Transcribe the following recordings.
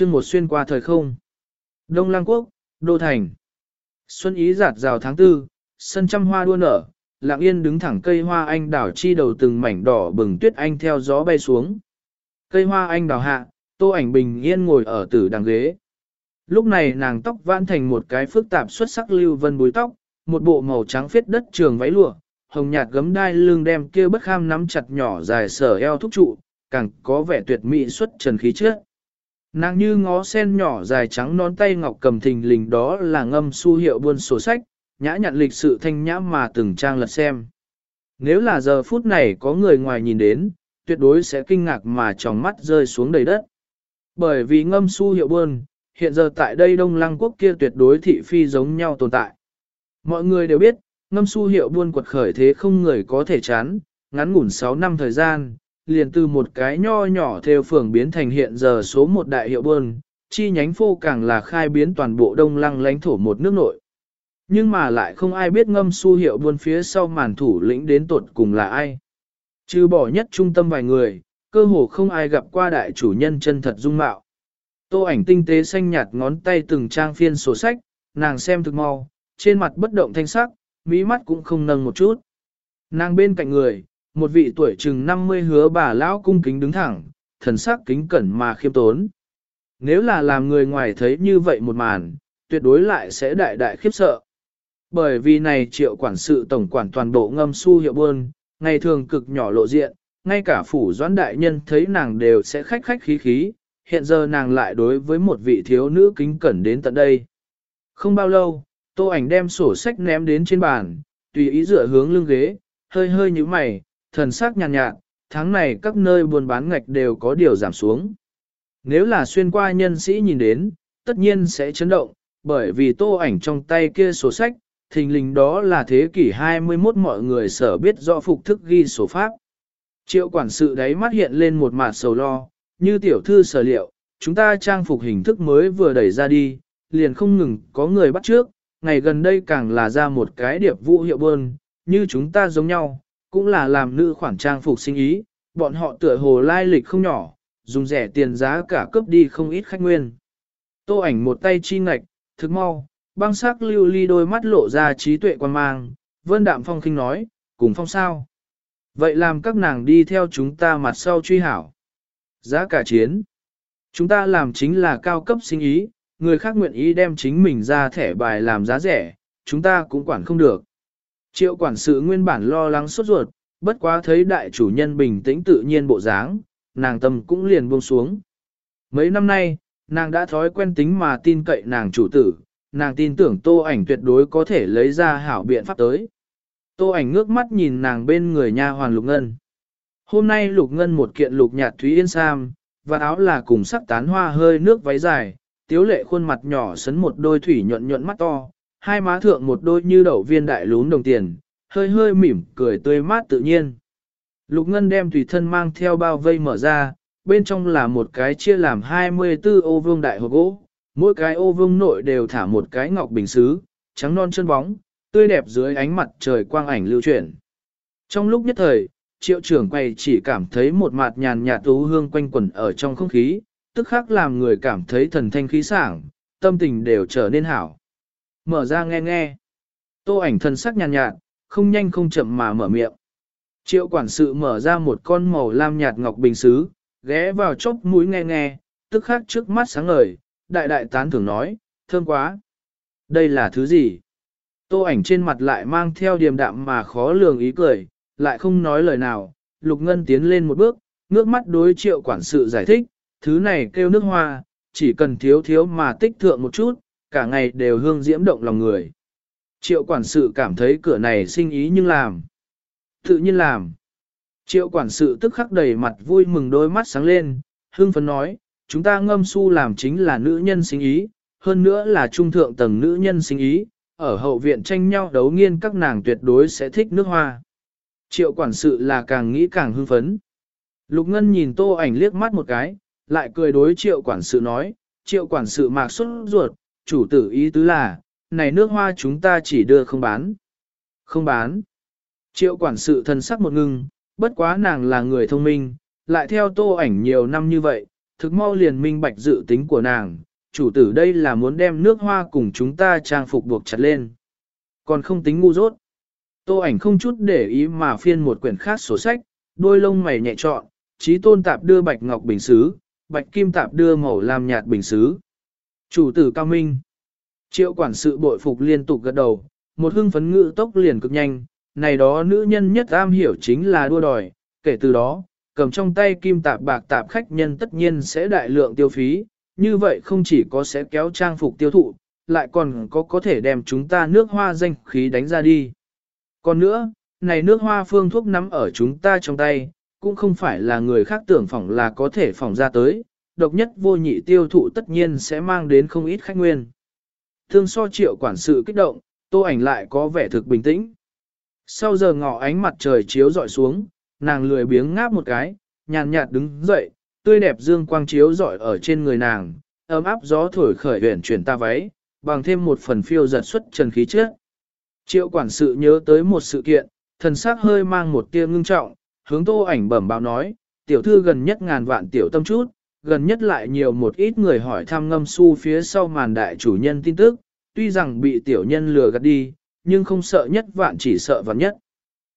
chương một xuyên qua thời không. Đông Lăng Quốc, Đô Thành. Xuân ý giạt rào tháng tư, sân trăm hoa đua nở, lặng yên đứng thẳng cây hoa anh đào chi đầu từng mảnh đỏ bừng tuyết anh theo gió bay xuống. Cây hoa anh đào hạ, tô ảnh bình yên ngồi ở tử đằng ghế. Lúc này nàng tóc vãn thành một cái phức tạp xuất sắc lưu vân búi tóc, một bộ màu trắng phết đất trường váy lụa, hồng nhạt gấm đai lưng đem kia bất kham nắm chặt nhỏ dài sở eo thúc trụ, càng có vẻ tuyệt mỹ xuất trần khí trước. Nàng như ngó sen nhỏ dài trắng nón tay ngọc cầm thình lình đó là ngâm su hiệu buôn sổ sách, nhã nhặn lịch sự thanh nhã mà từng trang lật xem. Nếu là giờ phút này có người ngoài nhìn đến, tuyệt đối sẽ kinh ngạc mà tròng mắt rơi xuống đầy đất. Bởi vì ngâm su hiệu buôn, hiện giờ tại đây Đông Lăng quốc kia tuyệt đối thị phi giống nhau tồn tại. Mọi người đều biết, ngâm su hiệu buôn quật khởi thế không người có thể chán, ngắn ngủn 6 năm thời gian, liền từ một cái nho nhỏ theo phường biến thành hiện giờ số một đại hiệu bơn, chi nhánh phô càng là khai biến toàn bộ Đông Lăng lãnh thổ một nước nội. Nhưng mà lại không ai biết ngâm su hiệu buôn phía sau màn thủ lĩnh đến tột cùng là ai. Trừ bỏ nhất trung tâm vài người, cơ hồ không ai gặp qua đại chủ nhân chân thật dung mạo. Tô ảnh tinh tế xanh nhạt ngón tay từng trang phiên sổ sách, nàng xem thực mau, trên mặt bất động thanh sắc, mỹ mắt cũng không nâng một chút. Nàng bên cạnh người, một vị tuổi chừng 50 hứa bà lão cung kính đứng thẳng, thần sắc kính cẩn mà khiêm tốn. Nếu là làm người ngoài thấy như vậy một màn, tuyệt đối lại sẽ đại đại khiếp sợ. Bởi vì này triệu quản sự tổng quản toàn bộ ngâm su hiệu bơn, ngày thường cực nhỏ lộ diện, ngay cả phủ doãn đại nhân thấy nàng đều sẽ khách khách khí khí, hiện giờ nàng lại đối với một vị thiếu nữ kính cẩn đến tận đây. Không bao lâu, tô ảnh đem sổ sách ném đến trên bàn, tùy ý dựa hướng lưng ghế, hơi hơi như mày, thần sắc nhàn nhạt, nhạt, tháng này các nơi buôn bán ngạch đều có điều giảm xuống. Nếu là xuyên qua nhân sĩ nhìn đến, tất nhiên sẽ chấn động, bởi vì tô ảnh trong tay kia sổ sách, thình lình đó là thế kỷ 21 mọi người sở biết rõ phục thức ghi sổ pháp. Triệu quản sự đấy mắt hiện lên một mặt sầu lo, như tiểu thư sở liệu, chúng ta trang phục hình thức mới vừa đẩy ra đi, liền không ngừng có người bắt trước, ngày gần đây càng là ra một cái điệp vụ hiệu bơn, như chúng ta giống nhau, cũng là làm nữ khoản trang phục sinh ý, bọn họ tựa hồ lai lịch không nhỏ, dùng rẻ tiền giá cả cướp đi không ít khách nguyên. Tô ảnh một tay chi ngạch, thực mau, băng sắc lưu ly đôi mắt lộ ra trí tuệ quan mang, vân đạm phong khinh nói, cùng phong sao. Vậy làm các nàng đi theo chúng ta mặt sau truy hảo. Giá cả chiến. Chúng ta làm chính là cao cấp sinh ý, người khác nguyện ý đem chính mình ra thẻ bài làm giá rẻ, chúng ta cũng quản không được. Triệu quản sự nguyên bản lo lắng sốt ruột, bất quá thấy đại chủ nhân bình tĩnh tự nhiên bộ dáng, nàng tâm cũng liền buông xuống. Mấy năm nay, nàng đã thói quen tính mà tin cậy nàng chủ tử, nàng tin tưởng tô ảnh tuyệt đối có thể lấy ra hảo biện pháp tới. Tô ảnh ngước mắt nhìn nàng bên người nha hoàn lục ngân. Hôm nay lục ngân một kiện lục nhạt thúy yên sam, và áo là cùng sắc tán hoa hơi nước váy dài, tiếu lệ khuôn mặt nhỏ sấn một đôi thủy nhuận nhuận mắt to, hai má thượng một đôi như đậu viên đại lún đồng tiền, hơi hơi mỉm cười tươi mát tự nhiên. Lục Ngân đem tùy thân mang theo bao vây mở ra, bên trong là một cái chia làm 24 ô vương đại hộp gỗ, mỗi cái ô vương nội đều thả một cái ngọc bình xứ, trắng non chân bóng, tươi đẹp dưới ánh mặt trời quang ảnh lưu chuyển. Trong lúc nhất thời, triệu trưởng quay chỉ cảm thấy một mạt nhàn nhạt tú hương quanh quẩn ở trong không khí, tức khắc làm người cảm thấy thần thanh khí sảng, tâm tình đều trở nên hảo. Mở ra nghe nghe. Tô ảnh thần sắc nhàn nhạt, không nhanh không chậm mà mở miệng. Triệu quản sự mở ra một con màu lam nhạt ngọc bình sứ, ghé vào chốc mũi nghe nghe, tức khắc trước mắt sáng ngời, đại đại tán thưởng nói, thơm quá. Đây là thứ gì? Tô ảnh trên mặt lại mang theo điềm đạm mà khó lường ý cười, lại không nói lời nào, Lục Ngân tiến lên một bước, ngước mắt đối triệu quản sự giải thích, thứ này kêu nước hoa, chỉ cần thiếu thiếu mà tích thượng một chút, cả ngày đều hương diễm động lòng người. Triệu quản sự cảm thấy cửa này sinh ý nhưng làm. Tự nhiên làm. Triệu quản sự tức khắc đầy mặt vui mừng đôi mắt sáng lên, hương phấn nói, chúng ta ngâm su làm chính là nữ nhân sinh ý, hơn nữa là trung thượng tầng nữ nhân sinh ý, ở hậu viện tranh nhau đấu nghiên các nàng tuyệt đối sẽ thích nước hoa. Triệu quản sự là càng nghĩ càng hưng phấn. Lục Ngân nhìn tô ảnh liếc mắt một cái, lại cười đối triệu quản sự nói, triệu quản sự mạc xuất ruột, chủ tử ý tứ là, này nước hoa chúng ta chỉ đưa không bán. Không bán. Triệu quản sự thân sắc một ngưng, bất quá nàng là người thông minh, lại theo tô ảnh nhiều năm như vậy, thực mau liền minh bạch dự tính của nàng, chủ tử đây là muốn đem nước hoa cùng chúng ta trang phục buộc chặt lên. Còn không tính ngu dốt. Tô ảnh không chút để ý mà phiên một quyển khác sổ sách, đôi lông mày nhẹ trọn, trí tôn tạp đưa bạch ngọc bình xứ, bạch kim tạp đưa màu lam nhạt bình xứ. Chủ tử cao minh. Triệu quản sự bội phục liên tục gật đầu, một hưng phấn ngự tốc liền cực nhanh, này đó nữ nhân nhất am hiểu chính là đua đòi, kể từ đó, cầm trong tay kim tạp bạc tạp khách nhân tất nhiên sẽ đại lượng tiêu phí, như vậy không chỉ có sẽ kéo trang phục tiêu thụ, lại còn có có thể đem chúng ta nước hoa danh khí đánh ra đi. Còn nữa, này nước hoa phương thuốc nắm ở chúng ta trong tay, cũng không phải là người khác tưởng phỏng là có thể phỏng ra tới, độc nhất vô nhị tiêu thụ tất nhiên sẽ mang đến không ít khách nguyên. Thương so triệu quản sự kích động, tô ảnh lại có vẻ thực bình tĩnh. Sau giờ ngọ ánh mặt trời chiếu dọi xuống, nàng lười biếng ngáp một cái, nhàn nhạt đứng dậy, tươi đẹp dương quang chiếu dọi ở trên người nàng, ấm áp gió thổi khởi huyền chuyển ta váy, bằng thêm một phần phiêu giật xuất trần khí trước. Triệu quản sự nhớ tới một sự kiện, thần sắc hơi mang một tia ngưng trọng, hướng tô ảnh bẩm báo nói, tiểu thư gần nhất ngàn vạn tiểu tâm chút, gần nhất lại nhiều một ít người hỏi thăm ngâm su phía sau màn đại chủ nhân tin tức, tuy rằng bị tiểu nhân lừa gạt đi, nhưng không sợ nhất vạn chỉ sợ vạn nhất.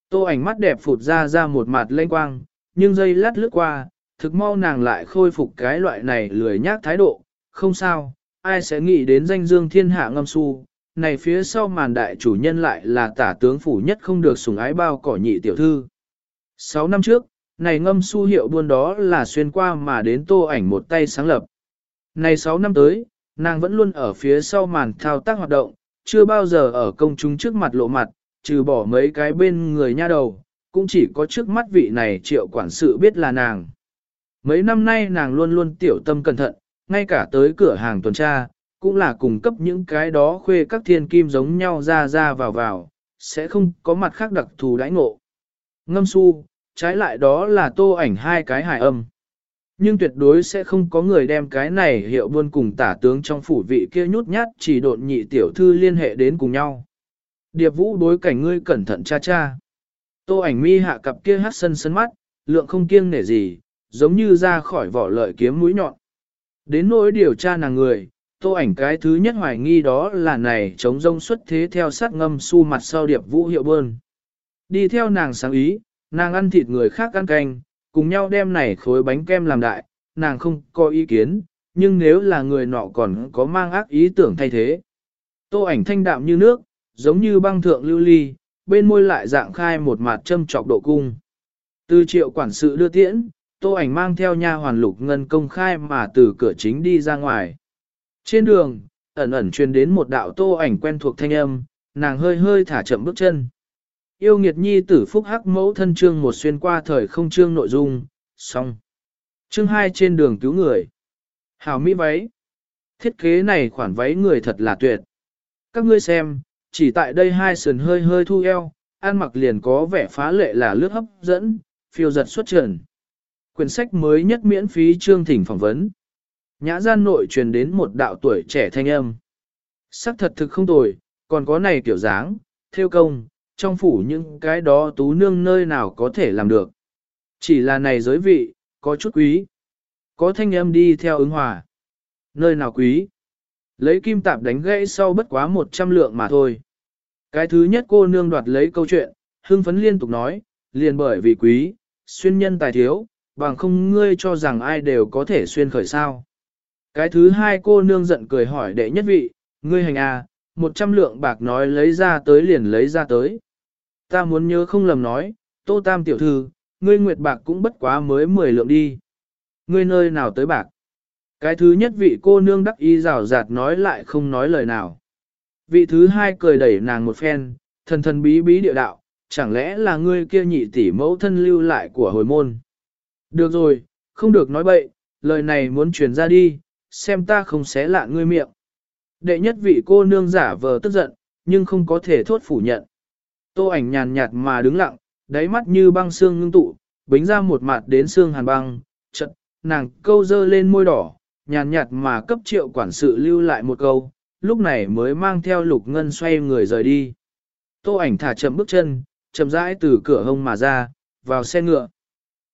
Tô ảnh mắt đẹp phụt ra ra một mặt lênh quang, nhưng giây lát lướt qua, thực mau nàng lại khôi phục cái loại này lười nhác thái độ, không sao, ai sẽ nghĩ đến danh dương thiên hạ ngâm su, này phía sau màn đại chủ nhân lại là tả tướng phủ nhất không được sủng ái bao cỏ nhị tiểu thư. Sáu năm trước, này ngâm su hiệu buôn đó là xuyên qua mà đến tô ảnh một tay sáng lập. Này sáu năm tới, nàng vẫn luôn ở phía sau màn thao tác hoạt động, chưa bao giờ ở công chúng trước mặt lộ mặt, trừ bỏ mấy cái bên người nha đầu, cũng chỉ có trước mắt vị này triệu quản sự biết là nàng. Mấy năm nay nàng luôn luôn tiểu tâm cẩn thận, ngay cả tới cửa hàng tuần tra, cũng là cung cấp những cái đó khuê các thiên kim giống nhau ra ra vào vào, sẽ không có mặt khác đặc thù đãi ngộ. Ngâm su, trái lại đó là tô ảnh hai cái hài âm. Nhưng tuyệt đối sẽ không có người đem cái này hiệu buôn cùng tả tướng trong phủ vị kia nhút nhát chỉ độn nhị tiểu thư liên hệ đến cùng nhau. Điệp vũ đối cảnh ngươi cẩn thận cha cha. Tô ảnh mi hạ cặp kia hát sân sân mắt, lượng không kiêng nể gì, giống như ra khỏi vỏ lợi kiếm mũi nhọn. Đến nỗi điều tra nàng người, tô ảnh cái thứ nhất hoài nghi đó là này chống rông xuất thế theo sát ngâm su mặt sau điệp vũ hiệu bơn. Đi theo nàng sáng ý, nàng ăn thịt người khác ăn canh, cùng nhau đem này khối bánh kem làm đại, nàng không có ý kiến, nhưng nếu là người nọ còn có mang ác ý tưởng thay thế. Tô ảnh thanh đạm như nước, giống như băng thượng lưu ly, bên môi lại dạng khai một mặt châm trọc độ cung. Từ triệu quản sự đưa tiễn, tô ảnh mang theo nha hoàn lục ngân công khai mà từ cửa chính đi ra ngoài. Trên đường, ẩn ẩn truyền đến một đạo tô ảnh quen thuộc thanh âm, nàng hơi hơi thả chậm bước chân. Yêu nghiệt nhi tử phúc hắc mẫu thân chương một xuyên qua thời không chương nội dung, xong. Chương hai trên đường cứu người. Hảo mỹ váy. Thiết kế này khoản váy người thật là tuyệt. Các ngươi xem, chỉ tại đây hai sườn hơi hơi thu eo, ăn mặc liền có vẻ phá lệ là lướt hấp dẫn, phiêu giật xuất trần. Quyển sách mới nhất miễn phí chương thỉnh phỏng vấn. Nhã gian nội truyền đến một đạo tuổi trẻ thanh âm. Sắc thật thực không tồi, còn có này kiểu dáng, theo công, trong phủ những cái đó tú nương nơi nào có thể làm được. Chỉ là này giới vị, có chút quý. Có thanh âm đi theo ứng hòa. Nơi nào quý? Lấy kim tạp đánh gãy sau bất quá 100 lượng mà thôi. Cái thứ nhất cô nương đoạt lấy câu chuyện, hưng phấn liên tục nói, liền bởi vì quý, xuyên nhân tài thiếu, bằng không ngươi cho rằng ai đều có thể xuyên khởi sao. Cái thứ hai cô nương giận cười hỏi đệ nhất vị, ngươi hành à, một trăm lượng bạc nói lấy ra tới liền lấy ra tới. Ta muốn nhớ không lầm nói, tô tam tiểu thư, ngươi nguyệt bạc cũng bất quá mới mười lượng đi. Ngươi nơi nào tới bạc? Cái thứ nhất vị cô nương đắc y rào rạt nói lại không nói lời nào. Vị thứ hai cười đẩy nàng một phen, thần thần bí bí địa đạo, chẳng lẽ là ngươi kia nhị tỷ mẫu thân lưu lại của hồi môn. Được rồi, không được nói bậy, lời này muốn truyền ra đi, xem ta không xé lạ ngươi miệng. Đệ nhất vị cô nương giả vờ tức giận, nhưng không có thể thốt phủ nhận. Tô ảnh nhàn nhạt mà đứng lặng, đáy mắt như băng xương ngưng tụ, bính ra một mặt đến xương hàn băng, chật, nàng câu dơ lên môi đỏ, nhàn nhạt mà cấp triệu quản sự lưu lại một câu, lúc này mới mang theo lục ngân xoay người rời đi. Tô ảnh thả chậm bước chân, chậm rãi từ cửa hông mà ra, vào xe ngựa.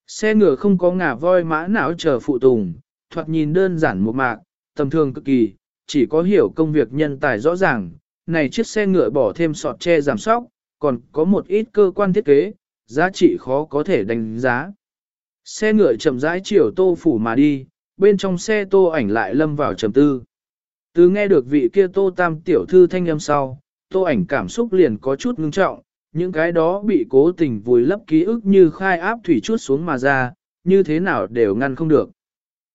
Xe ngựa không có ngả voi mã não chờ phụ tùng, thoạt nhìn đơn giản một mạc, tầm thường cực kỳ, chỉ có hiểu công việc nhân tài rõ ràng, này chiếc xe ngựa bỏ thêm sọt che giảm sóc, còn có một ít cơ quan thiết kế, giá trị khó có thể đánh giá. Xe ngựa chậm rãi chiều tô phủ mà đi, bên trong xe tô ảnh lại lâm vào trầm tư. Từ nghe được vị kia tô tam tiểu thư thanh âm sau, tô ảnh cảm xúc liền có chút ngưng trọng, những cái đó bị cố tình vùi lấp ký ức như khai áp thủy chút xuống mà ra, như thế nào đều ngăn không được.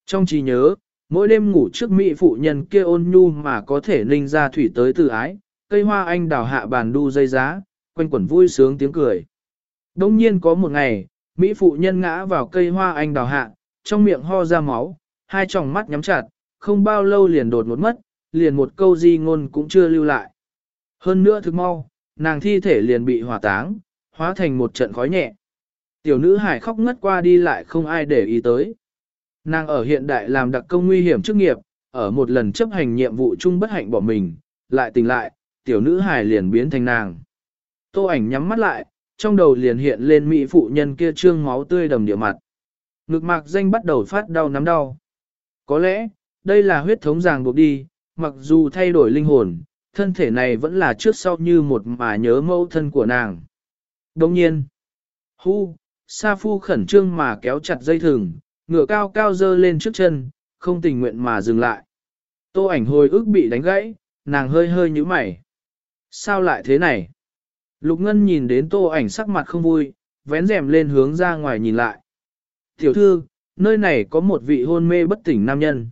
Trong trí nhớ, mỗi đêm ngủ trước mỹ phụ nhân kia ôn nhu mà có thể ninh ra thủy tới từ ái, cây hoa anh đào hạ bàn đu dây giá, quanh quẩn vui sướng tiếng cười. Đông nhiên có một ngày, mỹ phụ nhân ngã vào cây hoa anh đào hạ, trong miệng ho ra máu, hai tròng mắt nhắm chặt, không bao lâu liền đột một mất, liền một câu di ngôn cũng chưa lưu lại. Hơn nữa thực mau, nàng thi thể liền bị hỏa táng, hóa thành một trận khói nhẹ. Tiểu nữ hải khóc ngất qua đi lại không ai để ý tới. Nàng ở hiện đại làm đặc công nguy hiểm chức nghiệp, ở một lần chấp hành nhiệm vụ chung bất hạnh bỏ mình, lại tỉnh lại, tiểu nữ hải liền biến thành nàng. Tô ảnh nhắm mắt lại, trong đầu liền hiện lên mỹ phụ nhân kia trương máu tươi đầm địa mặt. Ngực mạc danh bắt đầu phát đau nắm đau. Có lẽ, đây là huyết thống ràng buộc đi, mặc dù thay đổi linh hồn, thân thể này vẫn là trước sau như một mà nhớ mẫu thân của nàng. Đồng nhiên, hu, Sa Phu khẩn trương mà kéo chặt dây thừng, ngựa cao cao dơ lên trước chân, không tình nguyện mà dừng lại. Tô ảnh hồi ức bị đánh gãy, nàng hơi hơi như mày. Sao lại thế này? Lục Ngân nhìn đến tô ảnh sắc mặt không vui, vén rèm lên hướng ra ngoài nhìn lại. Tiểu thư, nơi này có một vị hôn mê bất tỉnh nam nhân.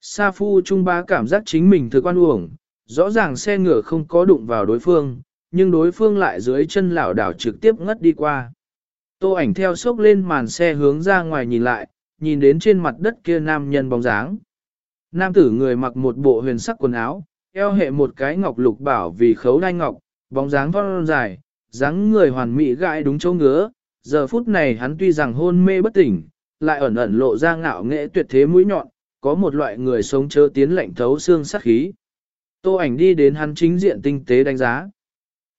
Sa Phu Trung Bá cảm giác chính mình thực quan uổng, rõ ràng xe ngựa không có đụng vào đối phương, nhưng đối phương lại dưới chân lảo đảo trực tiếp ngất đi qua. Tô ảnh theo sốc lên màn xe hướng ra ngoài nhìn lại, nhìn đến trên mặt đất kia nam nhân bóng dáng. Nam tử người mặc một bộ huyền sắc quần áo, eo hệ một cái ngọc lục bảo vì khấu đai ngọc, bóng dáng thon dài, dáng người hoàn mỹ gãi đúng chỗ ngứa. Giờ phút này hắn tuy rằng hôn mê bất tỉnh, lại ẩn ẩn lộ ra ngạo nghệ tuyệt thế mũi nhọn, có một loại người sống chớ tiến lạnh thấu xương sắc khí. Tô ảnh đi đến hắn chính diện tinh tế đánh giá.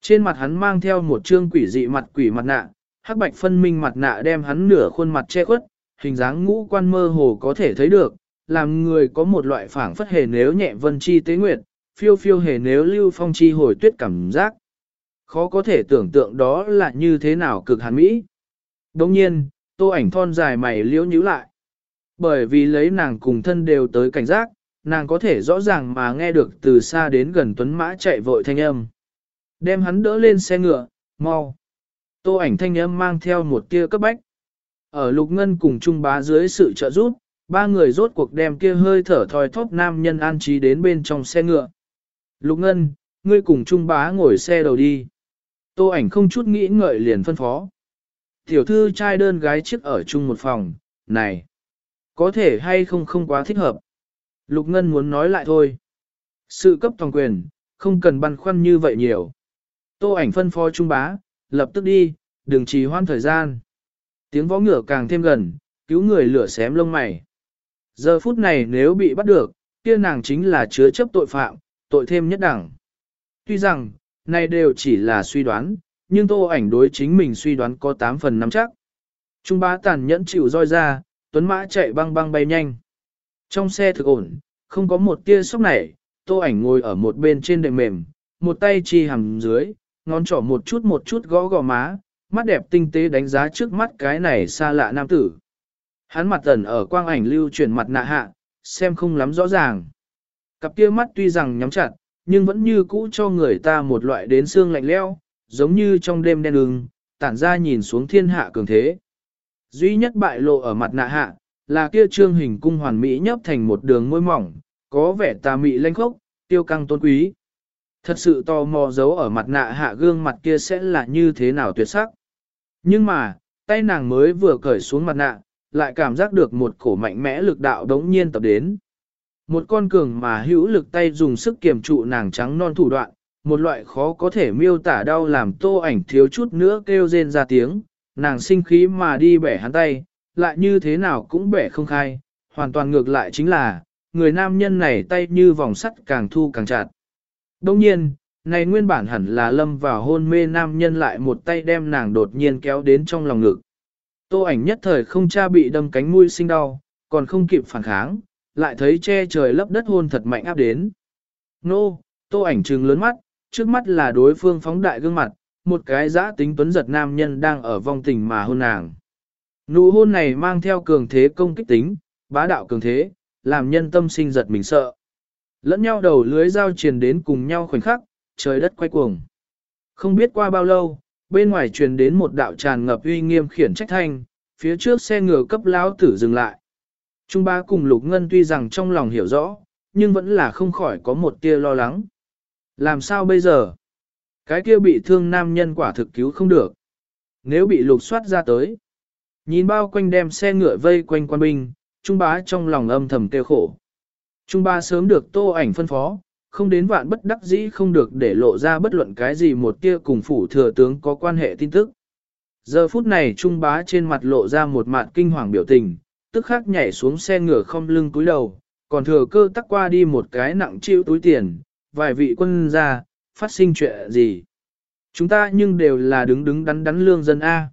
Trên mặt hắn mang theo một trương quỷ dị mặt quỷ mặt nạ, hắc bạch phân minh mặt nạ đem hắn nửa khuôn mặt che khuất, hình dáng ngũ quan mơ hồ có thể thấy được, làm người có một loại phảng phất hề nếu nhẹ vân chi tế nguyệt, phiêu phiêu hề nếu lưu phong chi hồi tuyết cảm giác. Khó có thể tưởng tượng đó là như thế nào cực hàn mỹ. Đồng nhiên, tô ảnh thon dài mày liễu nhíu lại. Bởi vì lấy nàng cùng thân đều tới cảnh giác, nàng có thể rõ ràng mà nghe được từ xa đến gần tuấn mã chạy vội thanh âm. Đem hắn đỡ lên xe ngựa, mau. Tô ảnh thanh âm mang theo một tia cấp bách. Ở lục ngân cùng trung bá dưới sự trợ giúp, ba người rốt cuộc đem kia hơi thở thoi thóp nam nhân an trí đến bên trong xe ngựa. Lục ngân, ngươi cùng trung bá ngồi xe đầu đi. Tô ảnh không chút nghĩ ngợi liền phân phó. Tiểu thư trai đơn gái chiếc ở chung một phòng, này, có thể hay không không quá thích hợp. Lục Ngân muốn nói lại thôi. Sự cấp toàn quyền, không cần băn khoăn như vậy nhiều. Tô ảnh phân phó trung bá, lập tức đi, đừng trì hoãn thời gian. Tiếng võ ngựa càng thêm gần, cứu người lửa xém lông mày. Giờ phút này nếu bị bắt được, kia nàng chính là chứa chấp tội phạm, tội thêm nhất đẳng. Tuy rằng, này đều chỉ là suy đoán, nhưng tô ảnh đối chính mình suy đoán có 8 phần nắm chắc. Trung bá tàn nhẫn chịu roi ra, tuấn mã chạy băng băng bay nhanh. Trong xe thực ổn, không có một tia sốc nảy, tô ảnh ngồi ở một bên trên đệm mềm, một tay chi hầm dưới, ngón trỏ một chút một chút gõ gò má, mắt đẹp tinh tế đánh giá trước mắt cái này xa lạ nam tử. Hắn mặt tần ở quang ảnh lưu chuyển mặt nạ hạ, xem không lắm rõ ràng. Cặp kia mắt tuy rằng nhắm chặt, nhưng vẫn như cũ cho người ta một loại đến xương lạnh leo, giống như trong đêm đen ưng, tản ra nhìn xuống thiên hạ cường thế. Duy nhất bại lộ ở mặt nạ hạ, là kia trương hình cung hoàn mỹ nhấp thành một đường môi mỏng, có vẻ tà mị lanh khốc, tiêu căng tôn quý. Thật sự tò mò giấu ở mặt nạ hạ gương mặt kia sẽ là như thế nào tuyệt sắc. Nhưng mà, tay nàng mới vừa cởi xuống mặt nạ, lại cảm giác được một cổ mạnh mẽ lực đạo đống nhiên tập đến. Một con cường mà hữu lực tay dùng sức kiềm trụ nàng trắng non thủ đoạn, một loại khó có thể miêu tả đau làm tô ảnh thiếu chút nữa kêu rên ra tiếng, nàng sinh khí mà đi bẻ hắn tay, lại như thế nào cũng bẻ không khai, hoàn toàn ngược lại chính là, người nam nhân này tay như vòng sắt càng thu càng chặt. Đồng nhiên, này nguyên bản hẳn là lâm vào hôn mê nam nhân lại một tay đem nàng đột nhiên kéo đến trong lòng ngực. Tô ảnh nhất thời không cha bị đâm cánh mũi sinh đau, còn không kịp phản kháng, lại thấy che trời lấp đất hôn thật mạnh áp đến. Nô, tô ảnh trừng lớn mắt, trước mắt là đối phương phóng đại gương mặt, một cái giã tính tuấn giật nam nhân đang ở vong tình mà hôn nàng. Nụ hôn này mang theo cường thế công kích tính, bá đạo cường thế, làm nhân tâm sinh giật mình sợ. Lẫn nhau đầu lưới giao truyền đến cùng nhau khoảnh khắc, trời đất quay cuồng. Không biết qua bao lâu, bên ngoài truyền đến một đạo tràn ngập uy nghiêm khiển trách thanh, phía trước xe ngựa cấp lão tử dừng lại. Trung ba cùng Lục Ngân tuy rằng trong lòng hiểu rõ, nhưng vẫn là không khỏi có một tia lo lắng. Làm sao bây giờ? Cái kia bị thương nam nhân quả thực cứu không được. Nếu bị lục soát ra tới. Nhìn bao quanh đem xe ngựa vây quanh quan binh, Trung bá trong lòng âm thầm kêu khổ. Trung bá sớm được tô ảnh phân phó, không đến vạn bất đắc dĩ không được để lộ ra bất luận cái gì một tia cùng phủ thừa tướng có quan hệ tin tức. Giờ phút này Trung bá trên mặt lộ ra một mạn kinh hoàng biểu tình, tức khắc nhảy xuống xe ngựa không lưng cúi đầu, còn thừa cơ tắc qua đi một cái nặng chịu túi tiền, vài vị quân ra, phát sinh chuyện gì. Chúng ta nhưng đều là đứng đứng đắn đắn lương dân A.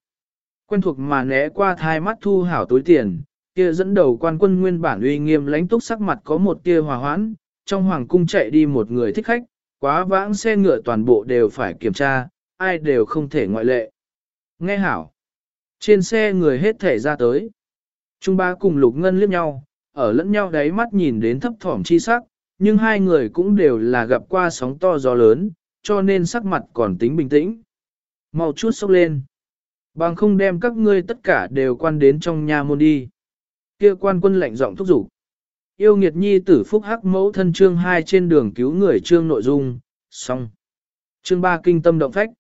Quen thuộc mà né qua thai mắt thu hảo túi tiền, kia dẫn đầu quan quân nguyên bản uy nghiêm lãnh túc sắc mặt có một tia hòa hoãn, trong hoàng cung chạy đi một người thích khách, quá vãng xe ngựa toàn bộ đều phải kiểm tra, ai đều không thể ngoại lệ. Nghe hảo, trên xe người hết thể ra tới. Trung ba cùng lục ngân liếc nhau, ở lẫn nhau đáy mắt nhìn đến thấp thỏm chi sắc, nhưng hai người cũng đều là gặp qua sóng to gió lớn, cho nên sắc mặt còn tính bình tĩnh. Mau chút sốc lên. Bằng không đem các ngươi tất cả đều quan đến trong nhà môn đi. Kia quan quân lệnh giọng thúc giục. Yêu nghiệt nhi tử phúc hắc mẫu thân chương 2 trên đường cứu người chương nội dung, xong. Chương 3 kinh tâm động phách.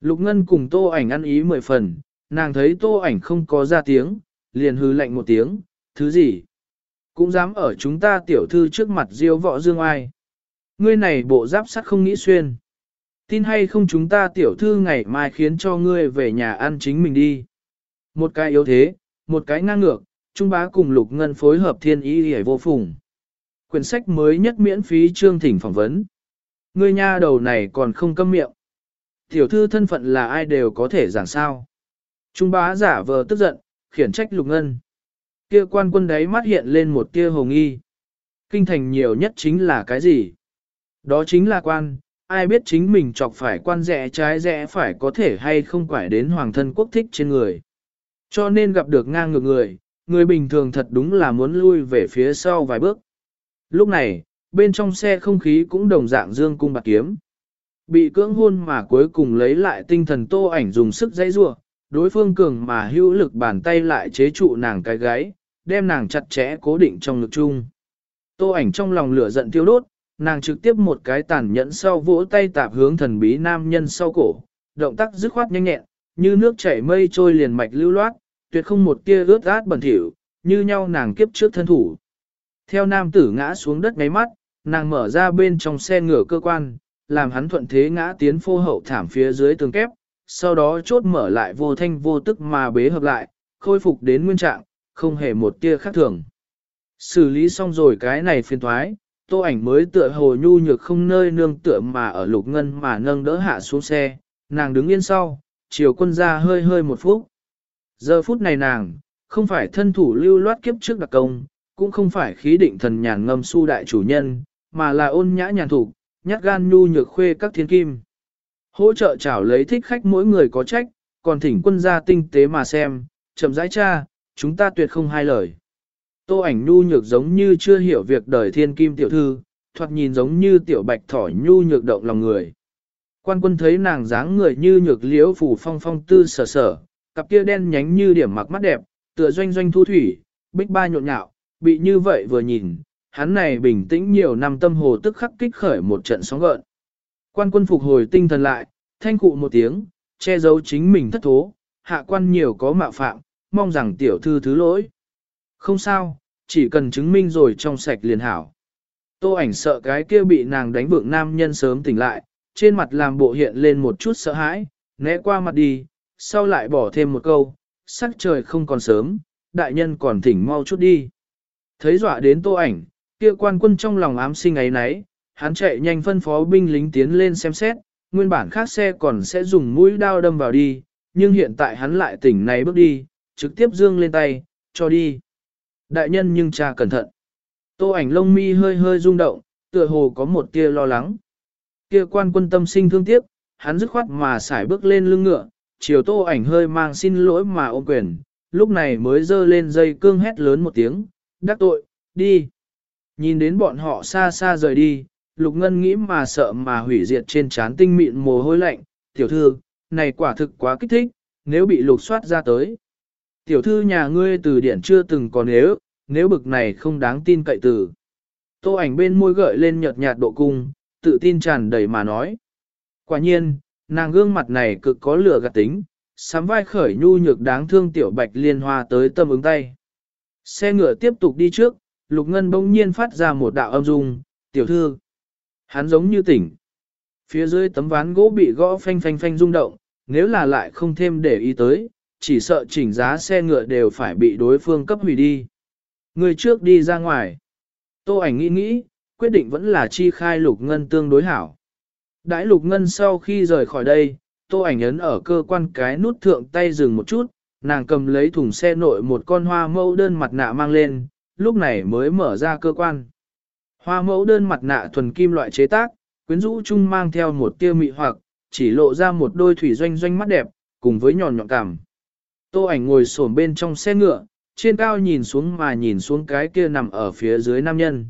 Lục Ngân cùng tô ảnh ăn ý mười phần, nàng thấy tô ảnh không có ra tiếng, liền hư lạnh một tiếng, thứ gì? Cũng dám ở chúng ta tiểu thư trước mặt diêu võ dương ai. Ngươi này bộ giáp sắt không nghĩ xuyên. Tin hay không chúng ta tiểu thư ngày mai khiến cho ngươi về nhà ăn chính mình đi. Một cái yếu thế, một cái ngang ngược, Trung bá cùng Lục Ngân phối hợp thiên ý hề vô phùng. Quyển sách mới nhất miễn phí chương thỉnh phỏng vấn. Ngươi nha đầu này còn không câm miệng. Tiểu thư thân phận là ai đều có thể giảng sao. Trung bá giả vờ tức giận, khiển trách Lục Ngân. Kia quan quân đấy mắt hiện lên một tia hồng nghi. Kinh thành nhiều nhất chính là cái gì? Đó chính là quan, ai biết chính mình chọc phải quan rẽ trái rẽ phải có thể hay không quải đến hoàng thân quốc thích trên người. Cho nên gặp được ngang ngược người, người bình thường thật đúng là muốn lui về phía sau vài bước. Lúc này, bên trong xe không khí cũng đồng dạng dương cung bạc kiếm. Bị cưỡng hôn mà cuối cùng lấy lại tinh thần tô ảnh dùng sức dãy rua, đối phương cường mà hữu lực bàn tay lại chế trụ nàng cái gáy, đem nàng chặt chẽ cố định trong ngực chung. Tô ảnh trong lòng lửa giận tiêu đốt, nàng trực tiếp một cái tàn nhẫn sau vỗ tay tạp hướng thần bí nam nhân sau cổ, động tác dứt khoát nhanh nhẹn, như nước chảy mây trôi liền mạch lưu loát, tuyệt không một tia ướt át bẩn thỉu, như nhau nàng kiếp trước thân thủ. Theo nam tử ngã xuống đất ngáy mắt, nàng mở ra bên trong xe ngựa cơ quan, làm hắn thuận thế ngã tiến phô hậu thảm phía dưới tường kép, sau đó chốt mở lại vô thanh vô tức mà bế hợp lại, khôi phục đến nguyên trạng, không hề một tia khác thường. Xử lý xong rồi cái này phiền thoái, tô ảnh mới tựa hồ nhu nhược không nơi nương tựa mà ở lục ngân mà nâng đỡ hạ xuống xe, nàng đứng yên sau, chiều quân ra hơi hơi một phút. Giờ phút này nàng, không phải thân thủ lưu loát kiếp trước đặc công, cũng không phải khí định thần nhàn ngâm su đại chủ nhân, mà là ôn nhã nhàn thủ, nhát gan nhu nhược khuê các thiên kim. Hỗ trợ chảo lấy thích khách mỗi người có trách, còn thỉnh quân gia tinh tế mà xem, chậm rãi cha, chúng ta tuyệt không hai lời. Tô ảnh nhu nhược giống như chưa hiểu việc đời thiên kim tiểu thư, thoạt nhìn giống như tiểu bạch thỏ nhu nhược động lòng người. Quan quân thấy nàng dáng người như nhược liễu phủ phong phong tư sở sở, cặp kia đen nhánh như điểm mặc mắt đẹp, tựa doanh doanh thu thủy, bích ba nhộn nhạo, bị như vậy vừa nhìn, hắn này bình tĩnh nhiều năm tâm hồ tức khắc kích khởi một trận sóng gợn. Quan quân phục hồi tinh thần lại, thanh cụ một tiếng, che giấu chính mình thất thố, hạ quan nhiều có mạo phạm, mong rằng tiểu thư thứ lỗi. Không sao, chỉ cần chứng minh rồi trong sạch liền hảo. Tô ảnh sợ cái kia bị nàng đánh vượng nam nhân sớm tỉnh lại, trên mặt làm bộ hiện lên một chút sợ hãi, né qua mặt đi, sau lại bỏ thêm một câu, sắc trời không còn sớm, đại nhân còn thỉnh mau chút đi. Thấy dọa đến tô ảnh, kia quan quân trong lòng ám sinh ấy nấy, hắn chạy nhanh phân phó binh lính tiến lên xem xét, nguyên bản khác xe còn sẽ dùng mũi đao đâm vào đi, nhưng hiện tại hắn lại tỉnh này bước đi, trực tiếp dương lên tay, cho đi. Đại nhân nhưng cha cẩn thận. Tô ảnh lông mi hơi hơi rung động, tựa hồ có một tia lo lắng. Kia quan quân tâm sinh thương tiếc, hắn dứt khoát mà xài bước lên lưng ngựa, chiều tô ảnh hơi mang xin lỗi mà ôm quyền, lúc này mới dơ lên dây cương hét lớn một tiếng, đắc tội, đi. Nhìn đến bọn họ xa xa rời đi, Lục Ngân nghĩ mà sợ mà hủy diệt trên trán tinh mịn mồ hôi lạnh, tiểu thư, này quả thực quá kích thích, nếu bị lục soát ra tới. Tiểu thư nhà ngươi từ điển chưa từng có nếu, nếu bực này không đáng tin cậy từ. Tô ảnh bên môi gợi lên nhợt nhạt độ cung, tự tin tràn đầy mà nói. Quả nhiên, nàng gương mặt này cực có lửa gạt tính, sắm vai khởi nhu nhược đáng thương tiểu bạch liên hoa tới tâm ứng tay. Xe ngựa tiếp tục đi trước, lục ngân bỗng nhiên phát ra một đạo âm dung, tiểu thư. Hắn giống như tỉnh. Phía dưới tấm ván gỗ bị gõ phanh phanh phanh rung động, nếu là lại không thêm để ý tới, chỉ sợ chỉnh giá xe ngựa đều phải bị đối phương cấp hủy đi. Người trước đi ra ngoài. Tô ảnh nghĩ nghĩ, quyết định vẫn là chi khai lục ngân tương đối hảo. Đãi lục ngân sau khi rời khỏi đây, tô ảnh ấn ở cơ quan cái nút thượng tay dừng một chút, nàng cầm lấy thùng xe nội một con hoa mẫu đơn mặt nạ mang lên, lúc này mới mở ra cơ quan. Hoa mẫu đơn mặt nạ thuần kim loại chế tác, quyến rũ chung mang theo một tia mị hoặc, chỉ lộ ra một đôi thủy doanh doanh mắt đẹp, cùng với nhọn nhọn cảm. Tô ảnh ngồi xổm bên trong xe ngựa, trên cao nhìn xuống mà nhìn xuống cái kia nằm ở phía dưới nam nhân.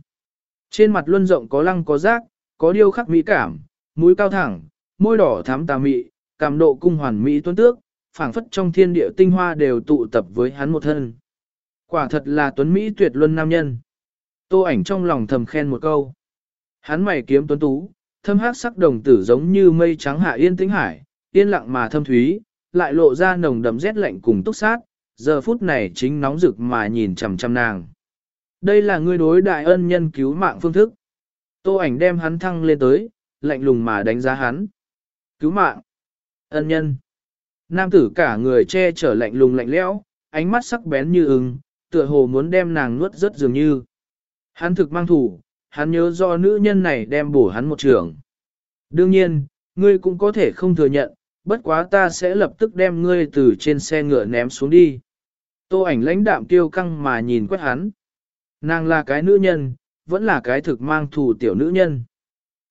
Trên mặt luân rộng có lăng có rác, có điêu khắc mỹ cảm, mũi cao thẳng, môi đỏ thắm tà mị, cảm độ cung hoàn mỹ tuấn tước, phảng phất trong thiên địa tinh hoa đều tụ tập với hắn một thân. Quả thật là tuấn mỹ tuyệt luân nam nhân. Tô ảnh trong lòng thầm khen một câu. Hắn mày kiếm tuấn tú, thâm hắc sắc đồng tử giống như mây trắng hạ yên tĩnh hải, yên lặng mà thâm thúy, lại lộ ra nồng đậm rét lạnh cùng túc sát, giờ phút này chính nóng rực mà nhìn chằm chằm nàng. Đây là ngươi đối đại ân nhân cứu mạng phương thức. Tô ảnh đem hắn thăng lên tới, lạnh lùng mà đánh giá hắn. Cứu mạng. Ân nhân. Nam tử cả người che chở lạnh lùng lạnh lẽo, ánh mắt sắc bén như ưng, tựa hồ muốn đem nàng nuốt rất dường như. Hắn thực mang thủ, hắn nhớ do nữ nhân này đem bổ hắn một trường. Đương nhiên, ngươi cũng có thể không thừa nhận, bất quá ta sẽ lập tức đem ngươi từ trên xe ngựa ném xuống đi. Tô ảnh lãnh đạm tiêu căng mà nhìn quét hắn. Nàng là cái nữ nhân, vẫn là cái thực mang thù tiểu nữ nhân.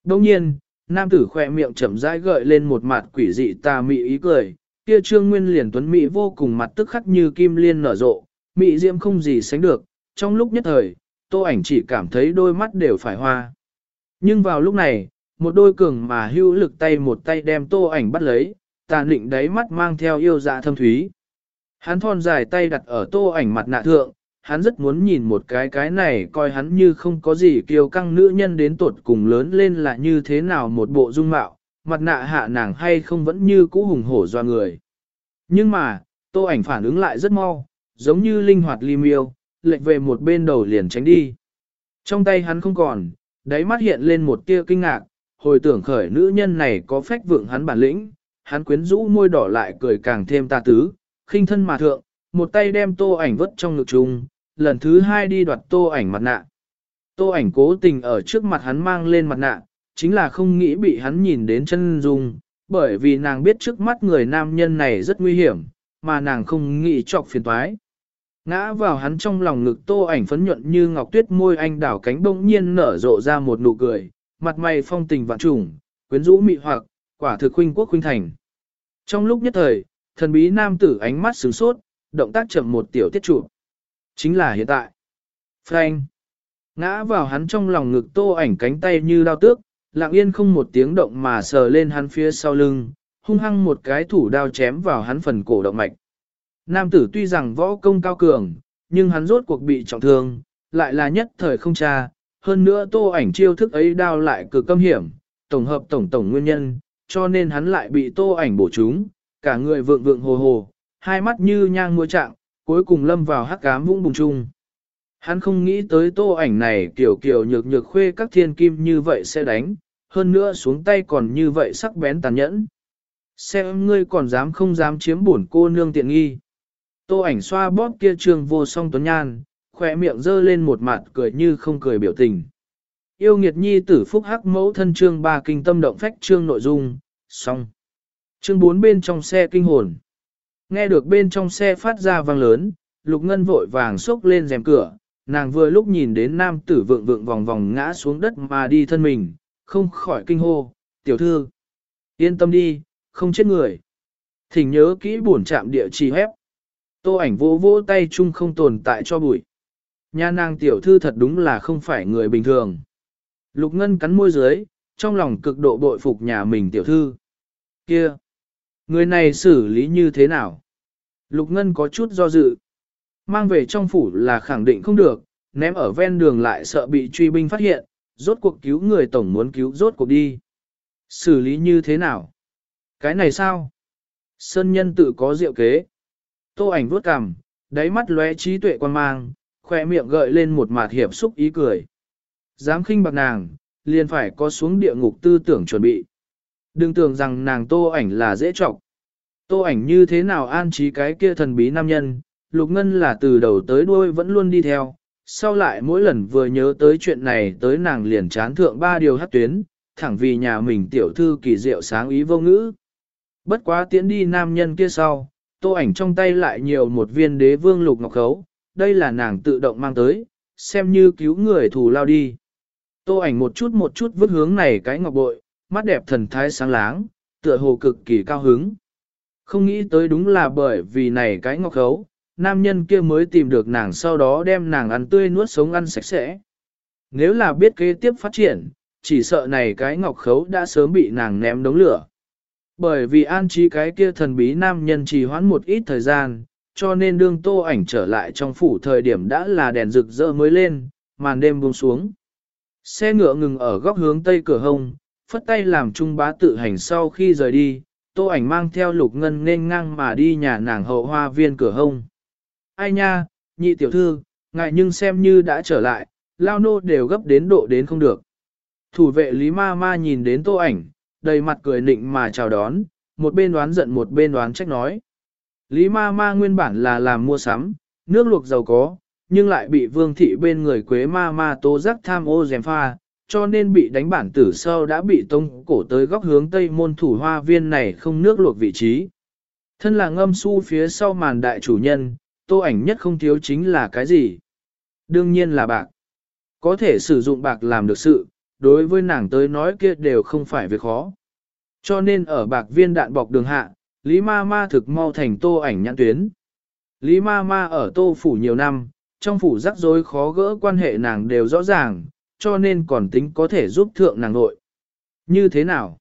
Đồng nhiên, nam tử khỏe miệng chậm rãi gợi lên một mặt quỷ dị tà mị ý cười, kia trương nguyên liền tuấn mỹ vô cùng mặt tức khắc như kim liên nở rộ, mị diễm không gì sánh được, trong lúc nhất thời, tô ảnh chỉ cảm thấy đôi mắt đều phải hoa. Nhưng vào lúc này, một đôi cường mà hữu lực tay một tay đem tô ảnh bắt lấy, tàn định đáy mắt mang theo yêu dạ thâm thúy. Hắn thon dài tay đặt ở tô ảnh mặt nạ thượng, hắn rất muốn nhìn một cái cái này coi hắn như không có gì kiêu căng nữ nhân đến tuột cùng lớn lên là như thế nào một bộ dung mạo, mặt nạ hạ nàng hay không vẫn như cũ hùng hổ doa người. Nhưng mà, tô ảnh phản ứng lại rất mau, giống như linh hoạt li miêu, lệch về một bên đầu liền tránh đi. Trong tay hắn không còn, đáy mắt hiện lên một tia kinh ngạc, hồi tưởng khởi nữ nhân này có phách vượng hắn bản lĩnh, hắn quyến rũ môi đỏ lại cười càng thêm ta tứ, khinh thân mà thượng, một tay đem tô ảnh vứt trong ngực trùng, lần thứ hai đi đoạt tô ảnh mặt nạ. Tô ảnh cố tình ở trước mặt hắn mang lên mặt nạ, chính là không nghĩ bị hắn nhìn đến chân dung, bởi vì nàng biết trước mắt người nam nhân này rất nguy hiểm, mà nàng không nghĩ chọc phiền toái. Ngã vào hắn trong lòng ngực tô ảnh phấn nhuận như ngọc tuyết môi anh đảo cánh bỗng nhiên nở rộ ra một nụ cười, mặt mày phong tình vạn trùng, quyến rũ mị hoặc, quả thực huynh quốc huynh thành. Trong lúc nhất thời, thần bí nam tử ánh mắt sửng sốt, động tác chậm một tiểu tiết trụ. Chính là hiện tại. Frank. Ngã vào hắn trong lòng ngực tô ảnh cánh tay như lao tước, lặng yên không một tiếng động mà sờ lên hắn phía sau lưng, hung hăng một cái thủ đao chém vào hắn phần cổ động mạch. Nam tử tuy rằng võ công cao cường, nhưng hắn rốt cuộc bị trọng thương, lại là nhất thời không cha, hơn nữa tô ảnh chiêu thức ấy đao lại cực câm hiểm, tổng hợp tổng tổng nguyên nhân, cho nên hắn lại bị tô ảnh bổ trúng, cả người vượng vượng hồ hồ, hai mắt như nhang mua trạng, cuối cùng lâm vào hắc ám vũng bùng chung. Hắn không nghĩ tới tô ảnh này kiểu kiểu nhược nhược khuê các thiên kim như vậy sẽ đánh, hơn nữa xuống tay còn như vậy sắc bén tàn nhẫn. Xem ngươi còn dám không dám chiếm bổn cô nương tiện nghi. Tô ảnh xoa bóp kia trường vô song tuấn nhan, khỏe miệng dơ lên một mặt cười như không cười biểu tình. Yêu nghiệt nhi tử phúc hắc mẫu thân trương ba kinh tâm động phách trương nội dung, xong. Chương bốn bên trong xe kinh hồn. Nghe được bên trong xe phát ra vang lớn, Lục Ngân vội vàng xốc lên rèm cửa, nàng vừa lúc nhìn đến nam tử vượng vượng vòng vòng ngã xuống đất mà đi thân mình, không khỏi kinh hô, tiểu thư. Yên tâm đi, không chết người. Thỉnh nhớ kỹ buồn chạm địa chỉ hép. Tô ảnh vỗ vỗ tay chung không tồn tại cho bụi. Nha nàng tiểu thư thật đúng là không phải người bình thường. Lục Ngân cắn môi dưới, trong lòng cực độ bội phục nhà mình tiểu thư. Kia! Người này xử lý như thế nào? Lục Ngân có chút do dự. Mang về trong phủ là khẳng định không được, ném ở ven đường lại sợ bị truy binh phát hiện, rốt cuộc cứu người tổng muốn cứu rốt cuộc đi. Xử lý như thế nào? Cái này sao? Sơn nhân tự có diệu kế. Tô ảnh vuốt cằm, đáy mắt lóe trí tuệ quan mang, khoe miệng gợi lên một mạt hiệp xúc ý cười. Dám khinh bạc nàng, liền phải có xuống địa ngục tư tưởng chuẩn bị. Đừng tưởng rằng nàng tô ảnh là dễ trọng. Tô ảnh như thế nào an trí cái kia thần bí nam nhân, Lục Ngân là từ đầu tới đuôi vẫn luôn đi theo, sau lại mỗi lần vừa nhớ tới chuyện này tới nàng liền chán thượng ba điều hát tuyến, thẳng vì nhà mình tiểu thư kỳ diệu sáng ý vô ngữ. Bất quá tiến đi nam nhân kia sau, tô ảnh trong tay lại nhiều một viên đế vương lục ngọc khấu, đây là nàng tự động mang tới, xem như cứu người thù lao đi. Tô ảnh một chút một chút vứt hướng này cái ngọc bội, mắt đẹp thần thái sáng láng, tựa hồ cực kỳ cao hứng. Không nghĩ tới đúng là bởi vì này cái ngọc khấu, nam nhân kia mới tìm được nàng sau đó đem nàng ăn tươi nuốt sống ăn sạch sẽ. Nếu là biết kế tiếp phát triển, chỉ sợ này cái ngọc khấu đã sớm bị nàng ném đống lửa. Bởi vì an trí cái kia thần bí nam nhân trì hoãn một ít thời gian, cho nên đương tô ảnh trở lại trong phủ thời điểm đã là đèn rực rỡ mới lên, màn đêm buông xuống. Xe ngựa ngừng ở góc hướng tây cửa hông, phất tay làm trung bá tự hành sau khi rời đi, tô ảnh mang theo lục ngân nên ngang mà đi nhà nàng hậu hoa viên cửa hông. Ai nha, nhị tiểu thư, ngại nhưng xem như đã trở lại, lao nô đều gấp đến độ đến không được. Thủ vệ Lý Ma Ma nhìn đến tô ảnh, đầy mặt cười nịnh mà chào đón, một bên đoán giận một bên đoán trách nói. Lý Ma Ma nguyên bản là làm mua sắm, nước luộc giàu có, nhưng lại bị vương thị bên người quế ma ma tố giác tham ô dèm pha, cho nên bị đánh bản tử sau đã bị tông cổ tới góc hướng tây môn thủ hoa viên này không nước luộc vị trí. Thân là ngâm su phía sau màn đại chủ nhân, tô ảnh nhất không thiếu chính là cái gì? Đương nhiên là bạc. Có thể sử dụng bạc làm được sự, đối với nàng tới nói kia đều không phải việc khó. Cho nên ở bạc viên đạn bọc đường hạ, Lý Ma Ma thực mau thành tô ảnh nhãn tuyến. Lý Ma Ma ở tô phủ nhiều năm, trong phủ rắc rối khó gỡ quan hệ nàng đều rõ ràng, cho nên còn tính có thể giúp thượng nàng nội. Như thế nào?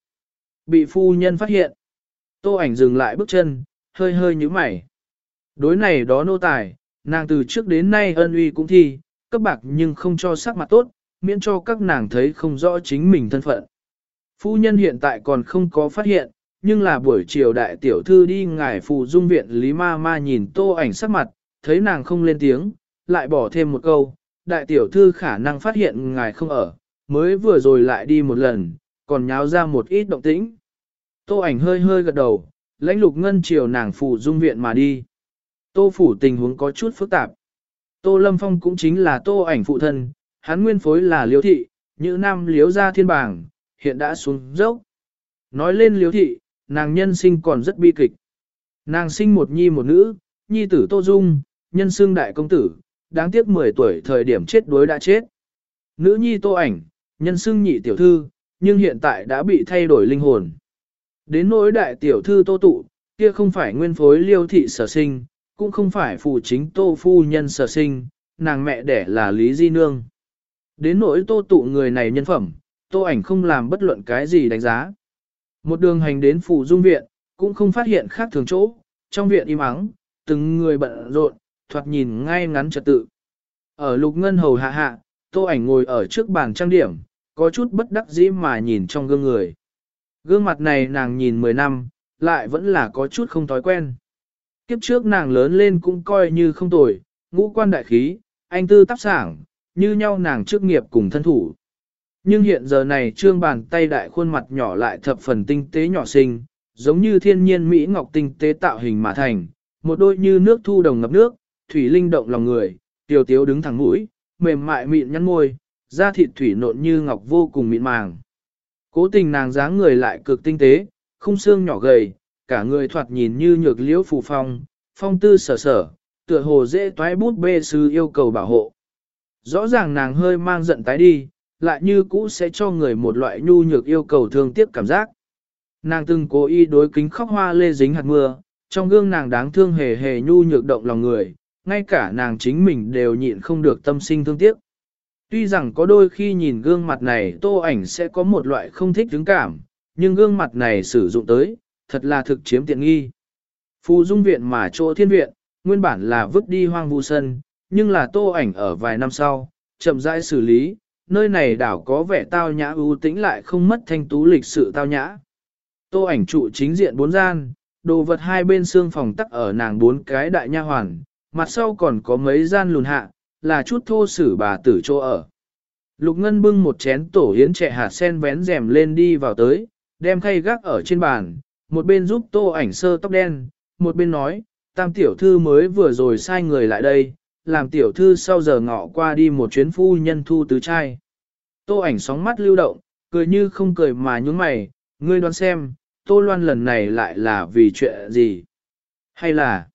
Bị phu nhân phát hiện. Tô ảnh dừng lại bước chân, hơi hơi nhíu mày. Đối này đó nô tài, nàng từ trước đến nay ân uy cũng thi, cấp bạc nhưng không cho sắc mặt tốt, miễn cho các nàng thấy không rõ chính mình thân phận. Phu nhân hiện tại còn không có phát hiện, nhưng là buổi chiều đại tiểu thư đi ngài phù dung viện Lý Ma Ma nhìn tô ảnh sắc mặt, thấy nàng không lên tiếng, lại bỏ thêm một câu, đại tiểu thư khả năng phát hiện ngài không ở, mới vừa rồi lại đi một lần, còn nháo ra một ít động tĩnh. Tô ảnh hơi hơi gật đầu, lãnh lục ngân chiều nàng phù dung viện mà đi. Tô phủ tình huống có chút phức tạp. Tô Lâm Phong cũng chính là tô ảnh phụ thân, hắn nguyên phối là liếu thị, như nam liếu gia thiên bảng, hiện đã xuống dốc. Nói lên liếu thị, nàng nhân sinh còn rất bi kịch. Nàng sinh một nhi một nữ, nhi tử Tô Dung, nhân xương đại công tử, đáng tiếc 10 tuổi thời điểm chết đuối đã chết. Nữ nhi Tô Ảnh, nhân xương nhị tiểu thư, nhưng hiện tại đã bị thay đổi linh hồn. Đến nỗi đại tiểu thư Tô Tụ, kia không phải nguyên phối liêu thị sở sinh, cũng không phải phụ chính Tô Phu nhân sở sinh, nàng mẹ đẻ là Lý Di Nương. Đến nỗi Tô Tụ người này nhân phẩm, Tô Ảnh không làm bất luận cái gì đánh giá. Một đường hành đến phủ dung viện, cũng không phát hiện khác thường chỗ, trong viện im ắng, từng người bận rộn, thoạt nhìn ngay ngắn trật tự. Ở lục ngân hầu hạ hạ, tô ảnh ngồi ở trước bàn trang điểm, có chút bất đắc dĩ mà nhìn trong gương người. Gương mặt này nàng nhìn 10 năm, lại vẫn là có chút không thói quen. Kiếp trước nàng lớn lên cũng coi như không tồi, ngũ quan đại khí, anh tư tác sảng, như nhau nàng trước nghiệp cùng thân thủ. Nhưng hiện giờ này trương bàn tay đại khuôn mặt nhỏ lại thập phần tinh tế nhỏ xinh, giống như thiên nhiên Mỹ ngọc tinh tế tạo hình mà thành, một đôi như nước thu đồng ngập nước, thủy linh động lòng người, tiểu tiếu đứng thẳng mũi, mềm mại mịn nhăn môi, da thịt thủy nộn như ngọc vô cùng mịn màng. Cố tình nàng dáng người lại cực tinh tế, không xương nhỏ gầy, cả người thoạt nhìn như nhược liễu phù phong, phong tư sở sở, tựa hồ dễ toái bút bê sư yêu cầu bảo hộ. Rõ ràng nàng hơi mang giận tái đi, lại như cũ sẽ cho người một loại nhu nhược yêu cầu thương tiếc cảm giác. Nàng từng cố ý đối kính khóc hoa lê dính hạt mưa, trong gương nàng đáng thương hề hề nhu nhược động lòng người, ngay cả nàng chính mình đều nhịn không được tâm sinh thương tiếc. Tuy rằng có đôi khi nhìn gương mặt này tô ảnh sẽ có một loại không thích chứng cảm, nhưng gương mặt này sử dụng tới, thật là thực chiếm tiện nghi. Phù dung viện mà chỗ thiên viện, nguyên bản là vứt đi hoang vu sân, nhưng là tô ảnh ở vài năm sau, chậm rãi xử lý, nơi này đảo có vẻ tao nhã ưu tĩnh lại không mất thanh tú lịch sự tao nhã. Tô ảnh trụ chính diện bốn gian, đồ vật hai bên xương phòng tắc ở nàng bốn cái đại nha hoàn, mặt sau còn có mấy gian lùn hạ, là chút thô sử bà tử chỗ ở. Lục Ngân bưng một chén tổ yến trẻ hạt sen vén rèm lên đi vào tới, đem khay gác ở trên bàn, một bên giúp tô ảnh sơ tóc đen, một bên nói, tam tiểu thư mới vừa rồi sai người lại đây, làm tiểu thư sau giờ ngọ qua đi một chuyến phu nhân thu tứ trai. Tô ảnh sóng mắt lưu động, cười như không cười mà nhướng mày, ngươi đoán xem, tô loan lần này lại là vì chuyện gì? Hay là,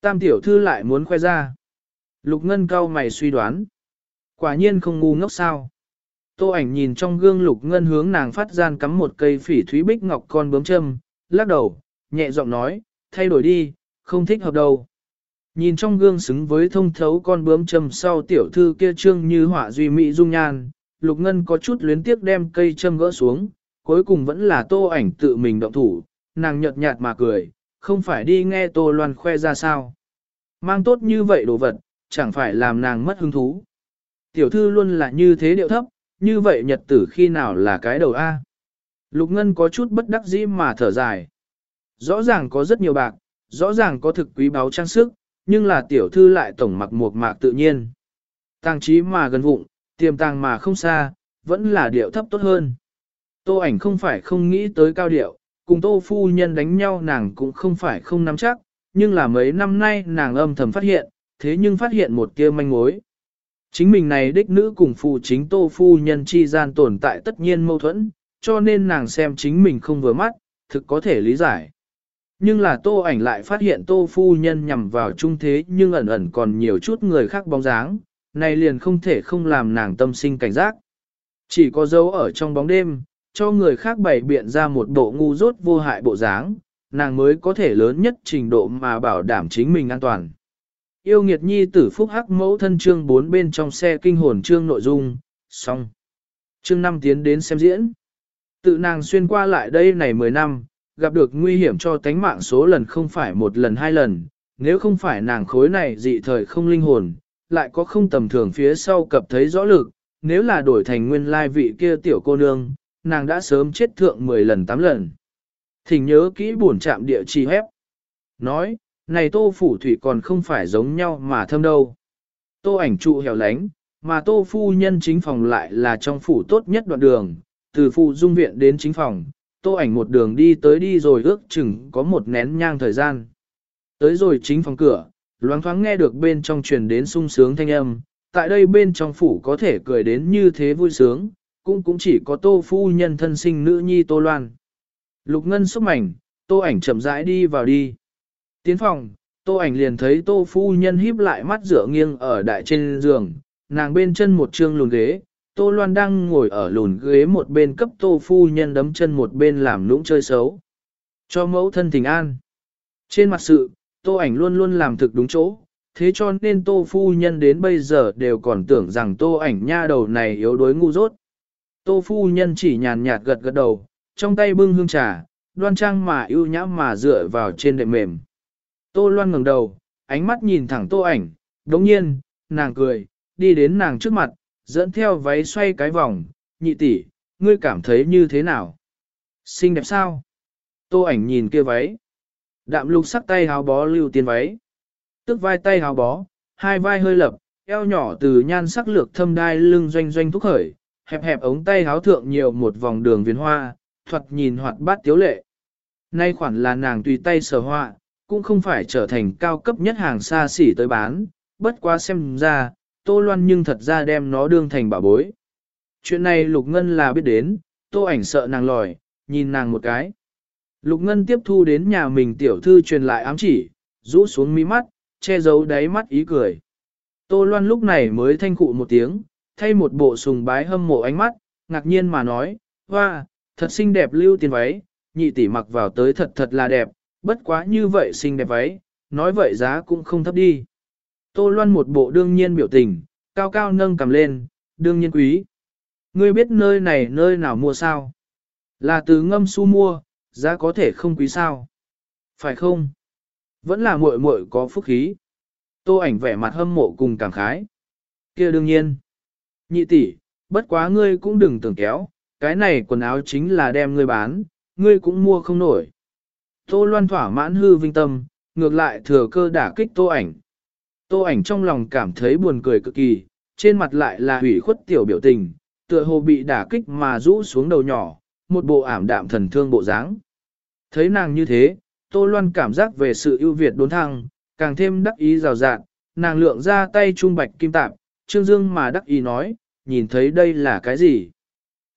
tam tiểu thư lại muốn khoe ra? Lục ngân cao mày suy đoán. Quả nhiên không ngu ngốc sao. Tô ảnh nhìn trong gương lục ngân hướng nàng phát gian cắm một cây phỉ thúy bích ngọc con bướm châm, lắc đầu, nhẹ giọng nói, thay đổi đi, không thích hợp đâu. Nhìn trong gương xứng với thông thấu con bướm châm sau tiểu thư kia trương như họa duy mỹ dung nhan, lục ngân có chút luyến tiếc đem cây châm gỡ xuống, cuối cùng vẫn là tô ảnh tự mình động thủ, nàng nhợt nhạt mà cười, không phải đi nghe tô loan khoe ra sao. Mang tốt như vậy đồ vật, chẳng phải làm nàng mất hứng thú. Tiểu thư luôn là như thế điệu thấp, như vậy nhật tử khi nào là cái đầu A. Lục Ngân có chút bất đắc dĩ mà thở dài. Rõ ràng có rất nhiều bạc, rõ ràng có thực quý báu trang sức, nhưng là tiểu thư lại tổng mặc một mạc tự nhiên. Tàng trí mà gần vụng, tiềm tàng mà không xa, vẫn là điệu thấp tốt hơn. Tô ảnh không phải không nghĩ tới cao điệu, cùng tô phu nhân đánh nhau nàng cũng không phải không nắm chắc, nhưng là mấy năm nay nàng âm thầm phát hiện, thế nhưng phát hiện một kia manh mối. Chính mình này đích nữ cùng phụ chính tô phu nhân chi gian tồn tại tất nhiên mâu thuẫn, cho nên nàng xem chính mình không vừa mắt, thực có thể lý giải. Nhưng là tô ảnh lại phát hiện tô phu nhân nhằm vào trung thế nhưng ẩn ẩn còn nhiều chút người khác bóng dáng, này liền không thể không làm nàng tâm sinh cảnh giác. Chỉ có dấu ở trong bóng đêm, cho người khác bày biện ra một bộ ngu dốt vô hại bộ dáng, nàng mới có thể lớn nhất trình độ mà bảo đảm chính mình an toàn. Yêu nghiệt nhi tử phúc hắc mẫu thân chương 4 bên trong xe kinh hồn chương nội dung, xong. Chương 5 tiến đến xem diễn. Tự nàng xuyên qua lại đây này 10 năm, gặp được nguy hiểm cho tánh mạng số lần không phải một lần hai lần, nếu không phải nàng khối này dị thời không linh hồn, lại có không tầm thường phía sau cập thấy rõ lực, nếu là đổi thành nguyên lai vị kia tiểu cô nương, nàng đã sớm chết thượng 10 lần 8 lần. Thỉnh nhớ kỹ buồn chạm địa chỉ hép. Nói, này tô phủ thủy còn không phải giống nhau mà thâm đâu. Tô ảnh trụ hẻo lánh, mà tô phu nhân chính phòng lại là trong phủ tốt nhất đoạn đường, từ phụ dung viện đến chính phòng, tô ảnh một đường đi tới đi rồi ước chừng có một nén nhang thời gian. Tới rồi chính phòng cửa, loáng thoáng nghe được bên trong truyền đến sung sướng thanh âm, tại đây bên trong phủ có thể cười đến như thế vui sướng, cũng cũng chỉ có tô phu nhân thân sinh nữ nhi tô loan. Lục ngân xúc mảnh, tô ảnh chậm rãi đi vào đi. Tiến phòng, tô ảnh liền thấy tô phu nhân híp lại mắt dựa nghiêng ở đại trên giường, nàng bên chân một trương lùn ghế, tô loan đang ngồi ở lùn ghế một bên cấp tô phu nhân đấm chân một bên làm lũng chơi xấu. Cho mẫu thân tình an. Trên mặt sự, tô ảnh luôn luôn làm thực đúng chỗ, thế cho nên tô phu nhân đến bây giờ đều còn tưởng rằng tô ảnh nha đầu này yếu đuối ngu dốt. Tô phu nhân chỉ nhàn nhạt gật gật đầu, trong tay bưng hương trà, đoan trang mà ưu nhã mà dựa vào trên đệm mềm. Tô Loan ngẩng đầu, ánh mắt nhìn thẳng tô ảnh, đống nhiên, nàng cười, đi đến nàng trước mặt, dẫn theo váy xoay cái vòng, nhị tỷ, ngươi cảm thấy như thế nào? Xinh đẹp sao? Tô ảnh nhìn kia váy. Đạm lục sắc tay háo bó lưu tiên váy. Tức vai tay háo bó, hai vai hơi lập, eo nhỏ từ nhan sắc lược thâm đai lưng doanh doanh thúc khởi, hẹp hẹp ống tay háo thượng nhiều một vòng đường viền hoa, thuật nhìn hoạt bát tiếu lệ. Nay khoản là nàng tùy tay sở họa, cũng không phải trở thành cao cấp nhất hàng xa xỉ tới bán, bất quá xem ra, Tô Loan nhưng thật ra đem nó đương thành bảo bối. Chuyện này Lục Ngân là biết đến, Tô ảnh sợ nàng lòi, nhìn nàng một cái. Lục Ngân tiếp thu đến nhà mình tiểu thư truyền lại ám chỉ, rũ xuống mi mắt, che giấu đáy mắt ý cười. Tô Loan lúc này mới thanh cụ một tiếng, thay một bộ sùng bái hâm mộ ánh mắt, ngạc nhiên mà nói, hoa, thật xinh đẹp lưu tiền váy, nhị tỷ mặc vào tới thật thật là đẹp, bất quá như vậy xinh đẹp váy, nói vậy giá cũng không thấp đi. Tô Loan một bộ đương nhiên biểu tình, cao cao nâng cầm lên, đương nhiên quý. Ngươi biết nơi này nơi nào mua sao? Là từ ngâm su mua, giá có thể không quý sao? Phải không? Vẫn là muội muội có phúc khí. Tô ảnh vẻ mặt hâm mộ cùng cảm khái. kia đương nhiên. Nhị tỷ, bất quá ngươi cũng đừng tưởng kéo, cái này quần áo chính là đem ngươi bán, ngươi cũng mua không nổi. Tô loan thỏa mãn hư vinh tâm, ngược lại thừa cơ đả kích tô ảnh. Tô ảnh trong lòng cảm thấy buồn cười cực kỳ, trên mặt lại là hủy khuất tiểu biểu tình, tựa hồ bị đả kích mà rũ xuống đầu nhỏ, một bộ ảm đạm thần thương bộ dáng. Thấy nàng như thế, Tô Loan cảm giác về sự ưu việt đốn thăng, càng thêm đắc ý rào rạt, nàng lượng ra tay trung bạch kim tạp, Trương Dương mà đắc ý nói, nhìn thấy đây là cái gì?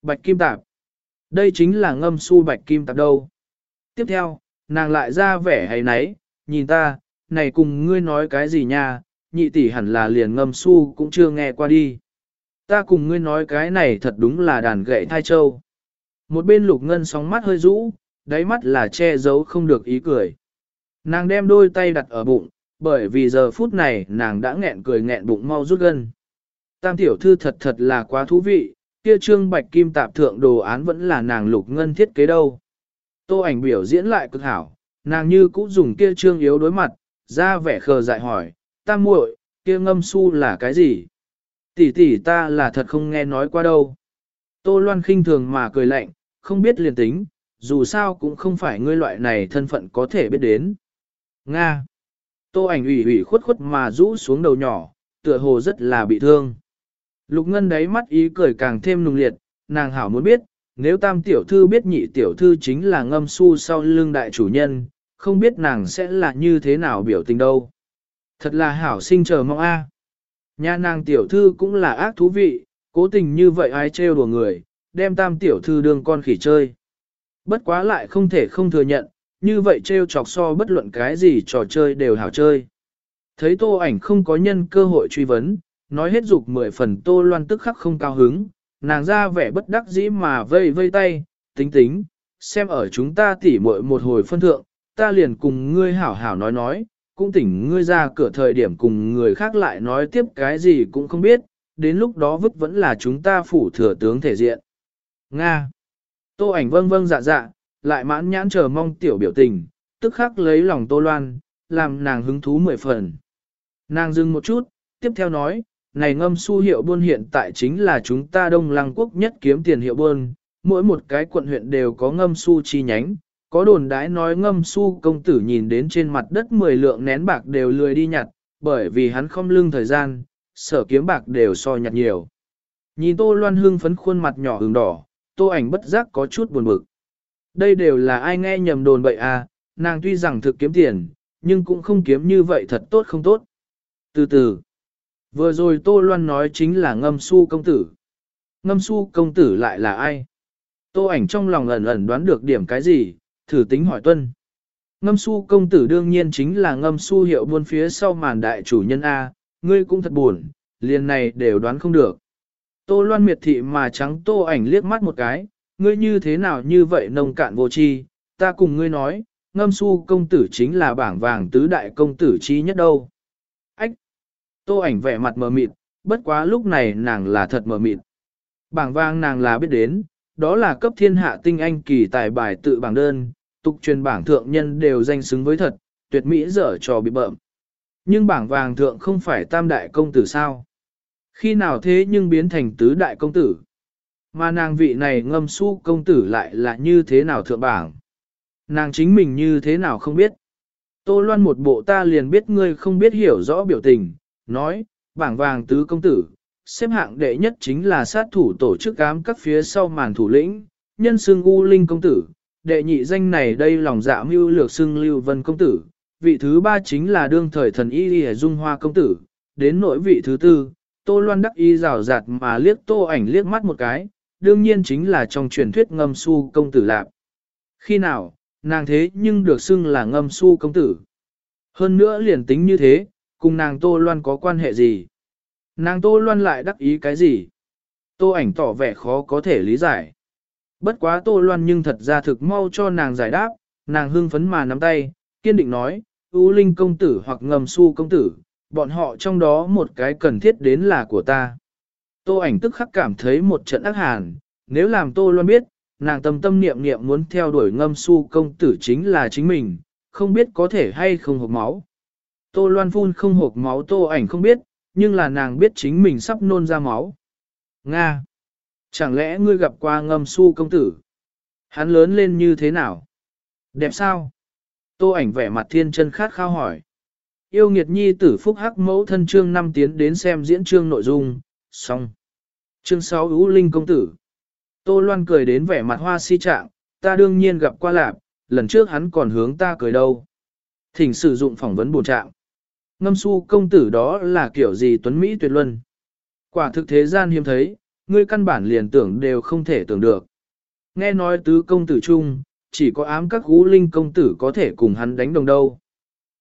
Bạch kim tạp. Đây chính là ngâm su bạch kim tạp đâu. Tiếp theo, nàng lại ra vẻ hay nấy, nhìn ta, này cùng ngươi nói cái gì nha, nhị tỷ hẳn là liền ngâm su cũng chưa nghe qua đi. Ta cùng ngươi nói cái này thật đúng là đàn gậy thai châu. Một bên lục ngân sóng mắt hơi rũ, đáy mắt là che giấu không được ý cười. Nàng đem đôi tay đặt ở bụng, bởi vì giờ phút này nàng đã nghẹn cười nghẹn bụng mau rút gân. Tam tiểu thư thật thật là quá thú vị, kia trương bạch kim tạp thượng đồ án vẫn là nàng lục ngân thiết kế đâu. Tô ảnh biểu diễn lại cực hảo, nàng như cũng dùng kia trương yếu đối mặt, ra vẻ khờ dại hỏi, ta muội, kia ngâm su là cái gì? Tỷ tỷ ta là thật không nghe nói qua đâu. Tô Loan khinh thường mà cười lạnh, không biết liền tính, dù sao cũng không phải ngươi loại này thân phận có thể biết đến. Nga. Tô ảnh ủy ủy khuất khuất mà rũ xuống đầu nhỏ, tựa hồ rất là bị thương. Lục Ngân đáy mắt ý cười càng thêm nùng liệt, nàng hảo muốn biết, nếu tam tiểu thư biết nhị tiểu thư chính là ngâm su sau lưng đại chủ nhân, không biết nàng sẽ là như thế nào biểu tình đâu. Thật là hảo sinh chờ mong a. Nhà nàng tiểu thư cũng là ác thú vị, cố tình như vậy ai trêu đùa người, đem tam tiểu thư đương con khỉ chơi. Bất quá lại không thể không thừa nhận, như vậy trêu chọc so bất luận cái gì trò chơi đều hảo chơi. Thấy tô ảnh không có nhân cơ hội truy vấn, nói hết dục mười phần tô loan tức khắc không cao hứng, nàng ra vẻ bất đắc dĩ mà vây vây tay, tính tính, xem ở chúng ta tỉ muội một hồi phân thượng, ta liền cùng ngươi hảo hảo nói nói, cũng tỉnh ngươi ra cửa thời điểm cùng người khác lại nói tiếp cái gì cũng không biết, đến lúc đó vứt vẫn là chúng ta phủ thừa tướng thể diện. Nga. Tô ảnh vâng vâng dạ dạ, lại mãn nhãn chờ mong tiểu biểu tình, tức khắc lấy lòng Tô Loan, làm nàng hứng thú mười phần. Nàng dừng một chút, tiếp theo nói, này ngâm su hiệu buôn hiện tại chính là chúng ta đông lăng quốc nhất kiếm tiền hiệu buôn, mỗi một cái quận huyện đều có ngâm su chi nhánh, có đồn đãi nói ngâm su công tử nhìn đến trên mặt đất 10 lượng nén bạc đều lười đi nhặt, bởi vì hắn không lưng thời gian, sở kiếm bạc đều so nhặt nhiều. Nhìn tô loan hương phấn khuôn mặt nhỏ hừng đỏ, tô ảnh bất giác có chút buồn bực. Đây đều là ai nghe nhầm đồn bậy à, nàng tuy rằng thực kiếm tiền, nhưng cũng không kiếm như vậy thật tốt không tốt. Từ từ, vừa rồi tô loan nói chính là ngâm su công tử. Ngâm su công tử lại là ai? Tô ảnh trong lòng ẩn ẩn đoán được điểm cái gì, thử tính hỏi tuân. Ngâm su công tử đương nhiên chính là ngâm su hiệu buôn phía sau màn đại chủ nhân A, ngươi cũng thật buồn, liền này đều đoán không được. Tô loan miệt thị mà trắng tô ảnh liếc mắt một cái, ngươi như thế nào như vậy nông cạn vô tri, ta cùng ngươi nói, ngâm su công tử chính là bảng vàng tứ đại công tử chi nhất đâu. Ách! Tô ảnh vẻ mặt mờ mịt, bất quá lúc này nàng là thật mờ mịt. Bảng vàng nàng là biết đến, đó là cấp thiên hạ tinh anh kỳ tài bài tự bảng đơn, tục truyền bảng thượng nhân đều danh xứng với thật, tuyệt mỹ dở trò bị bợm. Nhưng bảng vàng thượng không phải tam đại công tử sao? Khi nào thế nhưng biến thành tứ đại công tử? Mà nàng vị này ngâm su công tử lại là như thế nào thượng bảng? Nàng chính mình như thế nào không biết? Tô loan một bộ ta liền biết ngươi không biết hiểu rõ biểu tình, nói, bảng vàng tứ công tử, xếp hạng đệ nhất chính là sát thủ tổ chức ám các phía sau màn thủ lĩnh, nhân xương U Linh công tử, đệ nhị danh này đây lòng dạ mưu lược xương Lưu Vân công tử, vị thứ ba chính là đương thời thần y Lì Dung Hoa công tử, đến nỗi vị thứ tư, Tô Loan đắc y rào rạt mà liếc Tô ảnh liếc mắt một cái, đương nhiên chính là trong truyền thuyết ngâm su công tử lạp. Khi nào, nàng thế nhưng được xưng là ngâm su công tử. Hơn nữa liền tính như thế, cùng nàng Tô Loan có quan hệ gì? Nàng Tô Loan lại đắc ý cái gì? Tô ảnh tỏ vẻ khó có thể lý giải. Bất quá Tô Loan nhưng thật ra thực mau cho nàng giải đáp, nàng hưng phấn mà nắm tay, kiên định nói, U Linh công tử hoặc ngầm su công tử, bọn họ trong đó một cái cần thiết đến là của ta. Tô ảnh tức khắc cảm thấy một trận ác hàn, nếu làm Tô Loan biết, nàng tâm tâm niệm niệm muốn theo đuổi ngâm su công tử chính là chính mình, không biết có thể hay không hộp máu. Tô Loan phun không hộp máu Tô ảnh không biết, nhưng là nàng biết chính mình sắp nôn ra máu. Nga! Chẳng lẽ ngươi gặp qua ngâm su công tử? Hắn lớn lên như thế nào? Đẹp sao? Tô ảnh vẻ mặt thiên chân khát khao hỏi. Yêu nghiệt nhi tử phúc hắc mẫu thân chương năm tiến đến xem diễn chương nội dung, xong. Chương 6 Ú Linh công tử. Tô Loan cười đến vẻ mặt hoa si trạng, ta đương nhiên gặp qua lạp, lần trước hắn còn hướng ta cười đâu. Thỉnh sử dụng phỏng vấn bổ trạng. Ngâm su công tử đó là kiểu gì tuấn Mỹ tuyệt luân. Quả thực thế gian hiếm thấy, ngươi căn bản liền tưởng đều không thể tưởng được. Nghe nói tứ công tử chung, chỉ có ám các gú linh công tử có thể cùng hắn đánh đồng đâu.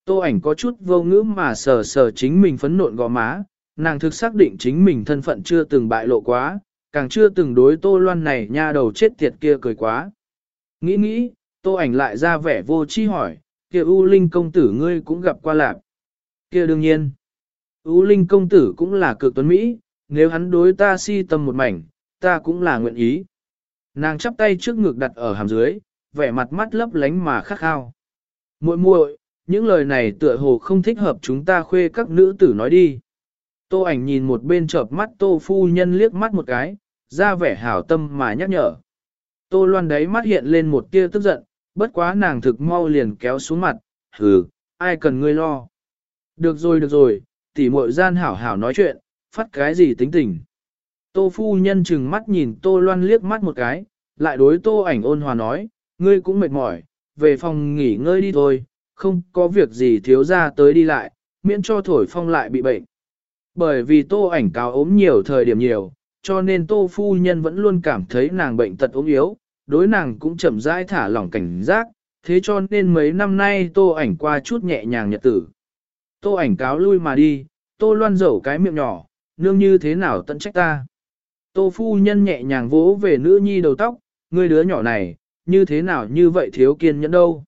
Tô ảnh có chút vô ngữ mà sờ sờ chính mình phấn nộn gò má, nàng thực xác định chính mình thân phận chưa từng bại lộ quá, càng chưa từng đối tô loan này nha đầu chết tiệt kia cười quá. Nghĩ nghĩ, tô ảnh lại ra vẻ vô chi hỏi, kia U Linh công tử ngươi cũng gặp qua lạc. Kia đương nhiên, U Linh công tử cũng là cực tuấn Mỹ, nếu hắn đối ta si tâm một mảnh, ta cũng là nguyện ý. Nàng chắp tay trước ngực đặt ở hàm dưới, vẻ mặt mắt lấp lánh mà khắc khao. muội muội, những lời này tựa hồ không thích hợp chúng ta khuê các nữ tử nói đi. Tô ảnh nhìn một bên chợp mắt tô phu nhân liếc mắt một cái, ra vẻ hảo tâm mà nhắc nhở. Tô loan đấy mắt hiện lên một tia tức giận, bất quá nàng thực mau liền kéo xuống mặt, hừ, ai cần ngươi lo. Được rồi được rồi, tỷ muội gian hảo hảo nói chuyện, phát cái gì tính tình. Tô phu nhân chừng mắt nhìn tô loan liếc mắt một cái, lại đối tô ảnh ôn hòa nói, ngươi cũng mệt mỏi, về phòng nghỉ ngơi đi thôi, không có việc gì thiếu ra tới đi lại, miễn cho thổi phong lại bị bệnh. Bởi vì tô ảnh cáo ốm nhiều thời điểm nhiều, cho nên tô phu nhân vẫn luôn cảm thấy nàng bệnh tật ốm yếu, đối nàng cũng chậm rãi thả lỏng cảnh giác, thế cho nên mấy năm nay tô ảnh qua chút nhẹ nhàng nhật tử. Tô ảnh cáo lui mà đi, tô loan dẩu cái miệng nhỏ, nương như thế nào tận trách ta. Tô phu nhân nhẹ nhàng vỗ về nữ nhi đầu tóc, ngươi đứa nhỏ này, như thế nào như vậy thiếu kiên nhẫn đâu.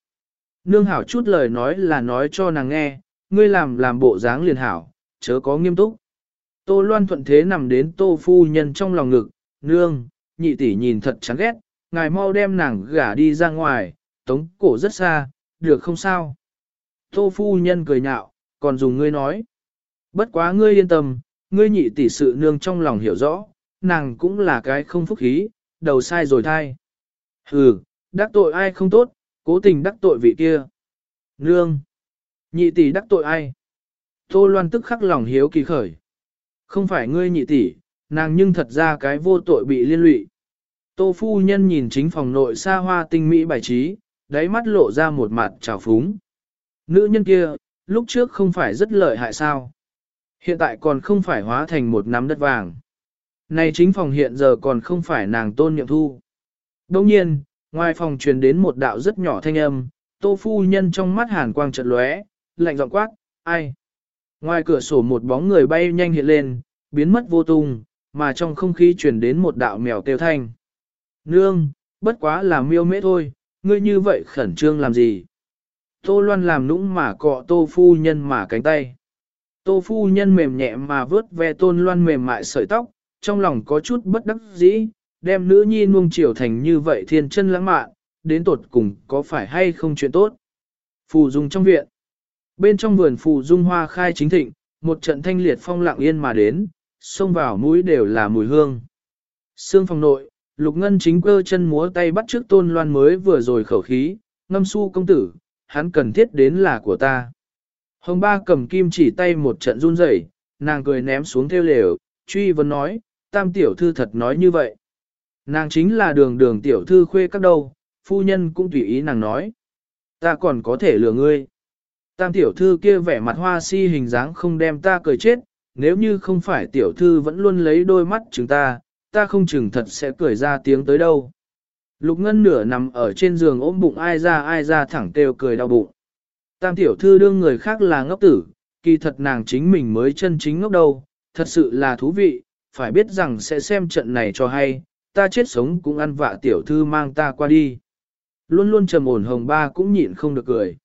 Nương hảo chút lời nói là nói cho nàng nghe, ngươi làm làm bộ dáng liền hảo, chớ có nghiêm túc. Tô loan thuận thế nằm đến tô phu nhân trong lòng ngực, nương, nhị tỷ nhìn thật chán ghét, ngài mau đem nàng gả đi ra ngoài, tống cổ rất xa, được không sao. Tô phu nhân cười nhạo, còn dùng ngươi nói. Bất quá ngươi yên tâm, ngươi nhị tỷ sự nương trong lòng hiểu rõ, nàng cũng là cái không phúc khí, đầu sai rồi thai. Hừ, đắc tội ai không tốt, cố tình đắc tội vị kia. Nương, nhị tỷ đắc tội ai? Tô Loan tức khắc lòng hiếu kỳ khởi. Không phải ngươi nhị tỷ, nàng nhưng thật ra cái vô tội bị liên lụy. Tô phu nhân nhìn chính phòng nội xa hoa tinh mỹ bài trí, đáy mắt lộ ra một mặt trào phúng. Nữ nhân kia, lúc trước không phải rất lợi hại sao? Hiện tại còn không phải hóa thành một nắm đất vàng. Này chính phòng hiện giờ còn không phải nàng tôn nhiệm thu. Đồng nhiên, ngoài phòng truyền đến một đạo rất nhỏ thanh âm, tô phu nhân trong mắt hàn quang trận lóe, lạnh giọng quát, ai? Ngoài cửa sổ một bóng người bay nhanh hiện lên, biến mất vô tung, mà trong không khí truyền đến một đạo mèo kêu thanh. Nương, bất quá là miêu mễ thôi, ngươi như vậy khẩn trương làm gì? Tô Loan làm nũng mà cọ tô phu nhân mà cánh tay. Tô phu nhân mềm nhẹ mà vớt ve tôn loan mềm mại sợi tóc, trong lòng có chút bất đắc dĩ, đem nữ nhi nuông chiều thành như vậy thiên chân lãng mạn, đến tột cùng có phải hay không chuyện tốt. Phù dung trong viện. Bên trong vườn phù dung hoa khai chính thịnh, một trận thanh liệt phong lặng yên mà đến, xông vào mũi đều là mùi hương. Sương phòng nội, lục ngân chính cơ chân múa tay bắt trước tôn loan mới vừa rồi khẩu khí, ngâm su công tử, hắn cần thiết đến là của ta. Hồng ba cầm kim chỉ tay một trận run rẩy, nàng cười ném xuống theo lều, truy vấn nói, tam tiểu thư thật nói như vậy. Nàng chính là đường đường tiểu thư khuê các đâu, phu nhân cũng tùy ý nàng nói. Ta còn có thể lừa ngươi. Tam tiểu thư kia vẻ mặt hoa si hình dáng không đem ta cười chết, nếu như không phải tiểu thư vẫn luôn lấy đôi mắt chúng ta, ta không chừng thật sẽ cười ra tiếng tới đâu. Lục ngân nửa nằm ở trên giường ôm bụng ai ra ai ra thẳng kêu cười đau bụng. Tam tiểu thư đương người khác là ngốc tử, kỳ thật nàng chính mình mới chân chính ngốc đâu, thật sự là thú vị, phải biết rằng sẽ xem trận này cho hay, ta chết sống cũng ăn vạ tiểu thư mang ta qua đi. Luôn luôn trầm ổn hồng ba cũng nhịn không được cười.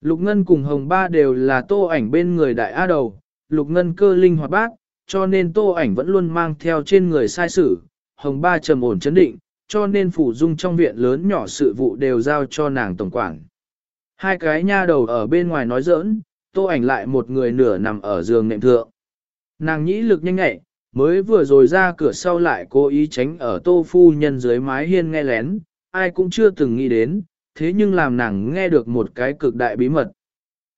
Lục Ngân cùng hồng ba đều là tô ảnh bên người đại A đầu, Lục Ngân cơ linh hoạt bác, cho nên tô ảnh vẫn luôn mang theo trên người sai sử, hồng ba trầm ổn chấn định, cho nên phủ dung trong viện lớn nhỏ sự vụ đều giao cho nàng tổng quản. Hai cái nha đầu ở bên ngoài nói giỡn, tô ảnh lại một người nửa nằm ở giường nệm thượng. Nàng nhĩ lực nhanh nhẹ, mới vừa rồi ra cửa sau lại cố ý tránh ở tô phu nhân dưới mái hiên nghe lén, ai cũng chưa từng nghĩ đến, thế nhưng làm nàng nghe được một cái cực đại bí mật.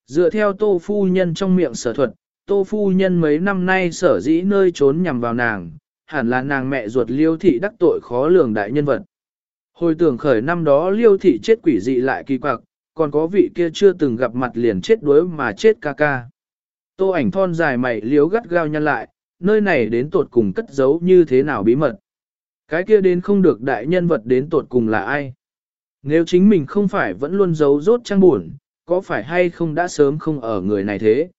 Dựa theo tô phu nhân trong miệng sở thuật, tô phu nhân mấy năm nay sở dĩ nơi trốn nhằm vào nàng, hẳn là nàng mẹ ruột liêu thị đắc tội khó lường đại nhân vật. Hồi tưởng khởi năm đó liêu thị chết quỷ dị lại kỳ quặc, còn có vị kia chưa từng gặp mặt liền chết đuối mà chết ca ca. Tô ảnh thon dài mày liếu gắt gao nhăn lại, nơi này đến tột cùng cất giấu như thế nào bí mật. Cái kia đến không được đại nhân vật đến tột cùng là ai. Nếu chính mình không phải vẫn luôn giấu rốt trang buồn, có phải hay không đã sớm không ở người này thế.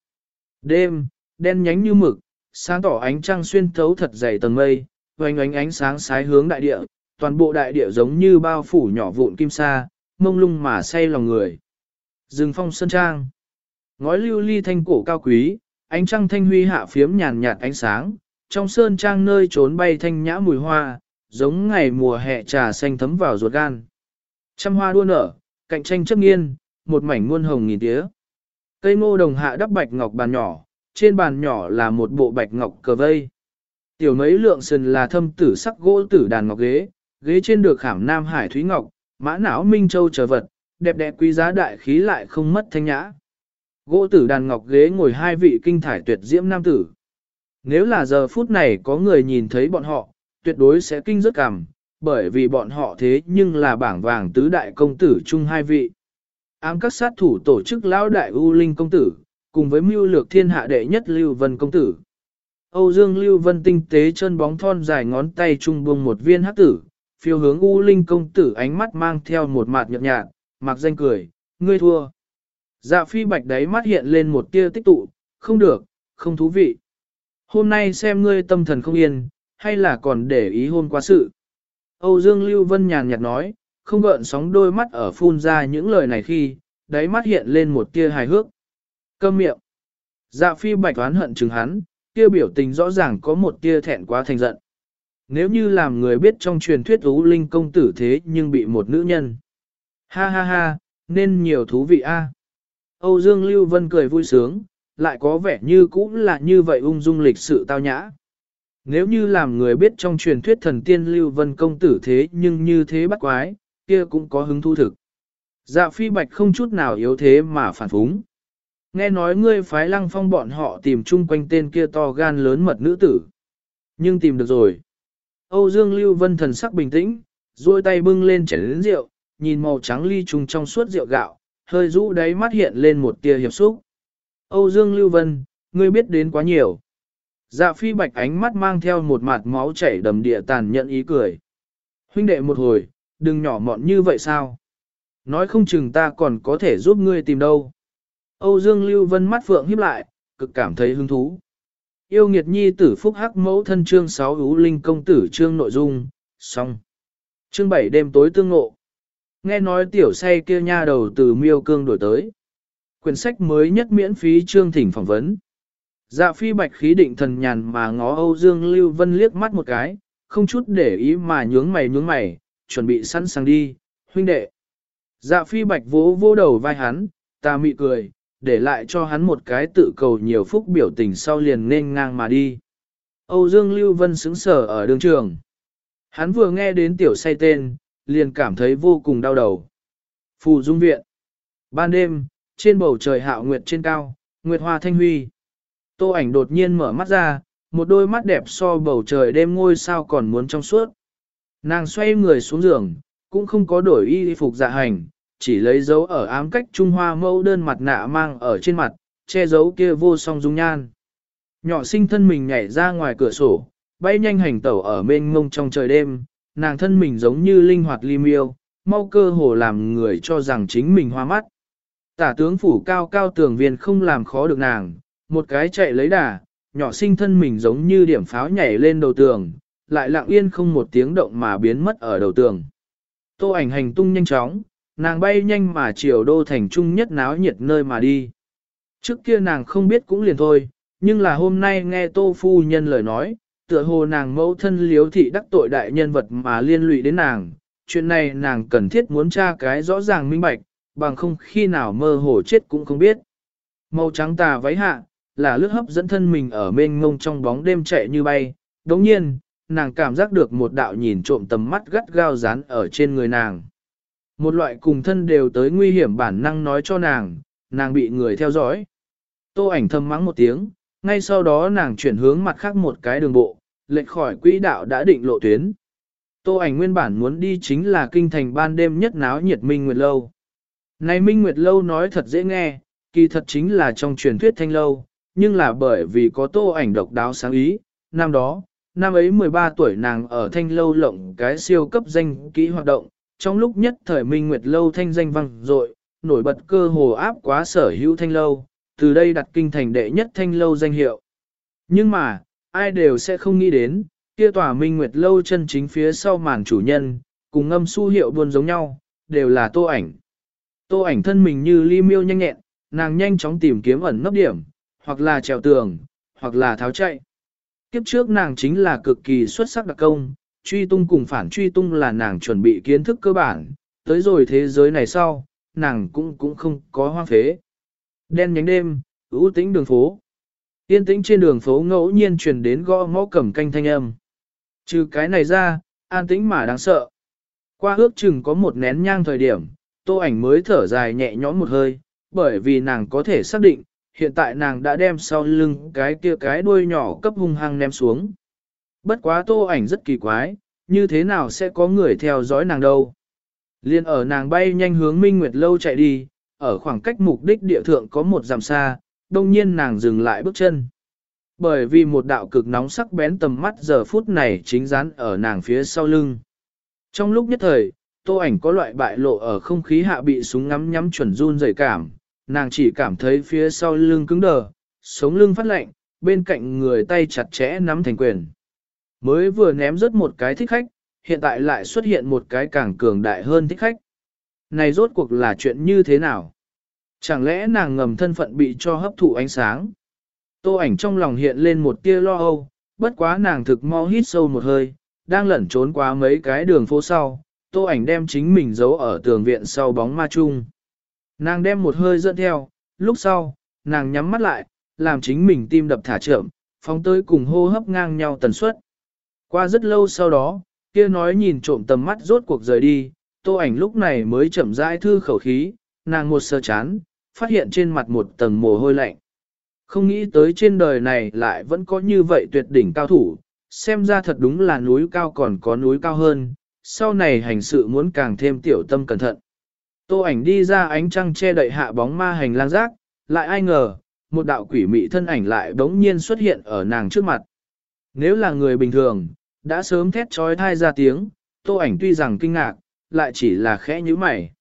Đêm, đen nhánh như mực, sáng tỏ ánh trăng xuyên thấu thật dày tầng mây, oanh ánh ánh sáng sái hướng đại địa, toàn bộ đại địa giống như bao phủ nhỏ vụn kim sa, mông lung mà say lòng người. Rừng phong sơn trang. Ngói lưu ly thanh cổ cao quý, ánh trăng thanh huy hạ phiếm nhàn nhạt ánh sáng, trong sơn trang nơi trốn bay thanh nhã mùi hoa, giống ngày mùa hè trà xanh thấm vào ruột gan. Trăm hoa đua nở, cạnh tranh chấp nghiên, một mảnh muôn hồng nghìn tía. Cây ngô đồng hạ đắp bạch ngọc bàn nhỏ, trên bàn nhỏ là một bộ bạch ngọc cờ vây. Tiểu mấy lượng sần là thâm tử sắc gỗ tử đàn ngọc ghế, ghế trên được khảm nam hải thúy ngọc, mã não minh châu trở vật, đẹp đẽ quý giá đại khí lại không mất thanh nhã. Gỗ tử đàn ngọc ghế ngồi hai vị kinh thải tuyệt diễm nam tử. Nếu là giờ phút này có người nhìn thấy bọn họ, tuyệt đối sẽ kinh rất cảm, bởi vì bọn họ thế nhưng là bảng vàng tứ đại công tử chung hai vị. Ám các sát thủ tổ chức lão đại U Linh công tử, cùng với mưu lược thiên hạ đệ nhất Lưu Vân công tử. Âu Dương Lưu Vân tinh tế chân bóng thon dài ngón tay trung buông một viên hắc tử, phiêu hướng U Linh công tử ánh mắt mang theo một mạt nhợt nhạt, mặc danh cười, ngươi thua. Dạ phi bạch đáy mắt hiện lên một tia tích tụ, không được, không thú vị. Hôm nay xem ngươi tâm thần không yên, hay là còn để ý hôm qua sự. Âu Dương Lưu Vân nhàn nhạt nói, không gợn sóng đôi mắt ở phun ra những lời này khi, đáy mắt hiện lên một tia hài hước. Câm miệng. Dạ phi bạch oán hận chừng hắn, kia biểu tình rõ ràng có một tia thẹn quá thành giận. Nếu như làm người biết trong truyền thuyết Ú Linh công tử thế nhưng bị một nữ nhân. Ha ha ha, nên nhiều thú vị a. Âu Dương Lưu Vân cười vui sướng, lại có vẻ như cũng là như vậy ung dung lịch sự tao nhã. Nếu như làm người biết trong truyền thuyết thần tiên Lưu Vân công tử thế nhưng như thế bắt quái, kia cũng có hứng thu thực. Dạ phi bạch không chút nào yếu thế mà phản phúng. Nghe nói ngươi phái lăng phong bọn họ tìm chung quanh tên kia to gan lớn mật nữ tử. Nhưng tìm được rồi. Âu Dương Lưu Vân thần sắc bình tĩnh, duỗi tay bưng lên chén lớn rượu, nhìn màu trắng ly trùng trong suốt rượu gạo, hơi rũ đáy mắt hiện lên một tia hiệp xúc. Âu Dương Lưu Vân, ngươi biết đến quá nhiều. Dạ phi bạch ánh mắt mang theo một mặt máu chảy đầm địa tàn nhận ý cười. Huynh đệ một hồi, đừng nhỏ mọn như vậy sao? Nói không chừng ta còn có thể giúp ngươi tìm đâu. Âu Dương Lưu Vân mắt phượng híp lại, cực cảm thấy hứng thú. Yêu nghiệt nhi tử phúc hắc mẫu thân chương 6 ú linh công tử chương nội dung, xong. Chương 7 đêm tối tương ngộ. Nghe nói tiểu say kia nha đầu từ miêu cương đổi tới. Quyển sách mới nhất miễn phí chương thỉnh phỏng vấn. Dạ phi bạch khí định thần nhàn mà ngó Âu Dương Lưu Vân liếc mắt một cái, không chút để ý mà nhướng mày nhướng mày, chuẩn bị sẵn sàng đi, huynh đệ. Dạ phi bạch vỗ vô đầu vai hắn, ta mị cười, để lại cho hắn một cái tự cầu nhiều phúc biểu tình sau liền nên ngang mà đi. Âu Dương Lưu Vân xứng sở ở đường trường. Hắn vừa nghe đến tiểu say tên, liền cảm thấy vô cùng đau đầu. Phù Dung Viện Ban đêm, trên bầu trời hạo nguyệt trên cao, nguyệt hoa thanh huy. Tô ảnh đột nhiên mở mắt ra, một đôi mắt đẹp so bầu trời đêm ngôi sao còn muốn trong suốt. Nàng xoay người xuống giường, cũng không có đổi y phục dạ hành, chỉ lấy dấu ở ám cách Trung Hoa mẫu đơn mặt nạ mang ở trên mặt, che giấu kia vô song dung nhan. Nhỏ sinh thân mình nhảy ra ngoài cửa sổ, bay nhanh hành tẩu ở mênh ngông trong trời đêm, nàng thân mình giống như linh hoạt li miêu, mau cơ hồ làm người cho rằng chính mình hoa mắt. Tả tướng phủ cao cao tường viên không làm khó được nàng, một cái chạy lấy đà, nhỏ sinh thân mình giống như điểm pháo nhảy lên đầu tường, lại lặng yên không một tiếng động mà biến mất ở đầu tường. Tô ảnh hành tung nhanh chóng, nàng bay nhanh mà chiều đô thành trung nhất náo nhiệt nơi mà đi. Trước kia nàng không biết cũng liền thôi, nhưng là hôm nay nghe tô phu nhân lời nói, tựa hồ nàng mẫu thân liếu thị đắc tội đại nhân vật mà liên lụy đến nàng, chuyện này nàng cần thiết muốn tra cái rõ ràng minh bạch, bằng không khi nào mơ hồ chết cũng không biết. Màu trắng tà váy hạ, là lướt hấp dẫn thân mình ở mênh ngông trong bóng đêm chạy như bay, đồng nhiên, nàng cảm giác được một đạo nhìn trộm tầm mắt gắt gao dán ở trên người nàng. Một loại cùng thân đều tới nguy hiểm bản năng nói cho nàng, nàng bị người theo dõi. Tô ảnh thầm mắng một tiếng, ngay sau đó nàng chuyển hướng mặt khác một cái đường bộ, lệch khỏi quỹ đạo đã định lộ tuyến. Tô ảnh nguyên bản muốn đi chính là kinh thành ban đêm nhất náo nhiệt Minh Nguyệt Lâu. Này Minh Nguyệt Lâu nói thật dễ nghe, kỳ thật chính là trong truyền thuyết thanh lâu, nhưng là bởi vì có tô ảnh độc đáo sáng ý, năm đó, năm ấy 13 tuổi nàng ở thanh lâu lộng cái siêu cấp danh kỹ hoạt động, trong lúc nhất thời Minh Nguyệt Lâu thanh danh vang dội, nổi bật cơ hồ áp quá sở hữu thanh lâu, từ đây đặt kinh thành đệ nhất thanh lâu danh hiệu. Nhưng mà, ai đều sẽ không nghĩ đến, kia tòa Minh Nguyệt Lâu chân chính phía sau màn chủ nhân, cùng ngâm su hiệu buôn giống nhau, đều là tô ảnh. Tô ảnh thân mình như ly miêu nhanh nhẹn, nàng nhanh chóng tìm kiếm ẩn nấp điểm, hoặc là trèo tường, hoặc là tháo chạy. Kiếp trước nàng chính là cực kỳ xuất sắc đặc công, truy tung cùng phản truy tung là nàng chuẩn bị kiến thức cơ bản, tới rồi thế giới này sau, nàng cũng cũng không có hoang phế. Đen nhánh đêm, ưu tĩnh đường phố. Yên tĩnh trên đường phố ngẫu nhiên truyền đến gõ ngõ cầm canh thanh âm. Trừ cái này ra, an tĩnh mà đáng sợ. Qua ước chừng có một nén nhang thời điểm, tô ảnh mới thở dài nhẹ nhõm một hơi, bởi vì nàng có thể xác định, hiện tại nàng đã đem sau lưng cái kia cái đuôi nhỏ cấp hung hăng ném xuống. Bất quá tô ảnh rất kỳ quái, như thế nào sẽ có người theo dõi nàng đâu. Liên ở nàng bay nhanh hướng Minh Nguyệt Lâu chạy đi, ở khoảng cách mục đích địa thượng có một dặm xa, đông nhiên nàng dừng lại bước chân. Bởi vì một đạo cực nóng sắc bén tầm mắt giờ phút này chính dán ở nàng phía sau lưng. Trong lúc nhất thời, tô ảnh có loại bại lộ ở không khí hạ bị súng ngắm nhắm chuẩn run rẩy cảm, nàng chỉ cảm thấy phía sau lưng cứng đờ, sống lưng phát lạnh, bên cạnh người tay chặt chẽ nắm thành quyền. Mới vừa ném rớt một cái thích khách, hiện tại lại xuất hiện một cái càng cường đại hơn thích khách. Này rốt cuộc là chuyện như thế nào? Chẳng lẽ nàng ngầm thân phận bị cho hấp thụ ánh sáng? Tô ảnh trong lòng hiện lên một tia lo âu, bất quá nàng thực mau hít sâu một hơi, đang lẩn trốn qua mấy cái đường phố sau, tô ảnh đem chính mình giấu ở tường viện sau bóng ma chung. Nàng đem một hơi dẫn theo, lúc sau, nàng nhắm mắt lại, làm chính mình tim đập thả chậm, phóng tới cùng hô hấp ngang nhau tần suất. Qua rất lâu sau đó, kia nói nhìn trộm tầm mắt rốt cuộc rời đi, tô ảnh lúc này mới chậm rãi thư khẩu khí, nàng một sơ chán, phát hiện trên mặt một tầng mồ hôi lạnh. Không nghĩ tới trên đời này lại vẫn có như vậy tuyệt đỉnh cao thủ, xem ra thật đúng là núi cao còn có núi cao hơn, sau này hành sự muốn càng thêm tiểu tâm cẩn thận. Tô ảnh đi ra ánh trăng che đậy hạ bóng ma hành lang rác, lại ai ngờ, một đạo quỷ mị thân ảnh lại đống nhiên xuất hiện ở nàng trước mặt. Nếu là người bình thường, đã sớm thét trói thai ra tiếng, tô ảnh tuy rằng kinh ngạc, lại chỉ là khẽ nhíu mày.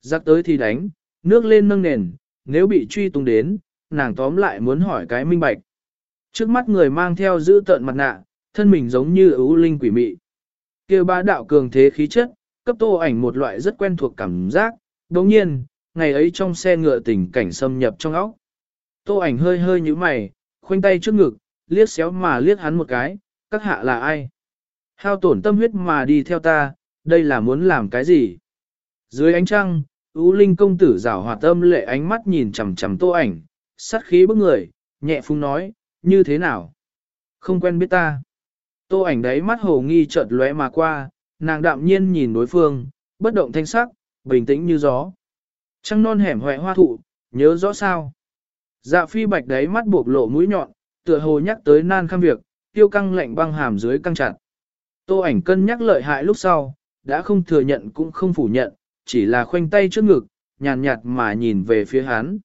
Giặc tới thì đánh, nước lên nâng nền, nếu bị truy tung đến, nàng tóm lại muốn hỏi cái minh bạch. Trước mắt người mang theo giữ tợn mặt nạ, thân mình giống như ưu linh quỷ mị. Kêu ba đạo cường thế khí chất, cấp tô ảnh một loại rất quen thuộc cảm giác, đồng nhiên, ngày ấy trong xe ngựa tình cảnh xâm nhập trong óc. Tô ảnh hơi hơi như mày, khoanh tay trước ngực, liếc xéo mà liếc hắn một cái, các hạ là ai? Hao tổn tâm huyết mà đi theo ta, đây là muốn làm cái gì? Dưới ánh trăng, Ú Linh công tử rảo hòa tâm lệ ánh mắt nhìn chằm chằm tô ảnh, sát khí bức người, nhẹ phung nói, như thế nào? Không quen biết ta. Tô ảnh đấy mắt hồ nghi chợt lóe mà qua, nàng đạm nhiên nhìn đối phương, bất động thanh sắc, bình tĩnh như gió. Trăng non hẻm hoẹ hoa thụ, nhớ rõ sao? Dạ phi bạch đấy mắt buộc lộ mũi nhọn, tựa hồ nhắc tới nan khăm việc, tiêu căng lạnh băng hàm dưới căng chặt. Tô ảnh cân nhắc lợi hại lúc sau, đã không thừa nhận cũng không phủ nhận, chỉ là khoanh tay trước ngực, nhàn nhạt mà nhìn về phía hắn.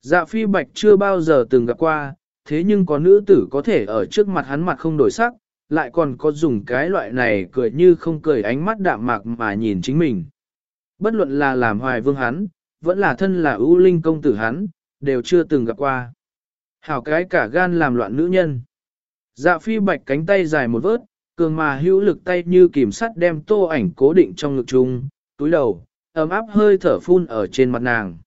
Dạ phi bạch chưa bao giờ từng gặp qua, thế nhưng có nữ tử có thể ở trước mặt hắn mặt không đổi sắc, lại còn có dùng cái loại này cười như không cười ánh mắt đạm mạc mà nhìn chính mình. Bất luận là làm hoài vương hắn, vẫn là thân là ưu linh công tử hắn, đều chưa từng gặp qua. Hảo cái cả gan làm loạn nữ nhân. Dạ phi bạch cánh tay dài một vớt, cường mà hữu lực tay như kìm sắt đem tô ảnh cố định trong ngực chung, túi đầu, ấm áp hơi thở phun ở trên mặt nàng.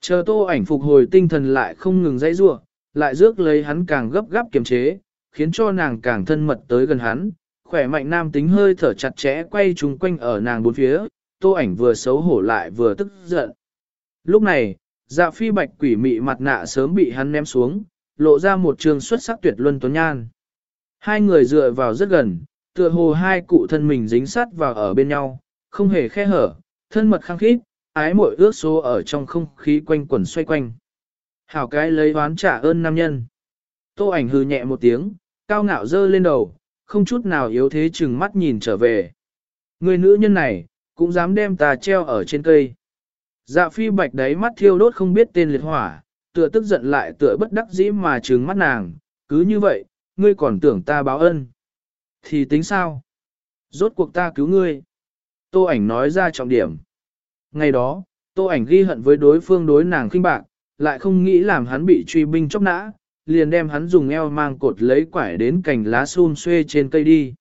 Chờ tô ảnh phục hồi tinh thần lại không ngừng dãy rủa, lại rước lấy hắn càng gấp gáp kiềm chế, khiến cho nàng càng thân mật tới gần hắn, khỏe mạnh nam tính hơi thở chặt chẽ quay trùng quanh ở nàng bốn phía, tô ảnh vừa xấu hổ lại vừa tức giận. Lúc này, dạ phi bạch quỷ mị mặt nạ sớm bị hắn ném xuống, lộ ra một trường xuất sắc tuyệt luân tuấn nhan. Hai người dựa vào rất gần, tựa hồ hai cụ thân mình dính sát vào ở bên nhau, không hề khe hở, thân mật khăng khít, ái mội ước số ở trong không khí quanh quẩn xoay quanh. Hảo cái lấy oán trả ơn nam nhân. Tô ảnh hừ nhẹ một tiếng, cao ngạo dơ lên đầu, không chút nào yếu thế chừng mắt nhìn trở về. Người nữ nhân này, cũng dám đem ta treo ở trên cây. Dạ phi bạch đáy mắt thiêu đốt không biết tên liệt hỏa, tựa tức giận lại tựa bất đắc dĩ mà trừng mắt nàng, cứ như vậy, ngươi còn tưởng ta báo ân. Thì tính sao? Rốt cuộc ta cứu ngươi. Tô ảnh nói ra trọng điểm. Ngày đó, tô ảnh ghi hận với đối phương đối nàng khinh bạc, lại không nghĩ làm hắn bị truy binh chóc nã, liền đem hắn dùng eo mang cột lấy quải đến cành lá xun xuê trên cây đi.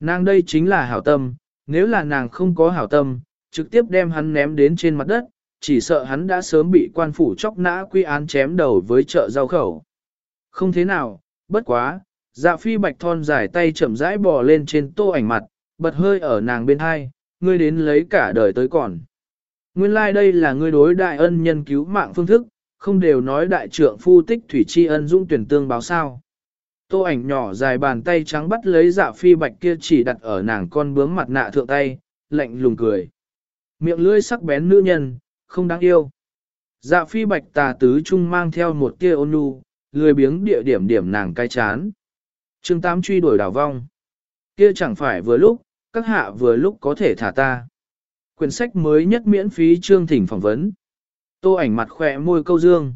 Nàng đây chính là hảo tâm, nếu là nàng không có hảo tâm, trực tiếp đem hắn ném đến trên mặt đất, chỉ sợ hắn đã sớm bị quan phủ chóc nã quy án chém đầu với chợ rau khẩu. Không thế nào, bất quá, dạ phi bạch thon dài tay chậm rãi bò lên trên tô ảnh mặt, bật hơi ở nàng bên hai, ngươi đến lấy cả đời tới còn. Nguyên lai like đây là ngươi đối đại ân nhân cứu mạng phương thức, không đều nói đại trượng phu tích thủy tri ân dung tuyển tương báo sao. Tô ảnh nhỏ dài bàn tay trắng bắt lấy dạ phi bạch kia chỉ đặt ở nàng con bướm mặt nạ thượng tay, lạnh lùng cười. Miệng lưỡi sắc bén nữ nhân, không đáng yêu. Dạ phi bạch tà tứ trung mang theo một tia ôn nhu, lười biếng địa điểm điểm nàng cay chán. Chương Tám truy đuổi đảo vong. Kia chẳng phải vừa lúc, các hạ vừa lúc có thể thả ta. Quyển sách mới nhất miễn phí chương thỉnh phỏng vấn. Tô ảnh mặt khỏe môi câu dương.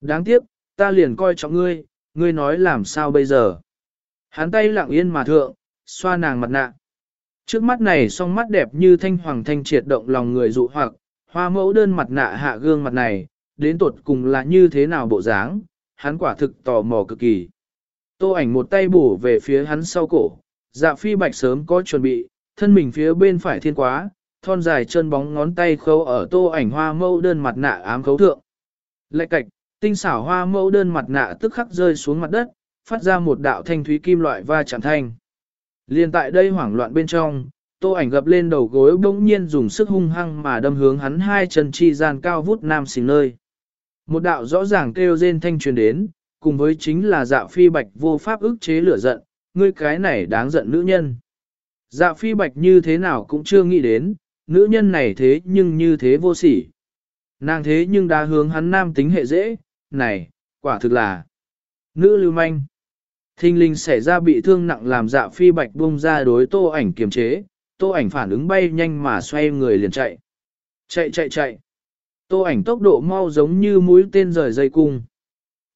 Đáng tiếc, ta liền coi trọng ngươi, ngươi nói làm sao bây giờ. Hắn tay lặng yên mà thượng, xoa nàng mặt nạ. Trước mắt này song mắt đẹp như thanh hoàng thanh triệt động lòng người dụ hoặc, hoa mẫu đơn mặt nạ hạ gương mặt này, đến tột cùng là như thế nào bộ dáng, hắn quả thực tò mò cực kỳ. Tô ảnh một tay bổ về phía hắn sau cổ, dạ phi bạch sớm có chuẩn bị, thân mình phía bên phải thiên quá, thon dài chân bóng ngón tay khâu ở tô ảnh hoa mẫu đơn mặt nạ ám khấu thượng. Lệch cạch, tinh xảo hoa mẫu đơn mặt nạ tức khắc rơi xuống mặt đất, phát ra một đạo thanh thúy kim loại va chạm thanh. Liên tại đây hoảng loạn bên trong, tô ảnh gập lên đầu gối bỗng nhiên dùng sức hung hăng mà đâm hướng hắn hai chân chi gian cao vút nam xình nơi. Một đạo rõ ràng kêu rên thanh truyền đến, cùng với chính là dạ phi bạch vô pháp ức chế lửa giận, ngươi cái này đáng giận nữ nhân. Dạ phi bạch như thế nào cũng chưa nghĩ đến, nữ nhân này thế nhưng như thế vô sỉ. Nàng thế nhưng đã hướng hắn nam tính hệ dễ, này, quả thực là nữ lưu manh. Thinh linh xảy ra bị thương nặng làm dạ phi bạch bung ra đối tô ảnh kiềm chế, tô ảnh phản ứng bay nhanh mà xoay người liền chạy. Chạy chạy chạy. Tô ảnh tốc độ mau giống như mũi tên rời dây cung.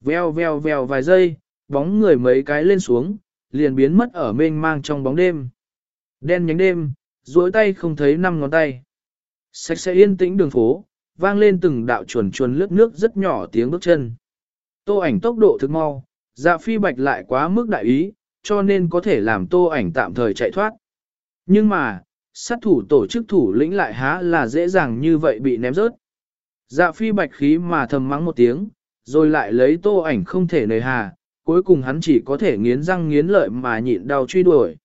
Veo veo veo vài giây, bóng người mấy cái lên xuống, liền biến mất ở mênh mang trong bóng đêm. Đen nhánh đêm, duỗi tay không thấy năm ngón tay. Sạch sẽ yên tĩnh đường phố, vang lên từng đạo chuồn chuồn lướt nước rất nhỏ tiếng bước chân. Tô ảnh tốc độ thực mau, dạ phi bạch lại quá mức đại ý, cho nên có thể làm tô ảnh tạm thời chạy thoát. Nhưng mà, sát thủ tổ chức thủ lĩnh lại há là dễ dàng như vậy bị ném rớt. Dạ phi bạch khí mà thầm mắng một tiếng, rồi lại lấy tô ảnh không thể nề hà, cuối cùng hắn chỉ có thể nghiến răng nghiến lợi mà nhịn đau truy đuổi.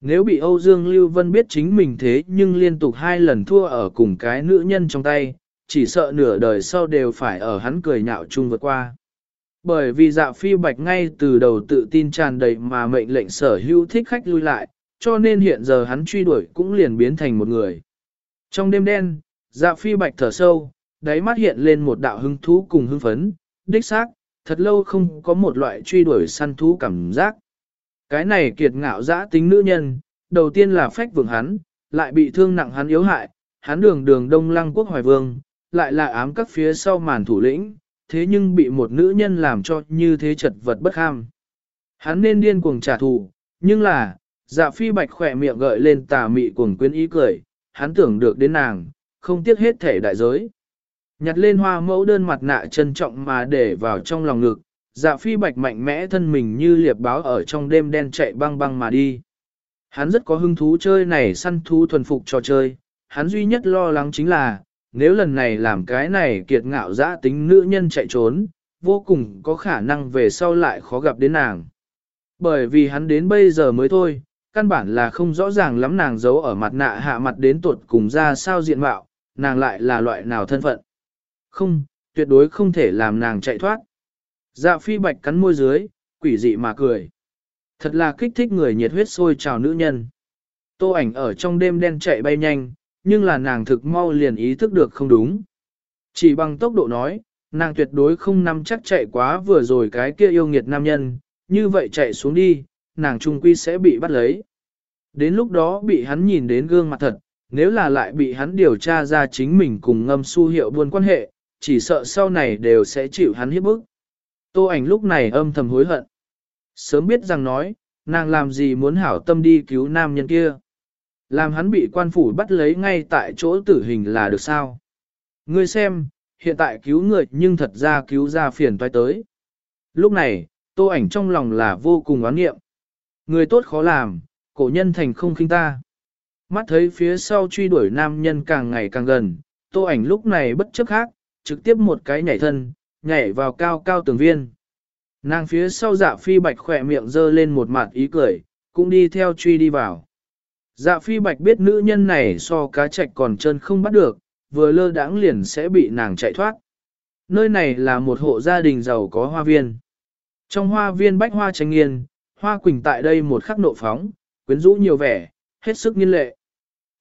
Nếu bị Âu Dương Lưu Vân biết chính mình thế nhưng liên tục hai lần thua ở cùng cái nữ nhân trong tay, chỉ sợ nửa đời sau đều phải ở hắn cười nhạo chung vượt qua. Bởi vì dạ phi bạch ngay từ đầu tự tin tràn đầy mà mệnh lệnh sở hữu thích khách lui lại, cho nên hiện giờ hắn truy đuổi cũng liền biến thành một người. Trong đêm đen, dạ phi bạch thở sâu, đáy mắt hiện lên một đạo hứng thú cùng hưng phấn, đích xác, thật lâu không có một loại truy đuổi săn thú cảm giác. Cái này kiệt ngạo dã tính nữ nhân, đầu tiên là phách vượng hắn, lại bị thương nặng hắn yếu hại, hắn đường đường đông lăng quốc hoài vương, lại là ám các phía sau màn thủ lĩnh, thế nhưng bị một nữ nhân làm cho như thế chật vật bất ham. Hắn nên điên cuồng trả thù, nhưng là, dạ phi bạch khỏe miệng gợi lên tà mị cuồng quyến ý cười, hắn tưởng được đến nàng, không tiếc hết thể đại giới. Nhặt lên hoa mẫu đơn mặt nạ trân trọng mà để vào trong lòng ngực, dạ phi bạch mạnh mẽ thân mình như liệp báo ở trong đêm đen chạy băng băng mà đi. Hắn rất có hứng thú chơi này săn thú thuần phục trò chơi, hắn duy nhất lo lắng chính là, nếu lần này làm cái này kiệt ngạo dã tính nữ nhân chạy trốn, vô cùng có khả năng về sau lại khó gặp đến nàng. Bởi vì hắn đến bây giờ mới thôi, căn bản là không rõ ràng lắm nàng giấu ở mặt nạ hạ mặt đến tuột cùng ra sao diện mạo, nàng lại là loại nào thân phận. Không, tuyệt đối không thể làm nàng chạy thoát. Dạ phi bạch cắn môi dưới, quỷ dị mà cười. Thật là kích thích người nhiệt huyết sôi trào nữ nhân. Tô ảnh ở trong đêm đen chạy bay nhanh, nhưng là nàng thực mau liền ý thức được không đúng. Chỉ bằng tốc độ nói, nàng tuyệt đối không nắm chắc chạy quá vừa rồi cái kia yêu nghiệt nam nhân, như vậy chạy xuống đi, nàng trung quy sẽ bị bắt lấy. Đến lúc đó bị hắn nhìn đến gương mặt thật, nếu là lại bị hắn điều tra ra chính mình cùng ngâm su hiệu buôn quan hệ, chỉ sợ sau này đều sẽ chịu hắn hiếp bức. Tô ảnh lúc này âm thầm hối hận. Sớm biết rằng nói, nàng làm gì muốn hảo tâm đi cứu nam nhân kia. Làm hắn bị quan phủ bắt lấy ngay tại chỗ tử hình là được sao. Ngươi xem, hiện tại cứu người nhưng thật ra cứu ra phiền toái tới. Lúc này, tô ảnh trong lòng là vô cùng oán nghiệm. Người tốt khó làm, cổ nhân thành không khinh ta. Mắt thấy phía sau truy đuổi nam nhân càng ngày càng gần, tô ảnh lúc này bất chấp khác, trực tiếp một cái nhảy thân, nhảy vào cao cao tường viên. Nàng phía sau dạ phi bạch khỏe miệng dơ lên một mặt ý cười, cũng đi theo truy đi vào. Dạ phi bạch biết nữ nhân này so cá chạch còn chân không bắt được, vừa lơ đãng liền sẽ bị nàng chạy thoát. Nơi này là một hộ gia đình giàu có hoa viên. Trong hoa viên bách hoa tranh nghiên, hoa quỳnh tại đây một khắc nộ phóng, quyến rũ nhiều vẻ, hết sức nghiên lệ.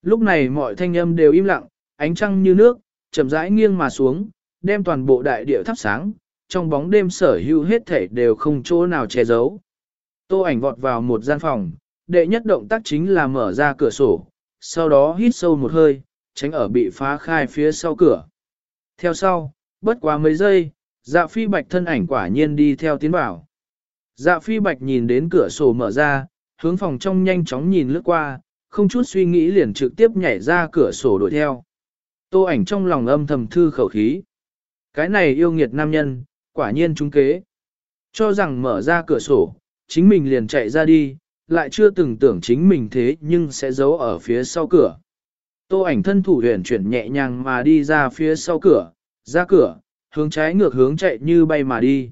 Lúc này mọi thanh âm đều im lặng, ánh trăng như nước, chậm rãi nghiêng mà xuống, đem toàn bộ đại địa thắp sáng, trong bóng đêm sở hữu hết thể đều không chỗ nào che giấu. Tô ảnh vọt vào một gian phòng, đệ nhất động tác chính là mở ra cửa sổ, sau đó hít sâu một hơi, tránh ở bị phá khai phía sau cửa. Theo sau, bất quá mấy giây, dạ phi bạch thân ảnh quả nhiên đi theo tiến vào. Dạ phi bạch nhìn đến cửa sổ mở ra, hướng phòng trong nhanh chóng nhìn lướt qua, không chút suy nghĩ liền trực tiếp nhảy ra cửa sổ đuổi theo. Tô ảnh trong lòng âm thầm thư khẩu khí. Cái này yêu nghiệt nam nhân, quả nhiên trúng kế. Cho rằng mở ra cửa sổ, chính mình liền chạy ra đi, lại chưa từng tưởng chính mình thế nhưng sẽ giấu ở phía sau cửa. Tô ảnh thân thủ huyền chuyển nhẹ nhàng mà đi ra phía sau cửa, ra cửa, hướng trái ngược hướng chạy như bay mà đi.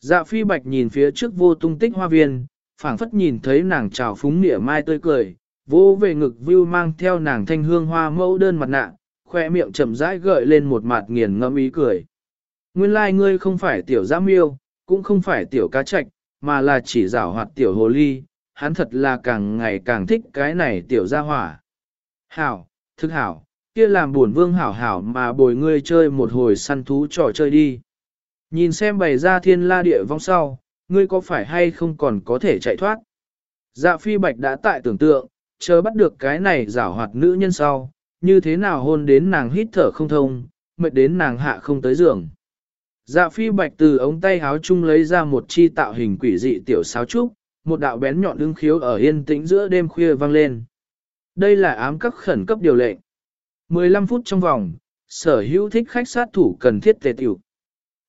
Dạ phi bạch nhìn phía trước vô tung tích hoa viên, phảng phất nhìn thấy nàng trào phúng nỉa mai tươi cười, vô về ngực view mang theo nàng thanh hương hoa mẫu đơn mặt nạ, khoe miệng chậm rãi gợi lên một mặt nghiền ngẫm ý cười. Nguyên lai like ngươi không phải tiểu giám miêu, cũng không phải tiểu cá trạch, mà là chỉ rảo hoạt tiểu hồ ly, hắn thật là càng ngày càng thích cái này tiểu gia hỏa. Hảo, thức hảo, kia làm buồn vương hảo hảo mà bồi ngươi chơi một hồi săn thú trò chơi đi. Nhìn xem bày ra thiên la địa vong sau, ngươi có phải hay không còn có thể chạy thoát. Dạ phi bạch đã tại tưởng tượng, chờ bắt được cái này rảo hoạt nữ nhân sau, như thế nào hôn đến nàng hít thở không thông, mệt đến nàng hạ không tới giường. Dạ phi bạch từ ống tay háo chung lấy ra một chi tạo hình quỷ dị tiểu sáo trúc, một đạo bén nhọn đương khiếu ở yên tĩnh giữa đêm khuya vang lên. Đây là ám các khẩn cấp điều lệnh. 15 phút trong vòng, sở hữu thích khách sát thủ cần thiết tề tiểu.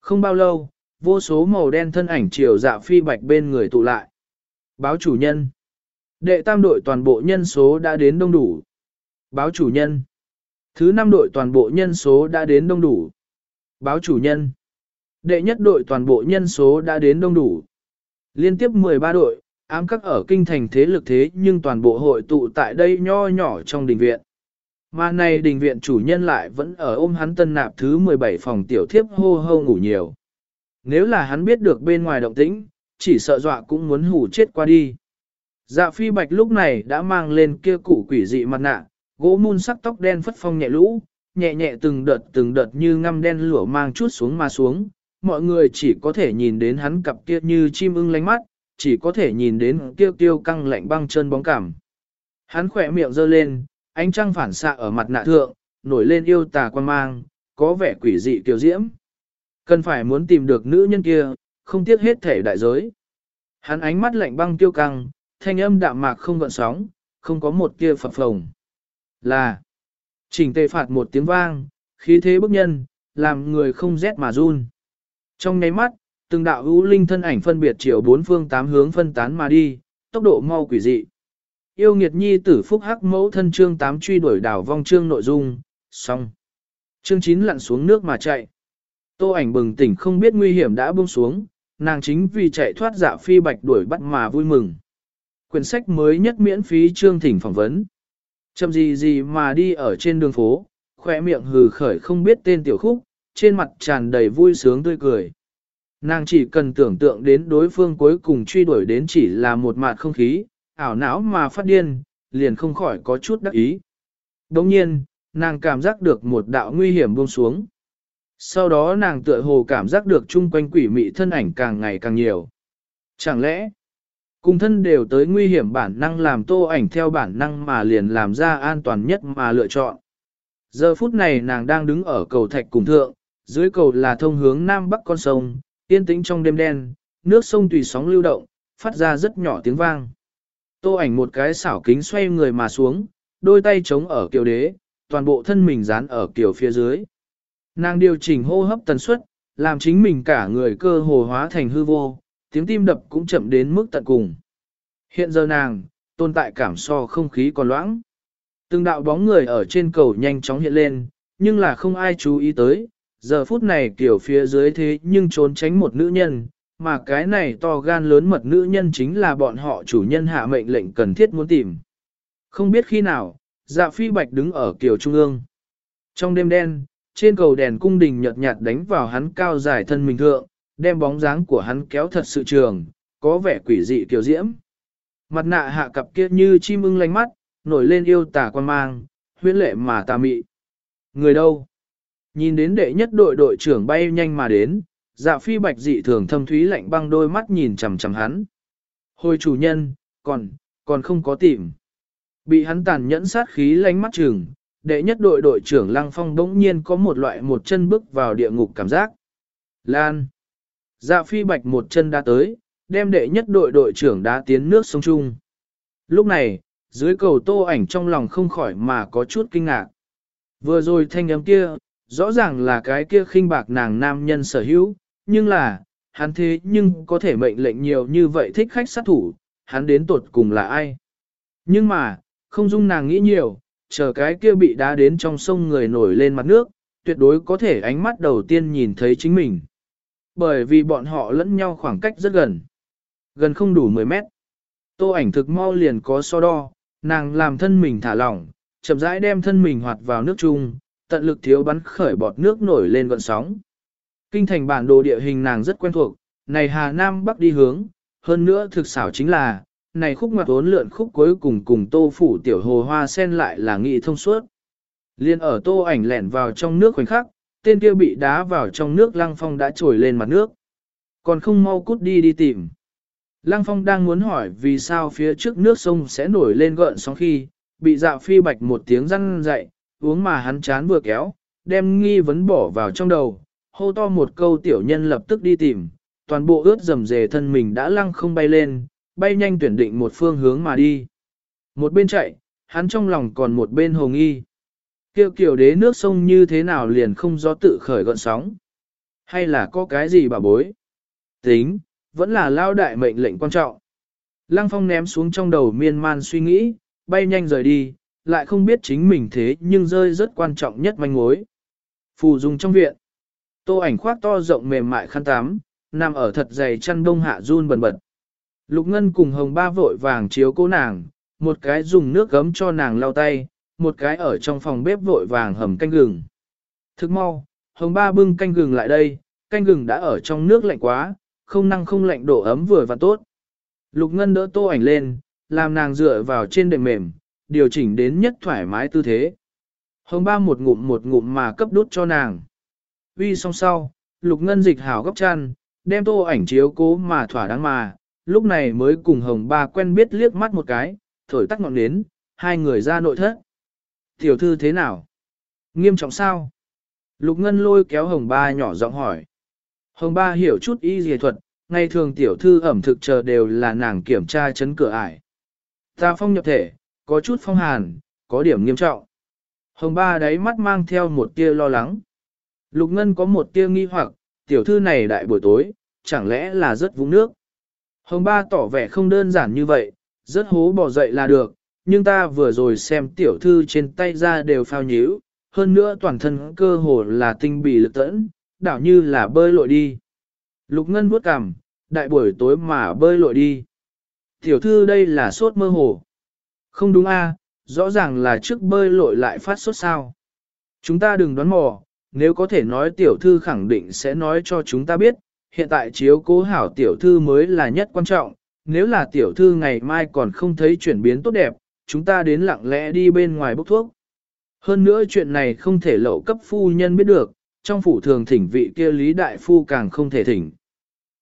Không bao lâu, vô số màu đen thân ảnh chiều dạ phi bạch bên người tụ lại. Báo chủ nhân. Đệ tam đội toàn bộ nhân số đã đến đông đủ. Báo chủ nhân. Thứ năm đội toàn bộ nhân số đã đến đông đủ. Báo chủ nhân. Đệ nhất đội toàn bộ nhân số đã đến đông đủ. Liên tiếp 13 đội, ám các ở kinh thành thế lực thế nhưng toàn bộ hội tụ tại đây nho nhỏ trong đình viện. Mà này đình viện chủ nhân lại vẫn ở ôm hắn tân nạp thứ 17 phòng tiểu thiếp hô hô ngủ nhiều. Nếu là hắn biết được bên ngoài động tĩnh, chỉ sợ dọa cũng muốn hủ chết qua đi. Dạ phi bạch lúc này đã mang lên kia cụ quỷ dị mặt nạ, gỗ mun sắc tóc đen phất phong nhẹ lũ, nhẹ nhẹ từng đợt từng đợt như ngăm đen lửa mang chút xuống mà xuống, mọi người chỉ có thể nhìn đến hắn cặp kia như chim ưng lánh mắt, chỉ có thể nhìn đến tiêu tiêu căng lạnh băng chân bóng cảm. Hắn khỏe miệng giơ lên, ánh trăng phản xạ ở mặt nạ thượng, nổi lên yêu tà quan mang, có vẻ quỷ dị kiều diễm. Cần phải muốn tìm được nữ nhân kia, không tiếc hết thể đại giới. Hắn ánh mắt lạnh băng tiêu căng, thanh âm đạm mạc không gợn sóng, không có một tia phập phồng. Là, chỉnh tề phạt một tiếng vang, khí thế bức nhân, làm người không rét mà run. Trong nháy mắt, từng đạo hữu linh thân ảnh phân biệt chiều bốn phương tám hướng phân tán mà đi, tốc độ mau quỷ dị. Yêu nghiệt nhi tử phúc hắc mẫu thân chương 8 truy đuổi đảo vong chương nội dung, xong. Chương 9 lặn xuống nước mà chạy. Tô ảnh bừng tỉnh không biết nguy hiểm đã buông xuống, nàng chính vì chạy thoát dạ phi bạch đuổi bắt mà vui mừng. Quyển sách mới nhất miễn phí chương thỉnh phỏng vấn. Chậm gì gì mà đi ở trên đường phố, khỏe miệng hừ khởi không biết tên tiểu khúc, trên mặt tràn đầy vui sướng tươi cười. Nàng chỉ cần tưởng tượng đến đối phương cuối cùng truy đuổi đến chỉ là một mạt không khí, ảo não mà phát điên, liền không khỏi có chút đắc ý. Đồng nhiên, nàng cảm giác được một đạo nguy hiểm buông xuống. Sau đó nàng tựa hồ cảm giác được chung quanh quỷ mị thân ảnh càng ngày càng nhiều. Chẳng lẽ, cùng thân đều tới nguy hiểm bản năng làm tô ảnh theo bản năng mà liền làm ra an toàn nhất mà lựa chọn. Giờ phút này nàng đang đứng ở cầu thạch cùng thượng, dưới cầu là thông hướng nam bắc con sông, yên tĩnh trong đêm đen, nước sông tùy sóng lưu động, phát ra rất nhỏ tiếng vang. Tô ảnh một cái xảo kính xoay người mà xuống, đôi tay chống ở kiều đế, toàn bộ thân mình dán ở kiều phía dưới. Nàng điều chỉnh hô hấp tần suất, làm chính mình cả người cơ hồ hóa thành hư vô, tiếng tim đập cũng chậm đến mức tận cùng. Hiện giờ nàng, tồn tại cảm so không khí còn loãng. Từng đạo bóng người ở trên cầu nhanh chóng hiện lên, nhưng là không ai chú ý tới, giờ phút này kiểu phía dưới thế nhưng trốn tránh một nữ nhân, mà cái này to gan lớn mật nữ nhân chính là bọn họ chủ nhân hạ mệnh lệnh cần thiết muốn tìm. Không biết khi nào, dạ phi bạch đứng ở kiểu trung ương. Trong đêm đen, trên cầu đèn cung đình nhợt nhạt đánh vào hắn cao dài thân mình thượng, đem bóng dáng của hắn kéo thật sự trường, có vẻ quỷ dị kiểu diễm. Mặt nạ hạ cặp kia như chim ưng lánh mắt, nổi lên yêu tà quan mang, huyễn lệ mà tà mị. Người đâu? Nhìn đến đệ nhất đội đội trưởng bay nhanh mà đến, dạ phi bạch dị thường thâm thúy lạnh băng đôi mắt nhìn chằm chằm hắn. Hồi chủ nhân, còn, còn không có tìm. Bị hắn tàn nhẫn sát khí lánh mắt trường đệ nhất đội đội trưởng Lăng Phong đống nhiên có một loại một chân bước vào địa ngục cảm giác. Lan. Dạ phi bạch một chân đã tới, đem đệ nhất đội đội trưởng đá tiến nước sông Trung. Lúc này, dưới cầu tô ảnh trong lòng không khỏi mà có chút kinh ngạc. Vừa rồi thanh âm kia, rõ ràng là cái kia khinh bạc nàng nam nhân sở hữu, nhưng là, hắn thế nhưng có thể mệnh lệnh nhiều như vậy thích khách sát thủ, hắn đến tột cùng là ai. Nhưng mà, không dung nàng nghĩ nhiều, chờ cái kia bị đá đến trong sông người nổi lên mặt nước, tuyệt đối có thể ánh mắt đầu tiên nhìn thấy chính mình. Bởi vì bọn họ lẫn nhau khoảng cách rất gần. Gần không đủ 10 mét. Tô ảnh thực mau liền có so đo, nàng làm thân mình thả lỏng, chậm rãi đem thân mình hoạt vào nước chung, tận lực thiếu bắn khởi bọt nước nổi lên gọn sóng. Kinh thành bản đồ địa hình nàng rất quen thuộc, này Hà Nam Bắc đi hướng, hơn nữa thực xảo chính là, này khúc ngoặt ốn lượn khúc cuối cùng cùng tô phủ tiểu hồ hoa sen lại là nghị thông suốt. Liên ở tô ảnh lẻn vào trong nước khoảnh khắc, tên kia bị đá vào trong nước lăng phong đã trồi lên mặt nước. Còn không mau cút đi đi tìm. Lăng phong đang muốn hỏi vì sao phía trước nước sông sẽ nổi lên gợn sóng khi, bị dạ phi bạch một tiếng răn dậy, uống mà hắn chán vừa kéo, đem nghi vấn bỏ vào trong đầu, hô to một câu tiểu nhân lập tức đi tìm, toàn bộ ướt dầm dề thân mình đã lăng không bay lên, bay nhanh tuyển định một phương hướng mà đi. Một bên chạy, hắn trong lòng còn một bên hồ nghi. Kiều kiểu đế nước sông như thế nào liền không do tự khởi gọn sóng. Hay là có cái gì bà bối? Tính, vẫn là lao đại mệnh lệnh quan trọng. Lăng phong ném xuống trong đầu miên man suy nghĩ, bay nhanh rời đi, lại không biết chính mình thế nhưng rơi rất quan trọng nhất manh mối. Phù dùng trong viện. Tô ảnh khoác to rộng mềm mại khăn tắm, nằm ở thật dày chăn đông hạ run bần bật. Lục Ngân cùng Hồng Ba vội vàng chiếu cố nàng, một cái dùng nước gấm cho nàng lau tay, một cái ở trong phòng bếp vội vàng hầm canh gừng. Thức mau, Hồng Ba bưng canh gừng lại đây, canh gừng đã ở trong nước lạnh quá, không năng không lạnh độ ấm vừa và tốt. Lục Ngân đỡ tô ảnh lên, làm nàng dựa vào trên đệm mềm, điều chỉnh đến nhất thoải mái tư thế. Hồng Ba một ngụm một ngụm mà cấp đút cho nàng. Uy xong sau, Lục Ngân dịch hảo gấp chăn, đem tô ảnh chiếu cố mà thỏa đáng mà, lúc này mới cùng hồng ba quen biết liếc mắt một cái, thổi tắt ngọn nến, hai người ra nội thất. Tiểu thư thế nào? Nghiêm trọng sao? Lục Ngân lôi kéo hồng ba nhỏ giọng hỏi. Hồng ba hiểu chút y dề thuật, ngày thường tiểu thư ẩm thực chờ đều là nàng kiểm tra chấn cửa ải. Ta phong nhập thể, có chút phong hàn, có điểm nghiêm trọng. Hồng ba đáy mắt mang theo một tia lo lắng. Lục Ngân có một tia nghi hoặc, tiểu thư này đại buổi tối, chẳng lẽ là rất vũng nước. Hồng ba tỏ vẻ không đơn giản như vậy, rất hố bỏ dậy là được, nhưng ta vừa rồi xem tiểu thư trên tay ra đều phao nhíu, hơn nữa toàn thân cơ hồ là tinh bị lực tẫn, đảo như là bơi lội đi. Lục Ngân vuốt cằm, đại buổi tối mà bơi lội đi. Tiểu thư đây là sốt mơ hồ. Không đúng a, rõ ràng là trước bơi lội lại phát sốt sao. Chúng ta đừng đoán mò, nếu có thể nói tiểu thư khẳng định sẽ nói cho chúng ta biết, hiện tại chiếu cố hảo tiểu thư mới là nhất quan trọng, nếu là tiểu thư ngày mai còn không thấy chuyển biến tốt đẹp, chúng ta đến lặng lẽ đi bên ngoài bốc thuốc. Hơn nữa chuyện này không thể lậu cấp phu nhân biết được, trong phủ thường thỉnh vị kia Lý Đại Phu càng không thể thỉnh.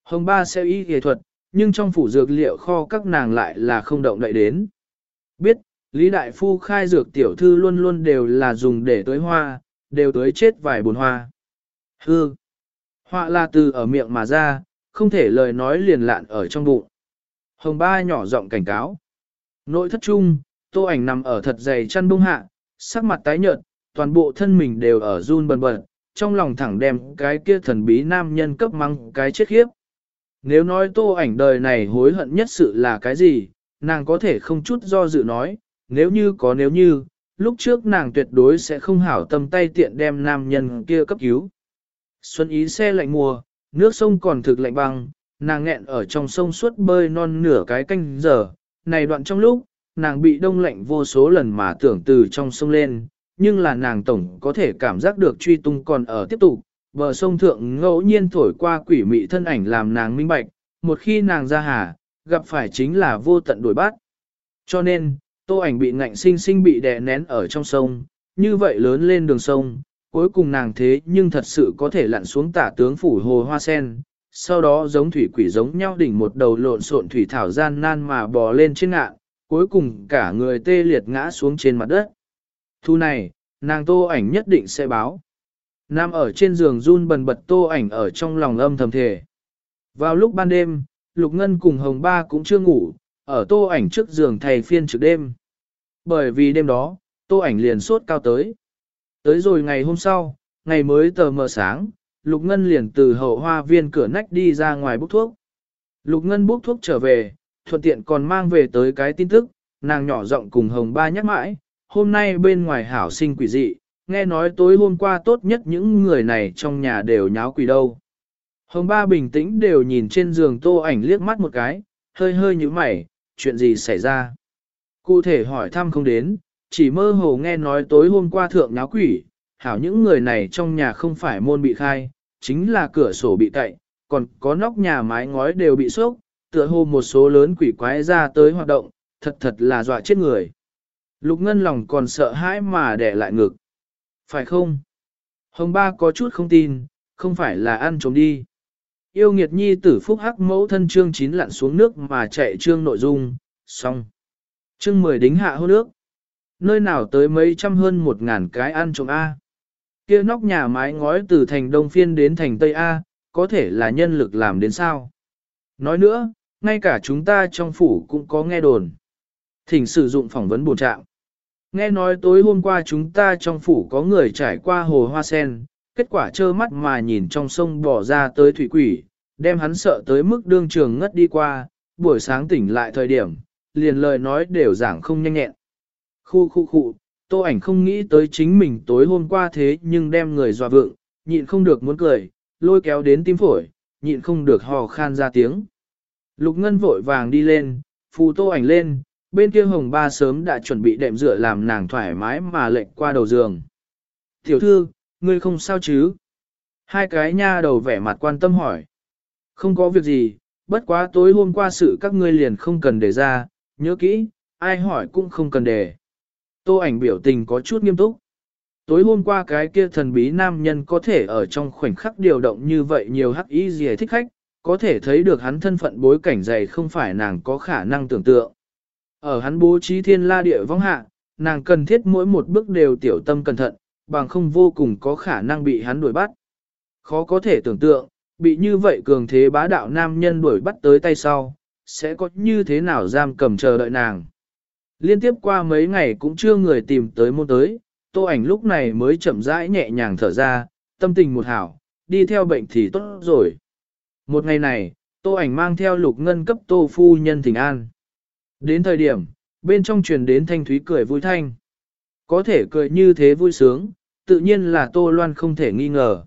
Hồng ba sẽ y nghệ thuật, nhưng trong phủ dược liệu kho các nàng lại là không động đậy đến. Biết, Lý Đại Phu khai dược tiểu thư luôn luôn đều là dùng để tưới hoa, đều tưới chết vài bồn hoa. Hư! Họa là từ ở miệng mà ra, không thể lời nói liền lạn ở trong bụng. Hồng ba nhỏ giọng cảnh cáo. Nội thất trung, tô ảnh nằm ở thật dày chăn bông hạ, sắc mặt tái nhợt, toàn bộ thân mình đều ở run bần bật, trong lòng thẳng đem cái kia thần bí nam nhân cấp măng cái chết khiếp. Nếu nói tô ảnh đời này hối hận nhất sự là cái gì, nàng có thể không chút do dự nói, nếu như có nếu như, lúc trước nàng tuyệt đối sẽ không hảo tâm tay tiện đem nam nhân kia cấp cứu. Xuân ý xe lạnh mùa, nước sông còn thực lạnh băng, nàng nghẹn ở trong sông suốt bơi non nửa cái canh giờ, này đoạn trong lúc, nàng bị đông lạnh vô số lần mà tưởng từ trong sông lên, nhưng là nàng tổng có thể cảm giác được truy tung còn ở tiếp tục, bờ sông thượng ngẫu nhiên thổi qua quỷ mị thân ảnh làm nàng minh bạch, một khi nàng ra hà, gặp phải chính là vô tận đuổi bắt. Cho nên, tô ảnh bị ngạnh sinh sinh bị đè nén ở trong sông, như vậy lớn lên đường sông, cuối cùng nàng thế nhưng thật sự có thể lặn xuống tả tướng phủ hồ hoa sen, sau đó giống thủy quỷ giống nhau đỉnh một đầu lộn xộn thủy thảo gian nan mà bò lên trên ngạn, cuối cùng cả người tê liệt ngã xuống trên mặt đất. Thu này, nàng tô ảnh nhất định sẽ báo. Nam ở trên giường run bần bật tô ảnh ở trong lòng âm thầm thề. Vào lúc ban đêm, Lục Ngân cùng Hồng Ba cũng chưa ngủ, ở tô ảnh trước giường thầy phiên trực đêm. Bởi vì đêm đó, tô ảnh liền sốt cao tới. Tới rồi ngày hôm sau, ngày mới tờ mờ sáng, Lục Ngân liền từ hậu hoa viên cửa nách đi ra ngoài bốc thuốc. Lục Ngân bốc thuốc trở về, thuận tiện còn mang về tới cái tin tức, nàng nhỏ giọng cùng Hồng Ba nhắc mãi, hôm nay bên ngoài hảo sinh quỷ dị, nghe nói tối hôm qua tốt nhất những người này trong nhà đều nháo quỷ đâu. Hồng Ba bình tĩnh đều nhìn trên giường tô ảnh liếc mắt một cái, hơi hơi như mày, chuyện gì xảy ra. Cụ thể hỏi thăm không đến, chỉ mơ hồ nghe nói tối hôm qua thượng nháo quỷ, hảo những người này trong nhà không phải môn bị khai, chính là cửa sổ bị cậy, còn có nóc nhà mái ngói đều bị sốc, tựa hồ một số lớn quỷ quái ra tới hoạt động, thật thật là dọa chết người. Lục Ngân lòng còn sợ hãi mà đẻ lại ngực. Phải không? Hồng Ba có chút không tin, không phải là ăn trống đi. Yêu nghiệt nhi tử phúc hắc mẫu thân chương chín lặn xuống nước mà chạy chương nội dung, xong. Chương 10 đính hạ hôn nước. Nơi nào tới mấy trăm hơn một ngàn cái ăn trộm A. Kia nóc nhà mái ngói từ thành Đông Phiên đến thành Tây A, có thể là nhân lực làm đến sao? Nói nữa, ngay cả chúng ta trong phủ cũng có nghe đồn. Thỉnh sử dụng phỏng vấn bổ trạng. Nghe nói tối hôm qua chúng ta trong phủ có người trải qua hồ hoa sen, kết quả trơ mắt mà nhìn trong sông bỏ ra tới thủy quỷ, đem hắn sợ tới mức đương trường ngất đi qua, buổi sáng tỉnh lại thời điểm, liền lời nói đều giảng không nhanh nhẹn. Khu khu khu, tô ảnh không nghĩ tới chính mình tối hôm qua thế nhưng đem người dọa vượng, nhịn không được muốn cười, lôi kéo đến tim phổi, nhịn không được hò khan ra tiếng. Lục Ngân vội vàng đi lên, phù tô ảnh lên, bên kia hồng ba sớm đã chuẩn bị đệm dựa làm nàng thoải mái mà lệnh qua đầu giường. Tiểu thư, ngươi không sao chứ? Hai cái nha đầu vẻ mặt quan tâm hỏi. Không có việc gì, bất quá tối hôm qua sự các ngươi liền không cần để ra, nhớ kỹ, ai hỏi cũng không cần để. Tô ảnh biểu tình có chút nghiêm túc. Tối hôm qua cái kia thần bí nam nhân có thể ở trong khoảnh khắc điều động như vậy nhiều hắc ý gì thích khách, có thể thấy được hắn thân phận bối cảnh dày không phải nàng có khả năng tưởng tượng. Ở hắn bố trí thiên la địa vong hạ, nàng cần thiết mỗi một bước đều tiểu tâm cẩn thận, bằng không vô cùng có khả năng bị hắn đuổi bắt. Khó có thể tưởng tượng, bị như vậy cường thế bá đạo nam nhân đuổi bắt tới tay sau, sẽ có như thế nào giam cầm chờ đợi nàng. Liên tiếp qua mấy ngày cũng chưa người tìm tới môn tới, tô ảnh lúc này mới chậm rãi nhẹ nhàng thở ra, tâm tình một hảo, đi theo bệnh thì tốt rồi. Một ngày này, tô ảnh mang theo lục ngân cấp tô phu nhân thỉnh an. Đến thời điểm, bên trong truyền đến thanh thúy cười vui thanh. Có thể cười như thế vui sướng, tự nhiên là tô loan không thể nghi ngờ.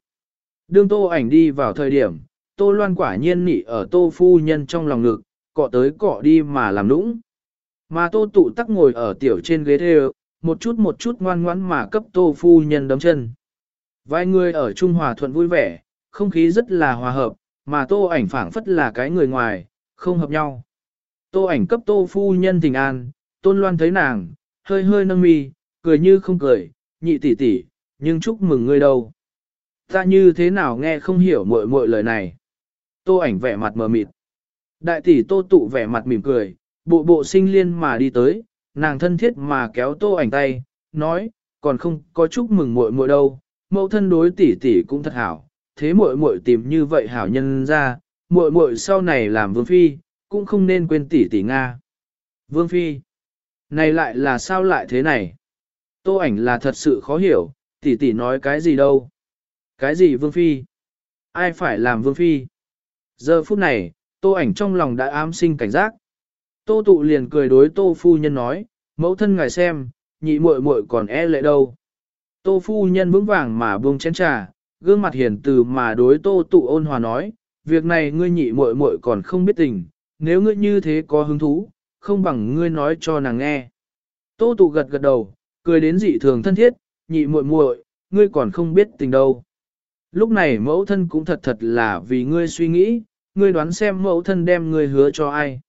Đương tô ảnh đi vào thời điểm, tô loan quả nhiên nị ở tô phu nhân trong lòng ngực, cọ tới cọ đi mà làm nũng. Mà tô tụ tắc ngồi ở tiểu trên ghế thê một chút một chút ngoan ngoãn mà cấp tô phu nhân đấm chân. Vài người ở Trung Hòa thuận vui vẻ, không khí rất là hòa hợp, mà tô ảnh phảng phất là cái người ngoài, không hợp nhau. Tô ảnh cấp tô phu nhân tình an, tôn loan thấy nàng, hơi hơi nâng mi, cười như không cười, nhị tỷ tỷ, nhưng chúc mừng ngươi đâu. Ta như thế nào nghe không hiểu muội muội lời này. Tô ảnh vẻ mặt mờ mịt. Đại tỷ tô tụ vẻ mặt mỉm cười, bộ bộ sinh liên mà đi tới, nàng thân thiết mà kéo tô ảnh tay, nói, còn không có chúc mừng muội muội đâu, mẫu thân đối tỷ tỷ cũng thật hảo, thế muội muội tìm như vậy hảo nhân ra, muội muội sau này làm vương phi, cũng không nên quên tỷ tỷ Nga. Vương phi, này lại là sao lại thế này? Tô ảnh là thật sự khó hiểu, tỷ tỷ nói cái gì đâu? Cái gì vương phi? Ai phải làm vương phi? Giờ phút này, tô ảnh trong lòng đã ám sinh cảnh giác. Tô tụ liền cười đối tô phu nhân nói, mẫu thân ngài xem, nhị muội muội còn e lệ đâu. Tô phu nhân vững vàng mà buông chén trà, gương mặt hiền từ mà đối tô tụ ôn hòa nói, việc này ngươi nhị muội muội còn không biết tình, nếu ngươi như thế có hứng thú, không bằng ngươi nói cho nàng nghe. Tô tụ gật gật đầu, cười đến dị thường thân thiết, nhị muội muội, ngươi còn không biết tình đâu. Lúc này mẫu thân cũng thật thật là vì ngươi suy nghĩ, ngươi đoán xem mẫu thân đem ngươi hứa cho ai.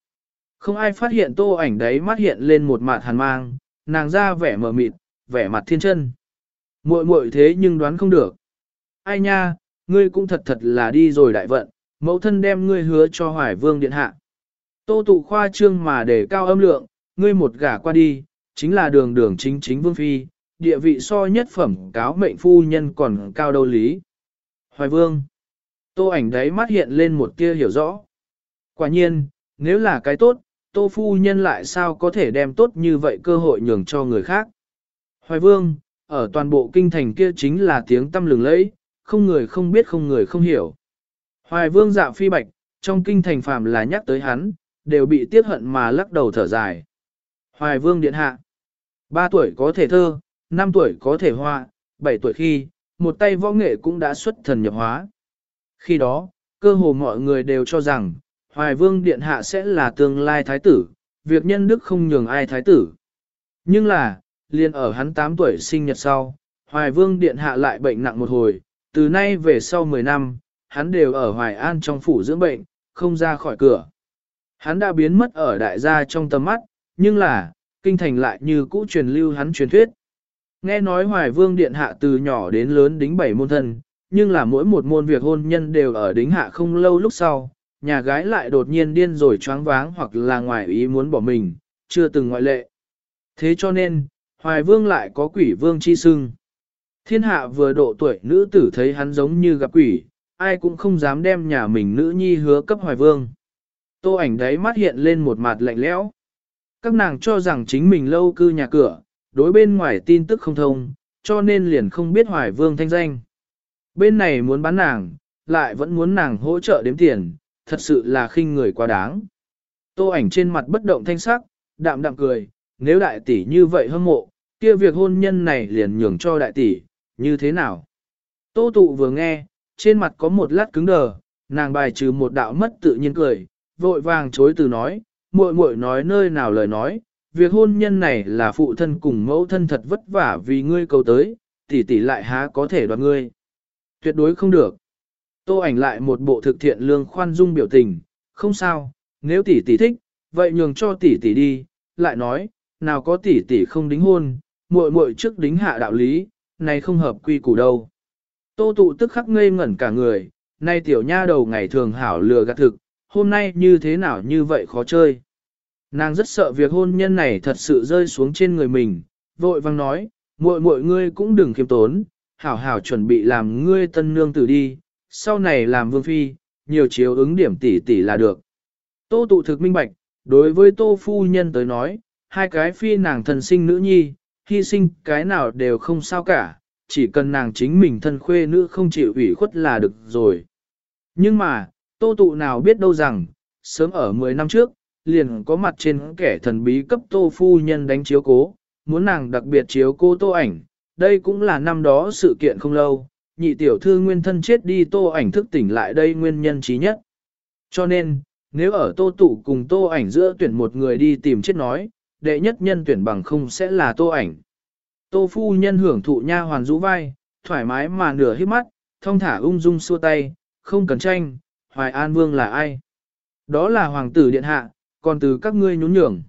Không ai phát hiện tô ảnh đấy mắt hiện lên một mặt hàn mang, nàng ra vẻ mờ mịt, vẻ mặt thiên chân. Muội muội thế nhưng đoán không được. Ai nha, ngươi cũng thật thật là đi rồi đại vận, mẫu thân đem ngươi hứa cho hoài vương điện hạ. Tô tụ khoa trương mà để cao âm lượng, ngươi một gả qua đi, chính là đường đường chính chính vương phi, địa vị so nhất phẩm cáo mệnh phu nhân còn cao đâu lý. Hoài vương. Tô ảnh đấy mắt hiện lên một tia hiểu rõ. Quả nhiên, nếu là cái tốt, tô phu nhân lại sao có thể đem tốt như vậy cơ hội nhường cho người khác. Hoài vương, ở toàn bộ kinh thành kia chính là tiếng tâm lừng lẫy, không người không biết không người không hiểu. Hoài vương dạo phi bạch, trong kinh thành phàm là nhắc tới hắn, đều bị tiếc hận mà lắc đầu thở dài. Hoài vương điện hạ, 3 tuổi có thể thơ, 5 tuổi có thể họa, 7 tuổi khi, một tay võ nghệ cũng đã xuất thần nhập hóa. Khi đó, cơ hồ mọi người đều cho rằng, Hoài Vương Điện Hạ sẽ là tương lai thái tử, việc nhân đức không nhường ai thái tử. Nhưng là, liền ở hắn 8 tuổi sinh nhật sau, Hoài Vương Điện Hạ lại bệnh nặng một hồi, từ nay về sau 10 năm, hắn đều ở Hoài An trong phủ dưỡng bệnh, không ra khỏi cửa. Hắn đã biến mất ở đại gia trong tầm mắt, nhưng là, kinh thành lại như cũ truyền lưu hắn truyền thuyết. Nghe nói Hoài Vương Điện Hạ từ nhỏ đến lớn đính bảy môn thân, nhưng là mỗi một môn việc hôn nhân đều ở đính hạ không lâu lúc sau, nhà gái lại đột nhiên điên rồi choáng váng hoặc là ngoài ý muốn bỏ mình, chưa từng ngoại lệ. Thế cho nên, Hoài Vương lại có quỷ vương chi sưng. Thiên hạ vừa độ tuổi nữ tử thấy hắn giống như gặp quỷ, ai cũng không dám đem nhà mình nữ nhi hứa cấp Hoài Vương. Tô ảnh đấy mắt hiện lên một mặt lạnh lẽo. Các nàng cho rằng chính mình lâu cư nhà cửa, đối bên ngoài tin tức không thông, cho nên liền không biết Hoài Vương thanh danh. Bên này muốn bán nàng, lại vẫn muốn nàng hỗ trợ đếm tiền, thật sự là khinh người quá đáng. Tô ảnh trên mặt bất động thanh sắc, đạm đạm cười, nếu đại tỷ như vậy hâm mộ, kia việc hôn nhân này liền nhường cho đại tỷ, như thế nào? Tô tụ vừa nghe, trên mặt có một lát cứng đờ, nàng bài trừ một đạo mất tự nhiên cười, vội vàng chối từ nói, muội muội nói nơi nào lời nói, việc hôn nhân này là phụ thân cùng mẫu thân thật vất vả vì ngươi cầu tới, tỷ tỷ lại há có thể đoạt ngươi. Tuyệt đối không được. Tô ảnh lại một bộ thực thiện lương khoan dung biểu tình, không sao, nếu tỷ tỷ thích, vậy nhường cho tỷ tỷ đi, lại nói, nào có tỷ tỷ không đính hôn, muội muội trước đính hạ đạo lý, này không hợp quy củ đâu. Tô tụ tức khắc ngây ngẩn cả người, nay tiểu nha đầu ngày thường hảo lừa gạt thực, hôm nay như thế nào như vậy khó chơi. Nàng rất sợ việc hôn nhân này thật sự rơi xuống trên người mình, vội vang nói, muội muội ngươi cũng đừng kiêm tốn, hảo hảo chuẩn bị làm ngươi tân nương tử đi, sau này làm vương phi, nhiều chiếu ứng điểm tỷ tỷ là được. Tô tụ thực minh bạch, đối với tô phu nhân tới nói, hai cái phi nàng thần sinh nữ nhi, hy sinh cái nào đều không sao cả, chỉ cần nàng chính mình thân khuê nữ không chịu ủy khuất là được rồi. Nhưng mà, tô tụ nào biết đâu rằng, sớm ở 10 năm trước, liền có mặt trên kẻ thần bí cấp tô phu nhân đánh chiếu cố, muốn nàng đặc biệt chiếu cô tô ảnh, đây cũng là năm đó sự kiện không lâu, nhị tiểu thư nguyên thân chết đi tô ảnh thức tỉnh lại đây nguyên nhân trí nhất. Cho nên, nếu ở tô tụ cùng tô ảnh giữa tuyển một người đi tìm chết nói, đệ nhất nhân tuyển bằng không sẽ là tô ảnh. Tô phu nhân hưởng thụ nha hoàn rũ vai, thoải mái mà nửa hít mắt, thông thả ung dung xua tay, không cần tranh, Hoài An Vương là ai? Đó là hoàng tử điện hạ, còn từ các ngươi nhún nhường.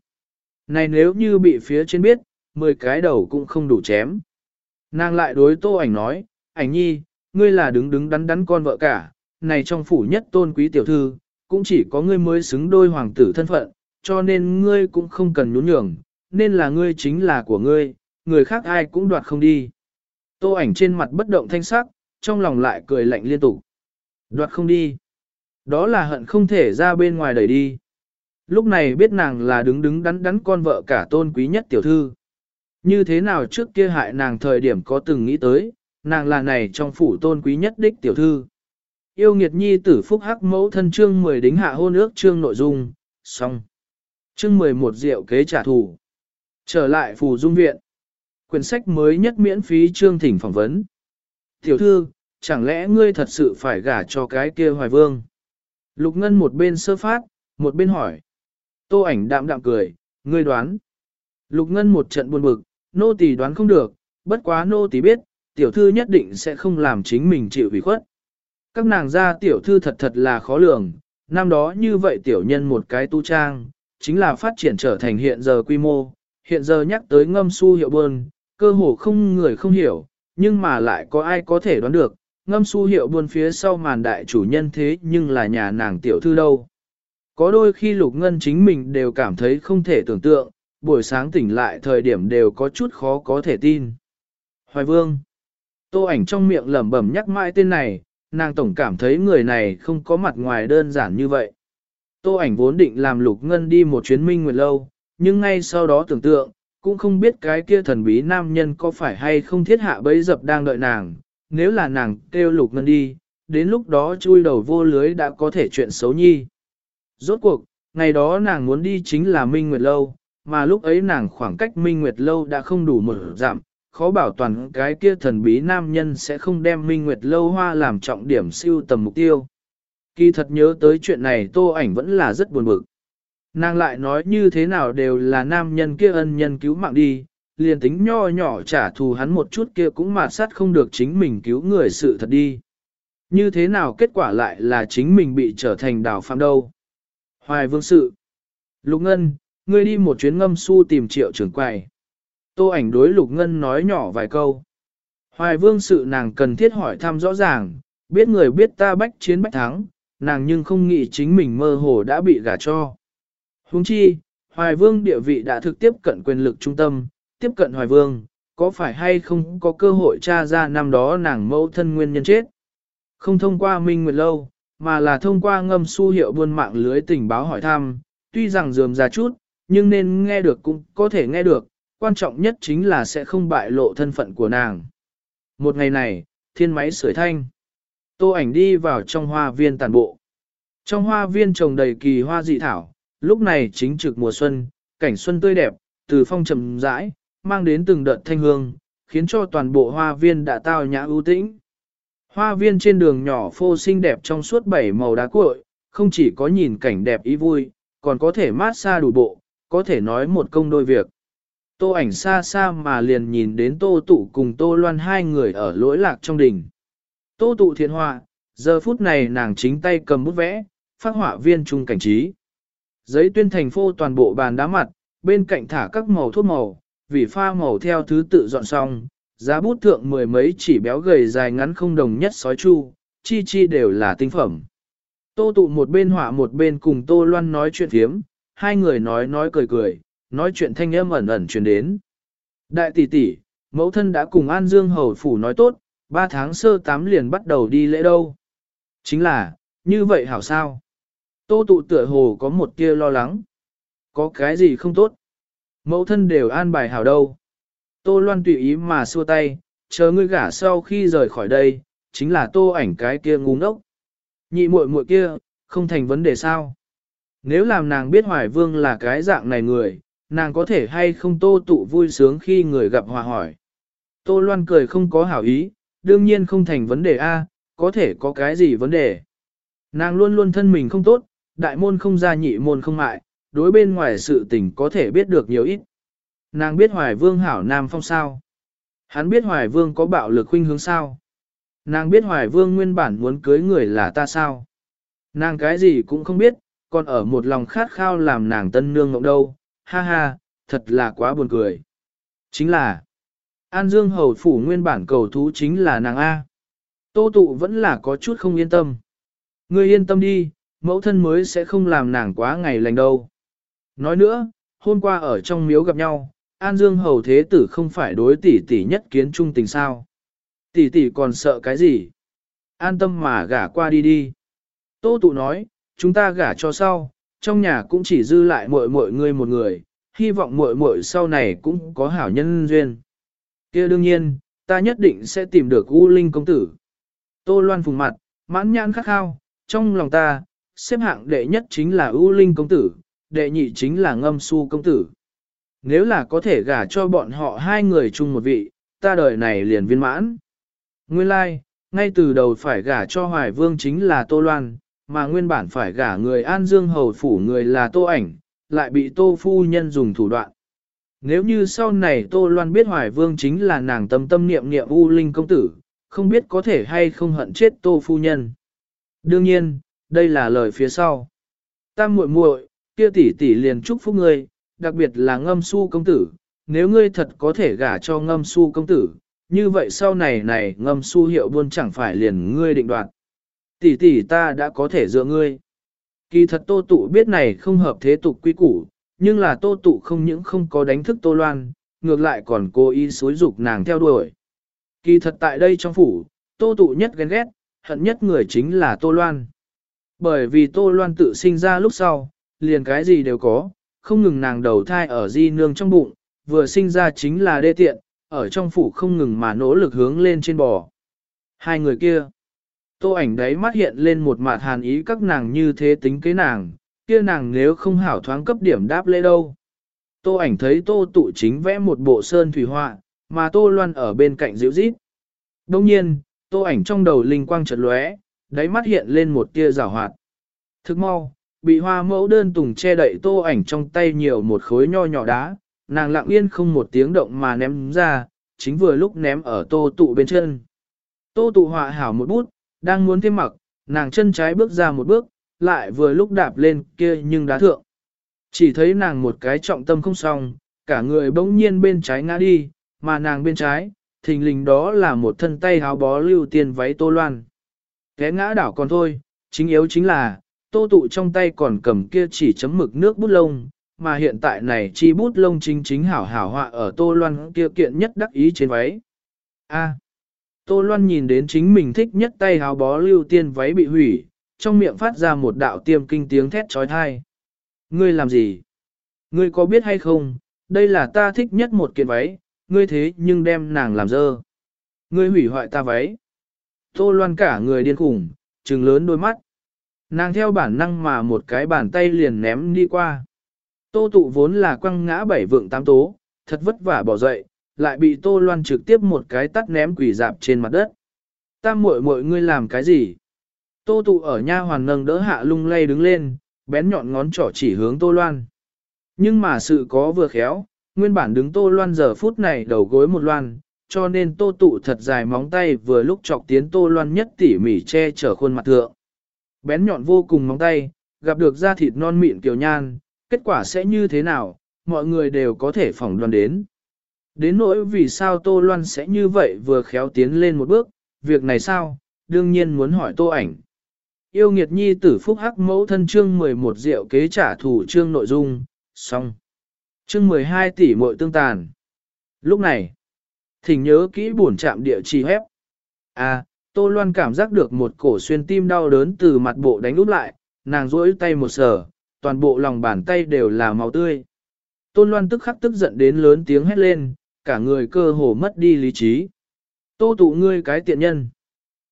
Này nếu như bị phía trên biết, 10 cái đầu cũng không đủ chém. Nàng lại đối tô ảnh nói, ảnh nhi, ngươi là đứng đứng đắn đắn con vợ cả, này trong phủ nhất tôn quý tiểu thư, cũng chỉ có ngươi mới xứng đôi hoàng tử thân phận, cho nên ngươi cũng không cần nhún nhường, nên là ngươi chính là của ngươi, người khác ai cũng đoạt không đi. Tô ảnh trên mặt bất động thanh sắc, trong lòng lại cười lạnh liên tục. Đoạt không đi. Đó là hận không thể ra bên ngoài đẩy đi. Lúc này biết nàng là đứng đứng đắn đắn con vợ cả tôn quý nhất tiểu thư. Như thế nào trước kia hại nàng thời điểm có từng nghĩ tới, nàng là này trong phủ tôn quý nhất đích tiểu thư. Yêu nghiệt nhi tử phúc hắc mẫu thân chương 10 đính hạ hôn ước chương nội dung, xong. Chương 11 rượu kế trả thù. Trở lại phủ dung viện. Quyển sách mới nhất miễn phí chương thỉnh phỏng vấn. Tiểu thư, chẳng lẽ ngươi thật sự phải gả cho cái kia hoài vương? Lục Ngân một bên sơ phát, một bên hỏi. Tô ảnh đạm đạm cười, ngươi đoán. Lục Ngân một trận buồn bực, nô tỳ đoán không được, bất quá nô tỳ biết, tiểu thư nhất định sẽ không làm chính mình chịu ủy khuất. Các nàng gia tiểu thư thật thật là khó lường, năm đó như vậy tiểu nhân một cái tu trang, chính là phát triển trở thành hiện giờ quy mô, hiện giờ nhắc tới ngâm su hiệu bơn, cơ hồ không người không hiểu, nhưng mà lại có ai có thể đoán được, ngâm su hiệu buôn phía sau màn đại chủ nhân thế nhưng là nhà nàng tiểu thư đâu. Có đôi khi lục ngân chính mình đều cảm thấy không thể tưởng tượng, buổi sáng tỉnh lại thời điểm đều có chút khó có thể tin. Hoài vương. Tô ảnh trong miệng lẩm bẩm nhắc mãi tên này, nàng tổng cảm thấy người này không có mặt ngoài đơn giản như vậy. Tô ảnh vốn định làm lục ngân đi một chuyến minh nguyệt lâu, nhưng ngay sau đó tưởng tượng, cũng không biết cái kia thần bí nam nhân có phải hay không thiết hạ bấy dập đang đợi nàng, nếu là nàng kêu lục ngân đi, đến lúc đó chui đầu vô lưới đã có thể chuyện xấu nhi. Rốt cuộc, ngày đó nàng muốn đi chính là Minh Nguyệt Lâu, mà lúc ấy nàng khoảng cách Minh Nguyệt Lâu đã không đủ mở giảm, khó bảo toàn cái kia thần bí nam nhân sẽ không đem Minh Nguyệt Lâu hoa làm trọng điểm siêu tầm mục tiêu. Kỳ thật nhớ tới chuyện này tô ảnh vẫn là rất buồn bực. Nàng lại nói như thế nào đều là nam nhân kia ân nhân cứu mạng đi, liền tính nho nhỏ trả thù hắn một chút kia cũng mà sát không được chính mình cứu người sự thật đi. Như thế nào kết quả lại là chính mình bị trở thành đào phạm đâu. Hoài vương sự. Lục Ngân, ngươi đi một chuyến ngâm su tìm triệu trưởng quầy. Tô ảnh đối Lục Ngân nói nhỏ vài câu. Hoài vương sự nàng cần thiết hỏi thăm rõ ràng, biết người biết ta bách chiến bách thắng, nàng nhưng không nghĩ chính mình mơ hồ đã bị gả cho. Huống chi, Hoài vương địa vị đã thực tiếp cận quyền lực trung tâm, tiếp cận Hoài vương, có phải hay không có cơ hội tra ra năm đó nàng mẫu thân nguyên nhân chết. Không thông qua Minh Nguyệt Lâu, mà là thông qua ngâm su hiệu buôn mạng lưới tình báo hỏi thăm, tuy rằng dườm ra chút, nhưng nên nghe được cũng có thể nghe được, quan trọng nhất chính là sẽ không bại lộ thân phận của nàng. Một ngày này, thiên máy sưởi thanh. Tô ảnh đi vào trong hoa viên tàn bộ. Trong hoa viên trồng đầy kỳ hoa dị thảo, lúc này chính trực mùa xuân, cảnh xuân tươi đẹp, từ phong trầm rãi, mang đến từng đợt thanh hương, khiến cho toàn bộ hoa viên đã tao nhã ưu tĩnh. Hoa viên trên đường nhỏ phô xinh đẹp trong suốt bảy màu đá cuội, không chỉ có nhìn cảnh đẹp ý vui, còn có thể mát xa đủ bộ, có thể nói một công đôi việc. Tô ảnh xa xa mà liền nhìn đến tô tụ cùng tô loan hai người ở lỗi lạc trong đình. Tô tụ thiện họa, giờ phút này nàng chính tay cầm bút vẽ, phát họa viên trung cảnh trí. Giấy tuyên thành phô toàn bộ bàn đá mặt, bên cạnh thả các màu thuốc màu, vì pha màu theo thứ tự dọn xong, giá bút thượng mười mấy chỉ béo gầy dài ngắn không đồng nhất sói chu, chi chi đều là tinh phẩm. Tô tụ một bên họa một bên cùng Tô Loan nói chuyện thiếm, hai người nói nói cười cười, nói chuyện thanh âm ẩn ẩn truyền đến. Đại tỷ tỷ, mẫu thân đã cùng An Dương Hầu Phủ nói tốt, ba tháng sơ tám liền bắt đầu đi lễ đâu. Chính là, như vậy hảo sao? Tô tụ tựa hồ có một kia lo lắng. Có cái gì không tốt? Mẫu thân đều an bài hảo đâu. Tô Loan tùy ý mà xua tay, chờ ngươi gả sau khi rời khỏi đây, chính là tô ảnh cái kia ngu ngốc. Nhị muội muội kia, không thành vấn đề sao. Nếu làm nàng biết Hoài Vương là cái dạng này người, nàng có thể hay không tô tụ vui sướng khi người gặp hòa hỏi. Tô Loan cười không có hảo ý, đương nhiên không thành vấn đề A, có thể có cái gì vấn đề. Nàng luôn luôn thân mình không tốt, đại môn không ra nhị môn không mại, đối bên ngoài sự tình có thể biết được nhiều ít. Nàng biết Hoài Vương hảo Nam Phong sao? Hắn biết Hoài Vương có bạo lực khuynh hướng sao? Nàng biết Hoài Vương nguyên bản muốn cưới người là ta sao? Nàng cái gì cũng không biết, còn ở một lòng khát khao làm nàng tân nương ngộng đâu, ha ha, thật là quá buồn cười. Chính là, An Dương Hầu Phủ nguyên bản cầu thú chính là nàng A. Tô tụ vẫn là có chút không yên tâm. Ngươi yên tâm đi, mẫu thân mới sẽ không làm nàng quá ngày lành đâu. Nói nữa, hôm qua ở trong miếu gặp nhau, An Dương Hầu Thế Tử không phải đối tỷ tỷ nhất kiến trung tình sao. Tỷ tỷ còn sợ cái gì? An tâm mà gả qua đi đi. Tô tụ nói, chúng ta gả cho sau, trong nhà cũng chỉ dư lại muội muội ngươi một người, hy vọng muội muội sau này cũng có hảo nhân duyên. kia đương nhiên, ta nhất định sẽ tìm được U Linh công tử. Tô Loan phùng mặt, mãn nhãn khắc khao, trong lòng ta, xếp hạng đệ nhất chính là U Linh công tử, đệ nhị chính là ngâm su công tử. Nếu là có thể gả cho bọn họ hai người chung một vị, ta đời này liền viên mãn. Nguyên lai, like, ngay từ đầu phải gả cho Hoài Vương chính là Tô Loan, mà nguyên bản phải gả người An Dương Hầu Phủ người là Tô Ảnh, lại bị Tô Phu Nhân dùng thủ đoạn. Nếu như sau này Tô Loan biết Hoài Vương chính là nàng tâm tâm niệm niệm U Linh Công Tử, không biết có thể hay không hận chết Tô Phu Nhân. Đương nhiên, đây là lời phía sau. Ta muội muội, kia tỷ tỷ liền chúc phúc ngươi, đặc biệt là ngâm su công tử, nếu ngươi thật có thể gả cho ngâm su công tử, như vậy sau này này ngâm su hiệu buôn chẳng phải liền ngươi định đoạt. Tỷ tỷ ta đã có thể dựa ngươi. Kỳ thật tô tụ biết này không hợp thế tục quy củ, nhưng là tô tụ không những không có đánh thức tô loan, ngược lại còn cố ý xối dục nàng theo đuổi. Kỳ thật tại đây trong phủ, tô tụ nhất ghen ghét, hận nhất người chính là tô loan. Bởi vì tô loan tự sinh ra lúc sau, liền cái gì đều có, không ngừng nàng đầu thai ở di nương trong bụng, vừa sinh ra chính là đê tiện, ở trong phủ không ngừng mà nỗ lực hướng lên trên bò. Hai người kia, tô ảnh đấy mắt hiện lên một mặt hàn ý các nàng như thế tính kế nàng, kia nàng nếu không hảo thoáng cấp điểm đáp lễ đâu. Tô ảnh thấy tô tụ chính vẽ một bộ sơn thủy họa, mà tô loan ở bên cạnh giễu rít. Đương nhiên, tô ảnh trong đầu linh quang chợt lóe, đáy mắt hiện lên một tia giảo hoạt. Thức mau, bị hoa mẫu đơn tùng che đậy tô ảnh trong tay nhiều một khối nho nhỏ đá, nàng lặng yên không một tiếng động mà ném ra, chính vừa lúc ném ở tô tụ bên chân. Tô tụ họa hảo một bút, đang muốn thêm mặc, nàng chân trái bước ra một bước, lại vừa lúc đạp lên kia nhưng đá thượng. Chỉ thấy nàng một cái trọng tâm không xong, cả người bỗng nhiên bên trái ngã đi, mà nàng bên trái, thình lình đó là một thân tay háo bó lưu tiền váy tô loan. kẽ ngã đảo còn thôi, chính yếu chính là, tô tụ trong tay còn cầm kia chỉ chấm mực nước bút lông, mà hiện tại này chi bút lông chính chính hảo hảo họa ở tô loan kia kiện nhất đắc ý trên váy. A tô loan nhìn đến chính mình thích nhất tay háo bó lưu tiên váy bị hủy, trong miệng phát ra một đạo tiêm kinh tiếng thét trói thai. Ngươi làm gì? Ngươi có biết hay không, đây là ta thích nhất một kiện váy, ngươi thế nhưng đem nàng làm dơ. Ngươi hủy hoại ta váy. Tô loan cả người điên khủng, trừng lớn đôi mắt. Nàng theo bản năng mà một cái bàn tay liền ném đi qua. Tô tụ vốn là quăng ngã bảy vượng tám tố, thật vất vả bỏ dậy, lại bị tô loan trực tiếp một cái tắt ném quỷ dạp trên mặt đất. Ta muội muội ngươi làm cái gì? Tô tụ ở nha hoàn nâng đỡ hạ lung lay đứng lên, bén nhọn ngón trỏ chỉ hướng tô loan. Nhưng mà sự có vừa khéo, nguyên bản đứng tô loan giờ phút này đầu gối một loan, cho nên tô tụ thật dài móng tay vừa lúc chọc tiến tô loan nhất tỉ mỉ che chở khuôn mặt thượng. Bén nhọn vô cùng móng tay, gặp được da thịt non mịn kiều nhan, kết quả sẽ như thế nào, mọi người đều có thể phỏng đoán đến. Đến nỗi vì sao Tô Loan sẽ như vậy vừa khéo tiến lên một bước, việc này sao, đương nhiên muốn hỏi Tô ảnh. Yêu nghiệt nhi tử phúc hắc mẫu thân chương 11 rượu kế trả thù chương nội dung, xong. Chương 12 tỷ muội tương tàn. Lúc này, thỉnh nhớ kỹ buồn chạm địa chỉ hép. À, Tô Loan cảm giác được một cổ xuyên tim đau đớn từ mặt bộ đánh úp lại, nàng rỗi tay một sờ, toàn bộ lòng bàn tay đều là máu tươi. Tôn Loan tức khắc tức giận đến lớn tiếng hét lên, cả người cơ hồ mất đi lý trí. Tô tụ ngươi cái tiện nhân.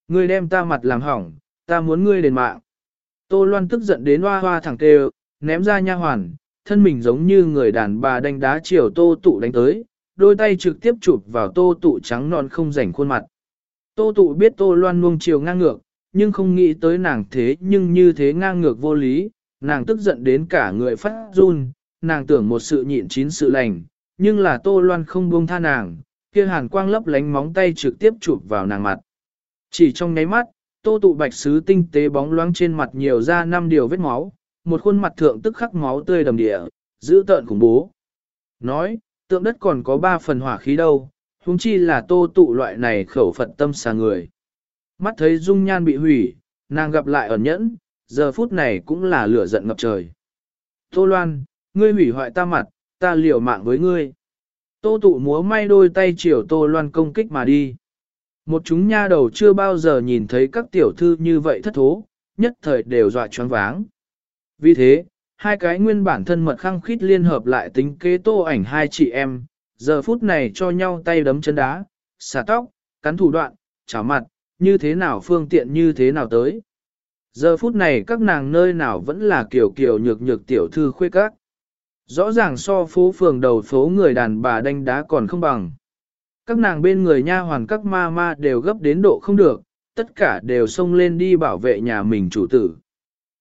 Ngươi đem ta mặt làm hỏng, ta muốn ngươi đền mạng. Tô Loan tức giận đến hoa hoa thẳng kêu, ném ra nha hoàn, thân mình giống như người đàn bà đánh đá chiều tô tụ đánh tới, đôi tay trực tiếp chụp vào tô tụ trắng non không rảnh khuôn mặt. Tô tụ biết tô loan nuông chiều ngang ngược, nhưng không nghĩ tới nàng thế nhưng như thế ngang ngược vô lý, nàng tức giận đến cả người phát run, nàng tưởng một sự nhịn chín sự lành, nhưng là tô loan không buông tha nàng, kia hàn quang lấp lánh móng tay trực tiếp chụp vào nàng mặt. Chỉ trong nháy mắt, tô tụ bạch sứ tinh tế bóng loáng trên mặt nhiều ra năm điều vết máu, một khuôn mặt thượng tức khắc máu tươi đầm địa, giữ tợn khủng bố. Nói, tượng đất còn có ba phần hỏa khí đâu, huống chi là tô tụ loại này khẩu phận tâm xà người. Mắt thấy dung nhan bị hủy, nàng gặp lại ẩn nhẫn, giờ phút này cũng là lửa giận ngập trời. Tô Loan, ngươi hủy hoại ta mặt, ta liều mạng với ngươi. Tô tụ múa may đôi tay chiều Tô Loan công kích mà đi. Một chúng nha đầu chưa bao giờ nhìn thấy các tiểu thư như vậy thất thố, nhất thời đều dọa choáng váng. Vì thế, hai cái nguyên bản thân mật khăng khít liên hợp lại tính kế tô ảnh hai chị em, giờ phút này cho nhau tay đấm chân đá, xả tóc, cắn thủ đoạn, chảo mặt, như thế nào phương tiện như thế nào tới. Giờ phút này các nàng nơi nào vẫn là kiểu kiểu nhược nhược tiểu thư khuê các. Rõ ràng so phố phường đầu phố người đàn bà đánh đá còn không bằng. Các nàng bên người nha hoàn các ma ma đều gấp đến độ không được, tất cả đều xông lên đi bảo vệ nhà mình chủ tử.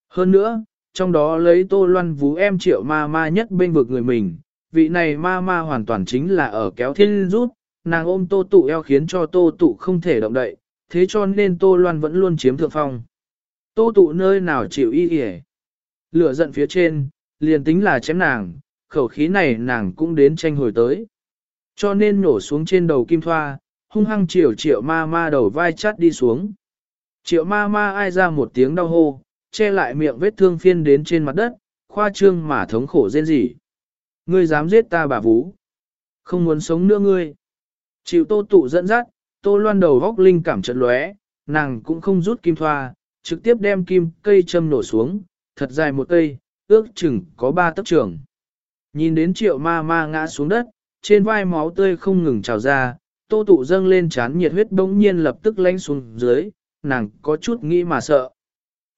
Hơn nữa, trong đó lấy tô loan vú em triệu ma ma nhất bên vực người mình, vị này ma ma hoàn toàn chính là ở kéo thiên rút, nàng ôm tô tụ eo khiến cho tô tụ không thể động đậy, thế cho nên tô loan vẫn luôn chiếm thượng phong. Tô tụ nơi nào chịu y kìa. Lửa giận phía trên, liền tính là chém nàng, khẩu khí này nàng cũng đến tranh hồi tới. Cho nên nổ xuống trên đầu kim thoa, hung hăng triệu triệu ma ma đầu vai chát đi xuống. Triệu ma ma ai ra một tiếng đau hô, che lại miệng vết thương phiên đến trên mặt đất, khoa trương mà thống khổ rên rỉ. Ngươi dám giết ta bà vú. Không muốn sống nữa ngươi. Chịu tô tụ dẫn dắt, tô loan đầu góc linh cảm trận lóe, nàng cũng không rút kim thoa, trực tiếp đem kim cây châm nổ xuống, thật dài một cây, ước chừng có ba tấc trường. Nhìn đến triệu ma ma ngã xuống đất, trên vai máu tươi không ngừng trào ra, tô tụ dâng lên chán nhiệt huyết bỗng nhiên lập tức lánh xuống dưới, nàng có chút nghĩ mà sợ.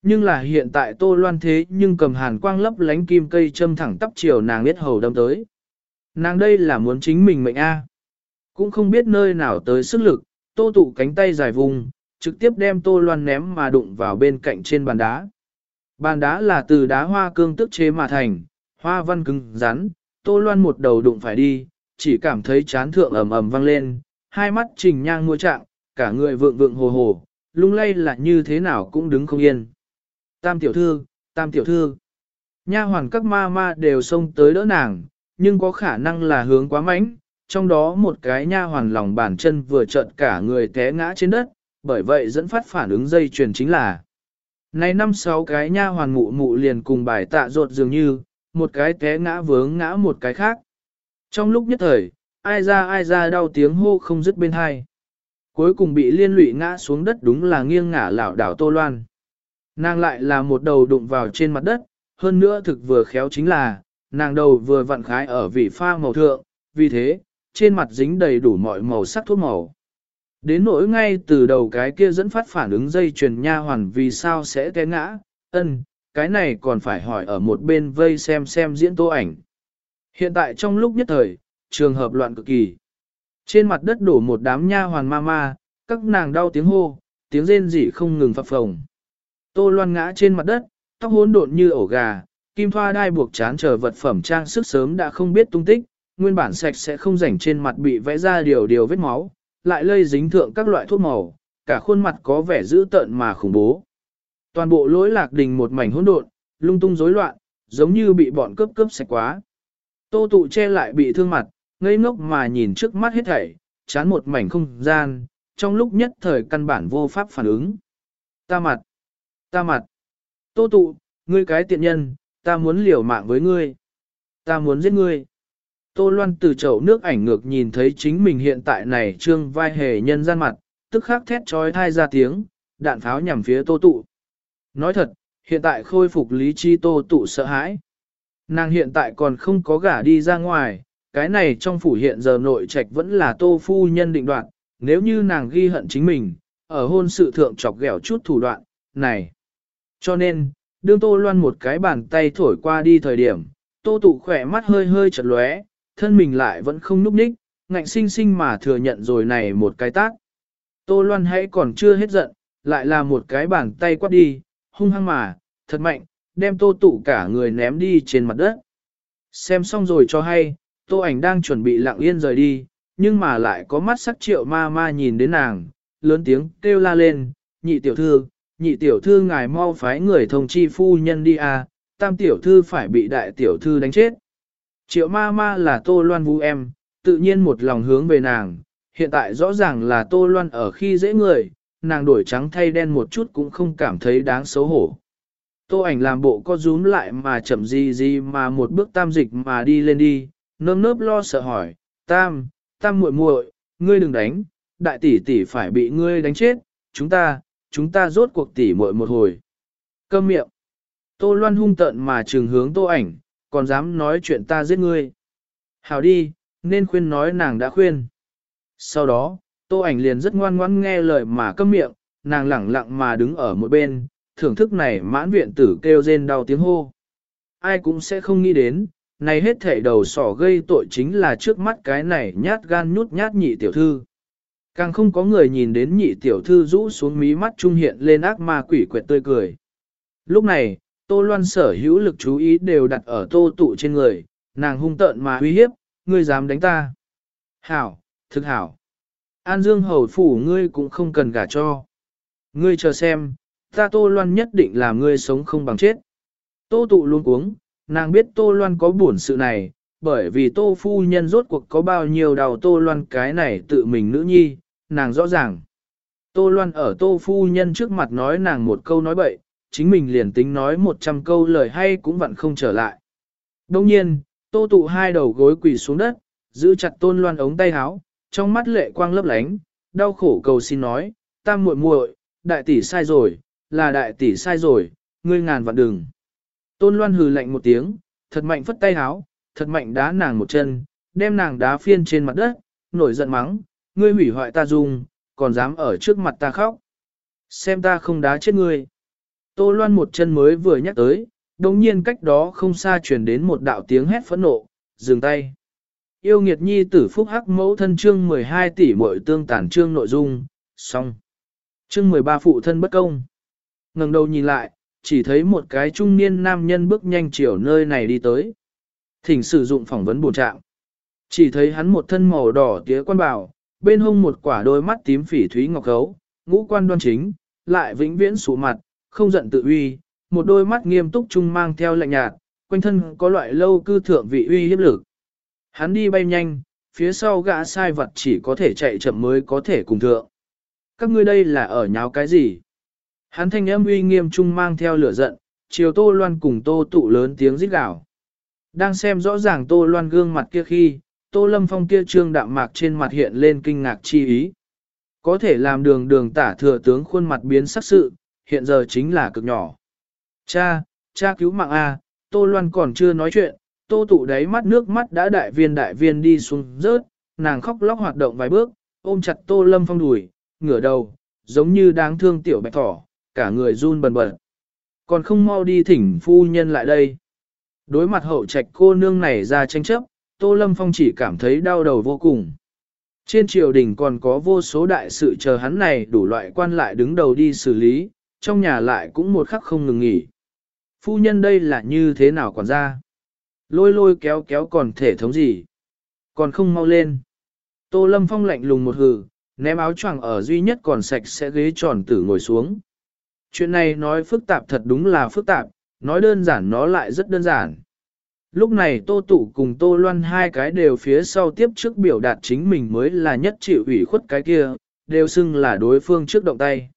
Nhưng là hiện tại tô loan thế nhưng cầm hàn quang lấp lánh kim cây châm thẳng tắp chiều nàng biết hầu đâm tới. Nàng đây là muốn chính mình mệnh A. Cũng không biết nơi nào tới sức lực, tô tụ cánh tay dài vùng, trực tiếp đem tô loan ném mà đụng vào bên cạnh trên bàn đá. Bàn đá là từ đá hoa cương tức chế mà thành, hoa văn cứng rắn, tô loan một đầu đụng phải đi, chỉ cảm thấy chán thượng ầm ầm vang lên, hai mắt trình nhang mua trạng, cả người vượng vượng hồ hồ, lung lay là như thế nào cũng đứng không yên. Tam tiểu thư, tam tiểu thư. Nha hoàn các ma ma đều xông tới đỡ nàng, nhưng có khả năng là hướng quá mạnh, trong đó một cái nha hoàn lòng bàn chân vừa trợn cả người té ngã trên đất, bởi vậy dẫn phát phản ứng dây chuyền chính là. Này năm sáu cái nha hoàn mụ mụ liền cùng bài tạ rột dường như, một cái té ngã vướng ngã một cái khác. Trong lúc nhất thời, ai ra ai ra đau tiếng hô không dứt bên hai. Cuối cùng bị liên lụy ngã xuống đất đúng là nghiêng ngả lảo đảo Tô Loan. Nàng lại là một đầu đụng vào trên mặt đất, hơn nữa thực vừa khéo chính là, nàng đầu vừa vặn khái ở vị pha màu thượng, vì thế, trên mặt dính đầy đủ mọi màu sắc thuốc màu. Đến nỗi ngay từ đầu cái kia dẫn phát phản ứng dây chuyền nha hoàn vì sao sẽ té ngã, ân, cái này còn phải hỏi ở một bên vây xem xem diễn tô ảnh. Hiện tại trong lúc nhất thời, trường hợp loạn cực kỳ. Trên mặt đất đổ một đám nha hoàn ma ma, các nàng đau tiếng hô, tiếng rên rỉ không ngừng phập phồng. Tô loan ngã trên mặt đất, tóc hỗn độn như ổ gà, kim thoa đai buộc chán chờ vật phẩm trang sức sớm đã không biết tung tích, nguyên bản sạch sẽ không rảnh trên mặt bị vẽ ra điều điều vết máu, lại lây dính thượng các loại thuốc màu, cả khuôn mặt có vẻ dữ tợn mà khủng bố. Toàn bộ lối lạc đình một mảnh hỗn độn, lung tung rối loạn, giống như bị bọn cướp cướp sạch quá. Tô tụ che lại bị thương mặt, ngây ngốc mà nhìn trước mắt hết thảy, chán một mảnh không gian, trong lúc nhất thời căn bản vô pháp phản ứng. Ta mặt, ta mặt, tô tụ, ngươi cái tiện nhân, ta muốn liều mạng với ngươi, ta muốn giết ngươi. Tô Loan từ chậu nước ảnh ngược nhìn thấy chính mình hiện tại này trương vai hề nhân gian mặt, tức khắc thét trói thai ra tiếng, đạn pháo nhằm phía tô tụ. Nói thật, hiện tại khôi phục lý trí tô tụ sợ hãi. Nàng hiện tại còn không có gả đi ra ngoài, cái này trong phủ hiện giờ nội trạch vẫn là tô phu nhân định đoạn, nếu như nàng ghi hận chính mình, ở hôn sự thượng chọc ghẹo chút thủ đoạn, này. Cho nên, đương Tô Loan một cái bàn tay thổi qua đi thời điểm, Tô Tụ khỏe mắt hơi hơi chật lóe, thân mình lại vẫn không núp ních, ngạnh sinh sinh mà thừa nhận rồi này một cái tác. Tô Loan hãy còn chưa hết giận, lại là một cái bàn tay quát đi, hung hăng mà, thật mạnh, đem Tô Tụ cả người ném đi trên mặt đất. Xem xong rồi cho hay, Tô ảnh đang chuẩn bị lặng yên rời đi, nhưng mà lại có mắt sắc triệu ma ma nhìn đến nàng, lớn tiếng kêu la lên, nhị tiểu thư, nhị tiểu thư ngài mau phái người thông chi phu nhân đi à, tam tiểu thư phải bị đại tiểu thư đánh chết. Triệu ma ma là tô loan vũ em, tự nhiên một lòng hướng về nàng, hiện tại rõ ràng là tô loan ở khi dễ người, nàng đổi trắng thay đen một chút cũng không cảm thấy đáng xấu hổ. Tô ảnh làm bộ co rúm lại mà chậm gì gì mà một bước tam dịch mà đi lên đi, nơm nớp lo sợ hỏi, tam, tam muội muội, ngươi đừng đánh, đại tỷ tỷ phải bị ngươi đánh chết, chúng ta, chúng ta rốt cuộc tỷ muội một hồi. Câm miệng. Tô Loan hung tợn mà trừng hướng tô ảnh, còn dám nói chuyện ta giết ngươi. hào đi, nên khuyên nói nàng đã khuyên. Sau đó, tô ảnh liền rất ngoan ngoãn nghe lời mà câm miệng, nàng lẳng lặng mà đứng ở một bên, thưởng thức này mãn viện tử kêu rên đau tiếng hô. Ai cũng sẽ không nghĩ đến, này hết thể đầu sỏ gây tội chính là trước mắt cái này nhát gan nhút nhát nhị tiểu thư. Càng không có người nhìn đến nhị tiểu thư rũ xuống mí mắt trung hiện lên ác ma quỷ quẹt tươi cười. Lúc này, Tô Loan sở hữu lực chú ý đều đặt ở tô tụ trên người, nàng hung tợn mà uy hiếp, ngươi dám đánh ta. Hảo, thực hảo. An Dương hầu phủ ngươi cũng không cần gả cho. Ngươi chờ xem, ta Tô Loan nhất định làm ngươi sống không bằng chết. Tô tụ luôn cuống, nàng biết Tô Loan có buồn sự này, bởi vì Tô phu nhân rốt cuộc có bao nhiêu đầu Tô Loan cái này tự mình nữ nhi, nàng rõ ràng. Tô Loan ở Tô phu nhân trước mặt nói nàng một câu nói bậy, chính mình liền tính nói một trăm câu lời hay cũng vẫn không trở lại. Đông nhiên, Tô tụ hai đầu gối quỳ xuống đất, giữ chặt Tôn Loan ống tay háo, trong mắt lệ quang lấp lánh, đau khổ cầu xin nói, tam muội muội, đại tỷ sai rồi, là đại tỷ sai rồi, ngươi ngàn vạn đừng. Tôn Loan hừ lạnh một tiếng, thật mạnh phất tay háo, thật mạnh đá nàng một chân, đem nàng đá phiên trên mặt đất, nổi giận mắng, ngươi hủy hoại ta dung, còn dám ở trước mặt ta khóc. Xem ta không đá chết ngươi. Tô Loan một chân mới vừa nhắc tới, đồng nhiên cách đó không xa truyền đến một đạo tiếng hét phẫn nộ, dừng tay. Yêu nghiệt nhi tử phúc hắc mẫu thân chương 12 tỷ muội tương tản chương nội dung, xong. Chương 13 phụ thân bất công. ngẩng đầu nhìn lại, chỉ thấy một cái trung niên nam nhân bước nhanh chiều nơi này đi tới. Thỉnh sử dụng phỏng vấn bổ trạng. Chỉ thấy hắn một thân màu đỏ tía quan bảo, bên hông một quả đôi mắt tím phỉ thúy ngọc gấu, ngũ quan đoan chính, lại vĩnh viễn sụ mặt, không giận tự uy, một đôi mắt nghiêm túc trung mang theo lạnh nhạt, quanh thân có loại lâu cư thượng vị uy hiếp lực. Hắn đi bay nhanh, phía sau gã sai vật chỉ có thể chạy chậm mới có thể cùng thượng. Các ngươi đây là ở nháo cái gì? Hắn thanh âm uy nghiêm trung mang theo lửa giận, chiều Tô Loan cùng Tô tụ lớn tiếng rít gào. Đang xem rõ ràng Tô Loan gương mặt kia khi, Tô Lâm Phong kia trương đạm mạc trên mặt hiện lên kinh ngạc chi ý. Có thể làm đường đường tả thừa tướng khuôn mặt biến sắc sự, hiện giờ chính là cực nhỏ. Cha, cha cứu mạng A, Tô Loan còn chưa nói chuyện, Tô tụ đáy mắt nước mắt đã đại viên đại viên đi xuống rớt, nàng khóc lóc hoạt động vài bước, ôm chặt Tô Lâm Phong đùi, ngửa đầu, giống như đáng thương tiểu bạch thỏ, cả người run bần bật. Còn không mau đi thỉnh phu nhân lại đây. Đối mặt hậu trạch cô nương này ra tranh chấp, Tô Lâm Phong chỉ cảm thấy đau đầu vô cùng. Trên triều đình còn có vô số đại sự chờ hắn này đủ loại quan lại đứng đầu đi xử lý, trong nhà lại cũng một khắc không ngừng nghỉ. Phu nhân đây là như thế nào còn ra? Lôi lôi kéo kéo còn thể thống gì? Còn không mau lên. Tô Lâm Phong lạnh lùng một hừ, ném áo choàng ở duy nhất còn sạch sẽ ghế tròn tử ngồi xuống. Chuyện này nói phức tạp thật đúng là phức tạp, nói đơn giản nó lại rất đơn giản. Lúc này Tô Tụ cùng Tô Loan hai cái đều phía sau tiếp trước biểu đạt chính mình mới là nhất chịu ủy khuất cái kia, đều xưng là đối phương trước động tay.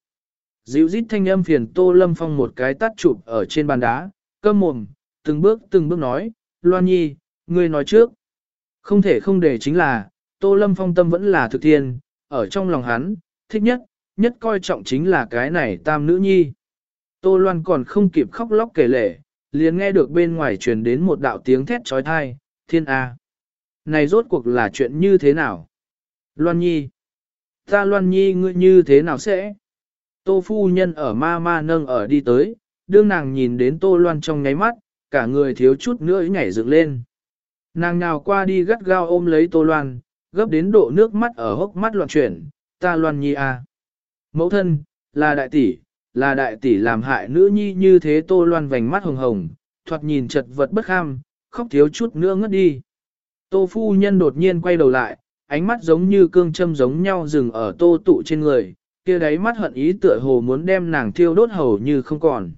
Dịu dít thanh âm phiền Tô Lâm Phong một cái tắt chụp ở trên bàn đá, cơm mồm, từng bước từng bước nói, Loan Nhi, ngươi nói trước. Không thể không để chính là, Tô Lâm Phong tâm vẫn là thực thiên, ở trong lòng hắn, thích nhất, nhất coi trọng chính là cái này tam nữ nhi. Tô Loan còn không kịp khóc lóc kể lể, liền nghe được bên ngoài truyền đến một đạo tiếng thét trói thai, thiên A. Này rốt cuộc là chuyện như thế nào? Loan Nhi. Ta Loan Nhi ngươi như thế nào sẽ? Tô phu nhân ở ma ma nâng ở đi tới, đương nàng nhìn đến Tô Loan trong nháy mắt, cả người thiếu chút nữa nhảy dựng lên. Nàng nào qua đi gắt gao ôm lấy Tô Loan, gấp đến độ nước mắt ở hốc mắt loạn chuyển, ta Loan Nhi à. Mẫu thân, là đại tỷ, là đại tỷ làm hại nữ nhi như thế Tô Loan vành mắt hồng hồng, thoạt nhìn chật vật bất kham, khóc thiếu chút nữa ngất đi. Tô phu nhân đột nhiên quay đầu lại, ánh mắt giống như cương châm giống nhau dừng ở tô tụ trên người, kia đáy mắt hận ý tựa hồ muốn đem nàng thiêu đốt hầu như không còn.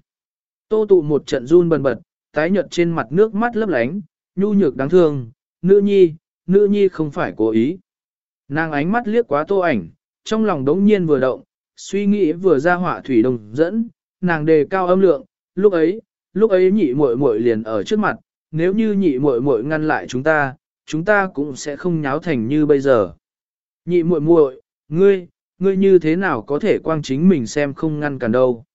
Tô tụ một trận run bần bật, tái nhợt trên mặt nước mắt lấp lánh, nhu nhược đáng thương, nữ nhi, nữ nhi không phải cố ý. Nàng ánh mắt liếc quá tô ảnh, trong lòng đống nhiên vừa động, suy nghĩ vừa ra hỏa thủy đồng dẫn, nàng đề cao âm lượng, lúc ấy, lúc ấy nhị muội muội liền ở trước mặt, nếu như nhị muội muội ngăn lại chúng ta, chúng ta cũng sẽ không nháo thành như bây giờ. Nhị muội muội, ngươi, ngươi như thế nào có thể quang chính mình xem không ngăn cản đâu.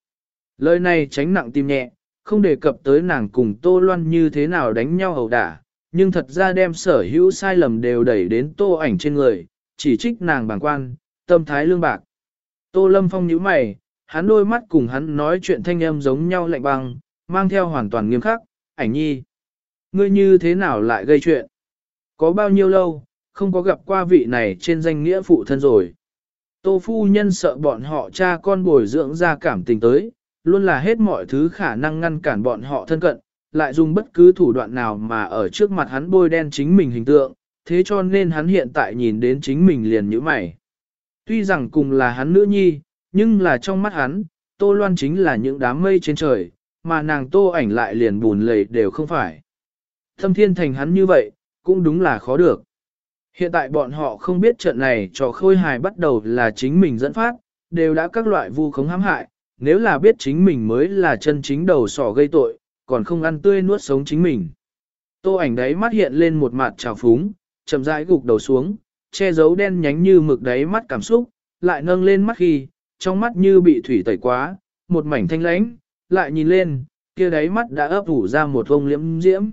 Lời này tránh nặng tim nhẹ, không đề cập tới nàng cùng Tô Loan như thế nào đánh nhau hầu đả, nhưng thật ra đem sở hữu sai lầm đều đẩy đến Tô ảnh trên người, chỉ trích nàng bàng quan, tâm thái lương bạc. Tô Lâm Phong nhíu mày, hắn đôi mắt cùng hắn nói chuyện thanh âm giống nhau lạnh băng, mang theo hoàn toàn nghiêm khắc, ảnh nhi. Ngươi như thế nào lại gây chuyện? Có bao nhiêu lâu, không có gặp qua vị này trên danh nghĩa phụ thân rồi. Tô phu nhân sợ bọn họ cha con bồi dưỡng ra cảm tình tới, luôn là hết mọi thứ khả năng ngăn cản bọn họ thân cận, lại dùng bất cứ thủ đoạn nào mà ở trước mặt hắn bôi đen chính mình hình tượng, thế cho nên hắn hiện tại nhìn đến chính mình liền như mày. Tuy rằng cùng là hắn nữ nhi, nhưng là trong mắt hắn, Tô Loan chính là những đám mây trên trời, mà nàng Tô ảnh lại liền buồn lầy đều không phải. Thâm thiên thành hắn như vậy, cũng đúng là khó được. Hiện tại bọn họ không biết trận này trò khôi hài bắt đầu là chính mình dẫn phát, đều đã các loại vu khống hãm hại, nếu là biết chính mình mới là chân chính đầu sỏ gây tội, còn không ăn tươi nuốt sống chính mình. Tô ảnh đấy mắt hiện lên một mặt trào phúng, chậm rãi gục đầu xuống, che giấu đen nhánh như mực đáy mắt cảm xúc, lại nâng lên mắt khi, trong mắt như bị thủy tẩy quá, một mảnh thanh lãnh, lại nhìn lên, kia đáy mắt đã ấp ủ ra một vông liễm diễm.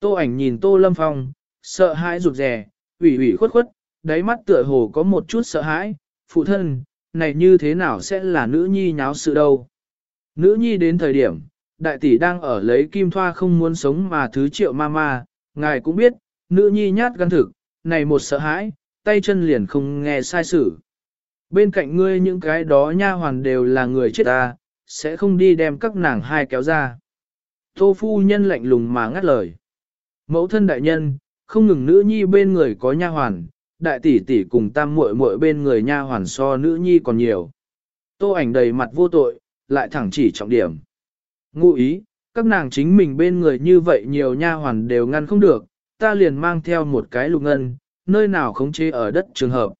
Tô ảnh nhìn Tô Lâm Phong, sợ hãi rụt rè, ủy ủy khuất khuất, đáy mắt tựa hồ có một chút sợ hãi, phụ thân, này như thế nào sẽ là nữ nhi nháo sự đâu. Nữ nhi đến thời điểm, đại tỷ đang ở lấy kim thoa không muốn sống mà thứ triệu ma ma, ngài cũng biết, nữ nhi nhát gan thực, này một sợ hãi, tay chân liền không nghe sai sự. Bên cạnh ngươi những cái đó nha hoàn đều là người chết ta, sẽ không đi đem các nàng hai kéo ra. Tô phu nhân lạnh lùng mà ngắt lời. Mẫu thân đại nhân, không ngừng nữ nhi bên người có nha hoàn, đại tỷ tỷ cùng tam muội muội bên người nha hoàn so nữ nhi còn nhiều. Tô ảnh đầy mặt vô tội, lại thẳng chỉ trọng điểm. Ngụ ý, các nàng chính mình bên người như vậy nhiều nha hoàn đều ngăn không được, ta liền mang theo một cái lục ngân, nơi nào khống chế ở đất trường hợp.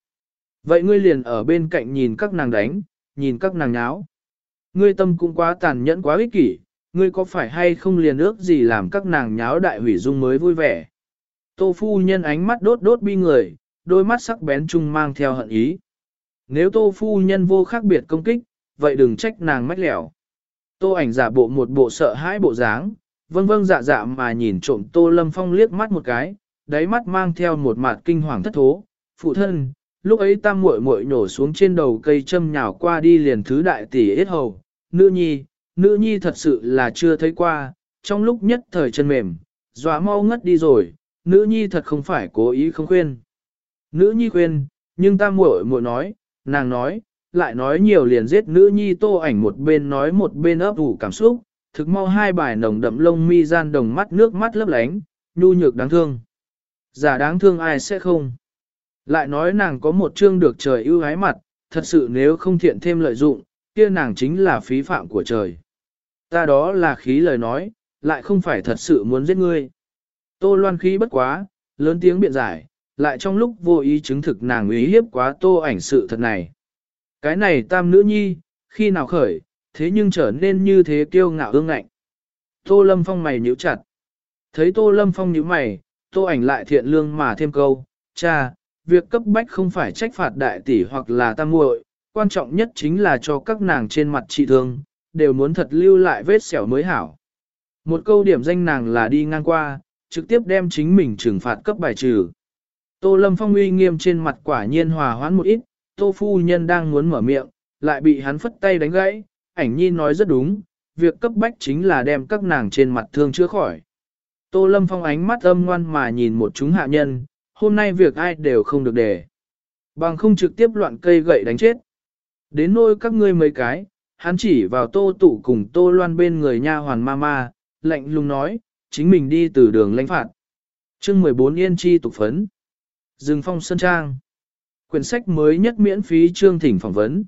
Vậy ngươi liền ở bên cạnh nhìn các nàng đánh, nhìn các nàng nháo. Ngươi tâm cũng quá tàn nhẫn quá ích kỷ, ngươi có phải hay không liền ước gì làm các nàng nháo đại hủy dung mới vui vẻ. Tô phu nhân ánh mắt đốt đốt bi người, đôi mắt sắc bén chung mang theo hận ý. Nếu tô phu nhân vô khác biệt công kích, vậy đừng trách nàng mách lẻo. Tô ảnh giả bộ một bộ sợ hãi bộ dáng, vâng vâng dạ dạ mà nhìn trộm tô lâm phong liếc mắt một cái, đáy mắt mang theo một mặt kinh hoàng thất thố. Phụ thân, lúc ấy tam muội muội nổ xuống trên đầu cây châm nhào qua đi liền thứ đại tỷ ít hầu, nữ nhi, nữ nhi thật sự là chưa thấy qua, trong lúc nhất thời chân mềm, dọa mau ngất đi rồi, nữ nhi thật không phải cố ý không khuyên. Nữ nhi khuyên, nhưng ta muội muội nói, nàng nói, lại nói nhiều liền giết nữ nhi tô ảnh một bên nói một bên ấp ủ cảm xúc, thực mau hai bài nồng đậm lông mi gian đồng mắt nước mắt lấp lánh, nhu nhược đáng thương. Giả đáng thương ai sẽ không. Lại nói nàng có một chương được trời ưu ái mặt, thật sự nếu không thiện thêm lợi dụng, kia nàng chính là phí phạm của trời. Ta đó là khí lời nói, lại không phải thật sự muốn giết ngươi. Tô loan khí bất quá, lớn tiếng biện giải, lại trong lúc vô ý chứng thực nàng ý hiếp quá tô ảnh sự thật này. Cái này tam nữ nhi, khi nào khởi, thế nhưng trở nên như thế kiêu ngạo ương ngạnh. Tô lâm phong mày nhíu chặt. Thấy tô lâm phong nhíu mày, tô ảnh lại thiện lương mà thêm câu, cha, việc cấp bách không phải trách phạt đại tỷ hoặc là tam muội, quan trọng nhất chính là cho các nàng trên mặt trị thương, đều muốn thật lưu lại vết sẹo mới hảo. Một câu điểm danh nàng là đi ngang qua, trực tiếp đem chính mình trừng phạt cấp bài trừ. Tô Lâm Phong uy nghiêm trên mặt quả nhiên hòa hoãn một ít, Tô Phu Nhân đang muốn mở miệng, lại bị hắn phất tay đánh gãy, ảnh nhi nói rất đúng, việc cấp bách chính là đem các nàng trên mặt thương chữa khỏi. Tô Lâm Phong ánh mắt âm ngoan mà nhìn một chúng hạ nhân, hôm nay việc ai đều không được để. Bằng không trực tiếp loạn cây gậy đánh chết. Đến nôi các ngươi mấy cái, hắn chỉ vào tô tụ cùng tô loan bên người nha hoàn ma ma, lạnh lùng nói, chính mình đi từ đường lãnh phạt. chương 14 Yên Chi tục phấn. dừng Phong Sơn Trang. Quyển sách mới nhất miễn phí chương thỉnh phỏng vấn.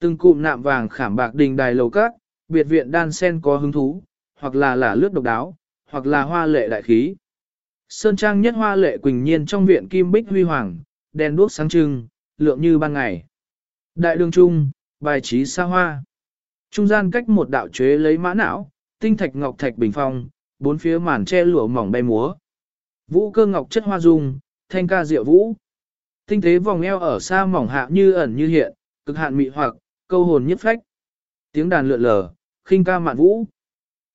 Từng cụm nạm vàng khảm bạc đình đài lầu các, biệt viện đan sen có hứng thú, hoặc là lả lướt độc đáo, hoặc là hoa lệ đại khí. Sơn Trang nhất hoa lệ quỳnh nhiên trong viện kim bích huy hoàng, đèn đuốc sáng trưng, lượng như ban ngày. Đại đường trung, bài trí xa hoa. Trung gian cách một đạo chế lấy mã não, tinh thạch ngọc thạch bình phong, bốn phía màn che lụa mỏng bay múa. Vũ cơ ngọc chất hoa dung, thanh ca diệu vũ. Tinh thế vòng eo ở xa mỏng hạ như ẩn như hiện, cực hạn mị hoặc, câu hồn nhất phách. Tiếng đàn lượn lờ, khinh ca mạn vũ.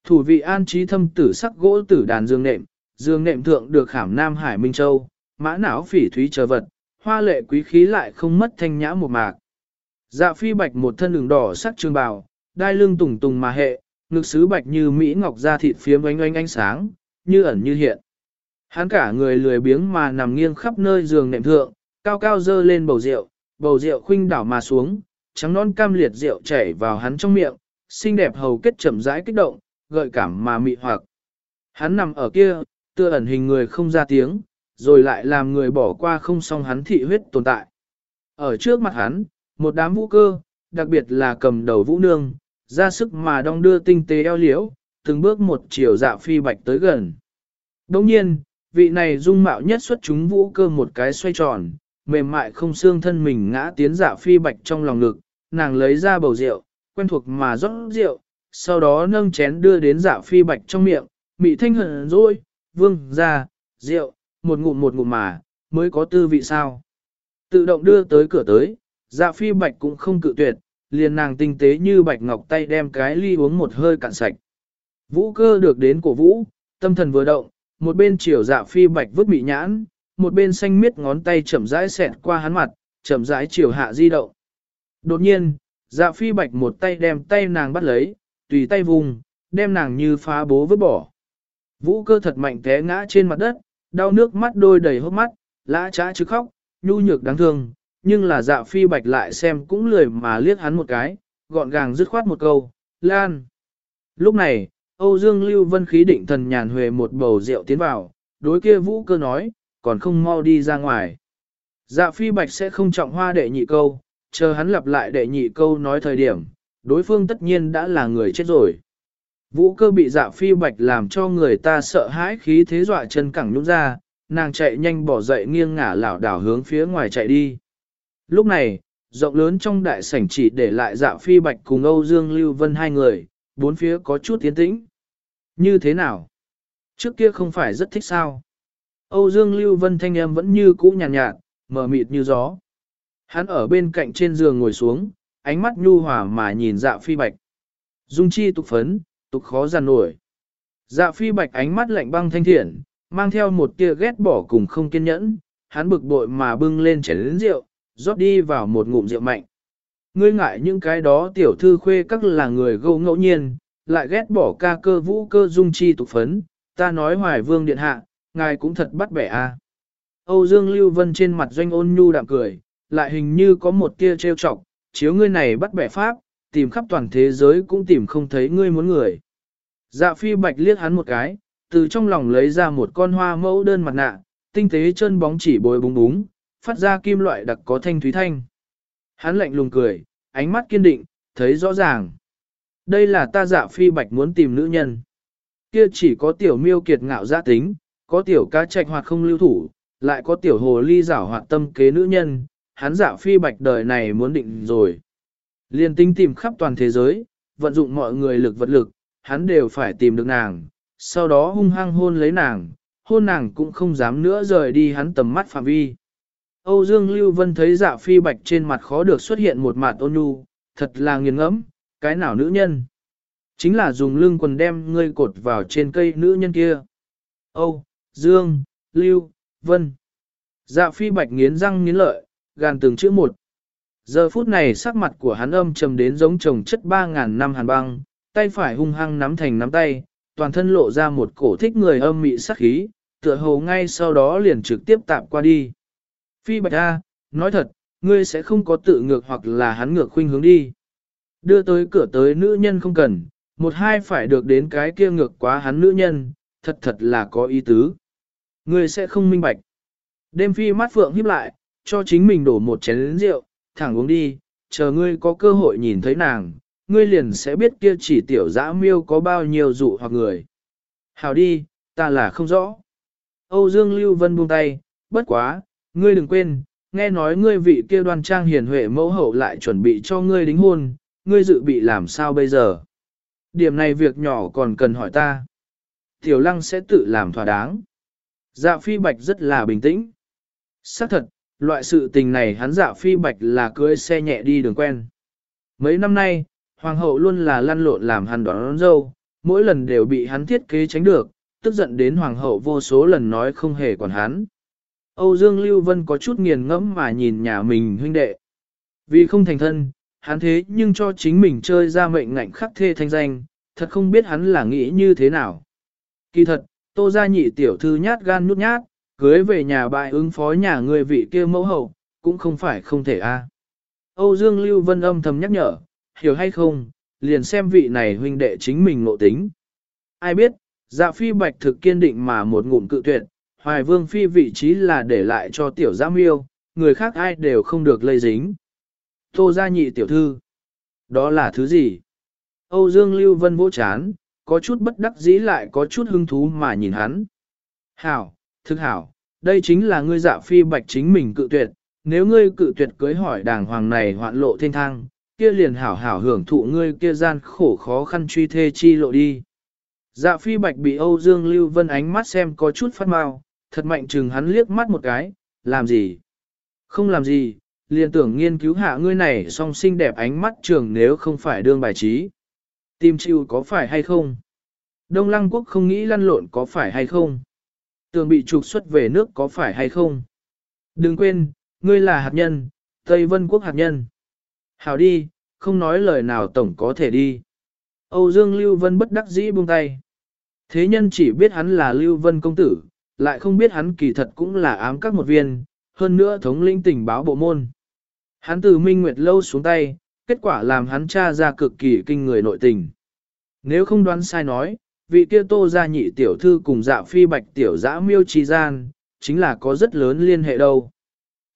Thủ vị an trí thâm tử sắc gỗ tử đàn dương nệm, dương nệm thượng được khảm Nam Hải Minh Châu, mã não phỉ thúy chờ vật, hoa lệ quý khí lại không mất thanh nhã một mạc. Dạ phi bạch một thân đường đỏ sắc trường bào, đai lưng tùng tùng mà hệ, ngực sứ bạch như Mỹ ngọc da thịt phiếm ánh ánh ánh sáng, như ẩn như hiện. Hắn cả người lười biếng mà nằm nghiêng khắp nơi giường nệm thượng, cao cao dơ lên bầu rượu, bầu rượu khuynh đảo mà xuống, trắng non cam liệt rượu chảy vào hắn trong miệng, xinh đẹp hầu kết chậm rãi kích động, gợi cảm mà mị hoặc. Hắn nằm ở kia, tựa ẩn hình người không ra tiếng, rồi lại làm người bỏ qua không xong hắn thị huyết tồn tại. Ở trước mặt hắn, một đám vũ cơ, đặc biệt là cầm đầu vũ nương, ra sức mà đong đưa tinh tế eo liễu, từng bước một chiều dạ phi bạch tới gần. Đồng nhiên, vị này dung mạo nhất xuất chúng vũ cơ một cái xoay tròn, mềm mại không xương thân mình ngã tiến dạ phi bạch trong lòng ngực, nàng lấy ra bầu rượu, quen thuộc mà rót rượu, sau đó nâng chén đưa đến dạ phi bạch trong miệng, mị thanh hận rồi, vương ra, rượu, một ngụm một ngụm mà, mới có tư vị sao. Tự động đưa tới cửa tới, dạ phi bạch cũng không cự tuyệt, liền nàng tinh tế như bạch ngọc tay đem cái ly uống một hơi cạn sạch. Vũ cơ được đến cổ vũ, tâm thần vừa động, một bên chiều dạ phi bạch vứt bị nhãn, một bên xanh miết ngón tay chậm rãi xẹt qua hắn mặt, chậm rãi chiều hạ di động. Đột nhiên, dạ phi bạch một tay đem tay nàng bắt lấy, tùy tay vùng, đem nàng như phá bố vứt bỏ. Vũ cơ thật mạnh té ngã trên mặt đất, đau nước mắt đôi đầy hốc mắt, lã trá chứ khóc, nhu nhược đáng thương, nhưng là dạ phi bạch lại xem cũng lười mà liếc hắn một cái, gọn gàng dứt khoát một câu, Lan. Lúc này, Âu Dương Lưu Vân khí định thần nhàn huề một bầu rượu tiến vào, đối kia vũ cơ nói, còn không mau đi ra ngoài. Dạ phi bạch sẽ không trọng hoa đệ nhị câu, chờ hắn lặp lại đệ nhị câu nói thời điểm, đối phương tất nhiên đã là người chết rồi. Vũ cơ bị dạ phi bạch làm cho người ta sợ hãi khí thế dọa chân cẳng nhúc ra, nàng chạy nhanh bỏ dậy nghiêng ngả lảo đảo hướng phía ngoài chạy đi. Lúc này, rộng lớn trong đại sảnh chỉ để lại dạ phi bạch cùng Âu Dương Lưu Vân hai người, bốn phía có chút tiến tĩnh. Như thế nào? Trước kia không phải rất thích sao? Âu Dương Lưu Vân thanh em vẫn như cũ nhàn nhạt, nhạt, mờ mịt như gió. Hắn ở bên cạnh trên giường ngồi xuống, ánh mắt nhu hòa mà nhìn dạ phi bạch. Dung chi tục phấn, tục khó giàn nổi. Dạ phi bạch ánh mắt lạnh băng thanh thiện, mang theo một tia ghét bỏ cùng không kiên nhẫn, hắn bực bội mà bưng lên chén lĩnh rượu, rót đi vào một ngụm rượu mạnh. Ngươi ngại những cái đó tiểu thư khuê các là người gâu ngẫu nhiên, lại ghét bỏ ca cơ vũ cơ dung chi tục phấn, ta nói hoài vương điện hạ, ngài cũng thật bắt bẻ a. Âu Dương Lưu Vân trên mặt doanh ôn nhu đạm cười, lại hình như có một tia trêu chọc, chiếu ngươi này bắt bẻ pháp, tìm khắp toàn thế giới cũng tìm không thấy ngươi muốn người. Dạ phi bạch liếc hắn một cái, từ trong lòng lấy ra một con hoa mẫu đơn mặt nạ, tinh tế chân bóng chỉ bồi búng búng, phát ra kim loại đặc có thanh thúy thanh. Hắn lạnh lùng cười, ánh mắt kiên định, thấy rõ ràng. Đây là ta dạ phi bạch muốn tìm nữ nhân. Kia chỉ có tiểu miêu kiệt ngạo giã tính, có tiểu cá trạch hoạt không lưu thủ, lại có tiểu hồ ly giảo hoạt tâm kế nữ nhân, hắn dạ phi bạch đời này muốn định rồi. Liên tinh tìm khắp toàn thế giới, vận dụng mọi người lực vật lực, hắn đều phải tìm được nàng, sau đó hung hăng hôn lấy nàng, hôn nàng cũng không dám nữa rời đi hắn tầm mắt phạm vi. Âu Dương Lưu Vân thấy dạ phi bạch trên mặt khó được xuất hiện một mặt ôn nhu, thật là nghiền ngẫm, cái nào nữ nhân? Chính là dùng lưng quần đem ngươi cột vào trên cây nữ nhân kia. Âu, Dương, Lưu, Vân. Dạ phi bạch nghiến răng nghiến lợi, gàn từng chữ một. Giờ phút này sắc mặt của hắn âm trầm đến giống chồng chất ba ngàn năm hàn băng, tay phải hung hăng nắm thành nắm tay, toàn thân lộ ra một cổ thích người âm mị sắc khí, tựa hồ ngay sau đó liền trực tiếp tạm qua đi. Phi bạch A, nói thật, ngươi sẽ không có tự ngược hoặc là hắn ngược khuynh hướng đi. Đưa tới cửa tới nữ nhân không cần, một hai phải được đến cái kia ngược quá hắn nữ nhân, thật thật là có ý tứ. Ngươi sẽ không minh bạch. Đêm phi mắt phượng híp lại, cho chính mình đổ một chén rượu, thẳng uống đi, chờ ngươi có cơ hội nhìn thấy nàng, ngươi liền sẽ biết kia chỉ tiểu dã miêu có bao nhiêu dụ hoặc người. Hào đi, ta là không rõ. Âu Dương Lưu Vân buông tay, bất quá, ngươi đừng quên, nghe nói ngươi vị kia đoan trang hiền huệ mẫu hậu lại chuẩn bị cho ngươi đính hôn, ngươi dự bị làm sao bây giờ? Điểm này việc nhỏ còn cần hỏi ta. Tiểu lăng sẽ tự làm thỏa đáng. Dạ phi bạch rất là bình tĩnh. Xác thật, loại sự tình này hắn dạ phi bạch là cưới xe nhẹ đi đường quen. Mấy năm nay, hoàng hậu luôn là lăn lộn làm hắn đón, đón dâu, mỗi lần đều bị hắn thiết kế tránh được, tức giận đến hoàng hậu vô số lần nói không hề còn hắn. Âu Dương Lưu Vân có chút nghiền ngẫm mà nhìn nhà mình huynh đệ. Vì không thành thân, hắn thế nhưng cho chính mình chơi ra mệnh ngạnh khắc thê thanh danh, thật không biết hắn là nghĩ như thế nào. Kỳ thật, tô gia nhị tiểu thư nhát gan nhút nhát, cưới về nhà bại ứng phó nhà người vị kia mẫu hậu, cũng không phải không thể a. Âu Dương Lưu Vân âm thầm nhắc nhở, hiểu hay không, liền xem vị này huynh đệ chính mình ngộ tính. Ai biết, dạ phi bạch thực kiên định mà một ngụm cự tuyệt, hoài vương phi vị trí là để lại cho tiểu giã miêu, người khác ai đều không được lây dính. Tô gia nhị tiểu thư. Đó là thứ gì? Âu Dương Lưu Vân vỗ chán, có chút bất đắc dĩ lại có chút hứng thú mà nhìn hắn. Hảo, thực hảo, đây chính là ngươi dạ phi bạch chính mình cự tuyệt, nếu ngươi cự tuyệt cưới hỏi đàng hoàng này hoạn lộ thiên thang, kia liền hảo hảo hưởng thụ ngươi kia gian khổ khó khăn truy thê chi lộ đi. Dạ phi bạch bị Âu Dương Lưu Vân ánh mắt xem có chút phát mau, thật mạnh chừng hắn liếc mắt một cái, làm gì? Không làm gì, liền tưởng nghiên cứu hạ ngươi này song xinh đẹp ánh mắt trường nếu không phải đương bài trí. Tim chịu có phải hay không? Đông Lăng Quốc không nghĩ lăn lộn có phải hay không? Tường bị trục xuất về nước có phải hay không? Đừng quên, ngươi là hạt nhân, Tây Vân Quốc hạt nhân. Hảo đi, không nói lời nào tổng có thể đi. Âu Dương Lưu Vân bất đắc dĩ buông tay. Thế nhân chỉ biết hắn là Lưu Vân công tử, lại không biết hắn kỳ thật cũng là ám các một viên, hơn nữa thống lĩnh tình báo bộ môn. Hắn từ Minh Nguyệt lâu xuống tay, kết quả làm hắn tra ra cực kỳ kinh người nội tình. Nếu không đoán sai nói, vị kia tô gia nhị tiểu thư cùng dạ phi bạch tiểu dã miêu trì gian, chính là có rất lớn liên hệ đâu.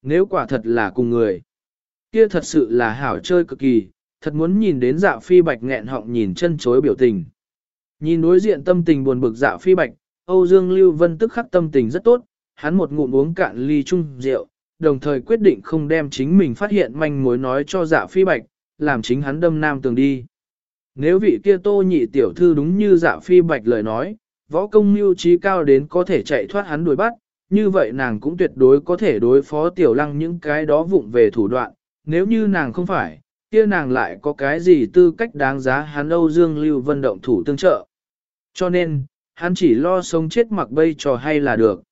Nếu quả thật là cùng người, kia thật sự là hảo chơi cực kỳ, thật muốn nhìn đến dạ phi bạch nghẹn họng nhìn chân chối biểu tình. Nhìn đối diện tâm tình buồn bực dạ phi bạch, Âu Dương Lưu Vân tức khắc tâm tình rất tốt, hắn một ngụm uống cạn ly chung rượu, đồng thời quyết định không đem chính mình phát hiện manh mối nói cho dạ phi bạch, làm chính hắn đâm nam tường đi. Nếu vị kia tô nhị tiểu thư đúng như dạ phi bạch lời nói, võ công mưu trí cao đến có thể chạy thoát hắn đuổi bắt, như vậy nàng cũng tuyệt đối có thể đối phó tiểu lăng những cái đó vụng về thủ đoạn, nếu như nàng không phải, kia nàng lại có cái gì tư cách đáng giá hắn Âu Dương Lưu Vân động thủ tương trợ. Cho nên, hắn chỉ lo sống chết mặc bây trò hay là được.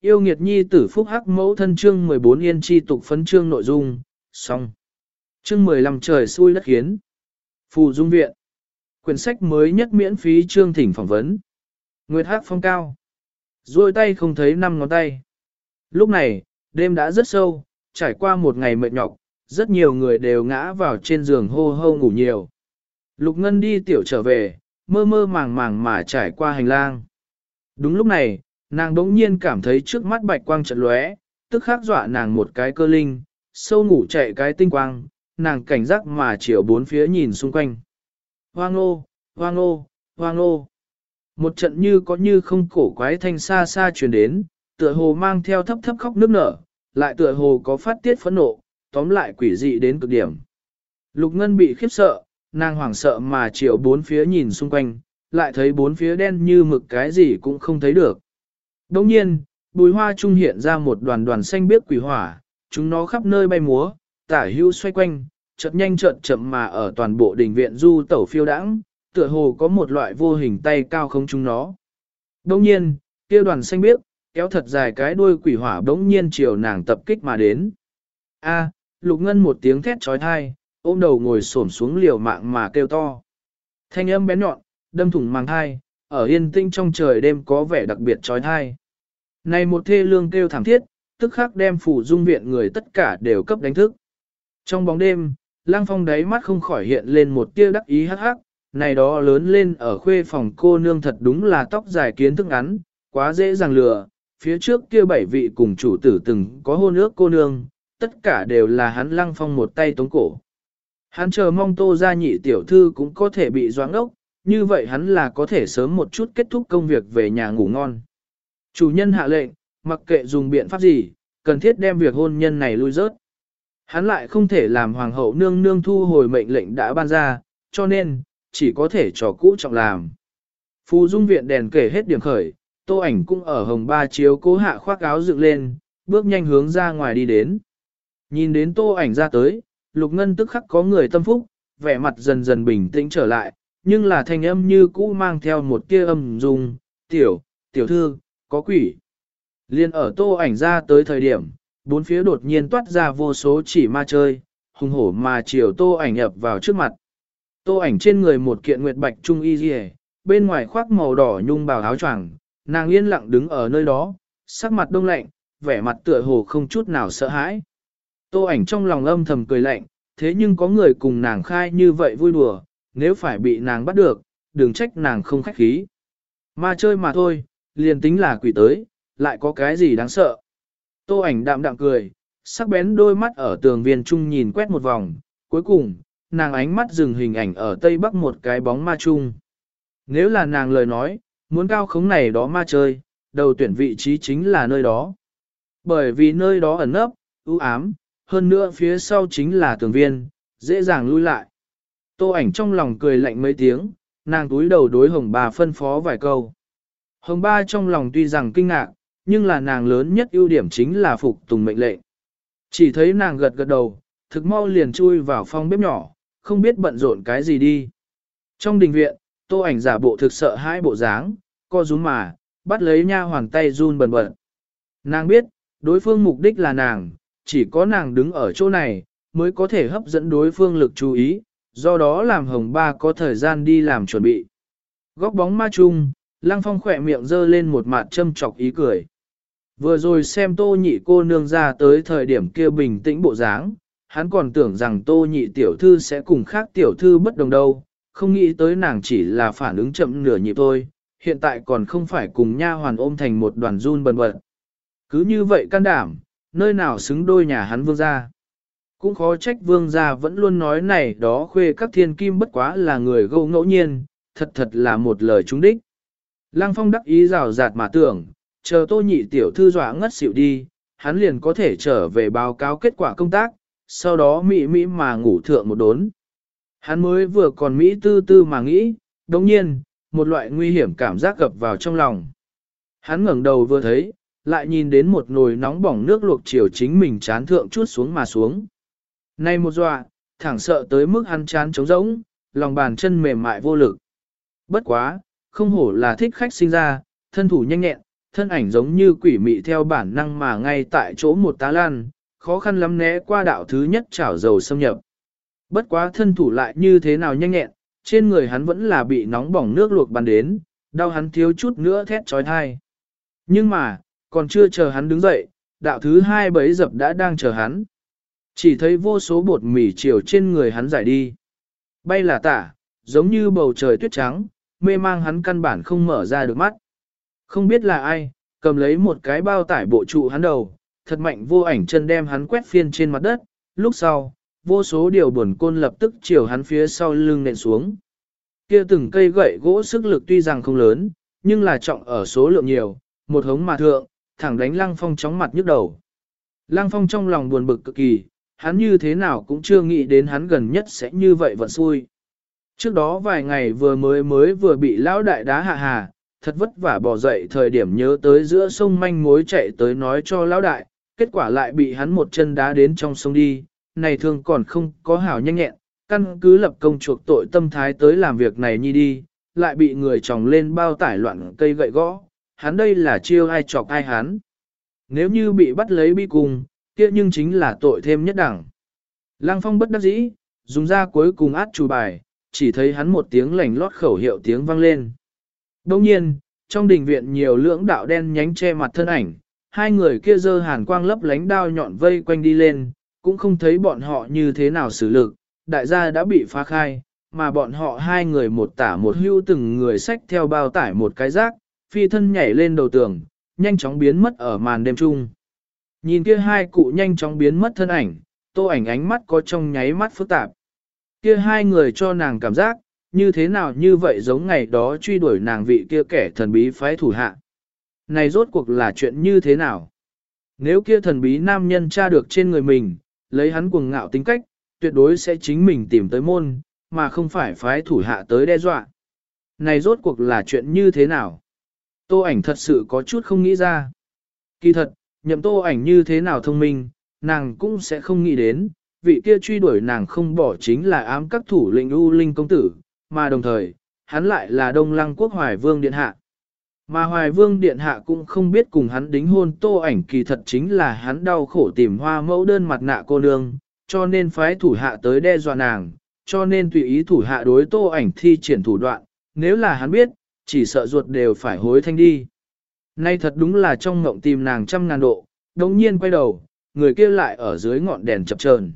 Yêu nghiệt nhi tử phúc hắc mẫu thân chương 14 yên chi tục phấn chương nội dung, xong. Chương 15 trời xui đất hiến. Phù dung viện. Quyển sách mới nhất miễn phí chương thỉnh phỏng vấn. Nguyệt hắc phong cao. Rồi tay không thấy năm ngón tay. Lúc này, đêm đã rất sâu, trải qua một ngày mệt nhọc, rất nhiều người đều ngã vào trên giường hô hô ngủ nhiều. Lục Ngân đi tiểu trở về, mơ mơ màng màng mà trải qua hành lang. Đúng lúc này, nàng đống nhiên cảm thấy trước mắt bạch quang trận lóe, tức khắc dọa nàng một cái cơ linh, sâu ngủ chạy cái tinh quang, nàng cảnh giác mà chiều bốn phía nhìn xung quanh. Hoang ô, hoang ô, hoang ô. Một trận như có như không cổ quái thanh xa xa truyền đến, tựa hồ mang theo thấp thấp khóc nước nở, lại tựa hồ có phát tiết phẫn nộ, tóm lại quỷ dị đến cực điểm. Lục Ngân bị khiếp sợ, nàng hoảng sợ mà chiều bốn phía nhìn xung quanh, lại thấy bốn phía đen như mực cái gì cũng không thấy được. Đồng nhiên, bùi hoa trung hiện ra một đoàn đoàn xanh biếc quỷ hỏa, chúng nó khắp nơi bay múa, tả hưu xoay quanh, chợt nhanh chợt chậm mà ở toàn bộ đình viện du tẩu phiêu đãng, tựa hồ có một loại vô hình tay cao không chúng nó. Đồng nhiên, kia đoàn xanh biếc, kéo thật dài cái đuôi quỷ hỏa đống nhiên chiều nàng tập kích mà đến. A, lục ngân một tiếng thét trói thai, ôm đầu ngồi xổm xuống liều mạng mà kêu to. Thanh âm bén nhọn, đâm thủng màng thai, ở yên tinh trong trời đêm có vẻ đặc biệt trói thai. Này một thê lương kêu thảm thiết, tức khắc đem phủ dung viện người tất cả đều cấp đánh thức. Trong bóng đêm, lang phong đáy mắt không khỏi hiện lên một tia đắc ý hắc hắc, này đó lớn lên ở khuê phòng cô nương thật đúng là tóc dài kiến thức ngắn, quá dễ dàng lừa, phía trước kia bảy vị cùng chủ tử từng có hôn ước cô nương, tất cả đều là hắn lăng phong một tay tống cổ. Hắn chờ mong tô ra nhị tiểu thư cũng có thể bị doãn ốc, như vậy hắn là có thể sớm một chút kết thúc công việc về nhà ngủ ngon. Chủ nhân hạ lệnh, mặc kệ dùng biện pháp gì, cần thiết đem việc hôn nhân này lui rớt. Hắn lại không thể làm hoàng hậu nương nương thu hồi mệnh lệnh đã ban ra, cho nên, chỉ có thể trò cũ trọng làm. Phù dung viện đèn kể hết điểm khởi, tô ảnh cũng ở hồng ba chiếu cố hạ khoác áo dựng lên, bước nhanh hướng ra ngoài đi đến. Nhìn đến tô ảnh ra tới, lục ngân tức khắc có người tâm phúc, vẻ mặt dần dần bình tĩnh trở lại, nhưng là thanh âm như cũ mang theo một tia âm dung, tiểu, tiểu thư, có quỷ. Liên ở tô ảnh ra tới thời điểm, bốn phía đột nhiên toát ra vô số chỉ ma chơi, hùng hổ mà chiều tô ảnh nhập vào trước mặt. Tô ảnh trên người một kiện nguyệt bạch trung y dì bên ngoài khoác màu đỏ nhung bào áo choàng, nàng yên lặng đứng ở nơi đó, sắc mặt đông lạnh, vẻ mặt tựa hồ không chút nào sợ hãi. Tô ảnh trong lòng âm thầm cười lạnh, thế nhưng có người cùng nàng khai như vậy vui đùa, nếu phải bị nàng bắt được, đừng trách nàng không khách khí. Ma chơi mà thôi, liền tính là quỷ tới, lại có cái gì đáng sợ. Tô ảnh đạm đạm cười, sắc bén đôi mắt ở tường viên trung nhìn quét một vòng, cuối cùng, nàng ánh mắt dừng hình ảnh ở tây bắc một cái bóng ma trung. Nếu là nàng lời nói, muốn cao khống này đó ma chơi, đầu tuyển vị trí chính là nơi đó. Bởi vì nơi đó ẩn nấp, u ám, hơn nữa phía sau chính là tường viên, dễ dàng lui lại. Tô ảnh trong lòng cười lạnh mấy tiếng, nàng túi đầu đối hồng ba phân phó vài câu. Hồng ba trong lòng tuy rằng kinh ngạc, nhưng là nàng lớn nhất ưu điểm chính là phục tùng mệnh lệnh. Chỉ thấy nàng gật gật đầu, thực mau liền chui vào phòng bếp nhỏ, không biết bận rộn cái gì đi. Trong đình viện, tô ảnh giả bộ thực sợ hai bộ dáng, co rúm mà, bắt lấy nha hoàng tay run bần bẩn. Nàng biết, đối phương mục đích là nàng, chỉ có nàng đứng ở chỗ này, mới có thể hấp dẫn đối phương lực chú ý, do đó làm hồng ba có thời gian đi làm chuẩn bị. Góc bóng ma chung, lăng phong khỏe miệng dơ lên một mặt châm chọc ý cười. Vừa rồi xem tô nhị cô nương ra tới thời điểm kia bình tĩnh bộ dáng, hắn còn tưởng rằng tô nhị tiểu thư sẽ cùng khác tiểu thư bất đồng đâu, không nghĩ tới nàng chỉ là phản ứng chậm nửa nhịp thôi, hiện tại còn không phải cùng nha hoàn ôm thành một đoàn run bần bật. Cứ như vậy can đảm, nơi nào xứng đôi nhà hắn vương gia. Cũng khó trách vương gia vẫn luôn nói này đó khuê các thiên kim bất quá là người gâu ngẫu nhiên, thật thật là một lời trúng đích. Lăng phong đắc ý rào rạt mà tưởng, chờ tô nhị tiểu thư dọa ngất xỉu đi, hắn liền có thể trở về báo cáo kết quả công tác, sau đó mỹ mỹ mà ngủ thượng một đốn. Hắn mới vừa còn mỹ tư tư mà nghĩ, đồng nhiên, một loại nguy hiểm cảm giác gập vào trong lòng. Hắn ngẩng đầu vừa thấy, lại nhìn đến một nồi nóng bỏng nước luộc chiều chính mình chán thượng chút xuống mà xuống. Nay một dọa, thẳng sợ tới mức hắn chán trống rỗng, lòng bàn chân mềm mại vô lực. Bất quá, không hổ là thích khách sinh ra, thân thủ nhanh nhẹn, thân ảnh giống như quỷ mị theo bản năng mà ngay tại chỗ một tá lan, khó khăn lắm né qua đạo thứ nhất chảo dầu xâm nhập. Bất quá thân thủ lại như thế nào nhanh nhẹn, trên người hắn vẫn là bị nóng bỏng nước luộc bắn đến, đau hắn thiếu chút nữa thét trói thai. Nhưng mà, còn chưa chờ hắn đứng dậy, đạo thứ hai bấy dập đã đang chờ hắn. Chỉ thấy vô số bột mì chiều trên người hắn giải đi. Bay là tả, giống như bầu trời tuyết trắng, mê mang hắn căn bản không mở ra được mắt. Không biết là ai, cầm lấy một cái bao tải bộ trụ hắn đầu, thật mạnh vô ảnh chân đem hắn quét phiên trên mặt đất, lúc sau, vô số điều buồn côn lập tức chiều hắn phía sau lưng nện xuống. Kia từng cây gậy gỗ sức lực tuy rằng không lớn, nhưng là trọng ở số lượng nhiều, một hống mà thượng, thẳng đánh lăng phong chóng mặt nhức đầu. Lăng phong trong lòng buồn bực cực kỳ, hắn như thế nào cũng chưa nghĩ đến hắn gần nhất sẽ như vậy vận xui. Trước đó vài ngày vừa mới mới vừa bị lão đại đá hạ hà, thật vất vả bỏ dậy thời điểm nhớ tới giữa sông manh mối chạy tới nói cho lão đại, kết quả lại bị hắn một chân đá đến trong sông đi, này thường còn không có hảo nhanh nhẹn, căn cứ lập công chuộc tội tâm thái tới làm việc này nhi đi, lại bị người chồng lên bao tải loạn cây gậy gõ, hắn đây là chiêu ai chọc ai hắn. Nếu như bị bắt lấy bi cùng, kia nhưng chính là tội thêm nhất đẳng. Lăng phong bất đắc dĩ, dùng ra cuối cùng át chủ bài, chỉ thấy hắn một tiếng lành lót khẩu hiệu tiếng vang lên. Đồng nhiên, trong đình viện nhiều lưỡng đạo đen nhánh che mặt thân ảnh, hai người kia dơ hàn quang lấp lánh đao nhọn vây quanh đi lên, cũng không thấy bọn họ như thế nào xử lực, đại gia đã bị phá khai, mà bọn họ hai người một tả một hưu từng người xách theo bao tải một cái rác, phi thân nhảy lên đầu tường, nhanh chóng biến mất ở màn đêm trung. Nhìn kia hai cụ nhanh chóng biến mất thân ảnh, tô ảnh ánh mắt có trong nháy mắt phức tạp. Kia hai người cho nàng cảm giác, như thế nào như vậy giống ngày đó truy đuổi nàng vị kia kẻ thần bí phái thủ hạ. Này rốt cuộc là chuyện như thế nào? Nếu kia thần bí nam nhân tra được trên người mình, lấy hắn cuồng ngạo tính cách, tuyệt đối sẽ chính mình tìm tới môn, mà không phải phái thủ hạ tới đe dọa. Này rốt cuộc là chuyện như thế nào? Tô ảnh thật sự có chút không nghĩ ra. Kỳ thật, nhậm tô ảnh như thế nào thông minh, nàng cũng sẽ không nghĩ đến, vị kia truy đuổi nàng không bỏ chính là ám các thủ lĩnh U Linh công tử, mà đồng thời, hắn lại là Đông Lăng Quốc Hoài Vương Điện Hạ. Mà Hoài Vương Điện Hạ cũng không biết cùng hắn đính hôn tô ảnh kỳ thật chính là hắn đau khổ tìm hoa mẫu đơn mặt nạ cô nương, cho nên phái thủ hạ tới đe dọa nàng, cho nên tùy ý thủ hạ đối tô ảnh thi triển thủ đoạn, nếu là hắn biết, chỉ sợ ruột đều phải hối thanh đi. Nay thật đúng là trong ngộng tìm nàng trăm ngàn độ, đồng nhiên quay đầu, người kia lại ở dưới ngọn đèn chập chờn.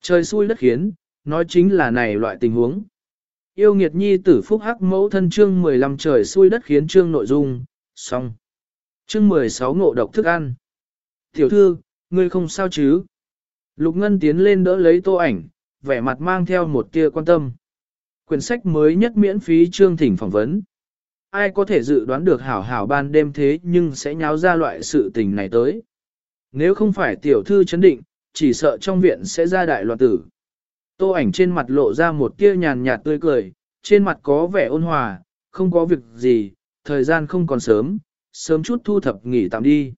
Trời xui đất khiến, nói chính là này loại tình huống. Yêu nghiệt nhi tử phúc hắc mẫu thân chương 15 trời xui đất khiến chương nội dung, xong. Chương 16 ngộ độc thức ăn. Tiểu thư, ngươi không sao chứ? Lục Ngân tiến lên đỡ lấy tô ảnh, vẻ mặt mang theo một tia quan tâm. Quyển sách mới nhất miễn phí chương thỉnh phỏng vấn. Ai có thể dự đoán được hảo hảo ban đêm thế nhưng sẽ nháo ra loại sự tình này tới. Nếu không phải tiểu thư chấn định, chỉ sợ trong viện sẽ ra đại loạn tử. Tô ảnh trên mặt lộ ra một tia nhàn nhạt tươi cười, trên mặt có vẻ ôn hòa, không có việc gì, thời gian không còn sớm, sớm chút thu thập nghỉ tạm đi.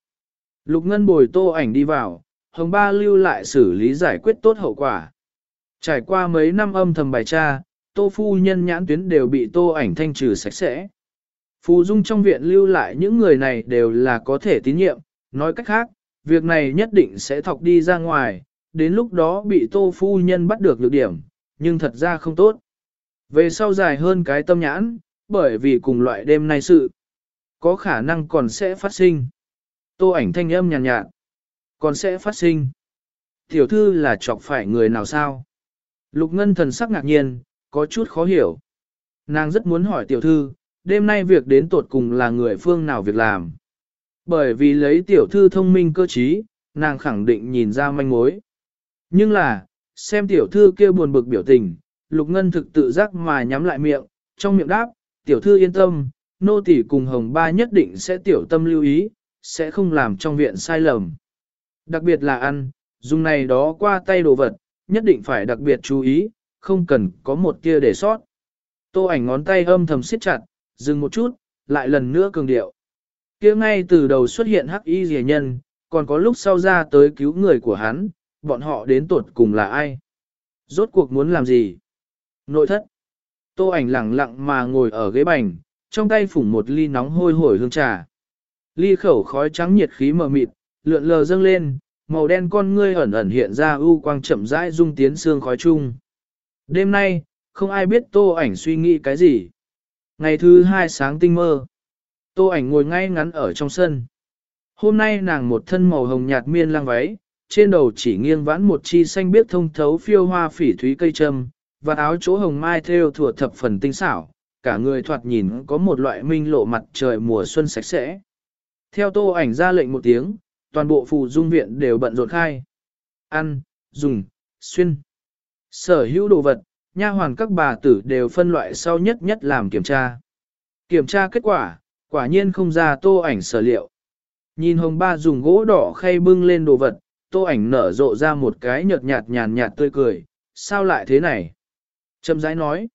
Lục Ngân bồi tô ảnh đi vào, Hồng Ba lưu lại xử lý giải quyết tốt hậu quả. Trải qua mấy năm âm thầm bài tra, tô phu nhân nhãn tuyến đều bị tô ảnh thanh trừ sạch sẽ. Phù dung trong viện lưu lại những người này đều là có thể tín nhiệm, nói cách khác, việc này nhất định sẽ thọc đi ra ngoài, đến lúc đó bị tô phu nhân bắt được lược điểm, nhưng thật ra không tốt. Về sau dài hơn cái tâm nhãn, bởi vì cùng loại đêm nay sự, có khả năng còn sẽ phát sinh. Tô ảnh thanh âm nhàn nhạt, nhạt, còn sẽ phát sinh. Tiểu thư là chọc phải người nào sao? Lục Ngân thần sắc ngạc nhiên, có chút khó hiểu. Nàng rất muốn hỏi tiểu thư, đêm nay việc đến tột cùng là người phương nào việc làm. Bởi vì lấy tiểu thư thông minh cơ trí, nàng khẳng định nhìn ra manh mối. Nhưng là, xem tiểu thư kia buồn bực biểu tình, Lục Ngân thực tự giác mà nhắm lại miệng, trong miệng đáp, tiểu thư yên tâm, nô tỷ cùng hồng ba nhất định sẽ tiểu tâm lưu ý, sẽ không làm trong viện sai lầm. Đặc biệt là ăn, dùng này đó qua tay đồ vật, nhất định phải đặc biệt chú ý, không cần có một tia để sót. Tô ảnh ngón tay âm thầm siết chặt, dừng một chút, lại lần nữa cường điệu. Kia ngay từ đầu xuất hiện hắc y rìa nhân, còn có lúc sau ra tới cứu người của hắn, bọn họ đến tuột cùng là ai? Rốt cuộc muốn làm gì? Nội thất. Tô ảnh lặng lặng mà ngồi ở ghế bành, trong tay phủng một ly nóng hôi hổi hương trà. Ly khẩu khói trắng nhiệt khí mờ mịt, lượn lờ dâng lên, màu đen con ngươi ẩn ẩn hiện ra u quang chậm rãi dung tiến xương khói chung. Đêm nay, không ai biết tô ảnh suy nghĩ cái gì. Ngày thứ hai sáng tinh mơ. Tô ảnh ngồi ngay ngắn ở trong sân. Hôm nay nàng một thân màu hồng nhạt miên lang váy, trên đầu chỉ nghiêng vãn một chi xanh biếc thông thấu phiêu hoa phỉ thúy cây trâm, và áo chỗ hồng mai thêu thủa thập phần tinh xảo, cả người thoạt nhìn có một loại minh lộ mặt trời mùa xuân sạch sẽ. Theo tô ảnh ra lệnh một tiếng, toàn bộ phù dung viện đều bận rộn khai. Ăn, dùng, xuyên. Sở hữu đồ vật, nha hoàn các bà tử đều phân loại sau nhất nhất làm kiểm tra. Kiểm tra kết quả, quả nhiên không ra tô ảnh sở liệu. Nhìn hồng ba dùng gỗ đỏ khay bưng lên đồ vật, tô ảnh nở rộ ra một cái nhợt nhạt nhàn nhạt tươi cười, sao lại thế này? Trầm rãi nói.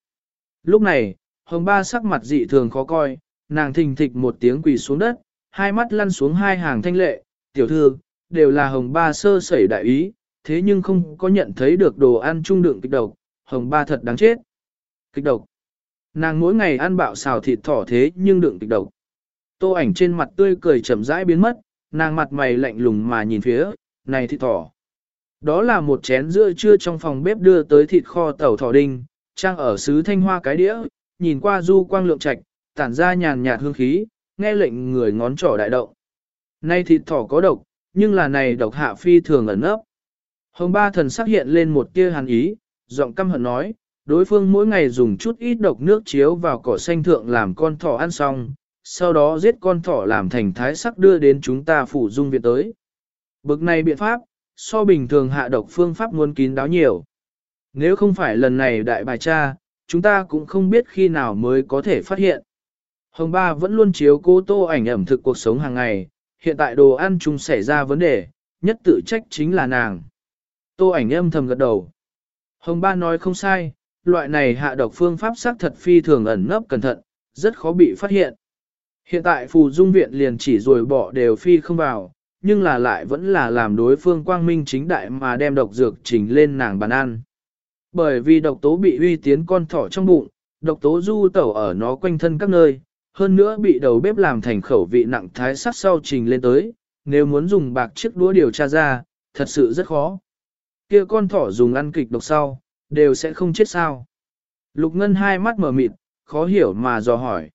Lúc này, hồng ba sắc mặt dị thường khó coi, nàng thình thịch một tiếng quỳ xuống đất, hai mắt lăn xuống hai hàng thanh lệ, tiểu thư, đều là hồng ba sơ sẩy đại ý, thế nhưng không có nhận thấy được đồ ăn trung đựng kịch độc, hồng ba thật đáng chết. Kịch độc. Nàng mỗi ngày ăn bạo xào thịt thỏ thế nhưng đựng kịch độc. Tô ảnh trên mặt tươi cười chậm rãi biến mất, nàng mặt mày lạnh lùng mà nhìn phía, này thịt thỏ. Đó là một chén giữa trưa trong phòng bếp đưa tới thịt kho tàu thỏ đinh, trang ở sứ thanh hoa cái đĩa, nhìn qua du quang lượng trạch, tản ra nhàn nhạt hương khí, nghe lệnh người ngón trỏ đại động. Nay thịt thỏ có độc, nhưng là này độc hạ phi thường ẩn nấp. Hồng ba thần sắc hiện lên một tia hàn ý, giọng căm hận nói, đối phương mỗi ngày dùng chút ít độc nước chiếu vào cỏ xanh thượng làm con thỏ ăn xong, sau đó giết con thỏ làm thành thái sắc đưa đến chúng ta phủ dung viện tới. Bực này biện pháp, so bình thường hạ độc phương pháp muốn kín đáo nhiều. Nếu không phải lần này đại bài cha, chúng ta cũng không biết khi nào mới có thể phát hiện. Hồng Ba vẫn luôn chiếu cố tô ảnh ẩm thực cuộc sống hàng ngày, hiện tại đồ ăn chung xảy ra vấn đề, nhất tự trách chính là nàng. Tô ảnh âm thầm gật đầu. Hồng Ba nói không sai, loại này hạ độc phương pháp xác thật phi thường ẩn nấp cẩn thận, rất khó bị phát hiện. Hiện tại phù dung viện liền chỉ rồi bỏ đều phi không vào, nhưng là lại vẫn là làm đối phương quang minh chính đại mà đem độc dược trình lên nàng bàn ăn. Bởi vì độc tố bị uy tiến con thỏ trong bụng, độc tố du tẩu ở nó quanh thân các nơi, hơn nữa bị đầu bếp làm thành khẩu vị nặng thái sắc sau trình lên tới, nếu muốn dùng bạc chiếc đũa điều tra ra, thật sự rất khó kia con thỏ dùng ăn kịch độc sau, đều sẽ không chết sao. Lục Ngân hai mắt mở mịt, khó hiểu mà dò hỏi.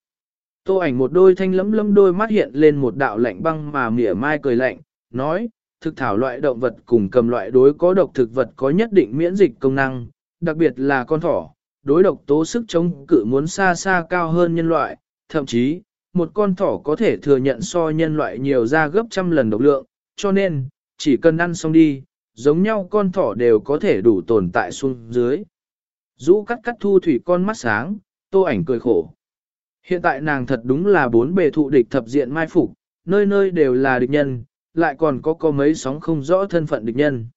Tô ảnh một đôi thanh lấm lấm đôi mắt hiện lên một đạo lạnh băng mà mỉa mai cười lạnh, nói, thực thảo loại động vật cùng cầm loại đối có độc thực vật có nhất định miễn dịch công năng, đặc biệt là con thỏ, đối độc tố sức chống cự muốn xa xa cao hơn nhân loại, thậm chí, một con thỏ có thể thừa nhận so nhân loại nhiều ra gấp trăm lần độc lượng, cho nên, chỉ cần ăn xong đi, giống nhau con thỏ đều có thể đủ tồn tại xuống dưới. Dũ cắt cắt thu thủy con mắt sáng, tô ảnh cười khổ. Hiện tại nàng thật đúng là bốn bề thụ địch thập diện mai phục, nơi nơi đều là địch nhân, lại còn có có mấy sóng không rõ thân phận địch nhân.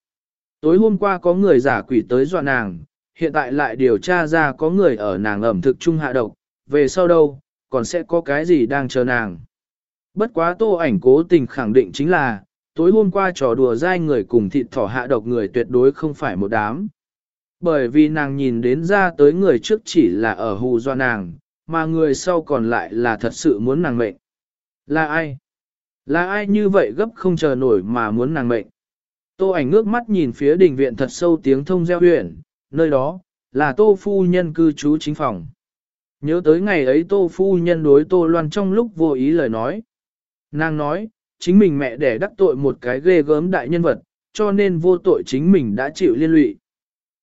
Tối hôm qua có người giả quỷ tới dọa nàng, hiện tại lại điều tra ra có người ở nàng ẩm thực trung hạ độc, về sau đâu, còn sẽ có cái gì đang chờ nàng. Bất quá tô ảnh cố tình khẳng định chính là, tối hôm qua trò đùa dai người cùng thịt thỏ hạ độc người tuyệt đối không phải một đám. Bởi vì nàng nhìn đến ra tới người trước chỉ là ở hù do nàng, mà người sau còn lại là thật sự muốn nàng mệnh. Là ai? Là ai như vậy gấp không chờ nổi mà muốn nàng mệnh? Tô ảnh ngước mắt nhìn phía đình viện thật sâu tiếng thông gieo huyện, nơi đó, là tô phu nhân cư trú chính phòng. Nhớ tới ngày ấy tô phu nhân đối tô loan trong lúc vô ý lời nói. Nàng nói, chính mình mẹ đẻ đắc tội một cái ghê gớm đại nhân vật, cho nên vô tội chính mình đã chịu liên lụy.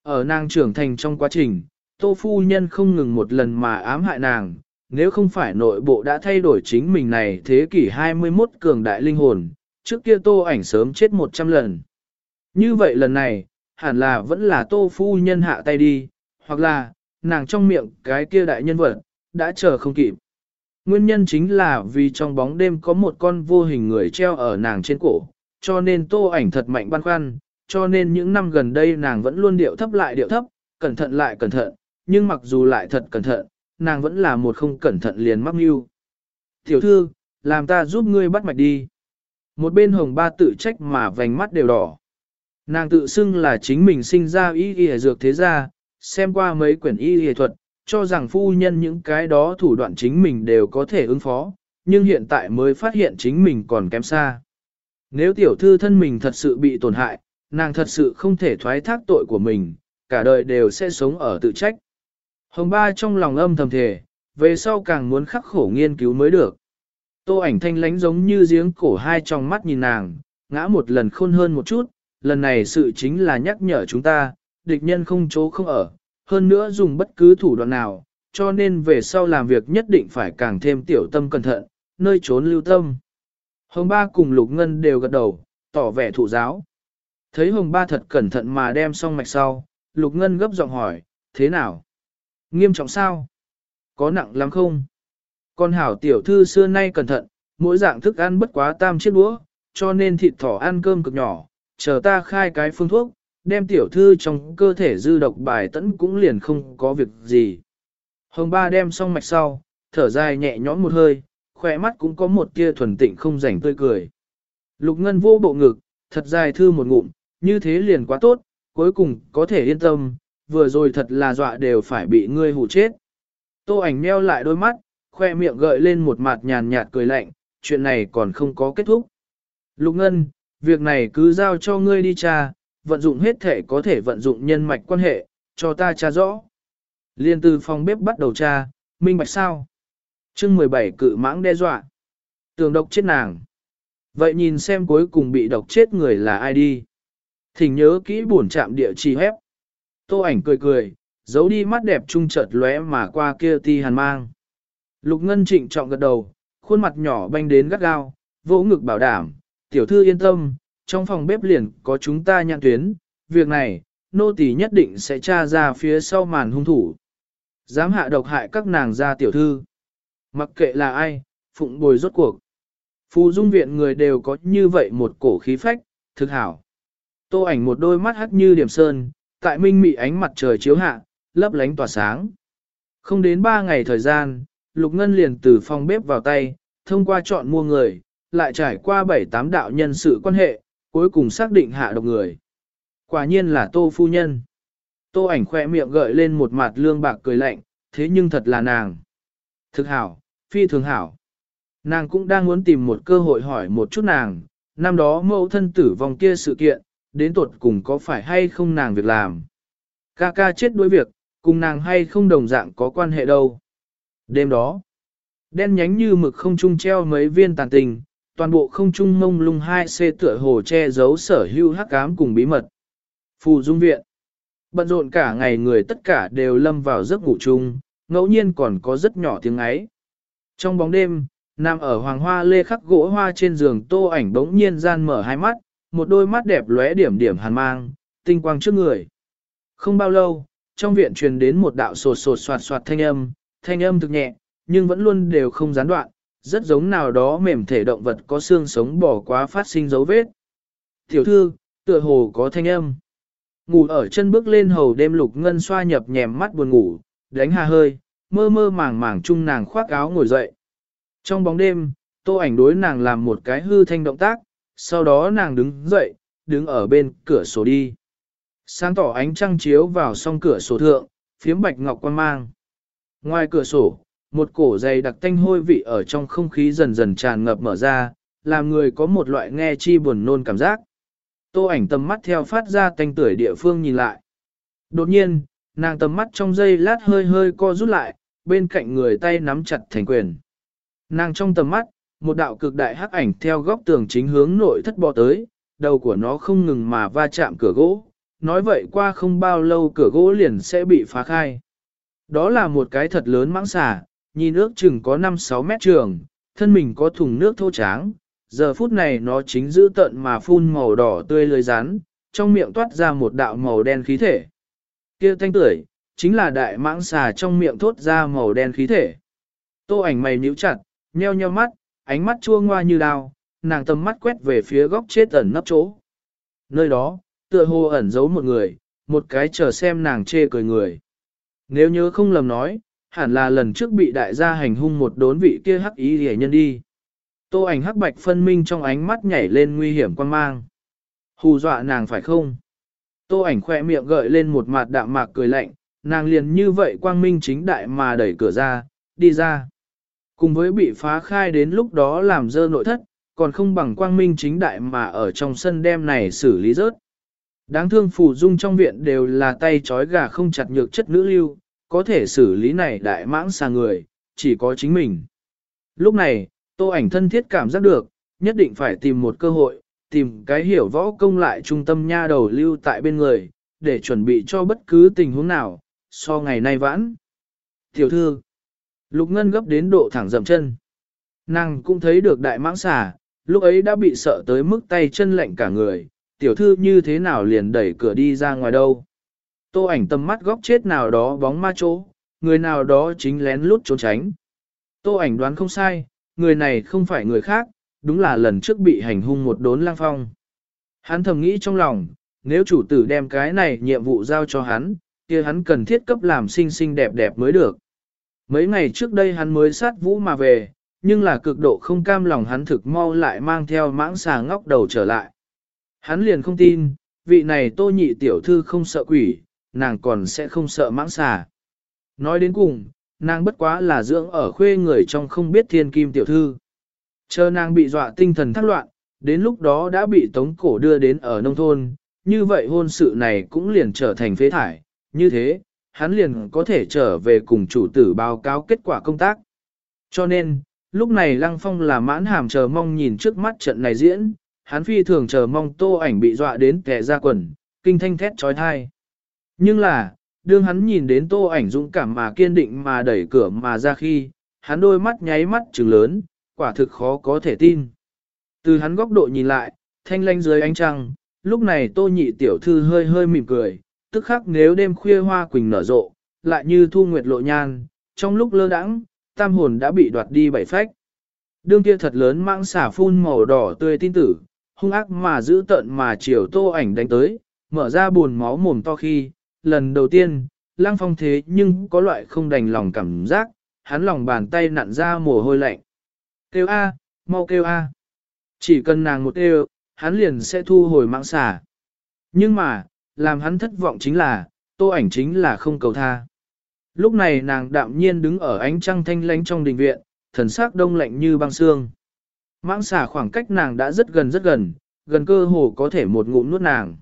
Ở nàng trưởng thành trong quá trình, tô phu nhân không ngừng một lần mà ám hại nàng, nếu không phải nội bộ đã thay đổi chính mình này thế kỷ 21 cường đại linh hồn, trước kia tô ảnh sớm chết 100 lần. Như vậy lần này, hẳn là vẫn là tô phu nhân hạ tay đi, hoặc là, nàng trong miệng cái kia đại nhân vật, đã chờ không kịp. Nguyên nhân chính là vì trong bóng đêm có một con vô hình người treo ở nàng trên cổ, cho nên tô ảnh thật mạnh băn khoăn, cho nên những năm gần đây nàng vẫn luôn điệu thấp lại điệu thấp, cẩn thận lại cẩn thận, nhưng mặc dù lại thật cẩn thận, nàng vẫn là một không cẩn thận liền mắc mưu. Tiểu thư, làm ta giúp ngươi bắt mạch đi. Một bên hồng ba tự trách mà vành mắt đều đỏ. Nàng tự xưng là chính mình sinh ra y y dược thế gia, xem qua mấy quyển y y thuật, cho rằng phu nhân những cái đó thủ đoạn chính mình đều có thể ứng phó, nhưng hiện tại mới phát hiện chính mình còn kém xa. Nếu tiểu thư thân mình thật sự bị tổn hại, nàng thật sự không thể thoái thác tội của mình, cả đời đều sẽ sống ở tự trách. Hồng ba trong lòng âm thầm thề, về sau càng muốn khắc khổ nghiên cứu mới được. Tô ảnh thanh lánh giống như giếng cổ hai trong mắt nhìn nàng, ngã một lần khôn hơn một chút, lần này sự chính là nhắc nhở chúng ta, địch nhân không chỗ không ở, hơn nữa dùng bất cứ thủ đoạn nào, cho nên về sau làm việc nhất định phải càng thêm tiểu tâm cẩn thận, nơi trốn lưu tâm. Hồng ba cùng lục ngân đều gật đầu, tỏ vẻ thụ giáo. Thấy hồng ba thật cẩn thận mà đem xong mạch sau, lục ngân gấp giọng hỏi, thế nào? Nghiêm trọng sao? Có nặng lắm không? Con hảo tiểu thư xưa nay cẩn thận, mỗi dạng thức ăn bất quá tam chiếc đũa, cho nên thịt thỏ ăn cơm cực nhỏ, chờ ta khai cái phương thuốc, đem tiểu thư trong cơ thể dư độc bài tẫn cũng liền không có việc gì. Hồng ba đem xong mạch sau, thở dài nhẹ nhõm một hơi, khỏe mắt cũng có một tia thuần tịnh không rảnh tươi cười. Lục ngân vô bộ ngực, thật dài thư một ngụm, như thế liền quá tốt, cuối cùng có thể yên tâm, vừa rồi thật là dọa đều phải bị ngươi hù chết. Tô ảnh meo lại đôi mắt, khoe miệng gợi lên một mặt nhàn nhạt cười lạnh, chuyện này còn không có kết thúc. Lục Ngân, việc này cứ giao cho ngươi đi cha, vận dụng hết thể có thể vận dụng nhân mạch quan hệ, cho ta tra rõ. Liên từ phòng bếp bắt đầu tra, minh bạch sao. chương 17 cự mãng đe dọa. Tường độc chết nàng. Vậy nhìn xem cuối cùng bị độc chết người là ai đi. Thỉnh nhớ kỹ buồn chạm địa chỉ hép. Tô ảnh cười cười, giấu đi mắt đẹp trung chợt lóe mà qua kia ti hàn mang. Lục Ngân trịnh trọng gật đầu, khuôn mặt nhỏ banh đến gắt gao, vỗ ngực bảo đảm, tiểu thư yên tâm, trong phòng bếp liền có chúng ta nhãn tuyến, việc này, nô tỳ nhất định sẽ tra ra phía sau màn hung thủ. Dám hạ độc hại các nàng gia tiểu thư. Mặc kệ là ai, phụng bồi rốt cuộc. Phù dung viện người đều có như vậy một cổ khí phách, thực hảo. Tô ảnh một đôi mắt hắt như điểm sơn, tại minh mị ánh mặt trời chiếu hạ, lấp lánh tỏa sáng. Không đến ba ngày thời gian, Lục Ngân liền từ phòng bếp vào tay, thông qua chọn mua người, lại trải qua bảy tám đạo nhân sự quan hệ, cuối cùng xác định hạ độc người. Quả nhiên là Tô Phu Nhân. Tô ảnh khỏe miệng gợi lên một mặt lương bạc cười lạnh, thế nhưng thật là nàng. Thực hảo, phi thường hảo. Nàng cũng đang muốn tìm một cơ hội hỏi một chút nàng, năm đó mẫu thân tử vong kia sự kiện, đến tuột cùng có phải hay không nàng việc làm. Ca ca chết đuối việc, cùng nàng hay không đồng dạng có quan hệ đâu. Đêm đó, đen nhánh như mực không trung treo mấy viên tàn tình, toàn bộ không trung mông lung hai c tựa hồ che giấu sở hữu hắc ám cùng bí mật. Phù dung viện, bận rộn cả ngày người tất cả đều lâm vào giấc ngủ chung, ngẫu nhiên còn có rất nhỏ tiếng ấy. Trong bóng đêm, nằm ở hoàng hoa lê khắc gỗ hoa trên giường tô ảnh bỗng nhiên gian mở hai mắt, một đôi mắt đẹp lóe điểm điểm hàn mang, tinh quang trước người. Không bao lâu, trong viện truyền đến một đạo sột sột soạt soạt thanh âm, thanh âm thực nhẹ, nhưng vẫn luôn đều không gián đoạn, rất giống nào đó mềm thể động vật có xương sống bỏ quá phát sinh dấu vết. Tiểu thư, tựa hồ có thanh âm. Ngủ ở chân bước lên hầu đêm lục ngân xoa nhập nhèm mắt buồn ngủ, đánh hà hơi, mơ mơ màng màng chung nàng khoác áo ngồi dậy. Trong bóng đêm, tô ảnh đối nàng làm một cái hư thanh động tác, sau đó nàng đứng dậy, đứng ở bên cửa sổ đi. Sáng tỏ ánh trăng chiếu vào song cửa sổ thượng, phiếm bạch ngọc quan mang. Ngoài cửa sổ, một cổ dày đặc tanh hôi vị ở trong không khí dần dần tràn ngập mở ra, làm người có một loại nghe chi buồn nôn cảm giác. Tô ảnh tầm mắt theo phát ra tanh tuổi địa phương nhìn lại. Đột nhiên, nàng tầm mắt trong giây lát hơi hơi co rút lại, bên cạnh người tay nắm chặt thành quyền. Nàng trong tầm mắt, một đạo cực đại hắc ảnh theo góc tường chính hướng nội thất bò tới, đầu của nó không ngừng mà va chạm cửa gỗ, nói vậy qua không bao lâu cửa gỗ liền sẽ bị phá khai. Đó là một cái thật lớn mãng xà, nhìn ước chừng có 5-6 mét trường, thân mình có thùng nước thô tráng, giờ phút này nó chính giữ tận mà phun màu đỏ tươi lưới rắn, trong miệng toát ra một đạo màu đen khí thể. kia thanh tưởi, chính là đại mãng xà trong miệng thốt ra màu đen khí thể. Tô ảnh mày nhíu chặt, nheo nheo mắt, ánh mắt chua ngoa như đao, nàng tầm mắt quét về phía góc chết ẩn nấp chỗ. Nơi đó, tựa hồ ẩn giấu một người, một cái chờ xem nàng chê cười người. Nếu nhớ không lầm nói, hẳn là lần trước bị đại gia hành hung một đốn vị kia hắc ý hề nhân đi. Tô ảnh hắc bạch phân minh trong ánh mắt nhảy lên nguy hiểm quan mang. Hù dọa nàng phải không? Tô ảnh khỏe miệng gợi lên một mặt đạm mạc cười lạnh, nàng liền như vậy quang minh chính đại mà đẩy cửa ra, đi ra. Cùng với bị phá khai đến lúc đó làm dơ nội thất, còn không bằng quang minh chính đại mà ở trong sân đem này xử lý rớt. Đáng thương phù dung trong viện đều là tay trói gà không chặt nhược chất nữ lưu, có thể xử lý này đại mãng xa người, chỉ có chính mình. Lúc này, tô ảnh thân thiết cảm giác được, nhất định phải tìm một cơ hội, tìm cái hiểu võ công lại trung tâm nha đầu lưu tại bên người, để chuẩn bị cho bất cứ tình huống nào, so ngày nay vãn. Tiểu thư, Lục Ngân gấp đến độ thẳng dậm chân. Nàng cũng thấy được đại mãng xà, lúc ấy đã bị sợ tới mức tay chân lạnh cả người, tiểu thư như thế nào liền đẩy cửa đi ra ngoài đâu. Tô ảnh tầm mắt góc chết nào đó bóng ma chỗ, người nào đó chính lén lút trốn tránh. Tô ảnh đoán không sai, người này không phải người khác, đúng là lần trước bị hành hung một đốn lang phong. Hắn thầm nghĩ trong lòng, nếu chủ tử đem cái này nhiệm vụ giao cho hắn, kia hắn cần thiết cấp làm xinh xinh đẹp đẹp mới được. Mấy ngày trước đây hắn mới sát vũ mà về, nhưng là cực độ không cam lòng hắn thực mau lại mang theo mãng xà ngóc đầu trở lại. Hắn liền không tin, vị này tô nhị tiểu thư không sợ quỷ, nàng còn sẽ không sợ mãng xà. Nói đến cùng, nàng bất quá là dưỡng ở khuê người trong không biết thiên kim tiểu thư. Chờ nàng bị dọa tinh thần thắc loạn, đến lúc đó đã bị tống cổ đưa đến ở nông thôn, như vậy hôn sự này cũng liền trở thành phế thải, như thế, hắn liền có thể trở về cùng chủ tử báo cáo kết quả công tác. Cho nên, lúc này Lăng Phong là mãn hàm chờ mong nhìn trước mắt trận này diễn, hắn phi thường chờ mong tô ảnh bị dọa đến kẻ ra quần, kinh thanh thét trói thai. Nhưng là, đương hắn nhìn đến tô ảnh dũng cảm mà kiên định mà đẩy cửa mà ra khi, hắn đôi mắt nháy mắt trừng lớn, quả thực khó có thể tin. Từ hắn góc độ nhìn lại, thanh lanh dưới ánh trăng, lúc này tô nhị tiểu thư hơi hơi mỉm cười, tức khắc nếu đêm khuya hoa quỳnh nở rộ, lại như thu nguyệt lộ nhan, trong lúc lơ đãng, tam hồn đã bị đoạt đi bảy phách. Đương kia thật lớn mạng xả phun màu đỏ tươi tin tử, hung ác mà giữ tận mà chiều tô ảnh đánh tới, mở ra buồn máu mồm to khi, lần đầu tiên, lang phong thế nhưng có loại không đành lòng cảm giác, hắn lòng bàn tay nặn ra mồ hôi lạnh. Kêu A, mau kêu A. Chỉ cần nàng một kêu, hắn liền sẽ thu hồi mạng xả. Nhưng mà, làm hắn thất vọng chính là, tô ảnh chính là không cầu tha. Lúc này nàng đạm nhiên đứng ở ánh trăng thanh lánh trong đình viện, thần sắc đông lạnh như băng xương. Mãng xả khoảng cách nàng đã rất gần rất gần, gần cơ hồ có thể một ngụm nuốt nàng.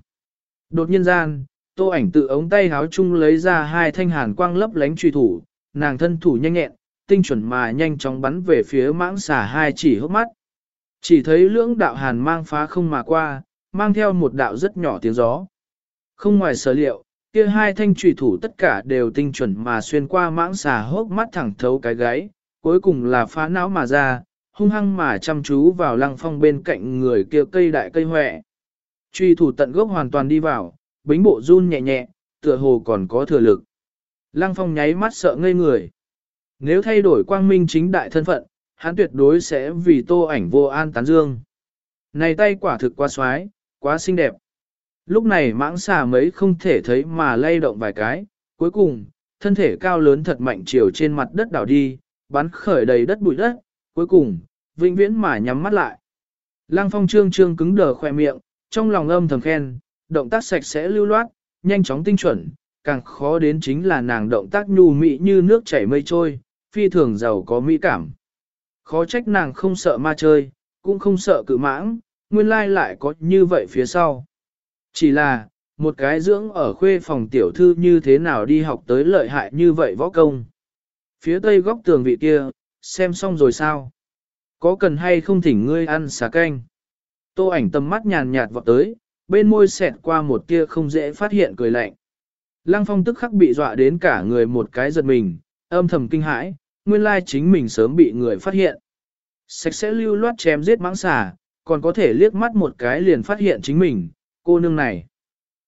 Đột nhiên gian, tô ảnh tự ống tay háo chung lấy ra hai thanh hàn quang lấp lánh truy thủ, nàng thân thủ nhanh nhẹn, tinh chuẩn mà nhanh chóng bắn về phía mãng xà hai chỉ hốc mắt. Chỉ thấy lưỡng đạo hàn mang phá không mà qua, mang theo một đạo rất nhỏ tiếng gió. Không ngoài sở liệu, kia hai thanh trùy thủ tất cả đều tinh chuẩn mà xuyên qua mãng xà hốc mắt thẳng thấu cái gáy, cuối cùng là phá não mà ra, hung hăng mà chăm chú vào lăng phong bên cạnh người kia cây đại cây hoẹ. Truy thủ tận gốc hoàn toàn đi vào, bính bộ run nhẹ nhẹ, tựa hồ còn có thừa lực. Lăng phong nháy mắt sợ ngây người. Nếu thay đổi quang minh chính đại thân phận, hắn tuyệt đối sẽ vì tô ảnh vô an tán dương. Này tay quả thực quá xoái, quá xinh đẹp. Lúc này mãng xà mấy không thể thấy mà lay động vài cái, cuối cùng, thân thể cao lớn thật mạnh chiều trên mặt đất đảo đi, bắn khởi đầy đất bụi đất, cuối cùng, vĩnh viễn mà nhắm mắt lại. Lăng phong trương trương cứng đờ khoe miệng, trong lòng âm thầm khen, động tác sạch sẽ lưu loát, nhanh chóng tinh chuẩn, càng khó đến chính là nàng động tác nhu mị như nước chảy mây trôi, phi thường giàu có mỹ cảm. Khó trách nàng không sợ ma chơi, cũng không sợ cự mãng, nguyên lai lại có như vậy phía sau. Chỉ là, một cái dưỡng ở khuê phòng tiểu thư như thế nào đi học tới lợi hại như vậy võ công. Phía tây góc tường vị kia, xem xong rồi sao? Có cần hay không thỉnh ngươi ăn xà canh? Tô ảnh tầm mắt nhàn nhạt vọt tới, bên môi xẹt qua một kia không dễ phát hiện cười lạnh. Lăng phong tức khắc bị dọa đến cả người một cái giật mình, âm thầm kinh hãi, nguyên lai chính mình sớm bị người phát hiện. Sạch sẽ lưu loát chém giết mãng xà, còn có thể liếc mắt một cái liền phát hiện chính mình, cô nương này.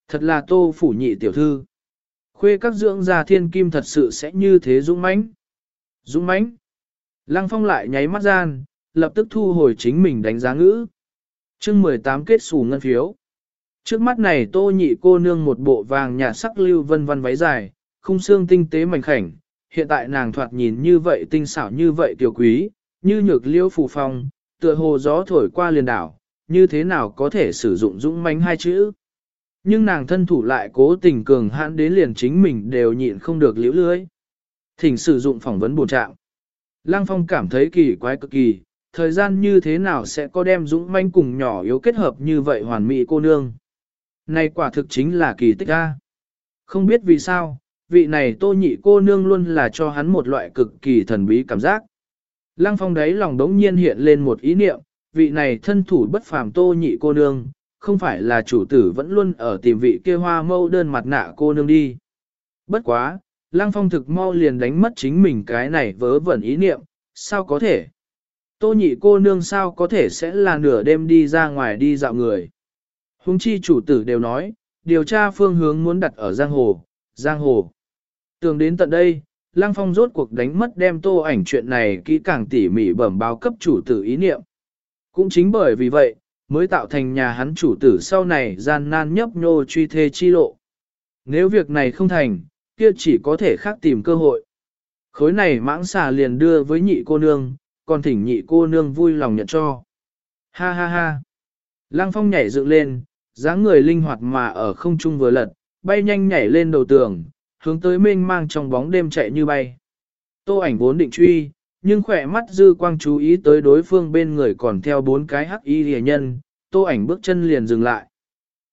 Thật là tô phủ nhị tiểu thư. Khuê các dưỡng gia thiên kim thật sự sẽ như thế dũng mãnh. Dũng mãnh. Lăng phong lại nháy mắt gian, lập tức thu hồi chính mình đánh giá ngữ. chương 18 kết xù ngân phiếu. Trước mắt này tô nhị cô nương một bộ vàng nhạt sắc lưu vân vân váy dài, khung xương tinh tế mảnh khảnh, hiện tại nàng thoạt nhìn như vậy tinh xảo như vậy tiểu quý, như nhược liễu phù phong, tựa hồ gió thổi qua liền đảo, như thế nào có thể sử dụng dũng mãnh hai chữ. Nhưng nàng thân thủ lại cố tình cường hãn đến liền chính mình đều nhịn không được liễu lưới. Thỉnh sử dụng phỏng vấn bổ trạng. Lăng Phong cảm thấy kỳ quái cực kỳ, thời gian như thế nào sẽ có đem dũng manh cùng nhỏ yếu kết hợp như vậy hoàn mỹ cô nương. Này quả thực chính là kỳ tích a. Không biết vì sao, vị này tô nhị cô nương luôn là cho hắn một loại cực kỳ thần bí cảm giác. Lăng phong đấy lòng đống nhiên hiện lên một ý niệm, vị này thân thủ bất phàm tô nhị cô nương, không phải là chủ tử vẫn luôn ở tìm vị kia hoa mâu đơn mặt nạ cô nương đi. Bất quá, lăng phong thực mau liền đánh mất chính mình cái này vớ vẩn ý niệm, sao có thể? Tô nhị cô nương sao có thể sẽ là nửa đêm đi ra ngoài đi dạo người? Hùng chi chủ tử đều nói, điều tra phương hướng muốn đặt ở Giang Hồ, Giang Hồ. Tưởng đến tận đây, Lăng Phong rốt cuộc đánh mất đem tô ảnh chuyện này kỹ càng tỉ mỉ bẩm báo cấp chủ tử ý niệm. Cũng chính bởi vì vậy, mới tạo thành nhà hắn chủ tử sau này gian nan nhấp nhô truy thê chi lộ. Nếu việc này không thành, kia chỉ có thể khác tìm cơ hội. Khối này mãng xà liền đưa với nhị cô nương, còn thỉnh nhị cô nương vui lòng nhận cho. Ha ha ha. Lăng Phong nhảy dựng lên, dáng người linh hoạt mà ở không trung vừa lật, bay nhanh nhảy lên đầu tường, hướng tới mênh mang trong bóng đêm chạy như bay. Tô ảnh vốn định truy, nhưng khỏe mắt dư quang chú ý tới đối phương bên người còn theo bốn cái hắc y rìa nhân, tô ảnh bước chân liền dừng lại.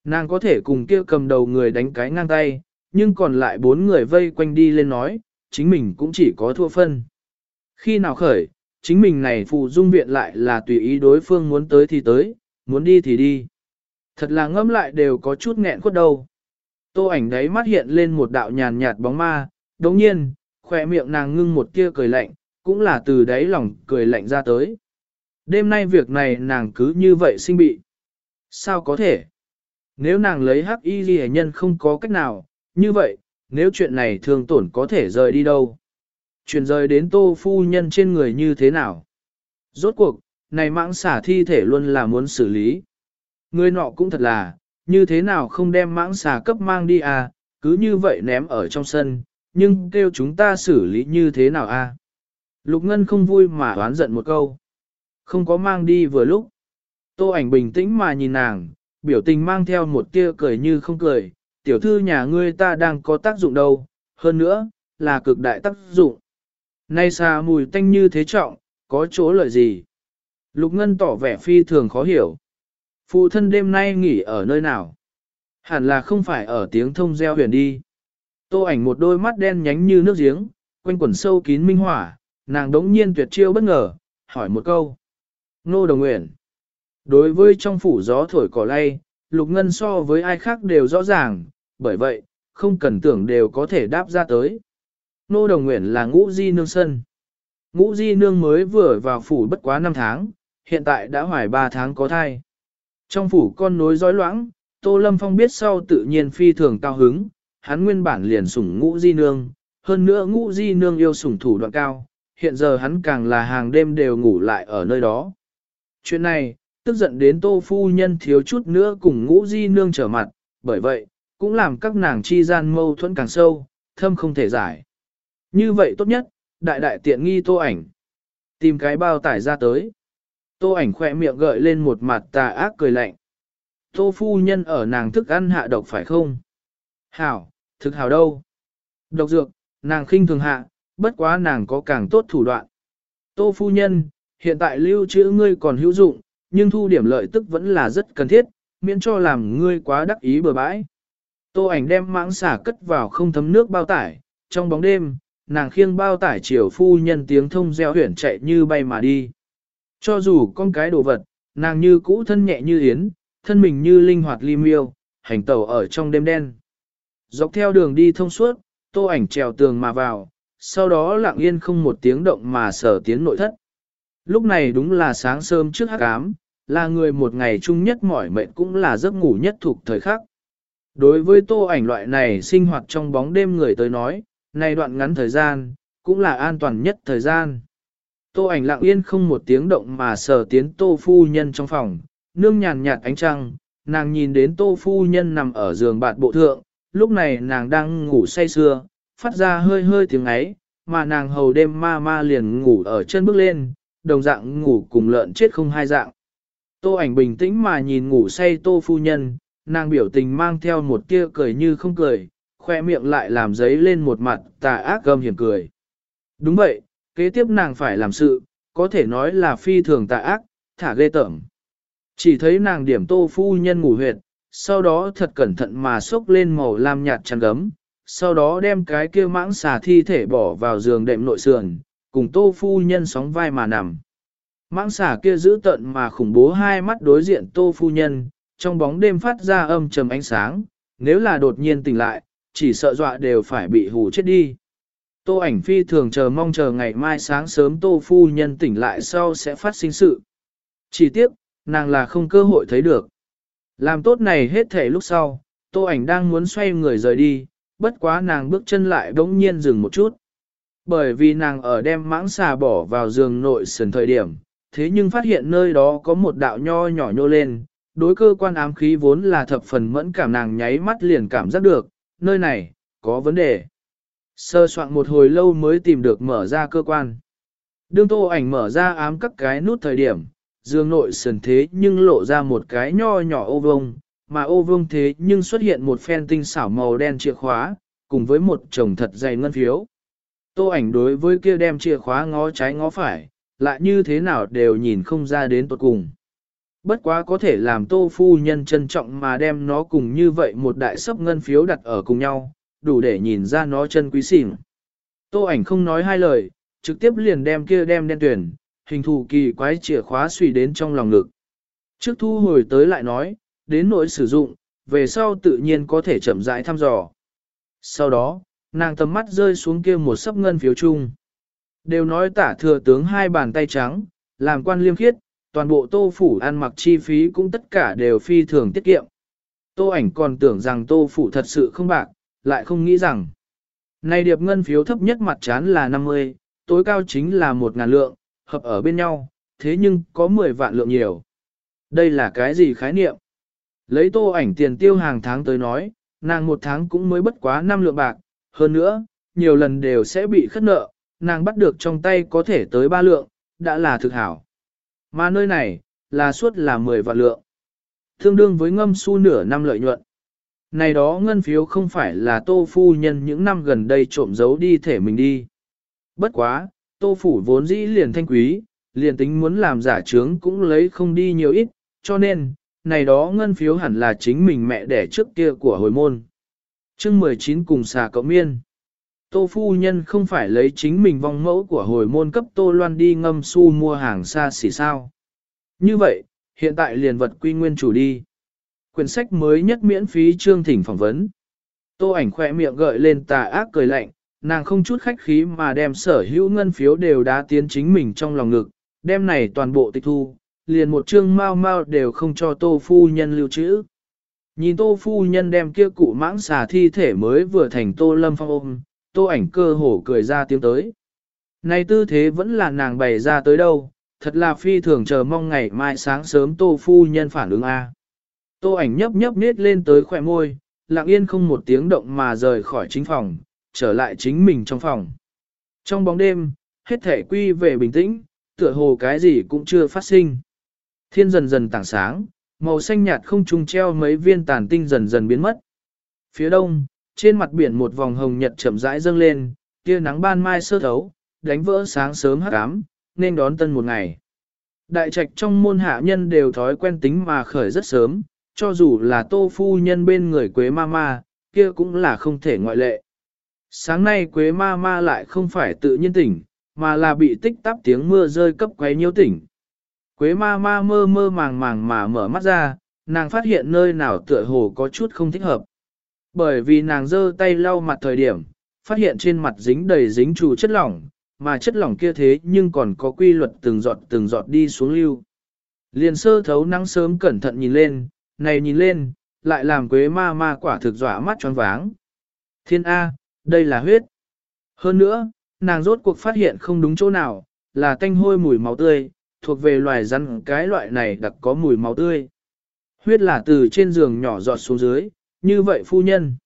Nàng có thể cùng kia cầm đầu người đánh cái ngang tay, nhưng còn lại bốn người vây quanh đi lên nói, chính mình cũng chỉ có thua phân. Khi nào khởi, chính mình này phụ dung viện lại là tùy ý đối phương muốn tới thì tới, muốn đi thì đi. Thật là ngâm lại đều có chút nghẹn khuất đâu. Tô ảnh đấy mắt hiện lên một đạo nhàn nhạt bóng ma, đồng nhiên, khỏe miệng nàng ngưng một tia cười lạnh, cũng là từ đáy lòng cười lạnh ra tới. Đêm nay việc này nàng cứ như vậy sinh bị. Sao có thể? Nếu nàng lấy hắc y ghi nhân không có cách nào, như vậy, nếu chuyện này thường tổn có thể rời đi đâu? Chuyển rời đến tô phu nhân trên người như thế nào? Rốt cuộc, này mạng xả thi thể luôn là muốn xử lý. Người nọ cũng thật là, như thế nào không đem mãng xà cấp mang đi à, cứ như vậy ném ở trong sân, nhưng kêu chúng ta xử lý như thế nào à? Lục Ngân không vui mà oán giận một câu. Không có mang đi vừa lúc. Tô ảnh bình tĩnh mà nhìn nàng, biểu tình mang theo một tia cười như không cười, tiểu thư nhà ngươi ta đang có tác dụng đâu, hơn nữa, là cực đại tác dụng. Nay xà mùi tanh như thế trọng, có chỗ lợi gì? Lục Ngân tỏ vẻ phi thường khó hiểu. Phụ thân đêm nay nghỉ ở nơi nào? Hẳn là không phải ở tiếng thông gieo huyền đi. Tô ảnh một đôi mắt đen nhánh như nước giếng, quanh quẩn sâu kín minh hỏa, nàng đống nhiên tuyệt chiêu bất ngờ, hỏi một câu. Nô Đồng Nguyện. Đối với trong phủ gió thổi cỏ lay, Lục Ngân so với ai khác đều rõ ràng, bởi vậy, không cần tưởng đều có thể đáp ra tới. Nô Đồng Nguyện là ngũ di nương sân. Ngũ di nương mới vừa vào phủ bất quá 5 tháng, hiện tại đã hoài 3 tháng có thai. Trong phủ con nối dõi loãng, Tô Lâm Phong biết sau tự nhiên phi thường cao hứng, hắn nguyên bản liền sủng ngũ di nương, hơn nữa ngũ di nương yêu sủng thủ đoạn cao, hiện giờ hắn càng là hàng đêm đều ngủ lại ở nơi đó. Chuyện này, tức giận đến tô phu nhân thiếu chút nữa cùng ngũ di nương trở mặt, bởi vậy, cũng làm các nàng chi gian mâu thuẫn càng sâu, thâm không thể giải. Như vậy tốt nhất, đại đại tiện nghi tô ảnh. Tìm cái bao tải ra tới. Tô ảnh khỏe miệng gợi lên một mặt tà ác cười lạnh. Tô phu nhân ở nàng thức ăn hạ độc phải không? Hảo, thực hảo đâu? Độc dược, nàng khinh thường hạ, bất quá nàng có càng tốt thủ đoạn. Tô phu nhân, hiện tại lưu trữ ngươi còn hữu dụng, nhưng thu điểm lợi tức vẫn là rất cần thiết, miễn cho làm ngươi quá đắc ý bừa bãi. Tô ảnh đem mãng xả cất vào không thấm nước bao tải, trong bóng đêm, nàng khiêng bao tải chiều phu nhân tiếng thông reo huyển chạy như bay mà đi. Cho dù con cái đồ vật, nàng như cũ thân nhẹ như yến, thân mình như linh hoạt li miêu, hành tẩu ở trong đêm đen. Dọc theo đường đi thông suốt, tô ảnh trèo tường mà vào, sau đó lặng yên không một tiếng động mà sở tiến nội thất. Lúc này đúng là sáng sớm trước hắc ám, là người một ngày chung nhất mỏi mệt cũng là giấc ngủ nhất thuộc thời khắc. Đối với tô ảnh loại này sinh hoạt trong bóng đêm người tới nói, này đoạn ngắn thời gian, cũng là an toàn nhất thời gian. Tô ảnh lặng yên không một tiếng động mà sờ tiến tô phu nhân trong phòng, nương nhàn nhạt ánh trăng, nàng nhìn đến tô phu nhân nằm ở giường bạt bộ thượng, lúc này nàng đang ngủ say sưa, phát ra hơi hơi tiếng ấy, mà nàng hầu đêm ma ma liền ngủ ở chân bước lên, đồng dạng ngủ cùng lợn chết không hai dạng. Tô ảnh bình tĩnh mà nhìn ngủ say tô phu nhân, nàng biểu tình mang theo một tia cười như không cười, khoe miệng lại làm giấy lên một mặt tà ác gầm hiểm cười. Đúng vậy, kế tiếp nàng phải làm sự, có thể nói là phi thường tà ác, thả ghê tởm. Chỉ thấy nàng điểm tô phu nhân ngủ huyệt, sau đó thật cẩn thận mà xốc lên màu lam nhạt chăn gấm, sau đó đem cái kia mãng xà thi thể bỏ vào giường đệm nội sườn, cùng tô phu nhân sóng vai mà nằm. Mãng xà kia giữ tận mà khủng bố hai mắt đối diện tô phu nhân, trong bóng đêm phát ra âm trầm ánh sáng, nếu là đột nhiên tỉnh lại, chỉ sợ dọa đều phải bị hù chết đi. Tô ảnh phi thường chờ mong chờ ngày mai sáng sớm tô phu nhân tỉnh lại sau sẽ phát sinh sự. Chỉ tiếc, nàng là không cơ hội thấy được. Làm tốt này hết thể lúc sau, tô ảnh đang muốn xoay người rời đi, bất quá nàng bước chân lại bỗng nhiên dừng một chút. Bởi vì nàng ở đem mãng xà bỏ vào giường nội sườn thời điểm, thế nhưng phát hiện nơi đó có một đạo nho nhỏ nhô lên, đối cơ quan ám khí vốn là thập phần mẫn cảm nàng nháy mắt liền cảm giác được, nơi này, có vấn đề. Sơ soạn một hồi lâu mới tìm được mở ra cơ quan. Đương tô ảnh mở ra ám các cái nút thời điểm, dương nội sườn thế nhưng lộ ra một cái nho nhỏ ô vông, mà ô vông thế nhưng xuất hiện một phen tinh xảo màu đen chìa khóa, cùng với một chồng thật dày ngân phiếu. Tô ảnh đối với kia đem chìa khóa ngó trái ngó phải, lại như thế nào đều nhìn không ra đến tuột cùng. Bất quá có thể làm tô phu nhân trân trọng mà đem nó cùng như vậy một đại sấp ngân phiếu đặt ở cùng nhau, đủ để nhìn ra nó chân quý xỉn. Tô ảnh không nói hai lời, trực tiếp liền đem kia đem đen tuyển, hình thù kỳ quái chìa khóa suy đến trong lòng ngực. Trước thu hồi tới lại nói, đến nỗi sử dụng, về sau tự nhiên có thể chậm rãi thăm dò. Sau đó, nàng tầm mắt rơi xuống kia một sấp ngân phiếu chung. Đều nói tả thừa tướng hai bàn tay trắng, làm quan liêm khiết, toàn bộ tô phủ ăn mặc chi phí cũng tất cả đều phi thường tiết kiệm. Tô ảnh còn tưởng rằng tô phủ thật sự không bạc, lại không nghĩ rằng. Này điệp ngân phiếu thấp nhất mặt chán là 50, tối cao chính là 1.000 lượng, hợp ở bên nhau, thế nhưng có 10 vạn lượng nhiều. Đây là cái gì khái niệm? Lấy tô ảnh tiền tiêu hàng tháng tới nói, nàng một tháng cũng mới bất quá 5 lượng bạc, hơn nữa, nhiều lần đều sẽ bị khất nợ, nàng bắt được trong tay có thể tới 3 lượng, đã là thực hảo. Mà nơi này, là suốt là 10 vạn lượng. Tương đương với ngâm su nửa năm lợi nhuận. Này đó ngân phiếu không phải là tô phu nhân những năm gần đây trộm giấu đi thể mình đi. Bất quá, tô phủ vốn dĩ liền thanh quý, liền tính muốn làm giả trướng cũng lấy không đi nhiều ít, cho nên, này đó ngân phiếu hẳn là chính mình mẹ đẻ trước kia của hồi môn. chương 19 cùng xà cậu miên. Tô phu nhân không phải lấy chính mình vong mẫu của hồi môn cấp tô loan đi ngâm su mua hàng xa xỉ sao. Như vậy, hiện tại liền vật quy nguyên chủ đi. Quyển sách mới nhất miễn phí chương thỉnh phỏng vấn. Tô ảnh khỏe miệng gợi lên tà ác cười lạnh, nàng không chút khách khí mà đem sở hữu ngân phiếu đều đã tiến chính mình trong lòng ngực, đem này toàn bộ tịch thu, liền một chương mau mau đều không cho tô phu nhân lưu trữ. Nhìn tô phu nhân đem kia cụ mãng xà thi thể mới vừa thành tô lâm phong ôm, tô ảnh cơ hổ cười ra tiếng tới. Này tư thế vẫn là nàng bày ra tới đâu, thật là phi thường chờ mong ngày mai sáng sớm tô phu nhân phản ứng A. Tô ảnh nhấp nhấp nết lên tới khỏe môi, lặng yên không một tiếng động mà rời khỏi chính phòng, trở lại chính mình trong phòng. Trong bóng đêm, hết thể quy về bình tĩnh, tựa hồ cái gì cũng chưa phát sinh. Thiên dần dần tảng sáng, màu xanh nhạt không trùng treo mấy viên tàn tinh dần dần biến mất. Phía đông, trên mặt biển một vòng hồng nhật chậm rãi dâng lên, tia nắng ban mai sơ thấu, đánh vỡ sáng sớm hắc ám, nên đón tân một ngày. Đại trạch trong môn hạ nhân đều thói quen tính mà khởi rất sớm, cho dù là tô phu nhân bên người quế ma ma, kia cũng là không thể ngoại lệ. Sáng nay quế ma ma lại không phải tự nhiên tỉnh, mà là bị tích tắp tiếng mưa rơi cấp quấy nhiễu tỉnh. Quế ma ma mơ mơ màng màng mà mở mắt ra, nàng phát hiện nơi nào tựa hồ có chút không thích hợp. Bởi vì nàng giơ tay lau mặt thời điểm, phát hiện trên mặt dính đầy dính trù chất lỏng, mà chất lỏng kia thế nhưng còn có quy luật từng giọt từng giọt đi xuống lưu. Liền sơ thấu nắng sớm cẩn thận nhìn lên, này nhìn lên, lại làm quế ma ma quả thực dọa mắt tròn váng. Thiên A, đây là huyết. Hơn nữa, nàng rốt cuộc phát hiện không đúng chỗ nào, là tanh hôi mùi máu tươi, thuộc về loài rắn cái loại này đặc có mùi máu tươi. Huyết là từ trên giường nhỏ giọt xuống dưới, như vậy phu nhân.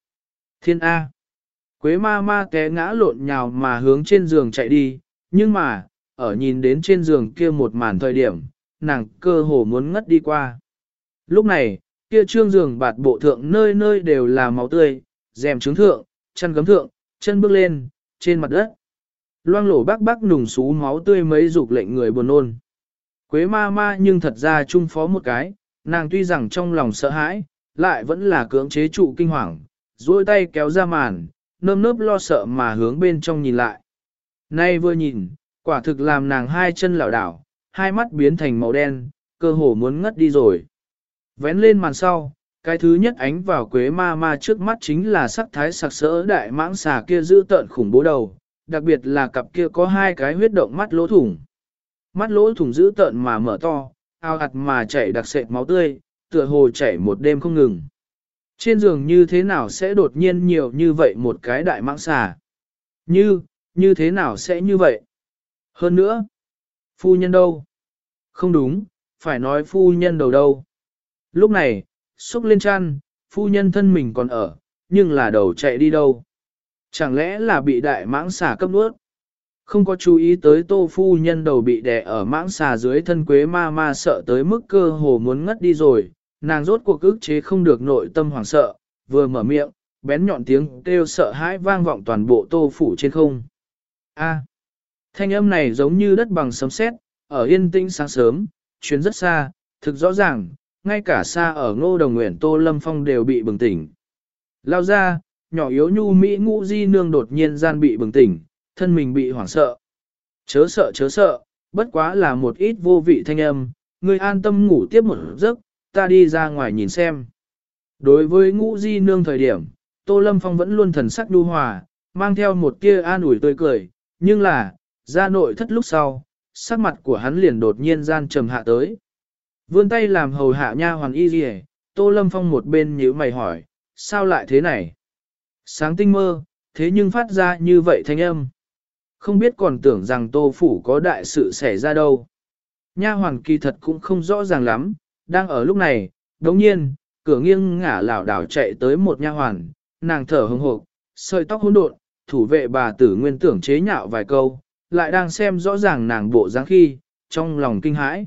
Thiên A. Quế ma ma té ngã lộn nhào mà hướng trên giường chạy đi, nhưng mà, ở nhìn đến trên giường kia một màn thời điểm, nàng cơ hồ muốn ngất đi qua. Lúc này, kia trương giường bạt bộ thượng nơi nơi đều là máu tươi, rèm trứng thượng, chân gấm thượng, chân bước lên, trên mặt đất. Loang lổ bác bác nùng xú máu tươi mấy dục lệnh người buồn nôn. Quế ma ma nhưng thật ra trung phó một cái, nàng tuy rằng trong lòng sợ hãi, lại vẫn là cưỡng chế trụ kinh hoàng, duỗi tay kéo ra màn, nơm nớp lo sợ mà hướng bên trong nhìn lại. Nay vừa nhìn, quả thực làm nàng hai chân lảo đảo, hai mắt biến thành màu đen, cơ hồ muốn ngất đi rồi. Vén lên màn sau, cái thứ nhất ánh vào quế ma ma trước mắt chính là sắc thái sặc sỡ đại mãng xà kia giữ tợn khủng bố đầu, đặc biệt là cặp kia có hai cái huyết động mắt lỗ thủng. Mắt lỗ thủng giữ tợn mà mở to, ao ạt mà chảy đặc sệt máu tươi, tựa hồ chảy một đêm không ngừng. Trên giường như thế nào sẽ đột nhiên nhiều như vậy một cái đại mãng xà? Như, như thế nào sẽ như vậy? Hơn nữa, phu nhân đâu? Không đúng, phải nói phu nhân đầu đâu. Lúc này, xúc lên chăn, phu nhân thân mình còn ở, nhưng là đầu chạy đi đâu. Chẳng lẽ là bị đại mãng xà cấp nuốt? Không có chú ý tới tô phu nhân đầu bị đè ở mãng xà dưới thân quế ma ma sợ tới mức cơ hồ muốn ngất đi rồi, nàng rốt cuộc ức chế không được nội tâm hoảng sợ, vừa mở miệng, bén nhọn tiếng kêu sợ hãi vang vọng toàn bộ tô phủ trên không. A. thanh âm này giống như đất bằng sấm sét, ở yên tĩnh sáng sớm, chuyến rất xa, thực rõ ràng, ngay cả xa ở ngô đồng nguyện Tô Lâm Phong đều bị bừng tỉnh. Lao ra, nhỏ yếu nhu mỹ ngũ di nương đột nhiên gian bị bừng tỉnh, thân mình bị hoảng sợ. Chớ sợ chớ sợ, bất quá là một ít vô vị thanh âm, người an tâm ngủ tiếp một giấc, ta đi ra ngoài nhìn xem. Đối với ngũ di nương thời điểm, Tô Lâm Phong vẫn luôn thần sắc nhu hòa, mang theo một tia an ủi tươi cười, nhưng là, ra nội thất lúc sau, sắc mặt của hắn liền đột nhiên gian trầm hạ tới. Vươn tay làm hầu hạ nha hoàn y gì Tô Lâm Phong một bên nhíu mày hỏi, sao lại thế này? Sáng tinh mơ, thế nhưng phát ra như vậy thanh âm. Không biết còn tưởng rằng Tô Phủ có đại sự xảy ra đâu. Nha hoàn kỳ thật cũng không rõ ràng lắm, đang ở lúc này, đồng nhiên, cửa nghiêng ngả lảo đảo chạy tới một nha hoàn, nàng thở hồng hộc, sợi tóc hỗn độn, thủ vệ bà tử nguyên tưởng chế nhạo vài câu, lại đang xem rõ ràng nàng bộ dáng khi, trong lòng kinh hãi.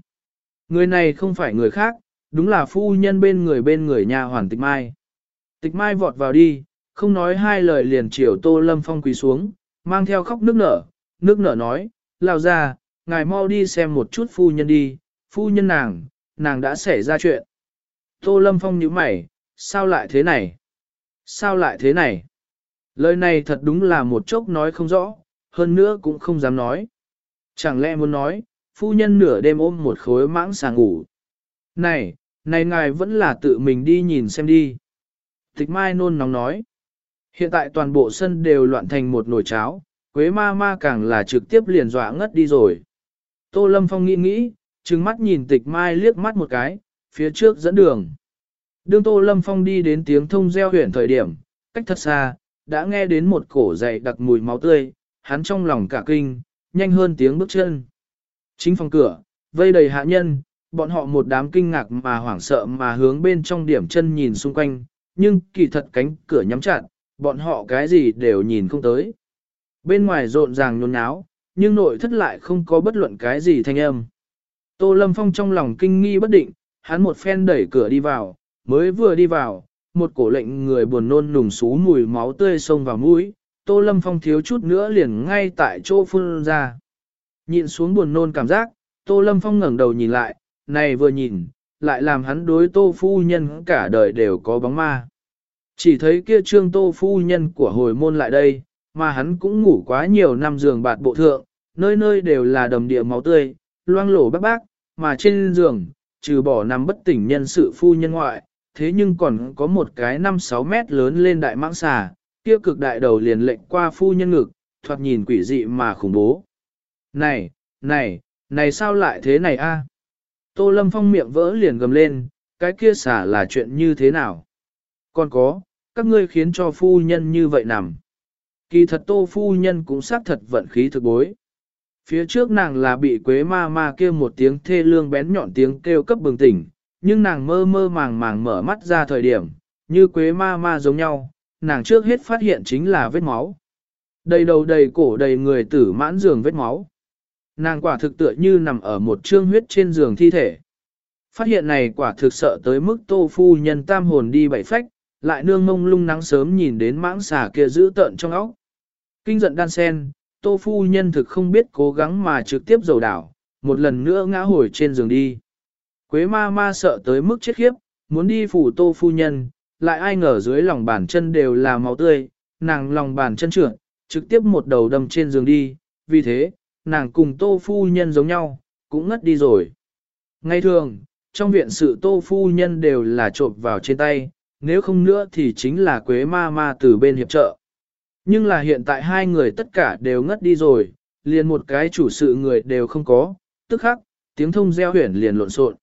Người này không phải người khác, đúng là phu nhân bên người bên người nhà hoàn tịch mai. Tịch mai vọt vào đi, không nói hai lời liền chiều tô lâm phong quỳ xuống, mang theo khóc nước nở, nước nở nói, lao ra, ngài mau đi xem một chút phu nhân đi, phu nhân nàng, nàng đã xảy ra chuyện. Tô lâm phong nhíu mày, sao lại thế này? Sao lại thế này? Lời này thật đúng là một chốc nói không rõ, hơn nữa cũng không dám nói. Chẳng lẽ muốn nói, phu nhân nửa đêm ôm một khối mãng xà ngủ. Này, này ngài vẫn là tự mình đi nhìn xem đi. Tịch mai nôn nóng nói. Hiện tại toàn bộ sân đều loạn thành một nồi cháo, Quế ma ma càng là trực tiếp liền dọa ngất đi rồi. Tô Lâm Phong nghĩ nghĩ, trừng mắt nhìn tịch mai liếc mắt một cái, phía trước dẫn đường. Đương Tô Lâm Phong đi đến tiếng thông gieo huyền thời điểm, cách thật xa, đã nghe đến một cổ dậy đặc mùi máu tươi, hắn trong lòng cả kinh, nhanh hơn tiếng bước chân. Chính phòng cửa, vây đầy hạ nhân, bọn họ một đám kinh ngạc mà hoảng sợ mà hướng bên trong điểm chân nhìn xung quanh, nhưng kỳ thật cánh cửa nhắm chặt, bọn họ cái gì đều nhìn không tới. Bên ngoài rộn ràng nhốn nháo, nhưng nội thất lại không có bất luận cái gì thanh âm. Tô Lâm Phong trong lòng kinh nghi bất định, hắn một phen đẩy cửa đi vào, mới vừa đi vào, một cổ lệnh người buồn nôn nùng xú mùi máu tươi xông vào mũi, Tô Lâm Phong thiếu chút nữa liền ngay tại chỗ phun ra. Nhìn xuống buồn nôn cảm giác, Tô Lâm Phong ngẩng đầu nhìn lại, này vừa nhìn, lại làm hắn đối Tô Phu Nhân cả đời đều có bóng ma. Chỉ thấy kia trương Tô Phu Nhân của hồi môn lại đây, mà hắn cũng ngủ quá nhiều năm giường bạt bộ thượng, nơi nơi đều là đầm địa máu tươi, loang lổ bác bác, mà trên giường, trừ bỏ nằm bất tỉnh nhân sự phu nhân ngoại, thế nhưng còn có một cái 5-6 mét lớn lên đại mãng xà, kia cực đại đầu liền lệnh qua phu nhân ngực, thoạt nhìn quỷ dị mà khủng bố. Này, này, này sao lại thế này a? Tô Lâm Phong miệng vỡ liền gầm lên, cái kia xả là chuyện như thế nào? Còn có, các ngươi khiến cho phu nhân như vậy nằm. Kỳ thật tô phu nhân cũng xác thật vận khí thực bối. Phía trước nàng là bị quế ma ma kêu một tiếng thê lương bén nhọn tiếng kêu cấp bừng tỉnh, nhưng nàng mơ mơ màng màng mở mắt ra thời điểm, như quế ma ma giống nhau, nàng trước hết phát hiện chính là vết máu. Đầy đầu đầy cổ đầy người tử mãn giường vết máu. Nàng quả thực tựa như nằm ở một trương huyết trên giường thi thể. Phát hiện này quả thực sợ tới mức tô phu nhân tam hồn đi bảy phách, lại nương mông lung nắng sớm nhìn đến mãng xà kia giữ tợn trong óc. Kinh giận đan sen, tô phu nhân thực không biết cố gắng mà trực tiếp dầu đảo, một lần nữa ngã hồi trên giường đi. Quế ma ma sợ tới mức chết khiếp, muốn đi phủ tô phu nhân, lại ai ngờ dưới lòng bàn chân đều là máu tươi, nàng lòng bàn chân trượt, trực tiếp một đầu đâm trên giường đi, vì thế, nàng cùng tô phu nhân giống nhau, cũng ngất đi rồi. Ngay thường, trong viện sự tô phu nhân đều là trộm vào trên tay, nếu không nữa thì chính là quế ma ma từ bên hiệp trợ. Nhưng là hiện tại hai người tất cả đều ngất đi rồi, liền một cái chủ sự người đều không có, tức khắc, tiếng thông gieo huyển liền lộn xộn.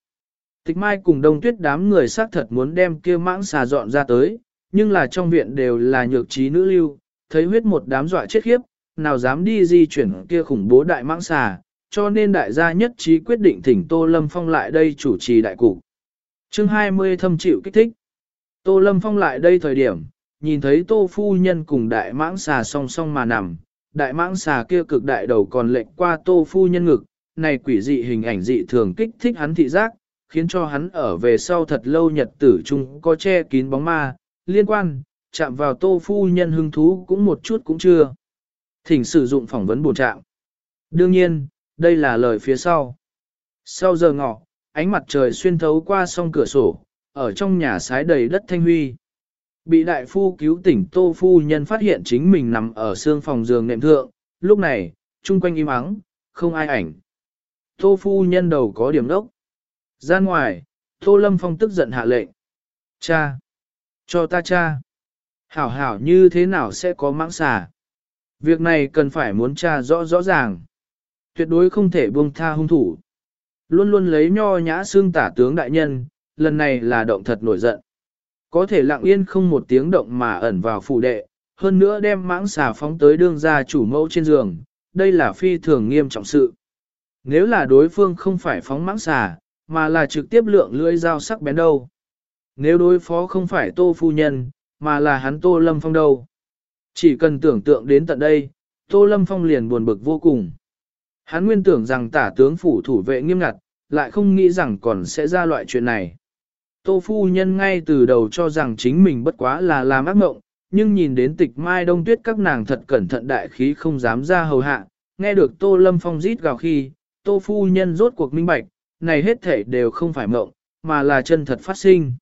Tịch mai cùng đông tuyết đám người xác thật muốn đem kia mãng xà dọn ra tới, nhưng là trong viện đều là nhược trí nữ lưu, thấy huyết một đám dọa chết khiếp, nào dám đi di chuyển kia khủng bố đại mãng xà, cho nên đại gia nhất trí quyết định thỉnh Tô Lâm Phong lại đây chủ trì đại cục. chương 20 thâm chịu kích thích. Tô Lâm Phong lại đây thời điểm, nhìn thấy Tô Phu Nhân cùng đại mãng xà song song mà nằm, đại mãng xà kia cực đại đầu còn lệnh qua Tô Phu Nhân ngực, này quỷ dị hình ảnh dị thường kích thích hắn thị giác, khiến cho hắn ở về sau thật lâu nhật tử chung có che kín bóng ma, liên quan, chạm vào Tô Phu Nhân hứng thú cũng một chút cũng chưa. Thỉnh sử dụng phỏng vấn bổ trạng. Đương nhiên, đây là lời phía sau. Sau giờ ngọ, ánh mặt trời xuyên thấu qua song cửa sổ, ở trong nhà sái đầy đất thanh huy. Bị đại phu cứu tỉnh tô phu nhân phát hiện chính mình nằm ở xương phòng giường nệm thượng, lúc này, chung quanh im ắng, không ai ảnh. Tô phu nhân đầu có điểm đốc. Ra ngoài, Tô Lâm Phong tức giận hạ lệnh. Cha! Cho ta cha! Hảo hảo như thế nào sẽ có mãng xà? Việc này cần phải muốn tra rõ rõ ràng. Tuyệt đối không thể buông tha hung thủ. Luôn luôn lấy nho nhã xương tả tướng đại nhân, lần này là động thật nổi giận. Có thể lặng yên không một tiếng động mà ẩn vào phủ đệ, hơn nữa đem mãng xà phóng tới đương gia chủ mẫu trên giường, đây là phi thường nghiêm trọng sự. Nếu là đối phương không phải phóng mãng xà, mà là trực tiếp lượng lưỡi dao sắc bén đâu. Nếu đối phó không phải tô phu nhân, mà là hắn tô lâm phong đâu. Chỉ cần tưởng tượng đến tận đây, tô lâm phong liền buồn bực vô cùng. Hắn nguyên tưởng rằng tả tướng phủ thủ vệ nghiêm ngặt, lại không nghĩ rằng còn sẽ ra loại chuyện này. Tô phu nhân ngay từ đầu cho rằng chính mình bất quá là làm ác mộng, nhưng nhìn đến tịch mai đông tuyết các nàng thật cẩn thận đại khí không dám ra hầu hạ, nghe được tô lâm phong rít gào khi, tô phu nhân rốt cuộc minh bạch, này hết thể đều không phải mộng, mà là chân thật phát sinh.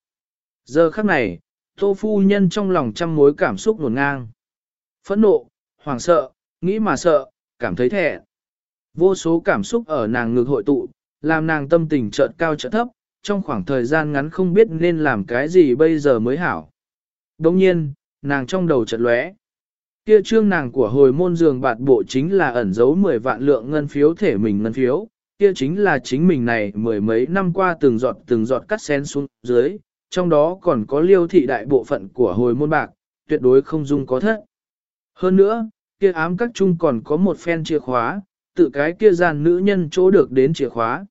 Giờ khắc này, tô phu nhân trong lòng trăm mối cảm xúc nguồn ngang. Phẫn nộ, hoảng sợ, nghĩ mà sợ, cảm thấy thẹn. Vô số cảm xúc ở nàng ngược hội tụ, làm nàng tâm tình chợt cao chợt thấp, trong khoảng thời gian ngắn không biết nên làm cái gì bây giờ mới hảo. Đồng nhiên, nàng trong đầu chợt lóe. Kia trương nàng của hồi môn giường bạt bộ chính là ẩn giấu 10 vạn lượng ngân phiếu thể mình ngân phiếu, kia chính là chính mình này mười mấy năm qua từng giọt từng giọt cắt xén xuống dưới, trong đó còn có liêu thị đại bộ phận của hồi môn bạc, tuyệt đối không dung có thất. Hơn nữa, kia ám các chung còn có một phen chìa khóa, tự cái kia gian nữ nhân chỗ được đến chìa khóa.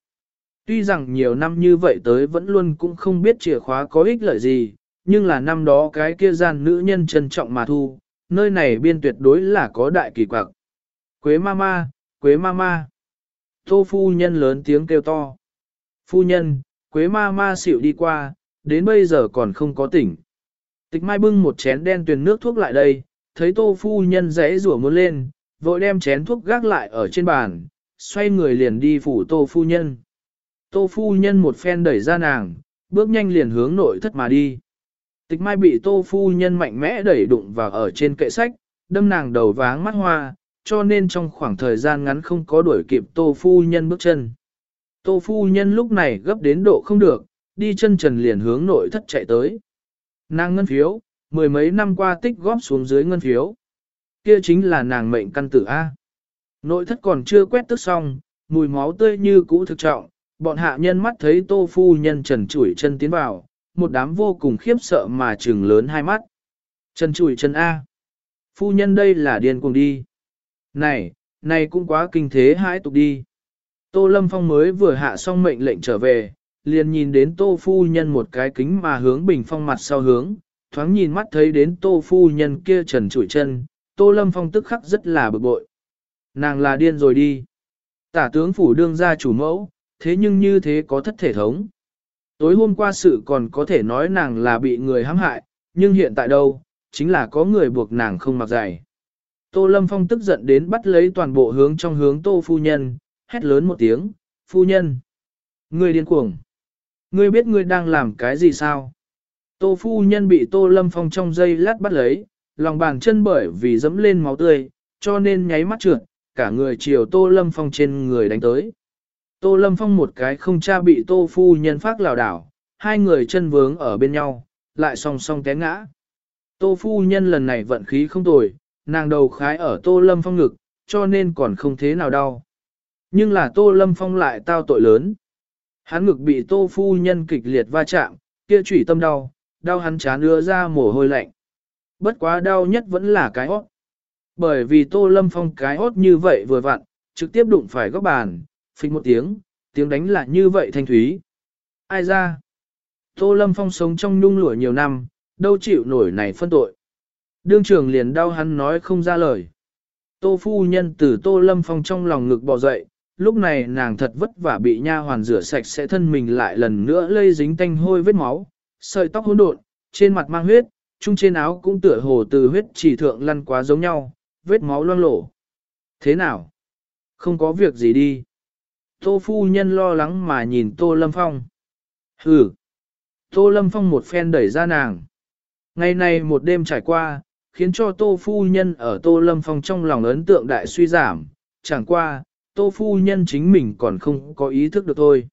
Tuy rằng nhiều năm như vậy tới vẫn luôn cũng không biết chìa khóa có ích lợi gì, nhưng là năm đó cái kia gian nữ nhân trân trọng mà thu, nơi này biên tuyệt đối là có đại kỳ quặc. Quế ma ma, quế ma ma. Tô phu nhân lớn tiếng kêu to. Phu nhân, quế ma ma xịu đi qua, đến bây giờ còn không có tỉnh. Tịch mai bưng một chén đen tuyền nước thuốc lại đây, thấy tô phu nhân rẽ rủa muốn lên, vội đem chén thuốc gác lại ở trên bàn, xoay người liền đi phủ tô phu nhân. Tô phu nhân một phen đẩy ra nàng, bước nhanh liền hướng nội thất mà đi. Tịch mai bị tô phu nhân mạnh mẽ đẩy đụng vào ở trên kệ sách, đâm nàng đầu váng mắt hoa, cho nên trong khoảng thời gian ngắn không có đuổi kịp tô phu nhân bước chân. Tô phu nhân lúc này gấp đến độ không được, đi chân trần liền hướng nội thất chạy tới. Nàng ngân phiếu, mười mấy năm qua tích góp xuống dưới ngân phiếu. Kia chính là nàng mệnh căn tử A. Nội thất còn chưa quét tức xong, mùi máu tươi như cũ thực trọng, bọn hạ nhân mắt thấy tô phu nhân trần chủi chân tiến vào, một đám vô cùng khiếp sợ mà trừng lớn hai mắt. Trần chủi chân A. Phu nhân đây là điên cuồng đi. Này, này cũng quá kinh thế hãi tục đi. Tô Lâm Phong mới vừa hạ xong mệnh lệnh trở về, liền nhìn đến tô phu nhân một cái kính mà hướng bình phong mặt sau hướng, thoáng nhìn mắt thấy đến tô phu nhân kia trần trụi chân, tô lâm phong tức khắc rất là bực bội. Nàng là điên rồi đi. Tả tướng phủ đương ra chủ mẫu, thế nhưng như thế có thất thể thống. Tối hôm qua sự còn có thể nói nàng là bị người hãm hại, nhưng hiện tại đâu, chính là có người buộc nàng không mặc giày. Tô Lâm Phong tức giận đến bắt lấy toàn bộ hướng trong hướng Tô Phu Nhân, hét lớn một tiếng, Phu Nhân. Người điên cuồng. Ngươi biết ngươi đang làm cái gì sao? Tô phu nhân bị tô lâm phong trong dây lát bắt lấy, lòng bàn chân bởi vì dẫm lên máu tươi, cho nên nháy mắt trượt, cả người chiều tô lâm phong trên người đánh tới. Tô lâm phong một cái không cha bị tô phu nhân phát lào đảo, hai người chân vướng ở bên nhau, lại song song té ngã. Tô phu nhân lần này vận khí không tồi, nàng đầu khái ở tô lâm phong ngực, cho nên còn không thế nào đau. Nhưng là tô lâm phong lại tao tội lớn. Hắn ngực bị tô phu nhân kịch liệt va chạm, kia chủy tâm đau, đau hắn chán đưa ra mồ hôi lạnh. Bất quá đau nhất vẫn là cái hót. Bởi vì tô lâm phong cái hót như vậy vừa vặn, trực tiếp đụng phải góc bàn, phịch một tiếng, tiếng đánh lại như vậy thanh thúy. Ai ra? Tô lâm phong sống trong nung lụa nhiều năm, đâu chịu nổi này phân tội. Đương trường liền đau hắn nói không ra lời. Tô phu nhân từ tô lâm phong trong lòng ngực bò dậy, lúc này nàng thật vất vả bị nha hoàn rửa sạch sẽ thân mình lại lần nữa lây dính tanh hôi vết máu, sợi tóc hỗn độn, trên mặt mang huyết, chung trên áo cũng tựa hồ từ huyết chỉ thượng lăn quá giống nhau, vết máu loang lổ. Thế nào? Không có việc gì đi. Tô phu nhân lo lắng mà nhìn Tô Lâm Phong. Hừ. Tô Lâm Phong một phen đẩy ra nàng. Ngày này một đêm trải qua, khiến cho tô phu nhân ở tô lâm phong trong lòng ấn tượng đại suy giảm, chẳng qua, tô phu nhân chính mình còn không có ý thức được thôi.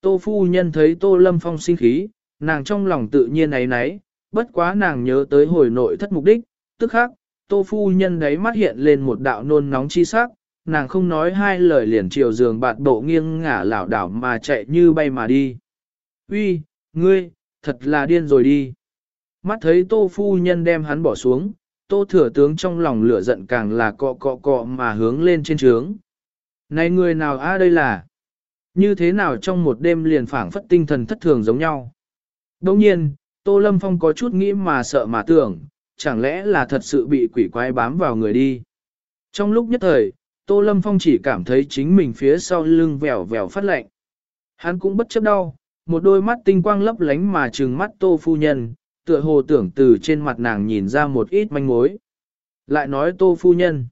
Tô phu nhân thấy tô lâm phong sinh khí, nàng trong lòng tự nhiên ấy nấy, bất quá nàng nhớ tới hồi nội thất mục đích, tức khắc, tô phu nhân đấy mắt hiện lên một đạo nôn nóng chi sắc, nàng không nói hai lời liền chiều giường bạt bộ nghiêng ngả lảo đảo mà chạy như bay mà đi. Uy, ngươi, thật là điên rồi đi. Mắt thấy tô phu nhân đem hắn bỏ xuống, tô thừa tướng trong lòng lửa giận càng là cọ cọ cọ mà hướng lên trên trướng. Này người nào a đây là? Như thế nào trong một đêm liền phảng phất tinh thần thất thường giống nhau? Đồng nhiên, Tô Lâm Phong có chút nghĩ mà sợ mà tưởng, chẳng lẽ là thật sự bị quỷ quái bám vào người đi. Trong lúc nhất thời, Tô Lâm Phong chỉ cảm thấy chính mình phía sau lưng vèo vèo phát lạnh. Hắn cũng bất chấp đau, một đôi mắt tinh quang lấp lánh mà trừng mắt Tô Phu Nhân, tựa hồ tưởng từ trên mặt nàng nhìn ra một ít manh mối. Lại nói Tô Phu Nhân.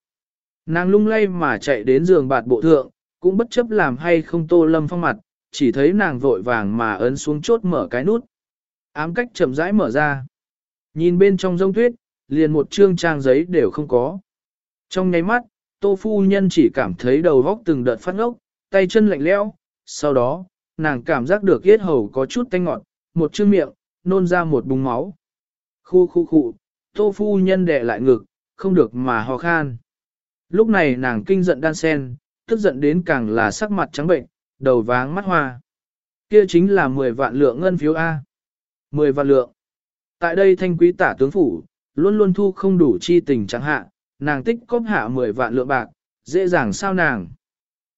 Nàng lung lay mà chạy đến giường bạt bộ thượng, cũng bất chấp làm hay không Tô Lâm Phong mặt, chỉ thấy nàng vội vàng mà ấn xuống chốt mở cái nút. Ám cách chậm rãi mở ra. Nhìn bên trong rông tuyết, liền một trương trang giấy đều không có. Trong nháy mắt, tô phu nhân chỉ cảm thấy đầu vóc từng đợt phát ngốc, tay chân lạnh lẽo. sau đó, nàng cảm giác được yết hầu có chút tanh ngọt, một chương miệng, nôn ra một búng máu. Khu khu khu, tô phu nhân đè lại ngực, không được mà ho khan. Lúc này nàng kinh giận đan sen, tức giận đến càng là sắc mặt trắng bệnh, đầu váng mắt hoa. Kia chính là 10 vạn lượng ngân phiếu A. 10 vạn lượng. Tại đây thanh quý tả tướng phủ, luôn luôn thu không đủ chi tình chẳng hạ, nàng tích cóp hạ 10 vạn lượng bạc, dễ dàng sao nàng.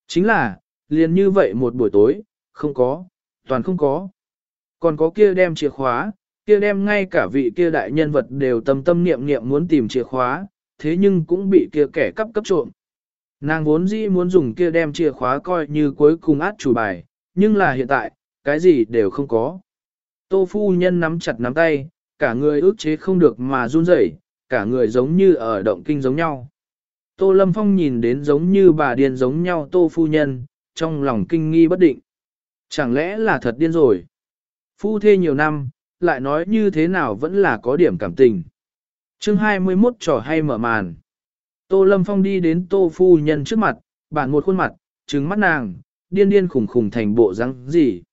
Chính là, liền như vậy một buổi tối, không có, toàn không có. Còn có kia đem chìa khóa, kia đem ngay cả vị kia đại nhân vật đều tâm tâm niệm niệm muốn tìm chìa khóa, thế nhưng cũng bị kia kẻ cắp cấp trộm. Nàng vốn dĩ muốn dùng kia đem chìa khóa coi như cuối cùng át chủ bài, nhưng là hiện tại, cái gì đều không có. Tô phu nhân nắm chặt nắm tay, cả người ước chế không được mà run rẩy, cả người giống như ở động kinh giống nhau. Tô Lâm Phong nhìn đến giống như bà điên giống nhau tô phu nhân, trong lòng kinh nghi bất định. Chẳng lẽ là thật điên rồi? Phu thê nhiều năm, lại nói như thế nào vẫn là có điểm cảm tình. chương 21 trò hay mở màn. Tô Lâm Phong đi đến tô phu nhân trước mặt, bản một khuôn mặt, trứng mắt nàng, điên điên khủng khủng thành bộ răng gì.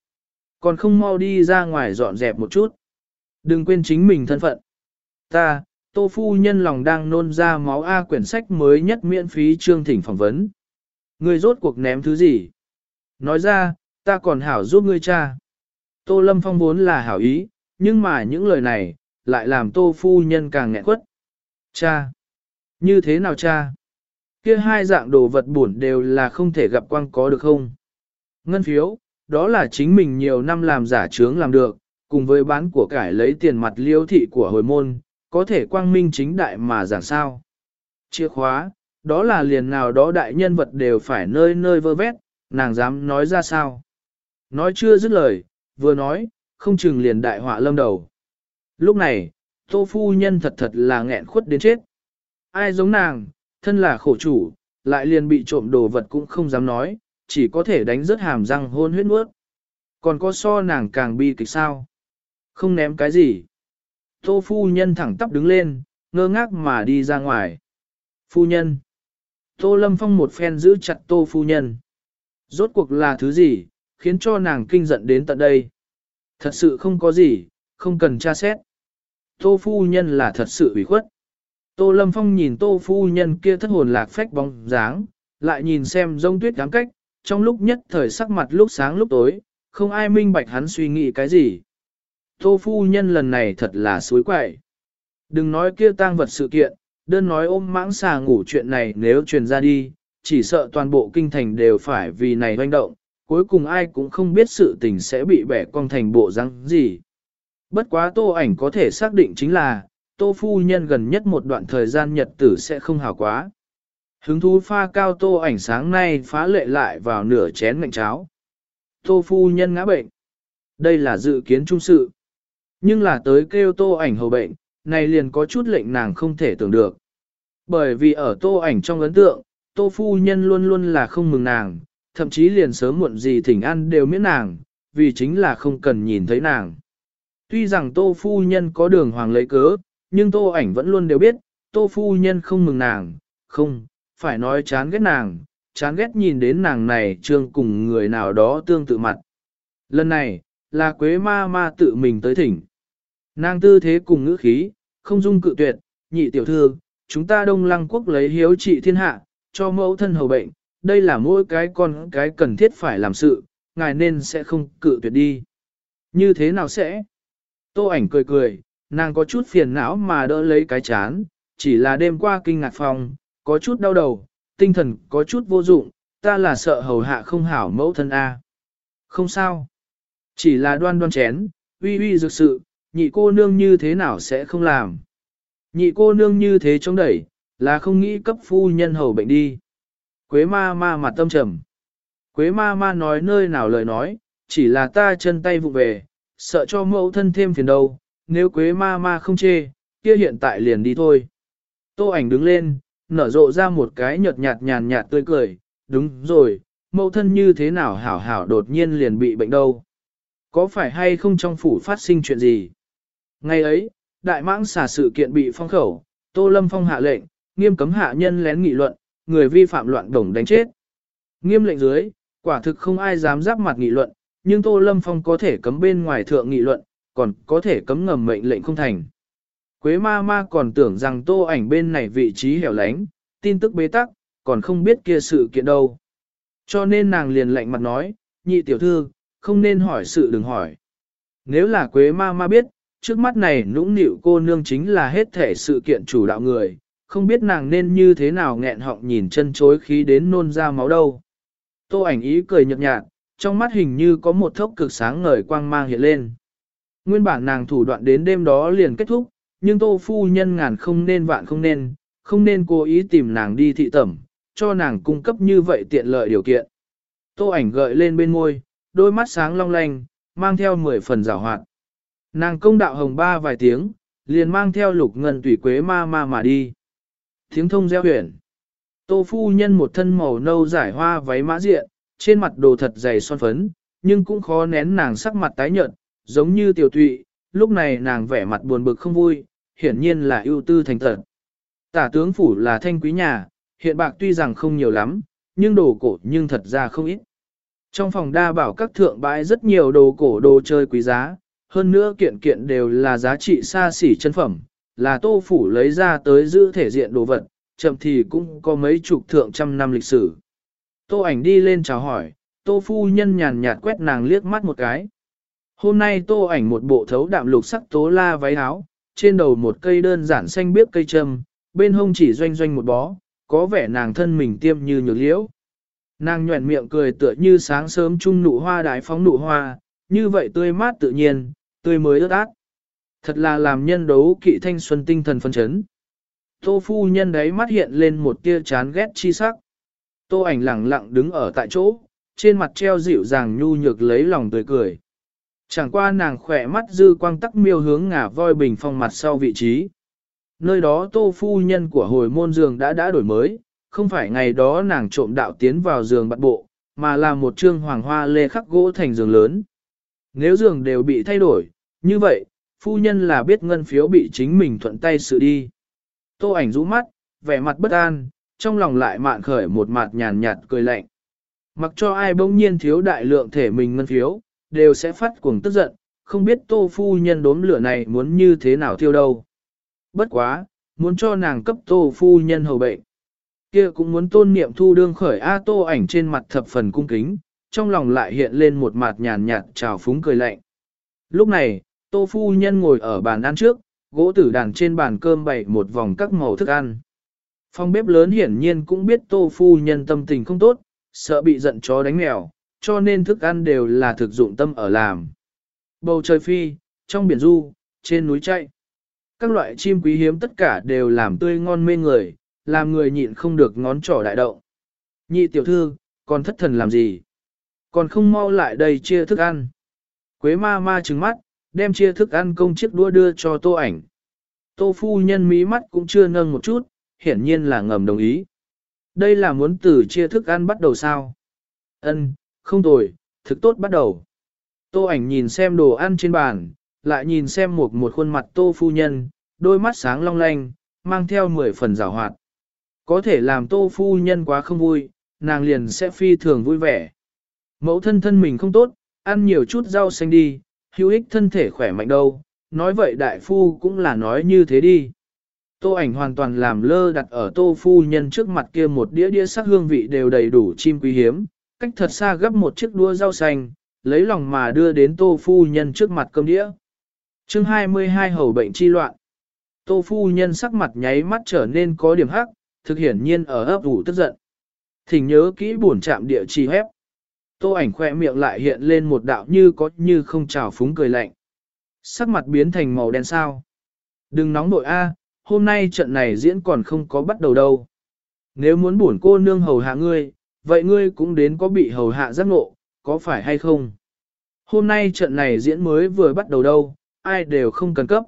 Còn không mau đi ra ngoài dọn dẹp một chút. Đừng quên chính mình thân phận. Ta, tô phu nhân lòng đang nôn ra máu A quyển sách mới nhất miễn phí chương thỉnh phỏng vấn. Ngươi rốt cuộc ném thứ gì? Nói ra, ta còn hảo giúp ngươi cha. Tô Lâm Phong vốn là hảo ý, nhưng mà những lời này, lại làm tô phu nhân càng nghẹn quất. Cha! Như thế nào cha? Kia hai dạng đồ vật buồn đều là không thể gặp quang có được không? Ngân phiếu, đó là chính mình nhiều năm làm giả trướng làm được, cùng với bán của cải lấy tiền mặt liêu thị của hồi môn, có thể quang minh chính đại mà giảng sao. Chìa khóa, đó là liền nào đó đại nhân vật đều phải nơi nơi vơ vét, nàng dám nói ra sao. Nói chưa dứt lời, vừa nói, không chừng liền đại họa lâm đầu. Lúc này, tô phu nhân thật thật là nghẹn khuất đến chết. Ai giống nàng, thân là khổ chủ, lại liền bị trộm đồ vật cũng không dám nói, chỉ có thể đánh rớt hàm răng hôn huyết nuốt. Còn có so nàng càng bi kịch sao? Không ném cái gì. Tô phu nhân thẳng tắp đứng lên, ngơ ngác mà đi ra ngoài. Phu nhân. Tô lâm phong một phen giữ chặt tô phu nhân. Rốt cuộc là thứ gì, khiến cho nàng kinh giận đến tận đây. Thật sự không có gì, không cần tra xét. Tô phu nhân là thật sự ủy khuất. Tô lâm phong nhìn tô phu nhân kia thất hồn lạc phách bóng dáng, lại nhìn xem rông tuyết cám cách, trong lúc nhất thời sắc mặt lúc sáng lúc tối, không ai minh bạch hắn suy nghĩ cái gì. Tô phu nhân lần này thật là suối quậy. Đừng nói kia tang vật sự kiện, đơn nói ôm mãng xà ngủ chuyện này nếu truyền ra đi, chỉ sợ toàn bộ kinh thành đều phải vì này hoành động, cuối cùng ai cũng không biết sự tình sẽ bị bẻ cong thành bộ răng gì. Bất quá tô ảnh có thể xác định chính là, tô phu nhân gần nhất một đoạn thời gian nhật tử sẽ không hảo quá. Hứng thú pha cao tô ảnh sáng nay phá lệ lại vào nửa chén ngạnh cháo. Tô phu nhân ngã bệnh. Đây là dự kiến trung sự. Nhưng là tới kêu tô ảnh hầu bệnh, này liền có chút lệnh nàng không thể tưởng được. Bởi vì ở tô ảnh trong ấn tượng, tô phu nhân luôn luôn là không mừng nàng, thậm chí liền sớm muộn gì thỉnh ăn đều miễn nàng, vì chính là không cần nhìn thấy nàng. Tuy rằng tô phu nhân có đường hoàng lấy cớ, nhưng tô ảnh vẫn luôn đều biết, tô phu nhân không mừng nàng, không, phải nói chán ghét nàng, chán ghét nhìn đến nàng này trương cùng người nào đó tương tự mặt. Lần này, là quế ma ma tự mình tới thỉnh. Nàng tư thế cùng ngữ khí, không dung cự tuyệt, nhị tiểu thư, chúng ta đông lăng quốc lấy hiếu trị thiên hạ, cho mẫu thân hầu bệnh, đây là mỗi cái con cái cần thiết phải làm sự, ngài nên sẽ không cự tuyệt đi. Như thế nào sẽ? Tô ảnh cười cười, nàng có chút phiền não mà đỡ lấy cái chán, chỉ là đêm qua kinh ngạc phòng, có chút đau đầu, tinh thần có chút vô dụng, ta là sợ hầu hạ không hảo mẫu thân A. Không sao. Chỉ là đoan đoan chén, uy uy dược sự, nhị cô nương như thế nào sẽ không làm. Nhị cô nương như thế chống đẩy, là không nghĩ cấp phu nhân hầu bệnh đi. Quế ma ma mặt tâm trầm. Quế ma ma nói nơi nào lời nói, chỉ là ta chân tay vụ về, sợ cho mẫu thân thêm phiền đâu, nếu quế ma ma không chê, kia hiện tại liền đi thôi. Tô ảnh đứng lên, nở rộ ra một cái nhợt nhạt nhàn nhạt tươi cười, đúng rồi, mẫu thân như thế nào hảo hảo đột nhiên liền bị bệnh đâu. Có phải hay không trong phủ phát sinh chuyện gì? Ngày ấy, đại mãng xả sự kiện bị phong khẩu, Tô Lâm Phong hạ lệnh, nghiêm cấm hạ nhân lén nghị luận, người vi phạm loạn đồng đánh chết. Nghiêm lệnh dưới, quả thực không ai dám giáp mặt nghị luận, nhưng Tô Lâm Phong có thể cấm bên ngoài thượng nghị luận, còn có thể cấm ngầm mệnh lệnh không thành. Quế ma ma còn tưởng rằng tô ảnh bên này vị trí hẻo lánh, tin tức bế tắc, còn không biết kia sự kiện đâu. Cho nên nàng liền lạnh mặt nói, nhị tiểu thư, không nên hỏi sự đừng hỏi. Nếu là quế ma ma biết, trước mắt này nũng nịu cô nương chính là hết thể sự kiện chủ đạo người, không biết nàng nên như thế nào nghẹn họng nhìn chân chối khí đến nôn ra máu đâu. Tô ảnh ý cười nhợt nhạt, trong mắt hình như có một thốc cực sáng ngời quang mang hiện lên. Nguyên bản nàng thủ đoạn đến đêm đó liền kết thúc, nhưng tô phu nhân ngàn không nên vạn không nên, không nên cố ý tìm nàng đi thị tẩm, cho nàng cung cấp như vậy tiện lợi điều kiện. Tô ảnh gợi lên bên môi, đôi mắt sáng long lanh, mang theo mười phần giảo hoạt. Nàng công đạo hồng ba vài tiếng, liền mang theo lục ngân tùy quế ma ma mà đi. Tiếng thông gieo huyền. Tô phu nhân một thân màu nâu giải hoa váy mã diện, trên mặt đồ thật dày son phấn, nhưng cũng khó nén nàng sắc mặt tái nhợt, giống như tiểu tụy, lúc này nàng vẻ mặt buồn bực không vui, hiển nhiên là ưu tư thành thật, Tả tướng phủ là thanh quý nhà, hiện bạc tuy rằng không nhiều lắm, nhưng đồ cổ nhưng thật ra không ít. Trong phòng đa bảo các thượng bãi rất nhiều đồ cổ đồ chơi quý giá, hơn nữa kiện kiện đều là giá trị xa xỉ chân phẩm, là tô phủ lấy ra tới giữ thể diện đồ vật, chậm thì cũng có mấy chục thượng trăm năm lịch sử. Tô ảnh đi lên chào hỏi, tô phu nhân nhàn nhạt quét nàng liếc mắt một cái. Hôm nay tô ảnh một bộ thấu đạm lục sắc tố la váy áo, trên đầu một cây đơn giản xanh biếc cây trâm, bên hông chỉ doanh doanh một bó, có vẻ nàng thân mình tiêm như nhược liễu. Nàng nhuẩn miệng cười tựa như sáng sớm chung nụ hoa đại phóng nụ hoa, như vậy tươi mát tự nhiên, tươi mới ướt át. Thật là làm nhân đấu kỵ thanh xuân tinh thần phân chấn. Tô phu nhân đấy mắt hiện lên một tia chán ghét chi sắc. Tô ảnh lặng lặng đứng ở tại chỗ, trên mặt treo dịu dàng nhu nhược lấy lòng tươi cười. Chẳng qua nàng khỏe mắt dư quang tắc miêu hướng ngả voi bình phong mặt sau vị trí. Nơi đó tô phu nhân của hồi môn giường đã đã đổi mới, không phải ngày đó nàng trộm đạo tiến vào giường bắt bộ, mà là một trương hoàng hoa lê khắc gỗ thành giường lớn. Nếu giường đều bị thay đổi, như vậy, phu nhân là biết ngân phiếu bị chính mình thuận tay sự đi. Tô ảnh rũ mắt, vẻ mặt bất an, trong lòng lại mạn khởi một mặt nhàn nhạt cười lạnh. Mặc cho ai bỗng nhiên thiếu đại lượng thể mình ngân phiếu, đều sẽ phát cuồng tức giận, không biết tô phu nhân đốm lửa này muốn như thế nào thiêu đâu. Bất quá, muốn cho nàng cấp tô phu nhân hầu bệnh. kia cũng muốn tôn niệm thu đương khởi A tô ảnh trên mặt thập phần cung kính, trong lòng lại hiện lên một mặt nhàn nhạt trào phúng cười lạnh. Lúc này, tô phu nhân ngồi ở bàn ăn trước, gỗ tử đàn trên bàn cơm bày một vòng các màu thức ăn. Phòng bếp lớn hiển nhiên cũng biết tô phu nhân tâm tình không tốt, sợ bị giận chó đánh mèo, cho nên thức ăn đều là thực dụng tâm ở làm. Bầu trời phi, trong biển du, trên núi chạy. Các loại chim quý hiếm tất cả đều làm tươi ngon mê người, làm người nhịn không được ngón trỏ đại động. Nhị tiểu thư, còn thất thần làm gì? Còn không mau lại đây chia thức ăn. Quế ma ma trừng mắt, đem chia thức ăn công chiếc đua đưa cho tô ảnh. Tô phu nhân mí mắt cũng chưa nâng một chút, hiển nhiên là ngầm đồng ý. Đây là muốn từ chia thức ăn bắt đầu sao? Ân, không tồi, thực tốt bắt đầu. Tô ảnh nhìn xem đồ ăn trên bàn, lại nhìn xem một một khuôn mặt tô phu nhân, đôi mắt sáng long lanh, mang theo mười phần rào hoạt. Có thể làm tô phu nhân quá không vui, nàng liền sẽ phi thường vui vẻ. Mẫu thân thân mình không tốt, ăn nhiều chút rau xanh đi, hữu ích thân thể khỏe mạnh đâu, nói vậy đại phu cũng là nói như thế đi. Tô ảnh hoàn toàn làm lơ đặt ở tô phu nhân trước mặt kia một đĩa đĩa sắc hương vị đều đầy đủ chim quý hiếm, cách thật xa gấp một chiếc đũa rau xanh, lấy lòng mà đưa đến tô phu nhân trước mặt cơm đĩa. Chương 22 hầu bệnh chi loạn. Tô phu nhân sắc mặt nháy mắt trở nên có điểm hắc, thực hiển nhiên ở ấp ủ tức giận. Thỉnh nhớ kỹ buồn chạm địa chỉ hép. Tô ảnh khỏe miệng lại hiện lên một đạo như có như không trào phúng cười lạnh. Sắc mặt biến thành màu đen sao. Đừng nóng nội A, hôm nay trận này diễn còn không có bắt đầu đâu. Nếu muốn buồn cô nương hầu hạ ngươi, vậy ngươi cũng đến có bị hầu hạ giác ngộ, có phải hay không? Hôm nay trận này diễn mới vừa bắt đầu đâu, ai đều không cần cấp.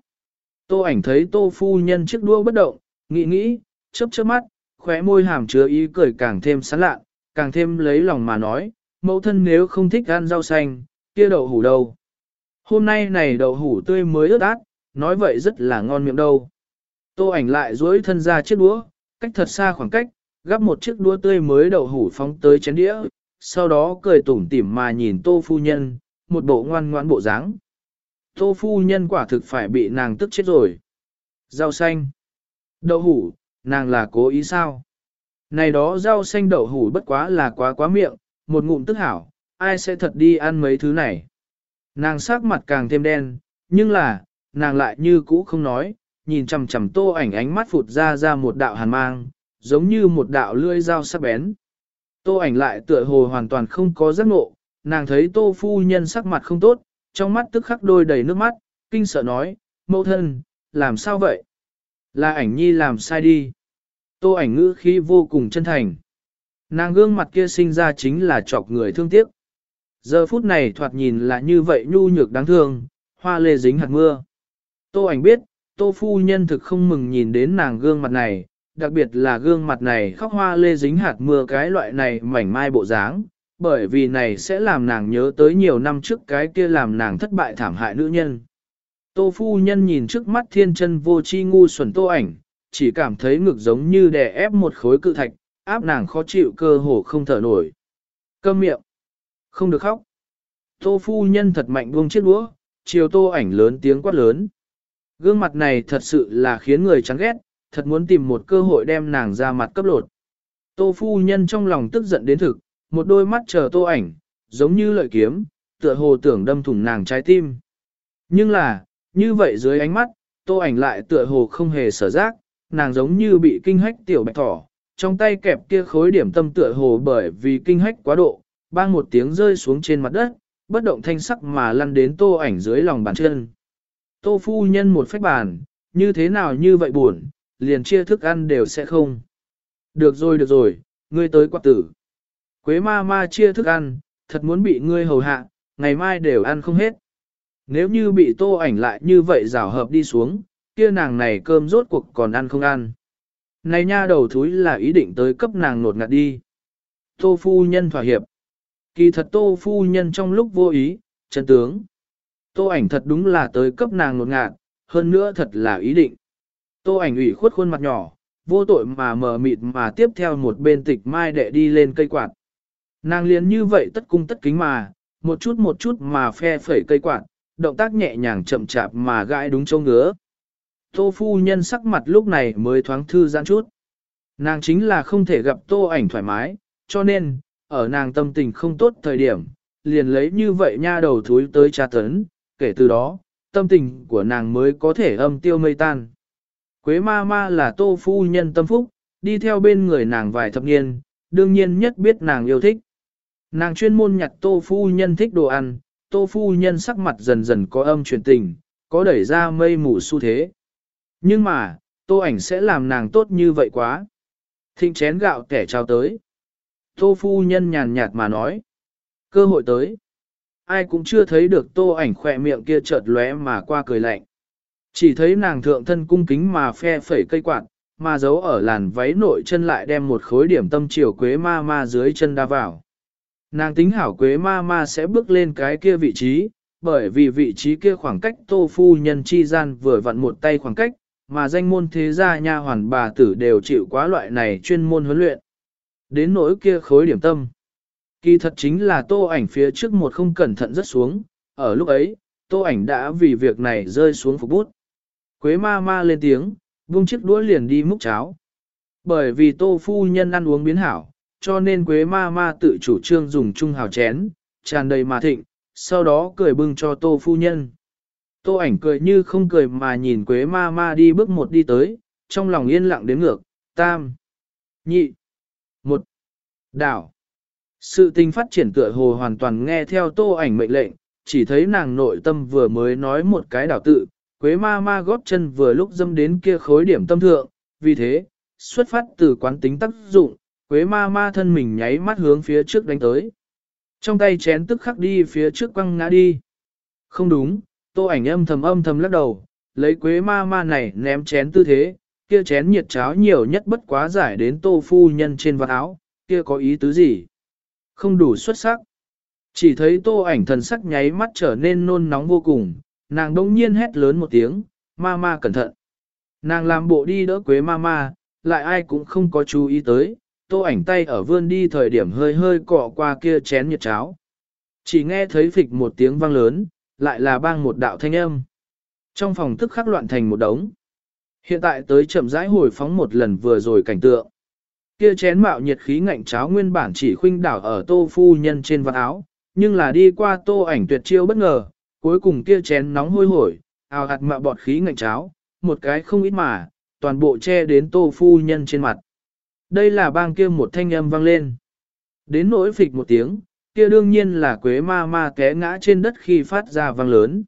Tô ảnh thấy tô phu nhân chiếc đua bất động, nghĩ nghĩ, chớp chớp mắt, khóe môi hàm chứa ý cười càng thêm sán lạ, càng thêm lấy lòng mà nói, mẫu thân nếu không thích ăn rau xanh, kia đậu hủ đâu. Hôm nay này đậu hủ tươi mới ướt át, nói vậy rất là ngon miệng đâu. Tô ảnh lại duỗi thân ra chiếc đũa, cách thật xa khoảng cách, gắp một chiếc đũa tươi mới đậu hủ phóng tới chén đĩa, sau đó cười tủm tỉm mà nhìn tô phu nhân, một bộ ngoan ngoãn bộ dáng. Tô phu nhân quả thực phải bị nàng tức chết rồi. Rau xanh. Đậu hủ, nàng là cố ý sao? Này đó rau xanh đậu hủ bất quá là quá quá miệng, một ngụm tức hảo, ai sẽ thật đi ăn mấy thứ này? Nàng sắc mặt càng thêm đen, nhưng là, nàng lại như cũ không nói, nhìn chằm chằm tô ảnh ánh mắt phụt ra ra một đạo hàn mang, giống như một đạo lưỡi dao sắc bén. Tô ảnh lại tựa hồ hoàn toàn không có giác ngộ, nàng thấy tô phu nhân sắc mặt không tốt, trong mắt tức khắc đôi đầy nước mắt, kinh sợ nói, mẫu thân, làm sao vậy? Là ảnh nhi làm sai đi. Tô ảnh ngữ khí vô cùng chân thành. Nàng gương mặt kia sinh ra chính là chọc người thương tiếc. Giờ phút này thoạt nhìn là như vậy nhu nhược đáng thương, hoa lê dính hạt mưa. Tô ảnh biết, tô phu nhân thực không mừng nhìn đến nàng gương mặt này, đặc biệt là gương mặt này khóc hoa lê dính hạt mưa cái loại này mảnh mai bộ dáng, bởi vì này sẽ làm nàng nhớ tới nhiều năm trước cái kia làm nàng thất bại thảm hại nữ nhân. Tô phu nhân nhìn trước mắt thiên chân vô chi ngu xuẩn tô ảnh, chỉ cảm thấy ngực giống như đè ép một khối cự thạch, áp nàng khó chịu cơ hồ không thở nổi. Câm miệng. Không được khóc. Tô phu nhân thật mạnh buông chiếc đũa, chiều tô ảnh lớn tiếng quát lớn. Gương mặt này thật sự là khiến người chán ghét, thật muốn tìm một cơ hội đem nàng ra mặt cấp lột. Tô phu nhân trong lòng tức giận đến thực, một đôi mắt chờ tô ảnh, giống như lợi kiếm, tựa hồ tưởng đâm thủng nàng trái tim. Nhưng là, như vậy dưới ánh mắt, tô ảnh lại tựa hồ không hề sở giác, nàng giống như bị kinh hách tiểu bạch thỏ, trong tay kẹp kia khối điểm tâm tựa hồ bởi vì kinh hách quá độ, bang một tiếng rơi xuống trên mặt đất, bất động thanh sắc mà lăn đến tô ảnh dưới lòng bàn chân. Tô phu nhân một phách bàn, như thế nào như vậy buồn, liền chia thức ăn đều sẽ không. Được rồi được rồi, ngươi tới quạt tử. Quế ma ma chia thức ăn, thật muốn bị ngươi hầu hạ, ngày mai đều ăn không hết. Nếu như bị tô ảnh lại như vậy rào hợp đi xuống, kia nàng này cơm rốt cuộc còn ăn không ăn. Này nha đầu thúi là ý định tới cấp nàng nột ngạt đi. Tô phu nhân thỏa hiệp. Kỳ thật tô phu nhân trong lúc vô ý, chân tướng. Tô ảnh thật đúng là tới cấp nàng nột ngạt, hơn nữa thật là ý định. Tô ảnh ủy khuất khuôn mặt nhỏ, vô tội mà mờ mịt mà tiếp theo một bên tịch mai đệ đi lên cây quạt. Nàng liền như vậy tất cung tất kính mà, một chút một chút mà phe phẩy cây quạt, động tác nhẹ nhàng chậm chạp mà gãi đúng châu ngứa. Tô phu nhân sắc mặt lúc này mới thoáng thư giãn chút. Nàng chính là không thể gặp tô ảnh thoải mái, cho nên, ở nàng tâm tình không tốt thời điểm, liền lấy như vậy nha đầu thúi tới tra tấn, kể từ đó, tâm tình của nàng mới có thể âm tiêu mây tan. Quế ma ma là tô phu nhân tâm phúc, đi theo bên người nàng vài thập niên, đương nhiên nhất biết nàng yêu thích. Nàng chuyên môn nhặt tô phu nhân thích đồ ăn, tô phu nhân sắc mặt dần dần có âm truyền tình, có đẩy ra mây mù xu thế. Nhưng mà, tô ảnh sẽ làm nàng tốt như vậy quá. Thịnh chén gạo kẻ trao tới. Tô phu nhân nhàn nhạt mà nói. Cơ hội tới. Ai cũng chưa thấy được tô ảnh khỏe miệng kia chợt lóe mà qua cười lạnh. Chỉ thấy nàng thượng thân cung kính mà phe phẩy cây quạt, mà giấu ở làn váy nội chân lại đem một khối điểm tâm chiều quế ma ma dưới chân đa vào. Nàng tính hảo quế ma ma sẽ bước lên cái kia vị trí, bởi vì vị trí kia khoảng cách tô phu nhân chi gian vừa vặn một tay khoảng cách, mà danh môn thế gia nha hoàn bà tử đều chịu quá loại này chuyên môn huấn luyện. Đến nỗi kia khối điểm tâm. Kỳ thật chính là tô ảnh phía trước một không cẩn thận rất xuống, ở lúc ấy, tô ảnh đã vì việc này rơi xuống phục bút. Quế ma ma lên tiếng, buông chiếc đũa liền đi múc cháo. Bởi vì tô phu nhân ăn uống biến hảo, cho nên quế ma ma tự chủ trương dùng chung hào chén, tràn đầy mà thịnh, sau đó cười bưng cho tô phu nhân. Tô ảnh cười như không cười mà nhìn quế ma ma đi bước một đi tới, trong lòng yên lặng đến ngược, tam, nhị, một, đảo. Sự tình phát triển tựa hồ hoàn toàn nghe theo tô ảnh mệnh lệnh, chỉ thấy nàng nội tâm vừa mới nói một cái đảo tự, quế ma ma góp chân vừa lúc dâm đến kia khối điểm tâm thượng, vì thế, xuất phát từ quán tính tác dụng, quế ma ma thân mình nháy mắt hướng phía trước đánh tới. Trong tay chén tức khắc đi phía trước quăng ngã đi. Không đúng, tô ảnh âm thầm âm thầm lắc đầu, lấy quế ma ma này ném chén tư thế, kia chén nhiệt cháo nhiều nhất bất quá giải đến tô phu nhân trên vạt áo, kia có ý tứ gì? Không đủ xuất sắc. Chỉ thấy tô ảnh thần sắc nháy mắt trở nên nôn nóng vô cùng, nàng đông nhiên hét lớn một tiếng, ma ma cẩn thận. Nàng làm bộ đi đỡ quế ma ma, lại ai cũng không có chú ý tới, tô ảnh tay ở vươn đi thời điểm hơi hơi cọ qua kia chén nhiệt cháo. Chỉ nghe thấy phịch một tiếng vang lớn, lại là bang một đạo thanh âm. Trong phòng tức khắc loạn thành một đống. Hiện tại tới chậm rãi hồi phóng một lần vừa rồi cảnh tượng. Kia chén mạo nhiệt khí ngạnh cháo nguyên bản chỉ khuynh đảo ở tô phu nhân trên vạt áo, nhưng là đi qua tô ảnh tuyệt chiêu bất ngờ, cuối cùng kia chén nóng hôi hổi, ào hạt mạ bọt khí ngạnh cháo, một cái không ít mà, toàn bộ che đến tô phu nhân trên mặt. Đây là bang kia một thanh âm vang lên. Đến nỗi phịch một tiếng, kia đương nhiên là quế ma ma té ngã trên đất khi phát ra vang lớn.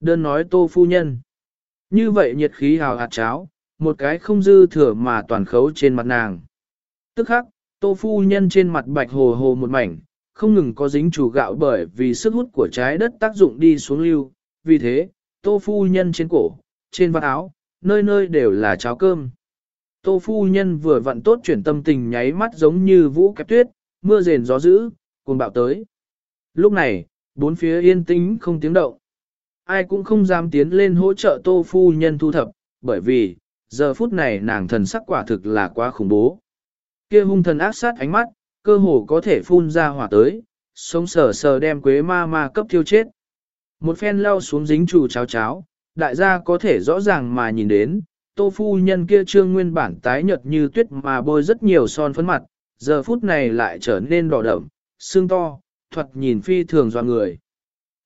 Đơn nói tô phu nhân. Như vậy nhiệt khí hào hạt cháo, một cái không dư thừa mà toàn khấu trên mặt nàng. Tức khắc, tô phu nhân trên mặt bạch hồ hồ một mảnh, không ngừng có dính chủ gạo bởi vì sức hút của trái đất tác dụng đi xuống lưu. Vì thế, tô phu nhân trên cổ, trên vạt áo, nơi nơi đều là cháo cơm. Tô phu nhân vừa vặn tốt chuyển tâm tình nháy mắt giống như vũ kẹp tuyết, mưa rền gió dữ, cuồng bạo tới. Lúc này, bốn phía yên tĩnh không tiếng động. Ai cũng không dám tiến lên hỗ trợ tô phu nhân thu thập, bởi vì, giờ phút này nàng thần sắc quả thực là quá khủng bố. Kia hung thần ác sát ánh mắt, cơ hồ có thể phun ra hỏa tới, sống sờ sờ đem quế ma ma cấp thiêu chết. Một phen lao xuống dính chủ cháo cháo, đại gia có thể rõ ràng mà nhìn đến, tô phu nhân kia trương nguyên bản tái nhợt như tuyết mà bôi rất nhiều son phấn mặt, giờ phút này lại trở nên đỏ đậm, xương to, thuật nhìn phi thường dọa người.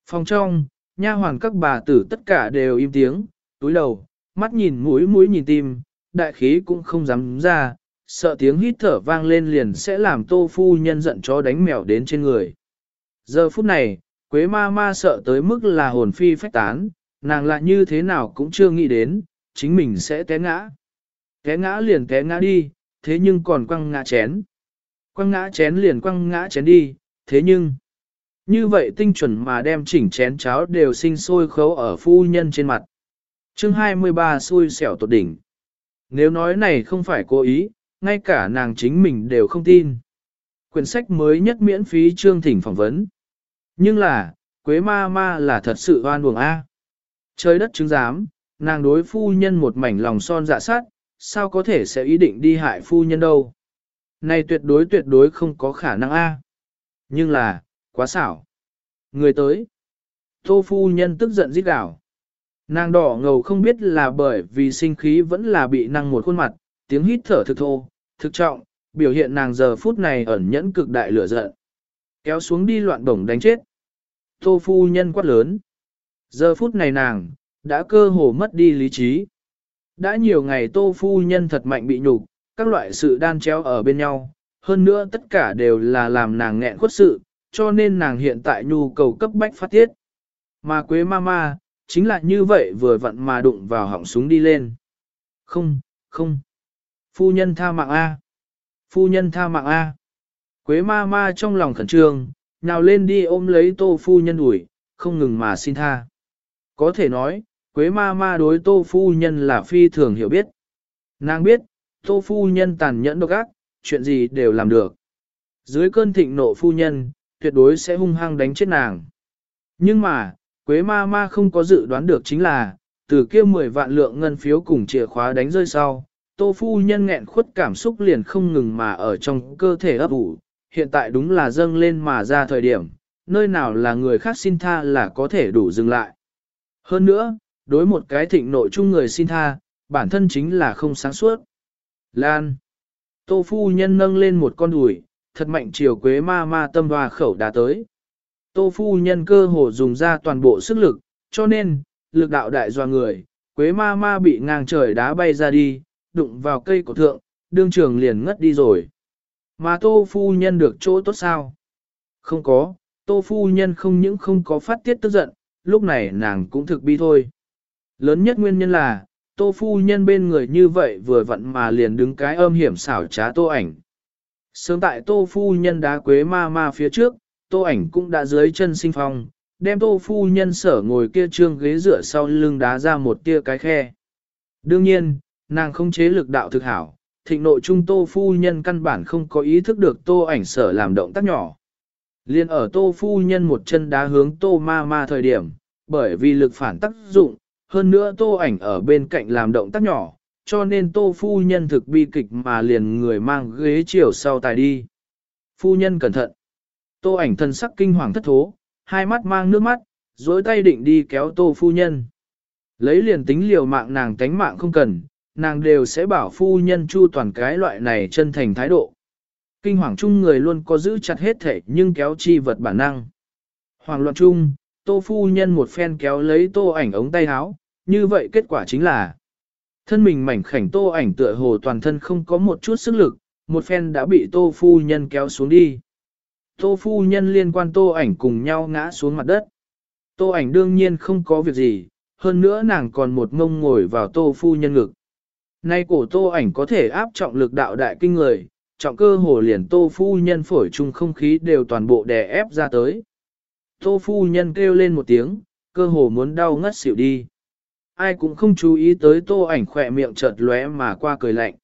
Phòng trong, nha hoàn các bà tử tất cả đều im tiếng, túi đầu, mắt nhìn mũi mũi nhìn tim, đại khí cũng không dám ra, sợ tiếng hít thở vang lên liền sẽ làm tô phu nhân giận chó đánh mèo đến trên người. Giờ phút này, Quế ma ma sợ tới mức là hồn phi phách tán, nàng lại như thế nào cũng chưa nghĩ đến, chính mình sẽ té ngã. Té ngã liền té ngã đi, thế nhưng còn quăng ngã chén. Quăng ngã chén liền quăng ngã chén đi, thế nhưng... Như vậy tinh chuẩn mà đem chỉnh chén cháo đều sinh sôi khấu ở phu nhân trên mặt. chương 23 xui xẻo tột đỉnh. Nếu nói này không phải cố ý, ngay cả nàng chính mình đều không tin. Quyển sách mới nhất miễn phí chương thỉnh phỏng vấn. Nhưng là, Quế ma ma là thật sự oan buồng A. Trời đất chứng giám, nàng đối phu nhân một mảnh lòng son dạ sát, sao có thể sẽ ý định đi hại phu nhân đâu. Này tuyệt đối tuyệt đối không có khả năng A. Nhưng là, quá xảo. Người tới. Tô phu nhân tức giận rít gào. Nàng đỏ ngầu không biết là bởi vì sinh khí vẫn là bị năng một khuôn mặt, tiếng hít thở thực thô, thực trọng, biểu hiện nàng giờ phút này ẩn nhẫn cực đại lửa giận. Kéo xuống đi loạn bổng đánh chết. Tô phu nhân quát lớn. Giờ phút này nàng, đã cơ hồ mất đi lý trí. Đã nhiều ngày tô phu nhân thật mạnh bị nhục, các loại sự đan chéo ở bên nhau, hơn nữa tất cả đều là làm nàng nghẹn khuất sự, cho nên nàng hiện tại nhu cầu cấp bách phát tiết. Mà quế mama, chính là như vậy vừa vặn mà đụng vào họng súng đi lên. Không, không. Phu nhân tha mạng A. Phu nhân tha mạng A. Quế ma ma trong lòng khẩn trương, nào lên đi ôm lấy tô phu nhân ủi, không ngừng mà xin tha. Có thể nói, Quế ma ma đối tô phu nhân là phi thường hiểu biết. Nàng biết, tô phu nhân tàn nhẫn độc ác, chuyện gì đều làm được. Dưới cơn thịnh nộ phu nhân, tuyệt đối sẽ hung hăng đánh chết nàng. Nhưng mà, Quế ma ma không có dự đoán được chính là, từ kia 10 vạn lượng ngân phiếu cùng chìa khóa đánh rơi sau, tô phu nhân nghẹn khuất cảm xúc liền không ngừng mà ở trong cơ thể ấp ủ, hiện tại đúng là dâng lên mà ra thời điểm, nơi nào là người khác xin tha là có thể đủ dừng lại. Hơn nữa, đối một cái thịnh nội chung người xin tha, bản thân chính là không sáng suốt. Lan. Tô phu nhân nâng lên một con đùi, thật mạnh chiều quế ma ma tâm hòa khẩu đá tới. Tô phu nhân cơ hồ dùng ra toàn bộ sức lực, cho nên, lực đạo đại doa người, quế ma ma bị ngang trời đá bay ra đi, đụng vào cây cổ thượng, đương trường liền ngất đi rồi. Mà tô phu nhân được chỗ tốt sao? Không có, tô phu nhân không những không có phát tiết tức giận, lúc này nàng cũng thực bi thôi. Lớn nhất nguyên nhân là, tô phu nhân bên người như vậy vừa vặn mà liền đứng cái âm hiểm xảo trá tô ảnh. Sớm tại tô phu nhân đá quế ma ma phía trước, tô ảnh cũng đã dưới chân sinh phong, đem tô phu nhân sở ngồi kia trương ghế dựa sau lưng đá ra một tia cái khe. Đương nhiên, nàng không chế lực đạo thực hảo, thịnh nội trung tô phu nhân căn bản không có ý thức được tô ảnh sở làm động tác nhỏ. Liên ở tô phu nhân một chân đá hướng tô ma ma thời điểm, bởi vì lực phản tác dụng, hơn nữa tô ảnh ở bên cạnh làm động tác nhỏ, cho nên tô phu nhân thực bi kịch mà liền người mang ghế chiều sau tài đi. Phu nhân cẩn thận. Tô ảnh thân sắc kinh hoàng thất thố, hai mắt mang nước mắt, dối tay định đi kéo tô phu nhân. Lấy liền tính liều mạng nàng tánh mạng không cần, nàng đều sẽ bảo phu nhân chu toàn cái loại này chân thành thái độ. Kinh hoàng chung người luôn có giữ chặt hết thể nhưng kéo chi vật bản năng. Hoàng loạn chung, tô phu nhân một phen kéo lấy tô ảnh ống tay áo, như vậy kết quả chính là thân mình mảnh khảnh tô ảnh tựa hồ toàn thân không có một chút sức lực, một phen đã bị tô phu nhân kéo xuống đi. Tô phu nhân liên quan tô ảnh cùng nhau ngã xuống mặt đất. Tô ảnh đương nhiên không có việc gì, hơn nữa nàng còn một mông ngồi vào tô phu nhân ngực. Nay cổ tô ảnh có thể áp trọng lực đạo đại kinh người, trọng cơ hồ liền tô phu nhân phổi chung không khí đều toàn bộ đè ép ra tới. Tô phu nhân kêu lên một tiếng, cơ hồ muốn đau ngất xỉu đi. Ai cũng không chú ý tới tô ảnh khỏe miệng chợt lóe mà qua cười lạnh.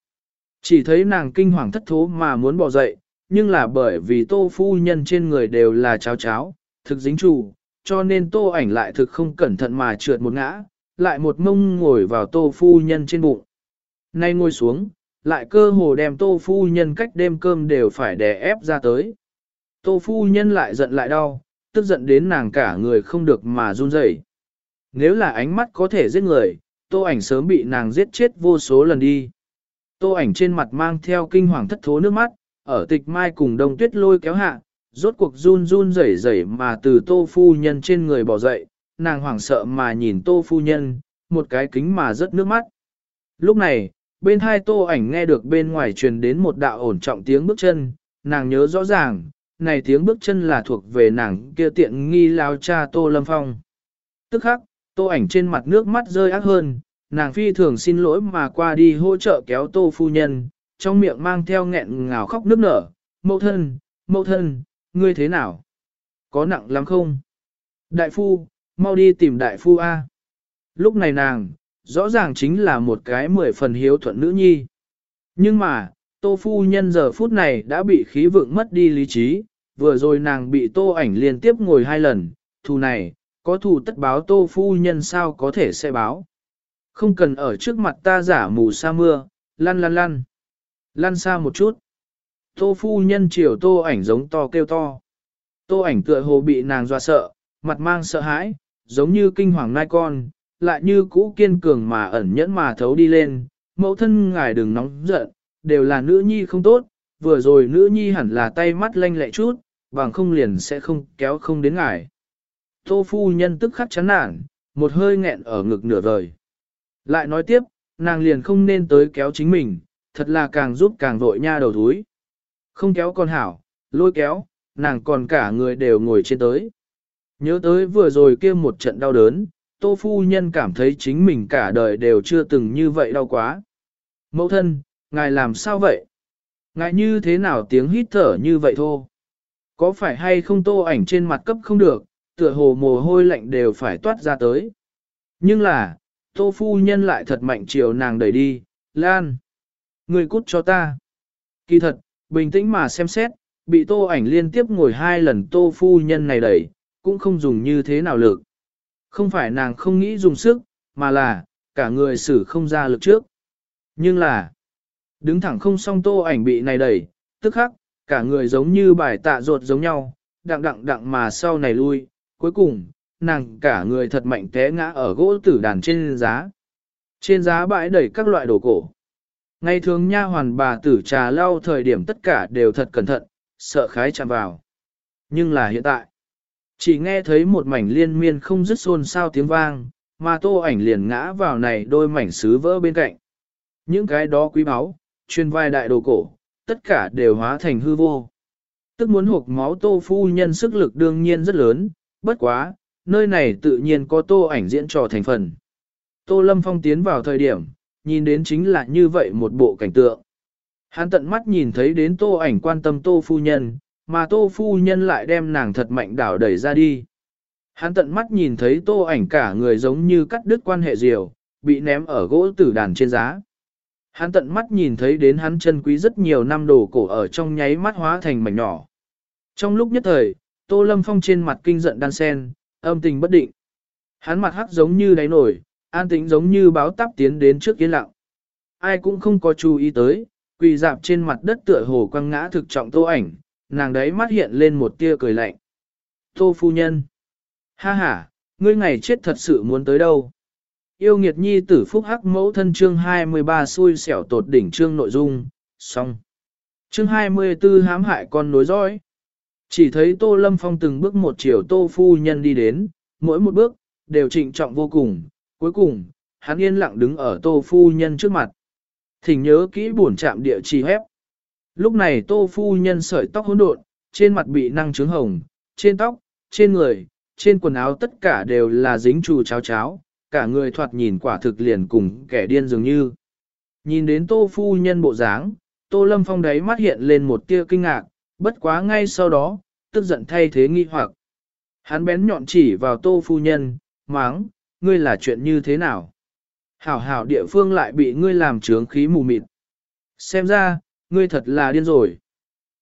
Chỉ thấy nàng kinh hoàng thất thố mà muốn bỏ dậy, nhưng là bởi vì tô phu nhân trên người đều là cháo cháo, thực dính chủ, cho nên tô ảnh lại thực không cẩn thận mà trượt một ngã, lại một mông ngồi vào tô phu nhân trên bụng. Nay ngồi xuống, lại cơ hồ đem tô phu nhân cách đêm cơm đều phải đè ép ra tới. Tô phu nhân lại giận lại đau, tức giận đến nàng cả người không được mà run rẩy. Nếu là ánh mắt có thể giết người, tô ảnh sớm bị nàng giết chết vô số lần đi. Tô ảnh trên mặt mang theo kinh hoàng thất thố nước mắt, ở tịch mai cùng đông tuyết lôi kéo hạ, rốt cuộc run run rẩy rẩy mà từ tô phu nhân trên người bỏ dậy, nàng hoảng sợ mà nhìn tô phu nhân, một cái kính mà rớt nước mắt. Lúc này, bên hai tô ảnh nghe được bên ngoài truyền đến một đạo ổn trọng tiếng bước chân, nàng nhớ rõ ràng, này tiếng bước chân là thuộc về nàng kia tiện nghi lao cha tô lâm phong. Tức khắc, tô ảnh trên mặt nước mắt rơi ác hơn, nàng phi thường xin lỗi mà qua đi hỗ trợ kéo tô phu nhân, trong miệng mang theo nghẹn ngào khóc nức nở, mẫu thân, mẫu thân, ngươi thế nào? Có nặng lắm không? Đại phu, mau đi tìm đại phu A. Lúc này nàng, rõ ràng chính là một cái mười phần hiếu thuận nữ nhi. Nhưng mà, tô phu nhân giờ phút này đã bị khí vượng mất đi lý trí, vừa rồi nàng bị tô ảnh liên tiếp ngồi hai lần, thù này, có thù tất báo tô phu nhân sao có thể sẽ báo. Không cần ở trước mặt ta giả mù sa mưa, lăn lăn lăn. Lăn xa một chút. Tô phu nhân chiều tô ảnh giống to kêu to. Tô ảnh tựa hồ bị nàng dọa sợ, mặt mang sợ hãi, giống như kinh hoàng nai con, lại như cũ kiên cường mà ẩn nhẫn mà thấu đi lên. Mẫu thân ngài đừng nóng giận, đều là nữ nhi không tốt, vừa rồi nữ nhi hẳn là tay mắt lanh lẹ chút, bằng không liền sẽ không kéo không đến ngài. Tô phu nhân tức khắc chán nản, một hơi nghẹn ở ngực nửa vời. Lại nói tiếp, nàng liền không nên tới kéo chính mình, thật là càng giúp càng vội nha đầu thúi. Không kéo con hảo, lôi kéo, nàng còn cả người đều ngồi trên tới. Nhớ tới vừa rồi kia một trận đau đớn, tô phu nhân cảm thấy chính mình cả đời đều chưa từng như vậy đau quá. Mẫu thân, ngài làm sao vậy? Ngài như thế nào tiếng hít thở như vậy thô. Có phải hay không tô ảnh trên mặt cấp không được, tựa hồ mồ hôi lạnh đều phải toát ra tới. Nhưng là, tô phu nhân lại thật mạnh chiều nàng đẩy đi, Lan. Người cút cho ta. Kỳ thật, bình tĩnh mà xem xét, bị tô ảnh liên tiếp ngồi hai lần tô phu nhân này đẩy, cũng không dùng như thế nào lực. Không phải nàng không nghĩ dùng sức, mà là, cả người xử không ra lực trước. Nhưng là, đứng thẳng không song tô ảnh bị này đẩy, tức khắc, cả người giống như bài tạ ruột giống nhau, đặng đặng đặng mà sau này lui, cuối cùng, nàng cả người thật mạnh té ngã ở gỗ tử đàn trên giá. Trên giá bãi đầy các loại đồ cổ. Ngày thường nha hoàn bà tử trà lau thời điểm tất cả đều thật cẩn thận, sợ khái chạm vào. Nhưng là hiện tại, chỉ nghe thấy một mảnh liên miên không dứt xôn xao tiếng vang, mà tô ảnh liền ngã vào này đôi mảnh sứ vỡ bên cạnh. Những cái đó quý báu, chuyên vai đại đồ cổ, tất cả đều hóa thành hư vô. Tức muốn hộp máu tô phu nhân sức lực đương nhiên rất lớn, bất quá, nơi này tự nhiên có tô ảnh diễn trò thành phần. Tô Lâm Phong tiến vào thời điểm, nhìn đến chính là như vậy một bộ cảnh tượng. Hắn tận mắt nhìn thấy đến tô ảnh quan tâm tô phu nhân, mà tô phu nhân lại đem nàng thật mạnh đảo đẩy ra đi. Hắn tận mắt nhìn thấy tô ảnh cả người giống như cắt đứt quan hệ diều, bị ném ở gỗ tử đàn trên giá. Hắn tận mắt nhìn thấy đến hắn chân quý rất nhiều năm đồ cổ ở trong nháy mắt hóa thành mảnh nhỏ. Trong lúc nhất thời, Tô Lâm Phong trên mặt kinh giận đan sen, âm tình bất định. Hắn mặt hắc giống như đáy nổi, an tĩnh giống như báo táp tiến đến trước kiến lặng. Ai cũng không có chú ý tới, quỳ dạp trên mặt đất tựa hồ quăng ngã thực trọng tô ảnh, nàng đấy mắt hiện lên một tia cười lạnh. Tô phu nhân. Ha ha, ngươi ngày chết thật sự muốn tới đâu. Yêu nghiệt nhi tử phúc hắc mẫu thân chương 23 xui xẻo tột đỉnh chương nội dung, xong. Chương 24 hãm hại con nối dõi. Chỉ thấy Tô Lâm Phong từng bước một chiều Tô Phu Nhân đi đến, mỗi một bước, đều trịnh trọng vô cùng. Cuối cùng, hắn yên lặng đứng ở Tô Phu Nhân trước mặt. Thỉnh nhớ kỹ buồn chạm địa chỉ hép. Lúc này Tô Phu Nhân sợi tóc hỗn độn, trên mặt bị năng trướng hồng, trên tóc, trên người, trên quần áo tất cả đều là dính trù cháo cháo, cả người thoạt nhìn quả thực liền cùng kẻ điên dường như. Nhìn đến Tô Phu Nhân bộ dáng, Tô Lâm Phong đáy mắt hiện lên một tia kinh ngạc, bất quá ngay sau đó, tức giận thay thế nghi hoặc. Hắn bén nhọn chỉ vào tô phu nhân, máng, ngươi là chuyện như thế nào? Hảo hảo địa phương lại bị ngươi làm trướng khí mù mịt. Xem ra, ngươi thật là điên rồi.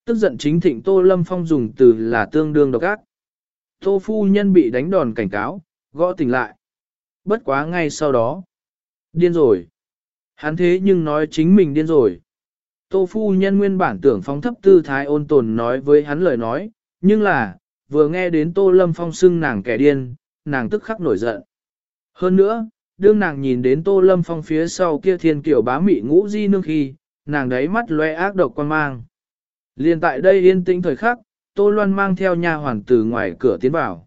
Tức giận chính thịnh Tô Lâm Phong dùng từ là tương đương độc ác. Tô phu nhân bị đánh đòn cảnh cáo, gõ tỉnh lại. Bất quá ngay sau đó. Điên rồi. Hắn thế nhưng nói chính mình điên rồi. Tô phu nhân nguyên bản tưởng phóng thấp tư thái ôn tồn nói với hắn lời nói, nhưng là, vừa nghe đến Tô Lâm Phong xưng nàng kẻ điên, nàng tức khắc nổi giận. Hơn nữa, đương nàng nhìn đến Tô Lâm Phong phía sau kia thiên kiểu bá mị ngũ di nương khi, nàng đấy mắt loe ác độc quan mang. Liên tại đây yên tĩnh thời khắc, Tô Loan mang theo nha hoàn từ ngoài cửa tiến vào.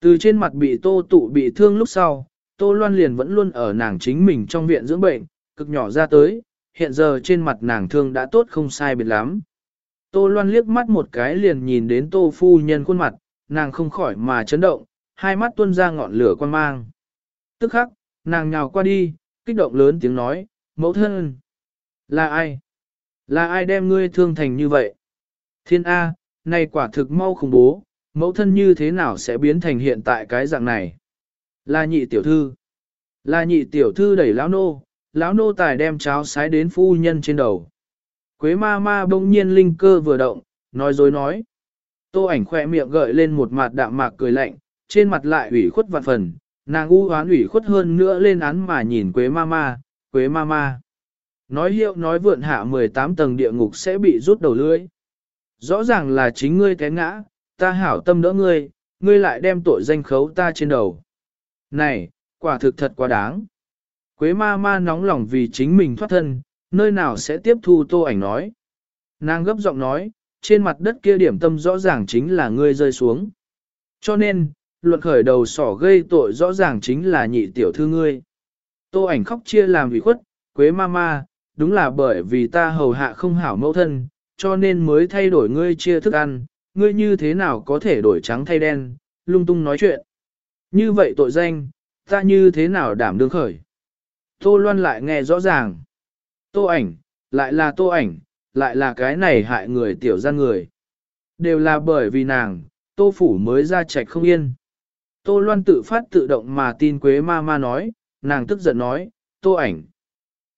Từ trên mặt bị Tô tụ bị thương lúc sau, Tô Loan liền vẫn luôn ở nàng chính mình trong viện dưỡng bệnh, cực nhỏ ra tới, hiện giờ trên mặt nàng thương đã tốt không sai biệt lắm. Tô Loan liếc mắt một cái liền nhìn đến Tô Phu Nhân khuôn mặt, nàng không khỏi mà chấn động, hai mắt tuôn ra ngọn lửa quan mang. Tức khắc, nàng nhào qua đi, kích động lớn tiếng nói, mẫu thân. Là ai? Là ai đem ngươi thương thành như vậy? Thiên A, này quả thực mau khủng bố, mẫu thân như thế nào sẽ biến thành hiện tại cái dạng này? Là nhị tiểu thư. Là nhị tiểu thư đẩy lão nô, lão nô tài đem cháo sái đến phu nhân trên đầu. Quế ma ma bỗng nhiên linh cơ vừa động, nói dối nói. Tô ảnh khỏe miệng gợi lên một mặt đạm mạc cười lạnh, trên mặt lại ủy khuất vạn phần, nàng u hoán ủy khuất hơn nữa lên án mà nhìn Quế ma ma, Quế ma ma. Nói hiệu nói vượn hạ 18 tầng địa ngục sẽ bị rút đầu lưỡi. Rõ ràng là chính ngươi té ngã, ta hảo tâm đỡ ngươi, ngươi lại đem tội danh khấu ta trên đầu. Này, quả thực thật quá đáng. Quế ma ma nóng lòng vì chính mình thoát thân, nơi nào sẽ tiếp thu tô ảnh nói. Nàng gấp giọng nói, trên mặt đất kia điểm tâm rõ ràng chính là ngươi rơi xuống. Cho nên, luận khởi đầu sỏ gây tội rõ ràng chính là nhị tiểu thư ngươi. Tô ảnh khóc chia làm vị khuất, quế ma ma, đúng là bởi vì ta hầu hạ không hảo mẫu thân, cho nên mới thay đổi ngươi chia thức ăn, ngươi như thế nào có thể đổi trắng thay đen, lung tung nói chuyện. Như vậy tội danh, ta như thế nào đảm đương khởi. Tô Loan lại nghe rõ ràng. Tô ảnh, lại là tô ảnh, lại là cái này hại người tiểu gian người. Đều là bởi vì nàng, tô phủ mới ra chạch không yên. Tô Loan tự phát tự động mà tin Quế ma ma nói, nàng tức giận nói, tô ảnh.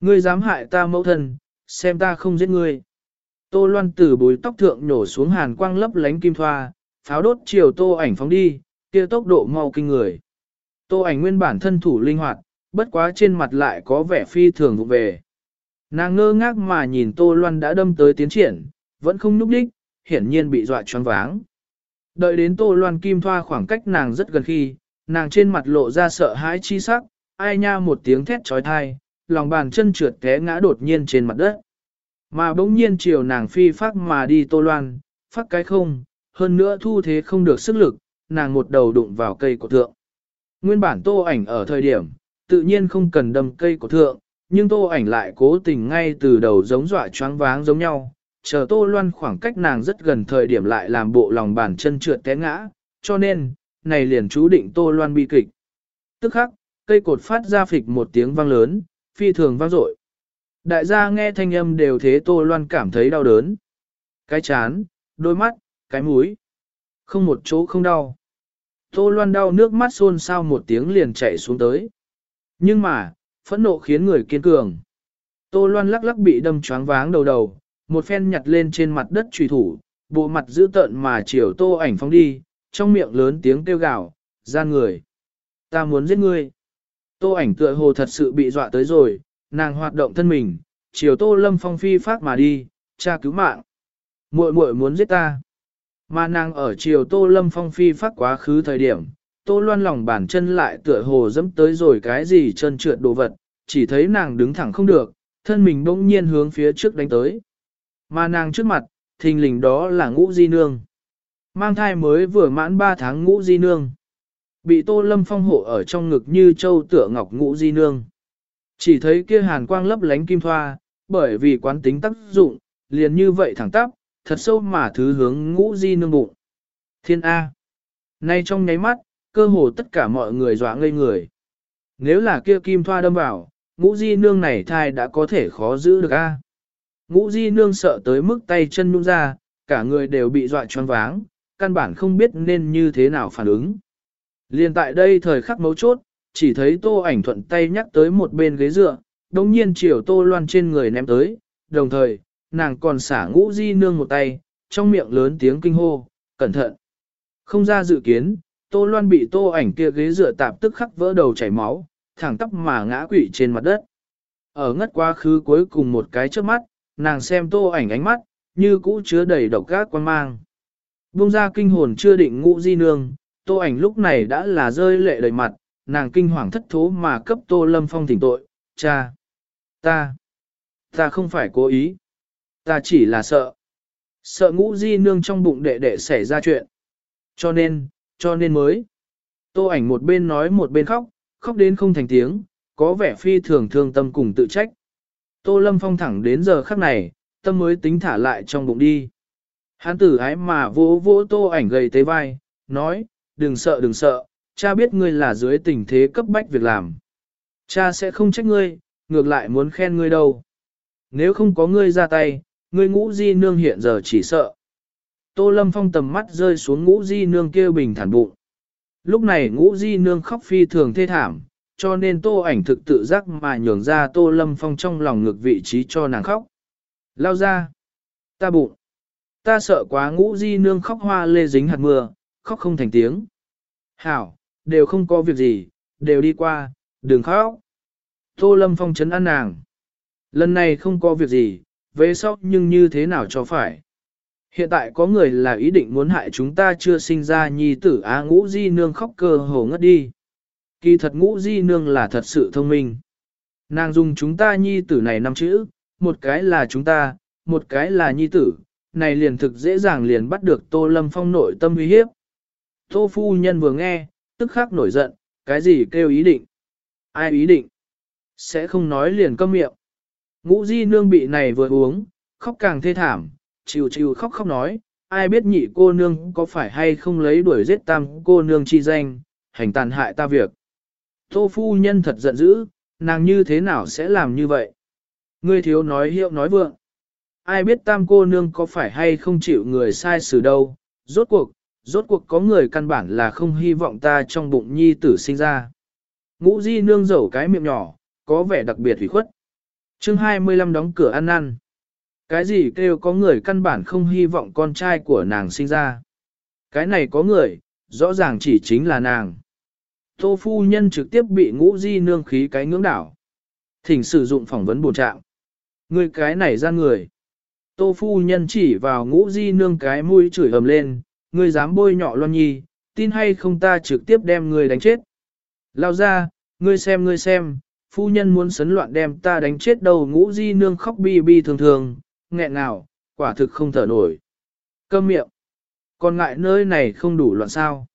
Ngươi dám hại ta mẫu thân, xem ta không giết ngươi. Tô Loan từ bùi tóc thượng nổ xuống hàn quang lấp lánh kim thoa, pháo đốt chiều tô ảnh phóng đi, kia tốc độ mau kinh người. Tô ảnh nguyên bản thân thủ linh hoạt, bất quá trên mặt lại có vẻ phi thường vụ về. Nàng ngơ ngác mà nhìn Tô Loan đã đâm tới tiến triển, vẫn không núp đích, hiển nhiên bị dọa choáng váng. Đợi đến Tô Loan kim thoa khoảng cách nàng rất gần khi, nàng trên mặt lộ ra sợ hãi chi sắc, ai nha một tiếng thét trói thai, lòng bàn chân trượt té ngã đột nhiên trên mặt đất. Mà bỗng nhiên chiều nàng phi phát mà đi Tô Loan, phát cái không, hơn nữa thu thế không được sức lực, nàng một đầu đụng vào cây cổ thượng. Nguyên bản tô ảnh ở thời điểm, tự nhiên không cần đâm cây cổ thượng, nhưng tô ảnh lại cố tình ngay từ đầu giống dọa choáng váng giống nhau, chờ tô loan khoảng cách nàng rất gần thời điểm lại làm bộ lòng bàn chân trượt té ngã, cho nên, này liền chú định tô loan bi kịch. Tức khắc, cây cột phát ra phịch một tiếng vang lớn, phi thường vang dội. Đại gia nghe thanh âm đều thế tô loan cảm thấy đau đớn. Cái chán, đôi mắt, cái mũi. Không một chỗ không đau. Tô loan đau nước mắt xôn xao một tiếng liền chạy xuống tới. Nhưng mà, phẫn nộ khiến người kiên cường. Tô loan lắc lắc bị đâm choáng váng đầu đầu, một phen nhặt lên trên mặt đất trùy thủ, bộ mặt dữ tợn mà chiều tô ảnh phóng đi, trong miệng lớn tiếng kêu gào, gian người. Ta muốn giết ngươi. Tô ảnh tựa hồ thật sự bị dọa tới rồi, nàng hoạt động thân mình, chiều tô lâm phong phi phát mà đi, cha cứu mạng. muội muội muốn giết ta. Mà nàng ở chiều tô lâm phong phi phát quá khứ thời điểm, tô loan lòng bàn chân lại tựa hồ dẫm tới rồi cái gì chân trượt đồ vật, chỉ thấy nàng đứng thẳng không được, thân mình bỗng nhiên hướng phía trước đánh tới. Mà nàng trước mặt, thình lình đó là ngũ di nương. Mang thai mới vừa mãn 3 tháng ngũ di nương. Bị tô lâm phong hộ ở trong ngực như châu tựa ngọc ngũ di nương. Chỉ thấy kia hàn quang lấp lánh kim thoa, bởi vì quán tính tác dụng, liền như vậy thẳng tắp, thật sâu mà thứ hướng ngũ di nương bụng. Thiên A. Nay trong nháy mắt, cơ hồ tất cả mọi người dọa ngây người. Nếu là kia kim thoa đâm vào, ngũ di nương này thai đã có thể khó giữ được A. Ngũ di nương sợ tới mức tay chân nhung ra, cả người đều bị dọa choáng váng, căn bản không biết nên như thế nào phản ứng. Liên tại đây thời khắc mấu chốt, chỉ thấy tô ảnh thuận tay nhắc tới một bên ghế dựa, đồng nhiên chiều tô loan trên người ném tới, đồng thời, nàng còn xả ngũ di nương một tay, trong miệng lớn tiếng kinh hô, cẩn thận. Không ra dự kiến, tô loan bị tô ảnh kia ghế dựa tạp tức khắc vỡ đầu chảy máu, thẳng tóc mà ngã quỵ trên mặt đất. Ở ngất quá khứ cuối cùng một cái trước mắt, nàng xem tô ảnh ánh mắt, như cũ chứa đầy độc gác quan mang. Bung ra kinh hồn chưa định ngũ di nương, tô ảnh lúc này đã là rơi lệ đầy mặt, nàng kinh hoàng thất thố mà cấp tô lâm phong thỉnh tội, cha, ta, ta không phải cố ý, ta chỉ là sợ, sợ ngũ di nương trong bụng đệ đệ xảy ra chuyện, cho nên, cho nên mới. Tô ảnh một bên nói một bên khóc, khóc đến không thành tiếng, có vẻ phi thường thương tâm cùng tự trách. Tô lâm phong thẳng đến giờ khắc này, tâm mới tính thả lại trong bụng đi. Hán tử ái mà vỗ vỗ tô ảnh gầy tế vai, nói, đừng sợ đừng sợ, cha biết ngươi là dưới tình thế cấp bách việc làm. Cha sẽ không trách ngươi, ngược lại muốn khen ngươi đâu. Nếu không có ngươi ra tay, ngươi ngũ di nương hiện giờ chỉ sợ. Tô Lâm Phong tầm mắt rơi xuống ngũ di nương kia bình thản bụng. Lúc này ngũ di nương khóc phi thường thê thảm, cho nên tô ảnh thực tự giác mà nhường ra Tô Lâm Phong trong lòng ngược vị trí cho nàng khóc. Lao ra. Ta bụng. Ta sợ quá ngũ di nương khóc hoa lê dính hạt mưa, khóc không thành tiếng. Hảo, đều không có việc gì, đều đi qua, đừng khóc. Tô Lâm Phong chấn an nàng. Lần này không có việc gì, về sau nhưng như thế nào cho phải. Hiện tại có người là ý định muốn hại chúng ta chưa sinh ra nhi tử á ngũ di nương khóc cơ hồ ngất đi. Kỳ thật ngũ di nương là thật sự thông minh. Nàng dùng chúng ta nhi tử này năm chữ, một cái là chúng ta, một cái là nhi tử, này liền thực dễ dàng liền bắt được Tô Lâm Phong nội tâm uy hiếp. Tô phu nhân vừa nghe, tức khắc nổi giận, cái gì kêu ý định? Ai ý định? Sẽ không nói liền câm miệng. Ngũ di nương bị này vừa uống, khóc càng thê thảm, chịu chịu khóc khóc nói, ai biết nhị cô nương có phải hay không lấy đuổi giết tam cô nương chi danh, hành tàn hại ta việc. Tô phu nhân thật giận dữ, nàng như thế nào sẽ làm như vậy? Ngươi thiếu nói hiệu nói vượng. Ai biết tam cô nương có phải hay không chịu người sai xử đâu, rốt cuộc, rốt cuộc có người căn bản là không hy vọng ta trong bụng nhi tử sinh ra. Ngũ di nương dẩu cái miệng nhỏ, có vẻ đặc biệt hủy khuất. chương 25 đóng cửa ăn ăn. Cái gì kêu có người căn bản không hy vọng con trai của nàng sinh ra. Cái này có người, rõ ràng chỉ chính là nàng. Tô phu nhân trực tiếp bị ngũ di nương khí cái ngưỡng đảo. Thỉnh sử dụng phỏng vấn bổ trạng. Người cái này ra người. Tô phu nhân chỉ vào ngũ di nương cái mũi chửi ầm lên, ngươi dám bôi nhọ loan nhi, tin hay không ta trực tiếp đem ngươi đánh chết. Lao ra, ngươi xem ngươi xem, phu nhân muốn sấn loạn đem ta đánh chết đầu ngũ di nương khóc bi bi thường thường, nghẹn nào, quả thực không thở nổi. Câm miệng. Còn ngại nơi này không đủ loạn sao.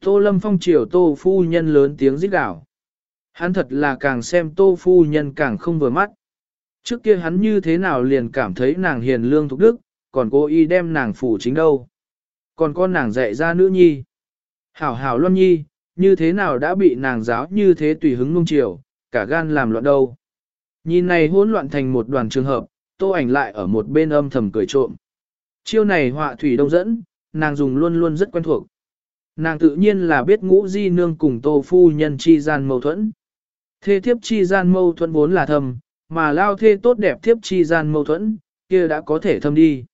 Tô lâm phong triều tô phu nhân lớn tiếng rít gào. Hắn thật là càng xem tô phu nhân càng không vừa mắt. Trước kia hắn như thế nào liền cảm thấy nàng hiền lương thục đức, còn cô y đem nàng phủ chính đâu. Còn con nàng dạy ra nữ nhi. Hảo hảo loan nhi, như thế nào đã bị nàng giáo như thế tùy hứng nung chiều, cả gan làm loạn đâu. Nhìn này hỗn loạn thành một đoàn trường hợp, tô ảnh lại ở một bên âm thầm cười trộm. Chiêu này họa thủy đông dẫn, nàng dùng luôn luôn rất quen thuộc. Nàng tự nhiên là biết ngũ di nương cùng tô phu nhân chi gian mâu thuẫn. Thê thiếp chi gian mâu thuẫn vốn là thầm, mà lao thê tốt đẹp thiếp chi gian mâu thuẫn, kia đã có thể thâm đi.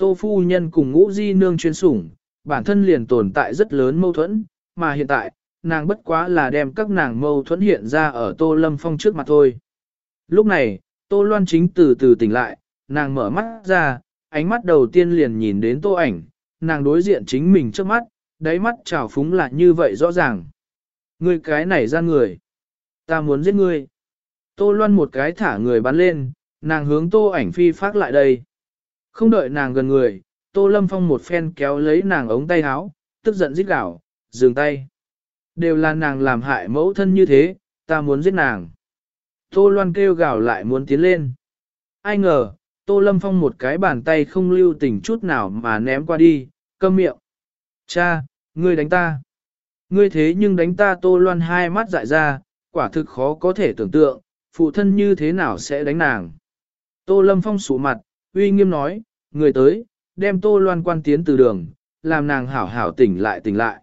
Tô phu nhân cùng ngũ di nương chuyên sủng, bản thân liền tồn tại rất lớn mâu thuẫn, mà hiện tại, nàng bất quá là đem các nàng mâu thuẫn hiện ra ở Tô Lâm Phong trước mặt thôi. Lúc này, Tô Loan chính từ từ tỉnh lại, nàng mở mắt ra, ánh mắt đầu tiên liền nhìn đến Tô ảnh, nàng đối diện chính mình trước mắt, đáy mắt trào phúng là như vậy rõ ràng. Ngươi cái này ra người, ta muốn giết ngươi. Tô Loan một cái thả người bắn lên, nàng hướng Tô ảnh phi phát lại đây. Không đợi nàng gần người, Tô Lâm Phong một phen kéo lấy nàng ống tay áo, tức giận rít gào, dừng tay. Đều là nàng làm hại mẫu thân như thế, ta muốn giết nàng. Tô Loan kêu gào lại muốn tiến lên. Ai ngờ, Tô Lâm Phong một cái bàn tay không lưu tình chút nào mà ném qua đi, câm miệng. Cha, ngươi đánh ta. Ngươi thế nhưng đánh ta Tô Loan hai mắt dại ra, quả thực khó có thể tưởng tượng, phụ thân như thế nào sẽ đánh nàng. Tô Lâm Phong sủ mặt, uy nghiêm nói, người tới, đem Tô Loan quan tiến từ đường, làm nàng hảo hảo tỉnh lại tỉnh lại.